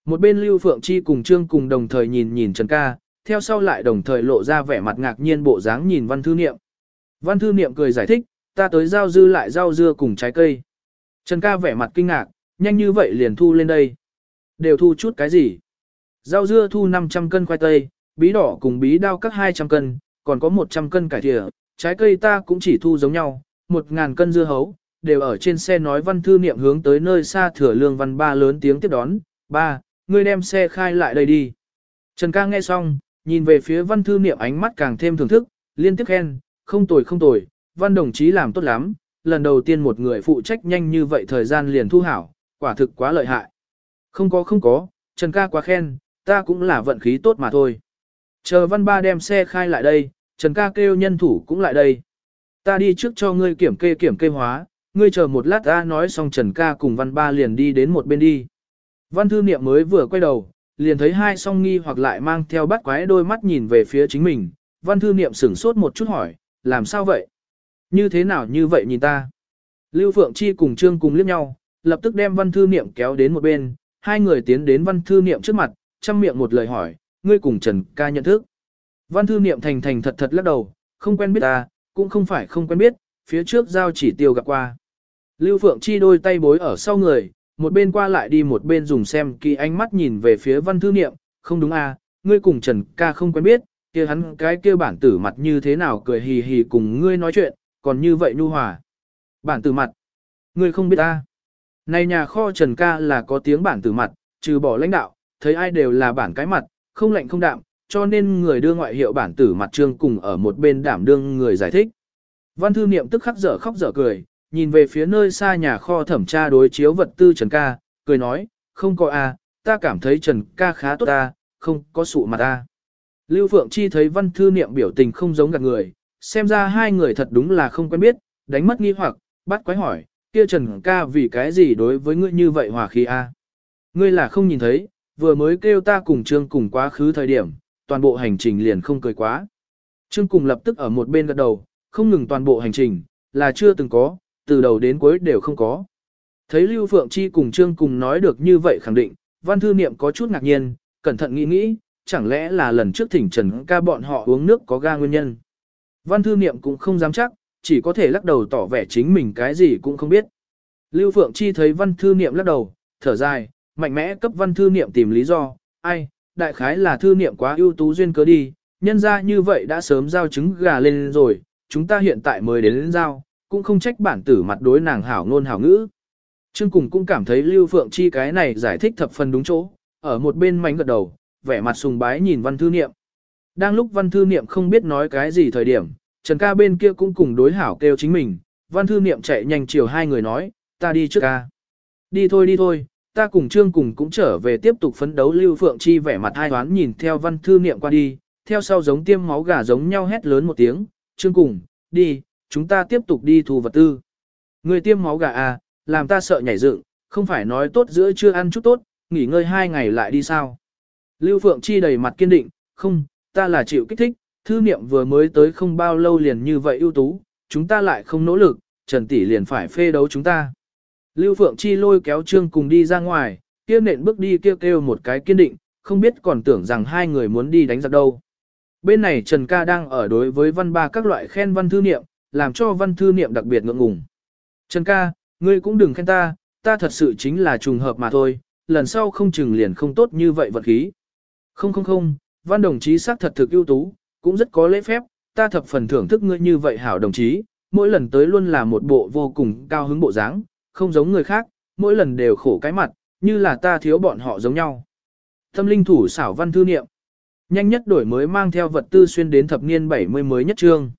Một bên Lưu Phượng Chi cùng Trương cùng đồng thời nhìn nhìn Trần ca, theo sau lại đồng thời lộ ra vẻ mặt ngạc nhiên bộ dáng nhìn văn thư niệm. Văn thư niệm cười giải thích, ta tới giao dư lại giao dưa cùng trái cây. Trần ca vẻ mặt kinh ngạc, nhanh như vậy liền thu lên đây. Đều thu chút cái gì? Rau dưa thu 500 cân khoai tây, bí đỏ cùng bí đao các 200 cân, còn có 100 cân cải thịa, trái cây ta cũng chỉ thu giống nhau, 1.000 cân dưa hấu, đều ở trên xe nói văn thư niệm hướng tới nơi xa thừa lương văn ba lớn tiếng tiếp đón, ba, ngươi đem xe khai lại đây đi. Trần ca nghe xong, nhìn về phía văn thư niệm ánh mắt càng thêm thưởng thức, liên tiếp khen, không tồi không tồi, văn đồng chí làm tốt lắm, lần đầu tiên một người phụ trách nhanh như vậy thời gian liền thu hảo, quả thực quá lợi hại. Không có không có, Trần ca quá khen, ta cũng là vận khí tốt mà thôi. Chờ văn ba đem xe khai lại đây, Trần ca kêu nhân thủ cũng lại đây. Ta đi trước cho ngươi kiểm kê kiểm kê hóa, ngươi chờ một lát ta nói xong Trần ca cùng văn ba liền đi đến một bên đi. Văn thư niệm mới vừa quay đầu, liền thấy hai song nghi hoặc lại mang theo bắt quái đôi mắt nhìn về phía chính mình. Văn thư niệm sửng sốt một chút hỏi, làm sao vậy? Như thế nào như vậy nhìn ta? Lưu Phượng Chi cùng Trương cùng liếc nhau, lập tức đem văn thư niệm kéo đến một bên, hai người tiến đến văn thư niệm trước mặt, chăm miệng một lời hỏi, ngươi cùng Trần ca nhận thức. Văn thư niệm thành thành thật thật lắc đầu, không quen biết ta, cũng không phải không quen biết, phía trước giao chỉ tiêu gặp qua. Lưu Phượng Chi đôi tay bối ở sau người, một bên qua lại đi một bên dùng xem kỳ ánh mắt nhìn về phía văn thư niệm, không đúng à, ngươi cùng Trần ca không quen biết, kia hắn cái kia bản tử mặt như thế nào cười hì hì cùng ngươi nói chuyện, còn như vậy nhu hòa. Bản tử mặt, ngươi không biết ta. Này nhà kho Trần ca là có tiếng bản tử mặt, trừ bỏ lãnh đạo, thấy ai đều là bản cái mặt, không lạnh không đạm, cho nên người đưa ngoại hiệu bản tử mặt trương cùng ở một bên đảm đương người giải thích. Văn thư niệm tức khắc dở khóc dở cười, nhìn về phía nơi xa nhà kho thẩm tra đối chiếu vật tư Trần ca, cười nói, không có a, ta cảm thấy Trần ca khá tốt ta, không có sụ mặt ta. Lưu Phượng Chi thấy văn thư niệm biểu tình không giống gạt người, xem ra hai người thật đúng là không quen biết, đánh mất nghi hoặc, bắt quái hỏi, kia Trần ca vì cái gì đối với ngươi như vậy hòa khí a? Ngươi là không nhìn thấy, vừa mới kêu ta cùng Trương cùng quá khứ thời điểm, toàn bộ hành trình liền không cười quá. Trương cùng lập tức ở một bên gật đầu, không ngừng toàn bộ hành trình, là chưa từng có, từ đầu đến cuối đều không có. Thấy Lưu Phượng Chi cùng Trương cùng nói được như vậy khẳng định, văn thư niệm có chút ngạc nhiên, cẩn thận nghĩ nghĩ, chẳng lẽ là lần trước thỉnh Trần ca bọn họ uống nước có ga nguyên nhân. Văn thư niệm cũng không dám chắc, chỉ có thể lắc đầu tỏ vẻ chính mình cái gì cũng không biết. Lưu Phượng Chi thấy văn thư niệm lắc đầu, thở dài, mạnh mẽ cấp văn thư niệm tìm lý do, ai, đại khái là thư niệm quá ưu tú duyên cớ đi, nhân ra như vậy đã sớm giao trứng gà lên rồi, chúng ta hiện tại mới đến lên giao, cũng không trách bản tử mặt đối nàng hảo ngôn hảo ngữ. Trương Cùng cũng cảm thấy Lưu Phượng Chi cái này giải thích thập phần đúng chỗ, ở một bên mánh gật đầu, vẻ mặt sùng bái nhìn văn thư niệm. Đang lúc văn thư niệm không biết nói cái gì thời điểm, Trần ca bên kia cũng cùng đối hảo kêu chính mình, văn thư niệm chạy nhanh chiều hai người nói, ta đi trước ca. Đi thôi đi thôi, ta cùng trương cùng cũng trở về tiếp tục phấn đấu lưu phượng chi vẻ mặt hai toán nhìn theo văn thư niệm qua đi, theo sau giống tiêm máu gà giống nhau hét lớn một tiếng, trương cùng, đi, chúng ta tiếp tục đi thu vật tư. Người tiêm máu gà à, làm ta sợ nhảy dựng, không phải nói tốt giữa chưa ăn chút tốt, nghỉ ngơi hai ngày lại đi sao. Lưu Phượng Chi đầy mặt kiên định, không, ta là chịu kích thích, thư niệm vừa mới tới không bao lâu liền như vậy ưu tú, chúng ta lại không nỗ lực, Trần Tỷ liền phải phê đấu chúng ta. Lưu Phượng Chi lôi kéo Trương cùng đi ra ngoài, kia nện bước đi kêu kêu một cái kiên định, không biết còn tưởng rằng hai người muốn đi đánh giặc đâu. Bên này Trần Ca đang ở đối với văn ba các loại khen văn thư niệm, làm cho văn thư niệm đặc biệt ngượng ngùng. Trần Ca, ngươi cũng đừng khen ta, ta thật sự chính là trùng hợp mà thôi, lần sau không chừng liền không tốt như vậy vật khí. Không không không, văn đồng chí xác thật thực ưu tú, cũng rất có lễ phép, ta thập phần thưởng thức ngươi như vậy hảo đồng chí, mỗi lần tới luôn là một bộ vô cùng cao hứng bộ dáng, không giống người khác, mỗi lần đều khổ cái mặt, như là ta thiếu bọn họ giống nhau. Tâm linh thủ xảo văn thư niệm. Nhanh nhất đổi mới mang theo vật tư xuyên đến thập niên 70 mới nhất trương.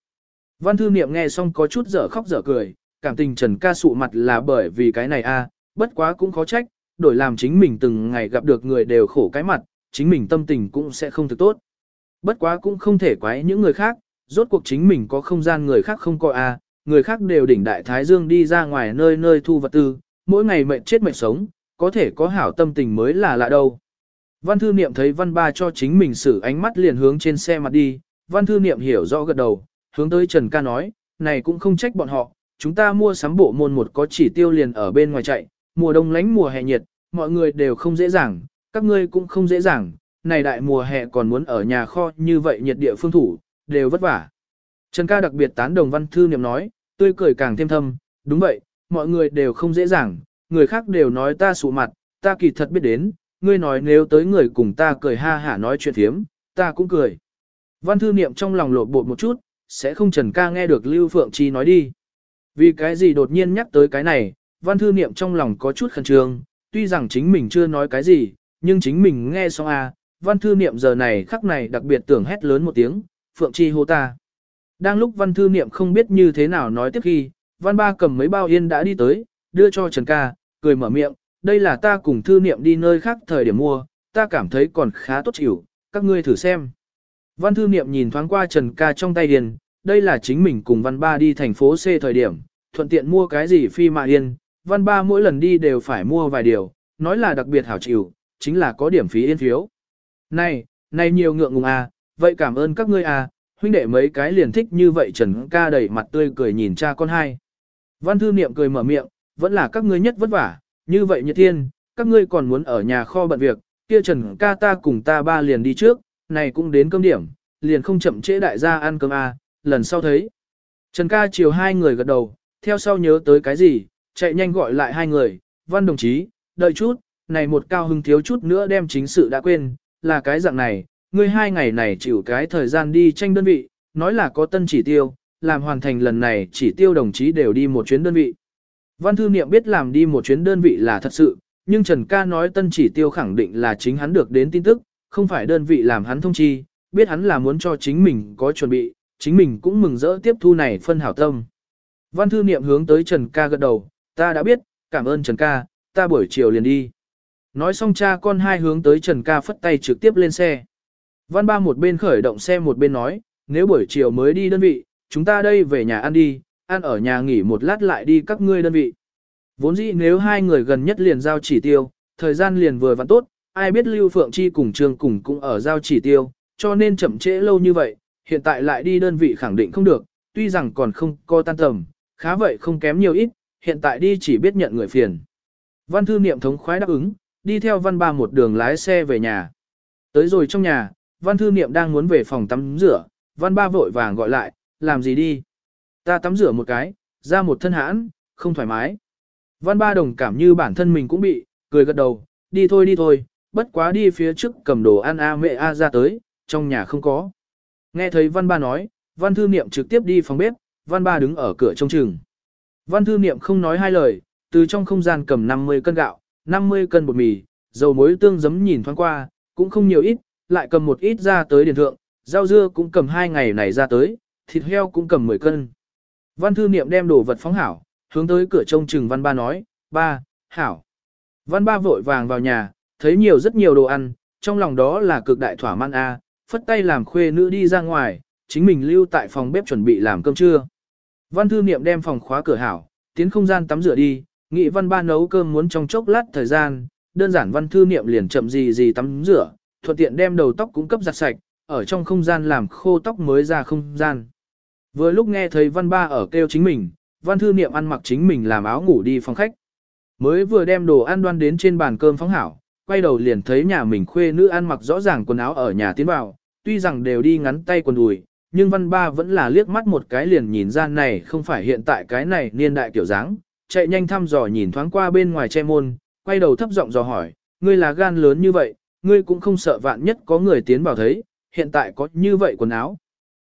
Văn thư niệm nghe xong có chút dở khóc dở cười, cảm tình trần ca sụ mặt là bởi vì cái này a, bất quá cũng khó trách, đổi làm chính mình từng ngày gặp được người đều khổ cái mặt, chính mình tâm tình cũng sẽ không thực tốt. Bất quá cũng không thể quái những người khác, rốt cuộc chính mình có không gian người khác không có a, người khác đều đỉnh đại thái dương đi ra ngoài nơi nơi thu vật tư, mỗi ngày mệnh chết mệnh sống, có thể có hảo tâm tình mới là lạ đâu. Văn thư niệm thấy văn ba cho chính mình xử ánh mắt liền hướng trên xe mặt đi, văn thư niệm hiểu rõ gật đầu, hướng tới Trần ca nói, này cũng không trách bọn họ, chúng ta mua sắm bộ môn một có chỉ tiêu liền ở bên ngoài chạy, mùa đông lánh mùa hè nhiệt, mọi người đều không dễ dàng, các ngươi cũng không dễ dàng, này đại mùa hè còn muốn ở nhà kho như vậy nhiệt địa phương thủ, đều vất vả. Trần ca đặc biệt tán đồng văn thư niệm nói, tươi cười càng thêm thâm, đúng vậy, mọi người đều không dễ dàng, người khác đều nói ta sụ mặt, ta kỳ thật biết đến, ngươi nói nếu tới người cùng ta cười ha hả nói chuyện thiếm, ta cũng cười. Văn thư niệm trong lòng lột bột một chút, sẽ không Trần ca nghe được Lưu Phượng Chi nói đi. Vì cái gì đột nhiên nhắc tới cái này, văn thư niệm trong lòng có chút khẩn trương, tuy rằng chính mình chưa nói cái gì, nhưng chính mình nghe xong a, à, văn thư niệm giờ này khắc này đặc biệt tưởng hét lớn một tiếng, Phượng Chi hô ta. Đang lúc văn thư niệm không biết như thế nào nói tiếp khi, văn ba cầm mấy bao yên đã đi tới, đưa cho Trần ca, cười mở miệng, đây là ta cùng thư niệm đi nơi khác thời điểm mua, ta cảm thấy còn khá tốt chịu, các ngươi thử xem. Văn thư niệm nhìn thoáng qua Trần ca trong tay điền, đây là chính mình cùng văn ba đi thành phố C thời điểm, thuận tiện mua cái gì phi mạ yên, văn ba mỗi lần đi đều phải mua vài điều, nói là đặc biệt hảo chịu, chính là có điểm phí yên phiếu. Này, này nhiều ngượng ngùng à, vậy cảm ơn các ngươi à, huynh đệ mấy cái liền thích như vậy Trần ca đầy mặt tươi cười nhìn cha con hai. Văn thư niệm cười mở miệng, vẫn là các ngươi nhất vất vả, như vậy như thiên, các ngươi còn muốn ở nhà kho bận việc, kia Trần ca ta cùng ta ba liền đi trước, này cũng đến cơm điểm, liền không chậm trễ đại gia ăn cơm à, lần sau thấy. Trần ca chiều hai người gật đầu, theo sau nhớ tới cái gì, chạy nhanh gọi lại hai người, văn đồng chí, đợi chút, này một cao hưng thiếu chút nữa đem chính sự đã quên, là cái dạng này, ngươi hai ngày này chịu cái thời gian đi tranh đơn vị, nói là có tân chỉ tiêu, làm hoàn thành lần này chỉ tiêu đồng chí đều đi một chuyến đơn vị. Văn thư niệm biết làm đi một chuyến đơn vị là thật sự, nhưng Trần ca nói tân chỉ tiêu khẳng định là chính hắn được đến tin tức, không phải đơn vị làm hắn thông chi, biết hắn là muốn cho chính mình có chuẩn bị, chính mình cũng mừng rỡ tiếp thu này phân hảo tâm. Văn thư niệm hướng tới Trần ca gật đầu, ta đã biết, cảm ơn Trần ca, ta buổi chiều liền đi. Nói xong cha con hai hướng tới Trần ca phất tay trực tiếp lên xe. Văn ba một bên khởi động xe một bên nói, nếu buổi chiều mới đi đơn vị, chúng ta đây về nhà ăn đi, ăn ở nhà nghỉ một lát lại đi các ngươi đơn vị. Vốn dĩ nếu hai người gần nhất liền giao chỉ tiêu, thời gian liền vừa vặn tốt, ai biết Lưu Phượng Chi cùng Trương cùng cũng ở giao chỉ tiêu, cho nên chậm trễ lâu như vậy, hiện tại lại đi đơn vị khẳng định không được, tuy rằng còn không có tan tầm, khá vậy không kém nhiều ít, hiện tại đi chỉ biết nhận người phiền. Văn thư niệm thống khoái đáp ứng, đi theo văn ba một đường lái xe về nhà. Tới rồi trong nhà, văn thư niệm đang muốn về phòng tắm rửa, văn ba vội vàng gọi lại, làm gì đi. Ta tắm rửa một cái, ra một thân hãn, không thoải mái. Văn ba đồng cảm như bản thân mình cũng bị, cười gật đầu, đi thôi đi thôi, bất quá đi phía trước cầm đồ ăn a mẹ a ra tới, trong nhà không có. Nghe thấy văn ba nói, văn thư niệm trực tiếp đi phòng bếp, văn ba đứng ở cửa trông chừng. Văn thư niệm không nói hai lời, từ trong không gian cầm 50 cân gạo, 50 cân bột mì, dầu muối tương giấm nhìn thoáng qua, cũng không nhiều ít, lại cầm một ít ra tới điền thượng, rau dưa cũng cầm hai ngày này ra tới, thịt heo cũng cầm 10 cân. Văn thư niệm đem đồ vật phóng hảo, hướng tới cửa trông chừng văn ba nói, ba, hảo. Văn ba vội vàng vào nhà, thấy nhiều rất nhiều đồ ăn, trong lòng đó là cực đại thỏa mãn a, phất tay làm khuê nữ đi ra ngoài, chính mình lưu tại phòng bếp chuẩn bị làm cơm trưa. Văn thư niệm đem phòng khóa cửa hảo, tiến không gian tắm rửa đi, nghị văn ba nấu cơm muốn trong chốc lát thời gian, đơn giản văn thư niệm liền chậm gì gì tắm rửa, thuận tiện đem đầu tóc cũng cấp giặt sạch, ở trong không gian làm khô tóc mới ra không gian. Vừa lúc nghe thấy văn ba ở kêu chính mình, văn thư niệm ăn mặc chính mình làm áo ngủ đi phòng khách. Mới vừa đem đồ ăn đoan đến trên bàn cơm phóng hảo, quay đầu liền thấy nhà mình khuê nữ ăn mặc rõ ràng quần áo ở nhà tiến vào, tuy rằng đều đi ngắn tay quần đùi, nhưng văn ba vẫn là liếc mắt một cái liền nhìn ra này không phải hiện tại cái này niên đại kiểu dáng, chạy nhanh thăm dò nhìn thoáng qua bên ngoài che môn, quay đầu thấp giọng dò hỏi, ngươi là gan lớn như vậy, ngươi cũng không sợ vạn nhất có người tiến vào thấy, hiện tại có như vậy quần áo.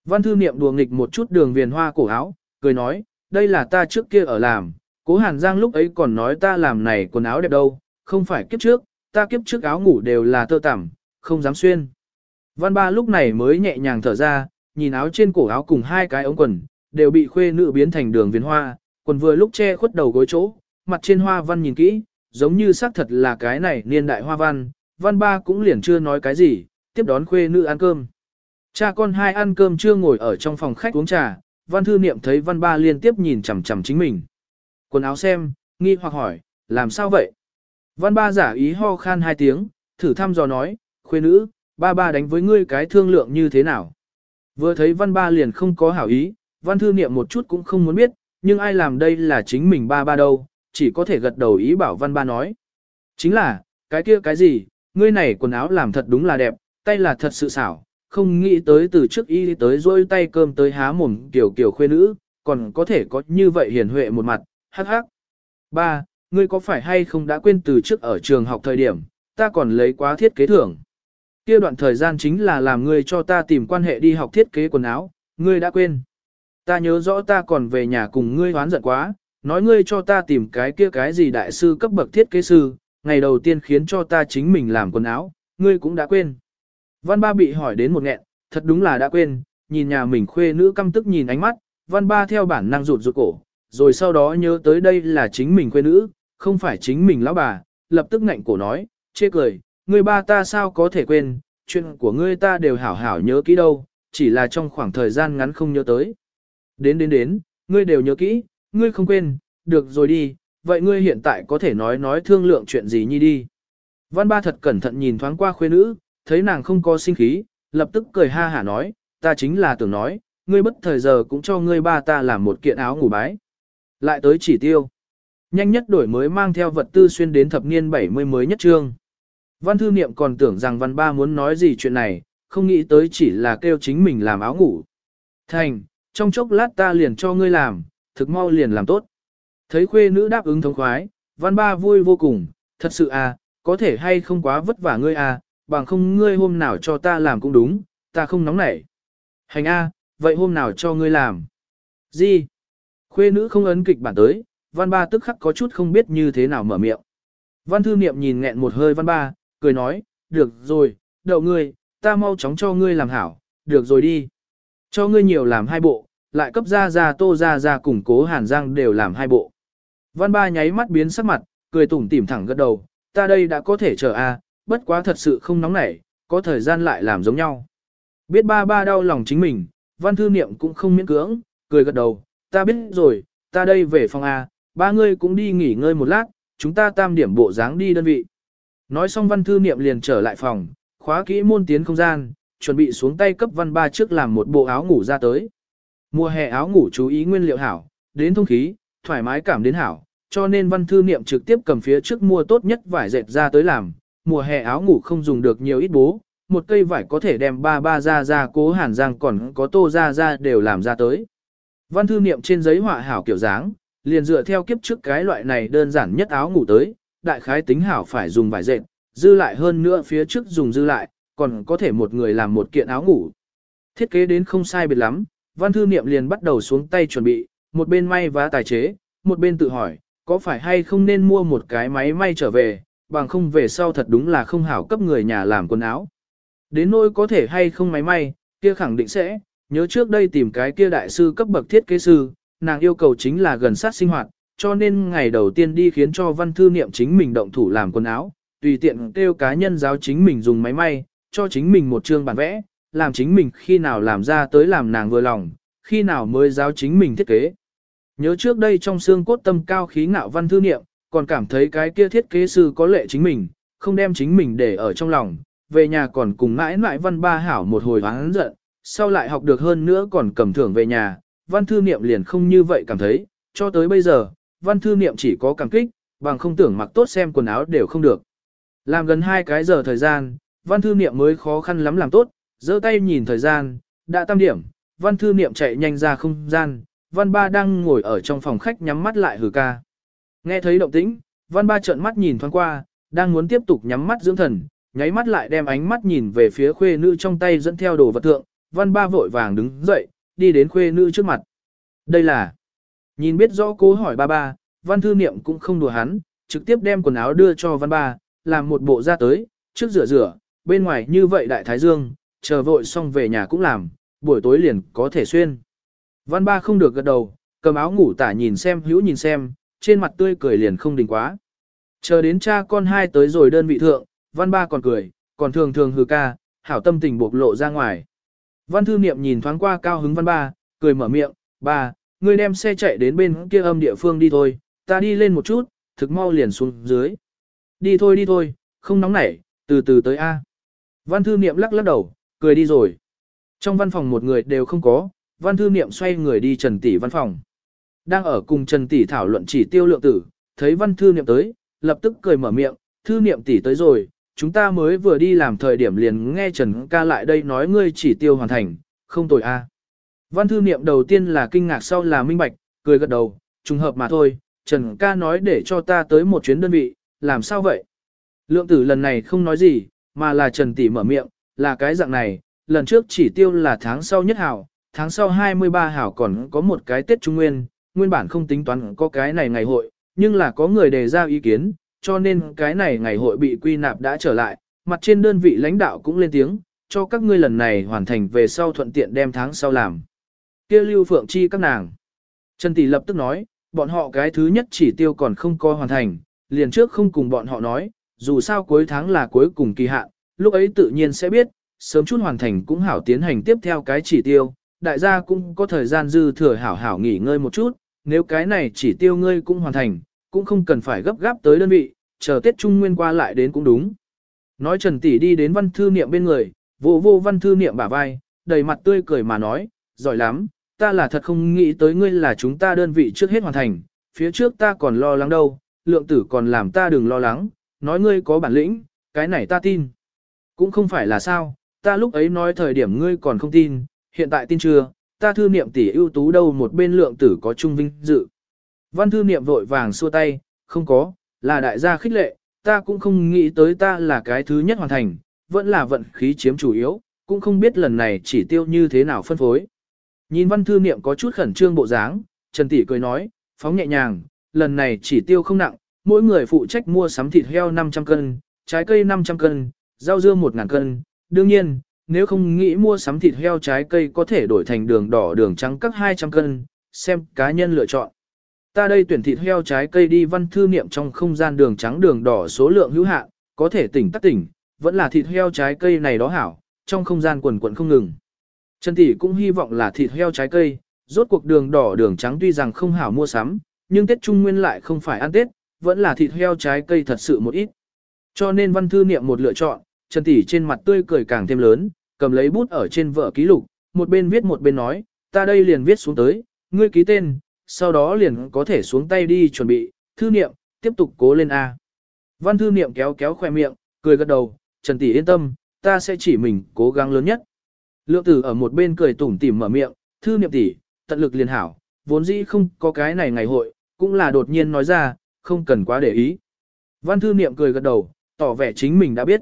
Văn thư niệm đùa nghịch một chút đường viền hoa cổ áo, cười nói, đây là ta trước kia ở làm, cố hàn giang lúc ấy còn nói ta làm này quần áo đẹp đâu, không phải kiếp trước, ta kiếp trước áo ngủ đều là tơ tằm, không dám xuyên. Văn ba lúc này mới nhẹ nhàng thở ra, nhìn áo trên cổ áo cùng hai cái ống quần, đều bị khuê nữ biến thành đường viền hoa, quần vừa lúc che khuất đầu gối chỗ, mặt trên hoa văn nhìn kỹ, giống như xác thật là cái này niên đại hoa văn, văn ba cũng liền chưa nói cái gì, tiếp đón khuê nữ ăn cơm. Cha con hai ăn cơm chưa ngồi ở trong phòng khách uống trà, văn thư niệm thấy văn ba liên tiếp nhìn chằm chằm chính mình. Quần áo xem, nghi hoặc hỏi, làm sao vậy? Văn ba giả ý ho khan hai tiếng, thử thăm dò nói, khuê nữ, ba ba đánh với ngươi cái thương lượng như thế nào? Vừa thấy văn ba liền không có hảo ý, văn thư niệm một chút cũng không muốn biết, nhưng ai làm đây là chính mình ba ba đâu, chỉ có thể gật đầu ý bảo văn ba nói. Chính là, cái kia cái gì, ngươi này quần áo làm thật đúng là đẹp, tay là thật sự xảo, không nghĩ tới từ trước y tới rôi tay cơm tới há mồm kiểu kiểu khuê nữ, còn có thể có như vậy hiền huệ một mặt, hắc hắc. Ba, ngươi có phải hay không đã quên từ trước ở trường học thời điểm, ta còn lấy quá thiết kế thưởng. Kia đoạn thời gian chính là làm ngươi cho ta tìm quan hệ đi học thiết kế quần áo, ngươi đã quên. Ta nhớ rõ ta còn về nhà cùng ngươi hoán giận quá, nói ngươi cho ta tìm cái kia cái gì đại sư cấp bậc thiết kế sư, ngày đầu tiên khiến cho ta chính mình làm quần áo, ngươi cũng đã quên. Văn ba bị hỏi đến một nghẹn, thật đúng là đã quên, nhìn nhà mình khuê nữ căm tức nhìn ánh mắt, văn ba theo bản năng rụt rụt cổ, rồi sau đó nhớ tới đây là chính mình khuê nữ, không phải chính mình lão bà, lập tức ngạnh cổ nói, chê cười, ngươi ba ta sao có thể quên, chuyện của ngươi ta đều hảo hảo nhớ kỹ đâu, chỉ là trong khoảng thời gian ngắn không nhớ tới. Đến đến đến, ngươi đều nhớ kỹ, ngươi không quên, được rồi đi, vậy ngươi hiện tại có thể nói nói thương lượng chuyện gì nhi đi. Văn ba thật cẩn thận nhìn thoáng qua khuê nữ, thấy nàng không có sinh khí, lập tức cười ha hả nói, ta chính là tưởng nói, ngươi bất thời giờ cũng cho ngươi ba ta làm một kiện áo ngủ bái. Lại tới chỉ tiêu. Nhanh nhất đổi mới mang theo vật tư xuyên đến thập niên 70 mới nhất trương. Văn thư niệm còn tưởng rằng văn ba muốn nói gì chuyện này, không nghĩ tới chỉ là kêu chính mình làm áo ngủ. Thành, trong chốc lát ta liền cho ngươi làm, thực mau liền làm tốt. Thấy khuê nữ đáp ứng thống khoái, văn ba vui vô cùng, thật sự à, có thể hay không quá vất vả ngươi à, bằng không ngươi hôm nào cho ta làm cũng đúng, ta không nóng nảy. Hành a, vậy hôm nào cho ngươi làm? Gì? Khuê nữ không ấn kịch bản tới, văn ba tức khắc có chút không biết như thế nào mở miệng. Văn thư niệm nhìn nghẹn một hơi văn ba, cười nói, được rồi, đậu ngươi, ta mau chóng cho ngươi làm hảo, được rồi đi. Cho ngươi nhiều làm hai bộ, lại cấp ra ra tô ra ra củng cố hàn giang đều làm hai bộ. Văn ba nháy mắt biến sắc mặt, cười tủm tỉm thẳng gật đầu, ta đây đã có thể chờ a, bất quá thật sự không nóng nảy, có thời gian lại làm giống nhau. Biết ba ba đau lòng chính mình, văn thư niệm cũng không miễn cưỡng, cười gật đầu, ta biết rồi, ta đây về phòng A, ba ngươi cũng đi nghỉ ngơi một lát, chúng ta tam điểm bộ dáng đi đơn vị. Nói xong văn thư niệm liền trở lại phòng, khóa kỹ môn tiến không gian, chuẩn bị xuống tay cấp văn ba trước làm một bộ áo ngủ ra tới. Mùa hè áo ngủ chú ý nguyên liệu hảo, đến thông khí, thoải mái cảm đến hảo, cho nên văn thư niệm trực tiếp cầm phía trước mua tốt nhất vải dệt ra tới làm, mùa hè áo ngủ không dùng được nhiều ít bố, một cây vải có thể đem ba ba ra ra cố hàn giang còn có tô ra ra đều làm ra tới. Văn thư niệm trên giấy họa hảo kiểu dáng, liền dựa theo kiếp trước cái loại này đơn giản nhất áo ngủ tới, đại khái tính hảo phải dùng vải dệt, dư lại hơn nữa phía trước dùng dư lại, còn có thể một người làm một kiện áo ngủ. Thiết kế đến không sai biệt lắm, văn thư niệm liền bắt đầu xuống tay chuẩn bị, một bên may và tài chế, một bên tự hỏi, có phải hay không nên mua một cái máy may trở về, bằng không về sau thật đúng là không hảo cấp người nhà làm quần áo. Đến nỗi có thể hay không máy may, kia khẳng định sẽ, nhớ trước đây tìm cái kia đại sư cấp bậc thiết kế sư, nàng yêu cầu chính là gần sát sinh hoạt, cho nên ngày đầu tiên đi khiến cho văn thư niệm chính mình động thủ làm quần áo, tùy tiện kêu cá nhân giáo chính mình dùng máy may, cho chính mình một chương bản vẽ, làm chính mình khi nào làm ra tới làm nàng vừa lòng, khi nào mới giáo chính mình thiết kế. Nhớ trước đây trong xương cốt tâm cao khí ngạo văn thư niệm, còn cảm thấy cái kia thiết kế sư có lệ chính mình, không đem chính mình để ở trong lòng, về nhà còn cùng mãi mãi văn ba hảo một hồi hắn giận, sau lại học được hơn nữa còn cầm thưởng về nhà, văn thư niệm liền không như vậy cảm thấy, cho tới bây giờ, văn thư niệm chỉ có cảm kích, bằng không tưởng mặc tốt xem quần áo đều không được. Làm gần hai cái giờ thời gian, văn thư niệm mới khó khăn lắm làm tốt, giơ tay nhìn thời gian, đã tam điểm, văn thư niệm chạy nhanh ra không gian, văn ba đang ngồi ở trong phòng khách nhắm mắt lại hừ ca. Nghe thấy động tĩnh, văn ba trợn mắt nhìn thoáng qua, đang muốn tiếp tục nhắm mắt dưỡng thần, nháy mắt lại đem ánh mắt nhìn về phía khuê nữ trong tay dẫn theo đồ vật thượng, văn ba vội vàng đứng dậy, đi đến khuê nữ trước mặt. Đây là, nhìn biết rõ cố hỏi ba ba, văn thư niệm cũng không đùa hắn, trực tiếp đem quần áo đưa cho văn ba, làm một bộ ra tới, trước rửa rửa, bên ngoài như vậy đại thái dương, chờ vội xong về nhà cũng làm, buổi tối liền có thể xuyên. Văn ba không được gật đầu, cầm áo ngủ tả nhìn xem hữu nhìn xem, trên mặt tươi cười liền không đình quá. Chờ đến cha con hai tới rồi đơn vị thượng, văn ba còn cười, còn thường thường hừ ca, hảo tâm tình bộc lộ ra ngoài. Văn thư niệm nhìn thoáng qua cao hứng văn ba, cười mở miệng, ba, ngươi đem xe chạy đến bên kia âm địa phương đi thôi, ta đi lên một chút, thực mau liền xuống dưới. Đi thôi đi thôi, không nóng nảy, từ từ tới A. Văn thư niệm lắc lắc đầu, cười đi rồi. Trong văn phòng một người đều không có, văn thư niệm xoay người đi Trần Tỷ văn phòng. Đang ở cùng Trần Tỷ thảo luận chỉ tiêu lượng tử, thấy văn thư niệm tới, lập tức cười mở miệng, thư niệm tỷ tới rồi, chúng ta mới vừa đi làm thời điểm liền nghe Trần ca lại đây nói ngươi chỉ tiêu hoàn thành, không tồi a. Văn thư niệm đầu tiên là kinh ngạc sau là minh bạch, cười gật đầu, trùng hợp mà thôi, Trần ca nói để cho ta tới một chuyến đơn vị, làm sao vậy? Lượng tử lần này không nói gì, mà là Trần tỷ mở miệng, là cái dạng này, lần trước chỉ tiêu là tháng sau nhất hảo, tháng sau 23 hảo còn có một cái Tết Trung Nguyên, nguyên bản không tính toán có cái này ngày hội, nhưng là có người đề ra ý kiến, cho nên cái này ngày hội bị quy nạp đã trở lại, mặt trên đơn vị lãnh đạo cũng lên tiếng, cho các ngươi lần này hoàn thành về sau thuận tiện đem tháng sau làm. Kia lưu phượng chi các nàng. Trần Tỷ lập tức nói, bọn họ cái thứ nhất chỉ tiêu còn không có hoàn thành, liền trước không cùng bọn họ nói, dù sao cuối tháng là cuối cùng kỳ hạn, lúc ấy tự nhiên sẽ biết, sớm chút hoàn thành cũng hảo tiến hành tiếp theo cái chỉ tiêu, đại gia cũng có thời gian dư thừa hảo hảo nghỉ ngơi một chút, nếu cái này chỉ tiêu ngươi cũng hoàn thành, cũng không cần phải gấp gáp tới đơn vị, chờ Tết Trung Nguyên qua lại đến cũng đúng. Nói Trần Tỷ đi đến văn thư niệm bên người, vô vô văn thư niệm bả vai, đầy mặt tươi cười mà nói, giỏi lắm, ta là thật không nghĩ tới ngươi là chúng ta đơn vị trước hết hoàn thành, phía trước ta còn lo lắng đâu, lượng tử còn làm ta đừng lo lắng, nói ngươi có bản lĩnh, cái này ta tin. Cũng không phải là sao, ta lúc ấy nói thời điểm ngươi còn không tin, hiện tại tin chưa, ta thư niệm tỷ ưu tú đâu một bên lượng tử có trung vinh dự. Văn thư niệm vội vàng xua tay, không có, là đại gia khích lệ, ta cũng không nghĩ tới ta là cái thứ nhất hoàn thành, vẫn là vận khí chiếm chủ yếu, cũng không biết lần này chỉ tiêu như thế nào phân phối. Nhìn văn thư niệm có chút khẩn trương bộ dáng, Trần Tỷ cười nói, phóng nhẹ nhàng, lần này chỉ tiêu không nặng, mỗi người phụ trách mua sắm thịt heo 500 cân, trái cây 500 cân, rau dưa 1.000 cân, đương nhiên, nếu không nghĩ mua sắm thịt heo trái cây có thể đổi thành đường đỏ đường trắng các 200 cân, xem cá nhân lựa chọn. Ta đây tuyển thịt heo trái cây đi văn thư niệm trong không gian đường trắng đường đỏ số lượng hữu hạn, có thể tỉnh tắc tỉnh, vẫn là thịt heo trái cây này đó hảo, trong không gian quần quần không ngừng. Trần Tỷ cũng hy vọng là thịt heo trái cây, rốt cuộc đường đỏ đường trắng tuy rằng không hảo mua sắm, nhưng Tết Trung Nguyên lại không phải ăn Tết, vẫn là thịt heo trái cây thật sự một ít. Cho nên văn thư niệm một lựa chọn, Trần Tỷ trên mặt tươi cười càng thêm lớn, cầm lấy bút ở trên vở ký lục, một bên viết một bên nói, ta đây liền viết xuống tới, ngươi ký tên, sau đó liền có thể xuống tay đi chuẩn bị, thư niệm, tiếp tục cố lên A. Văn thư niệm kéo kéo khoe miệng, cười gật đầu, Trần Tỷ yên tâm, ta sẽ chỉ mình cố gắng lớn nhất. Lượng tử ở một bên cười tủm tỉm mở miệng, thư niệm tỷ, tận lực liền hảo, vốn dĩ không có cái này ngày hội, cũng là đột nhiên nói ra, không cần quá để ý. Văn thư niệm cười gật đầu, tỏ vẻ chính mình đã biết.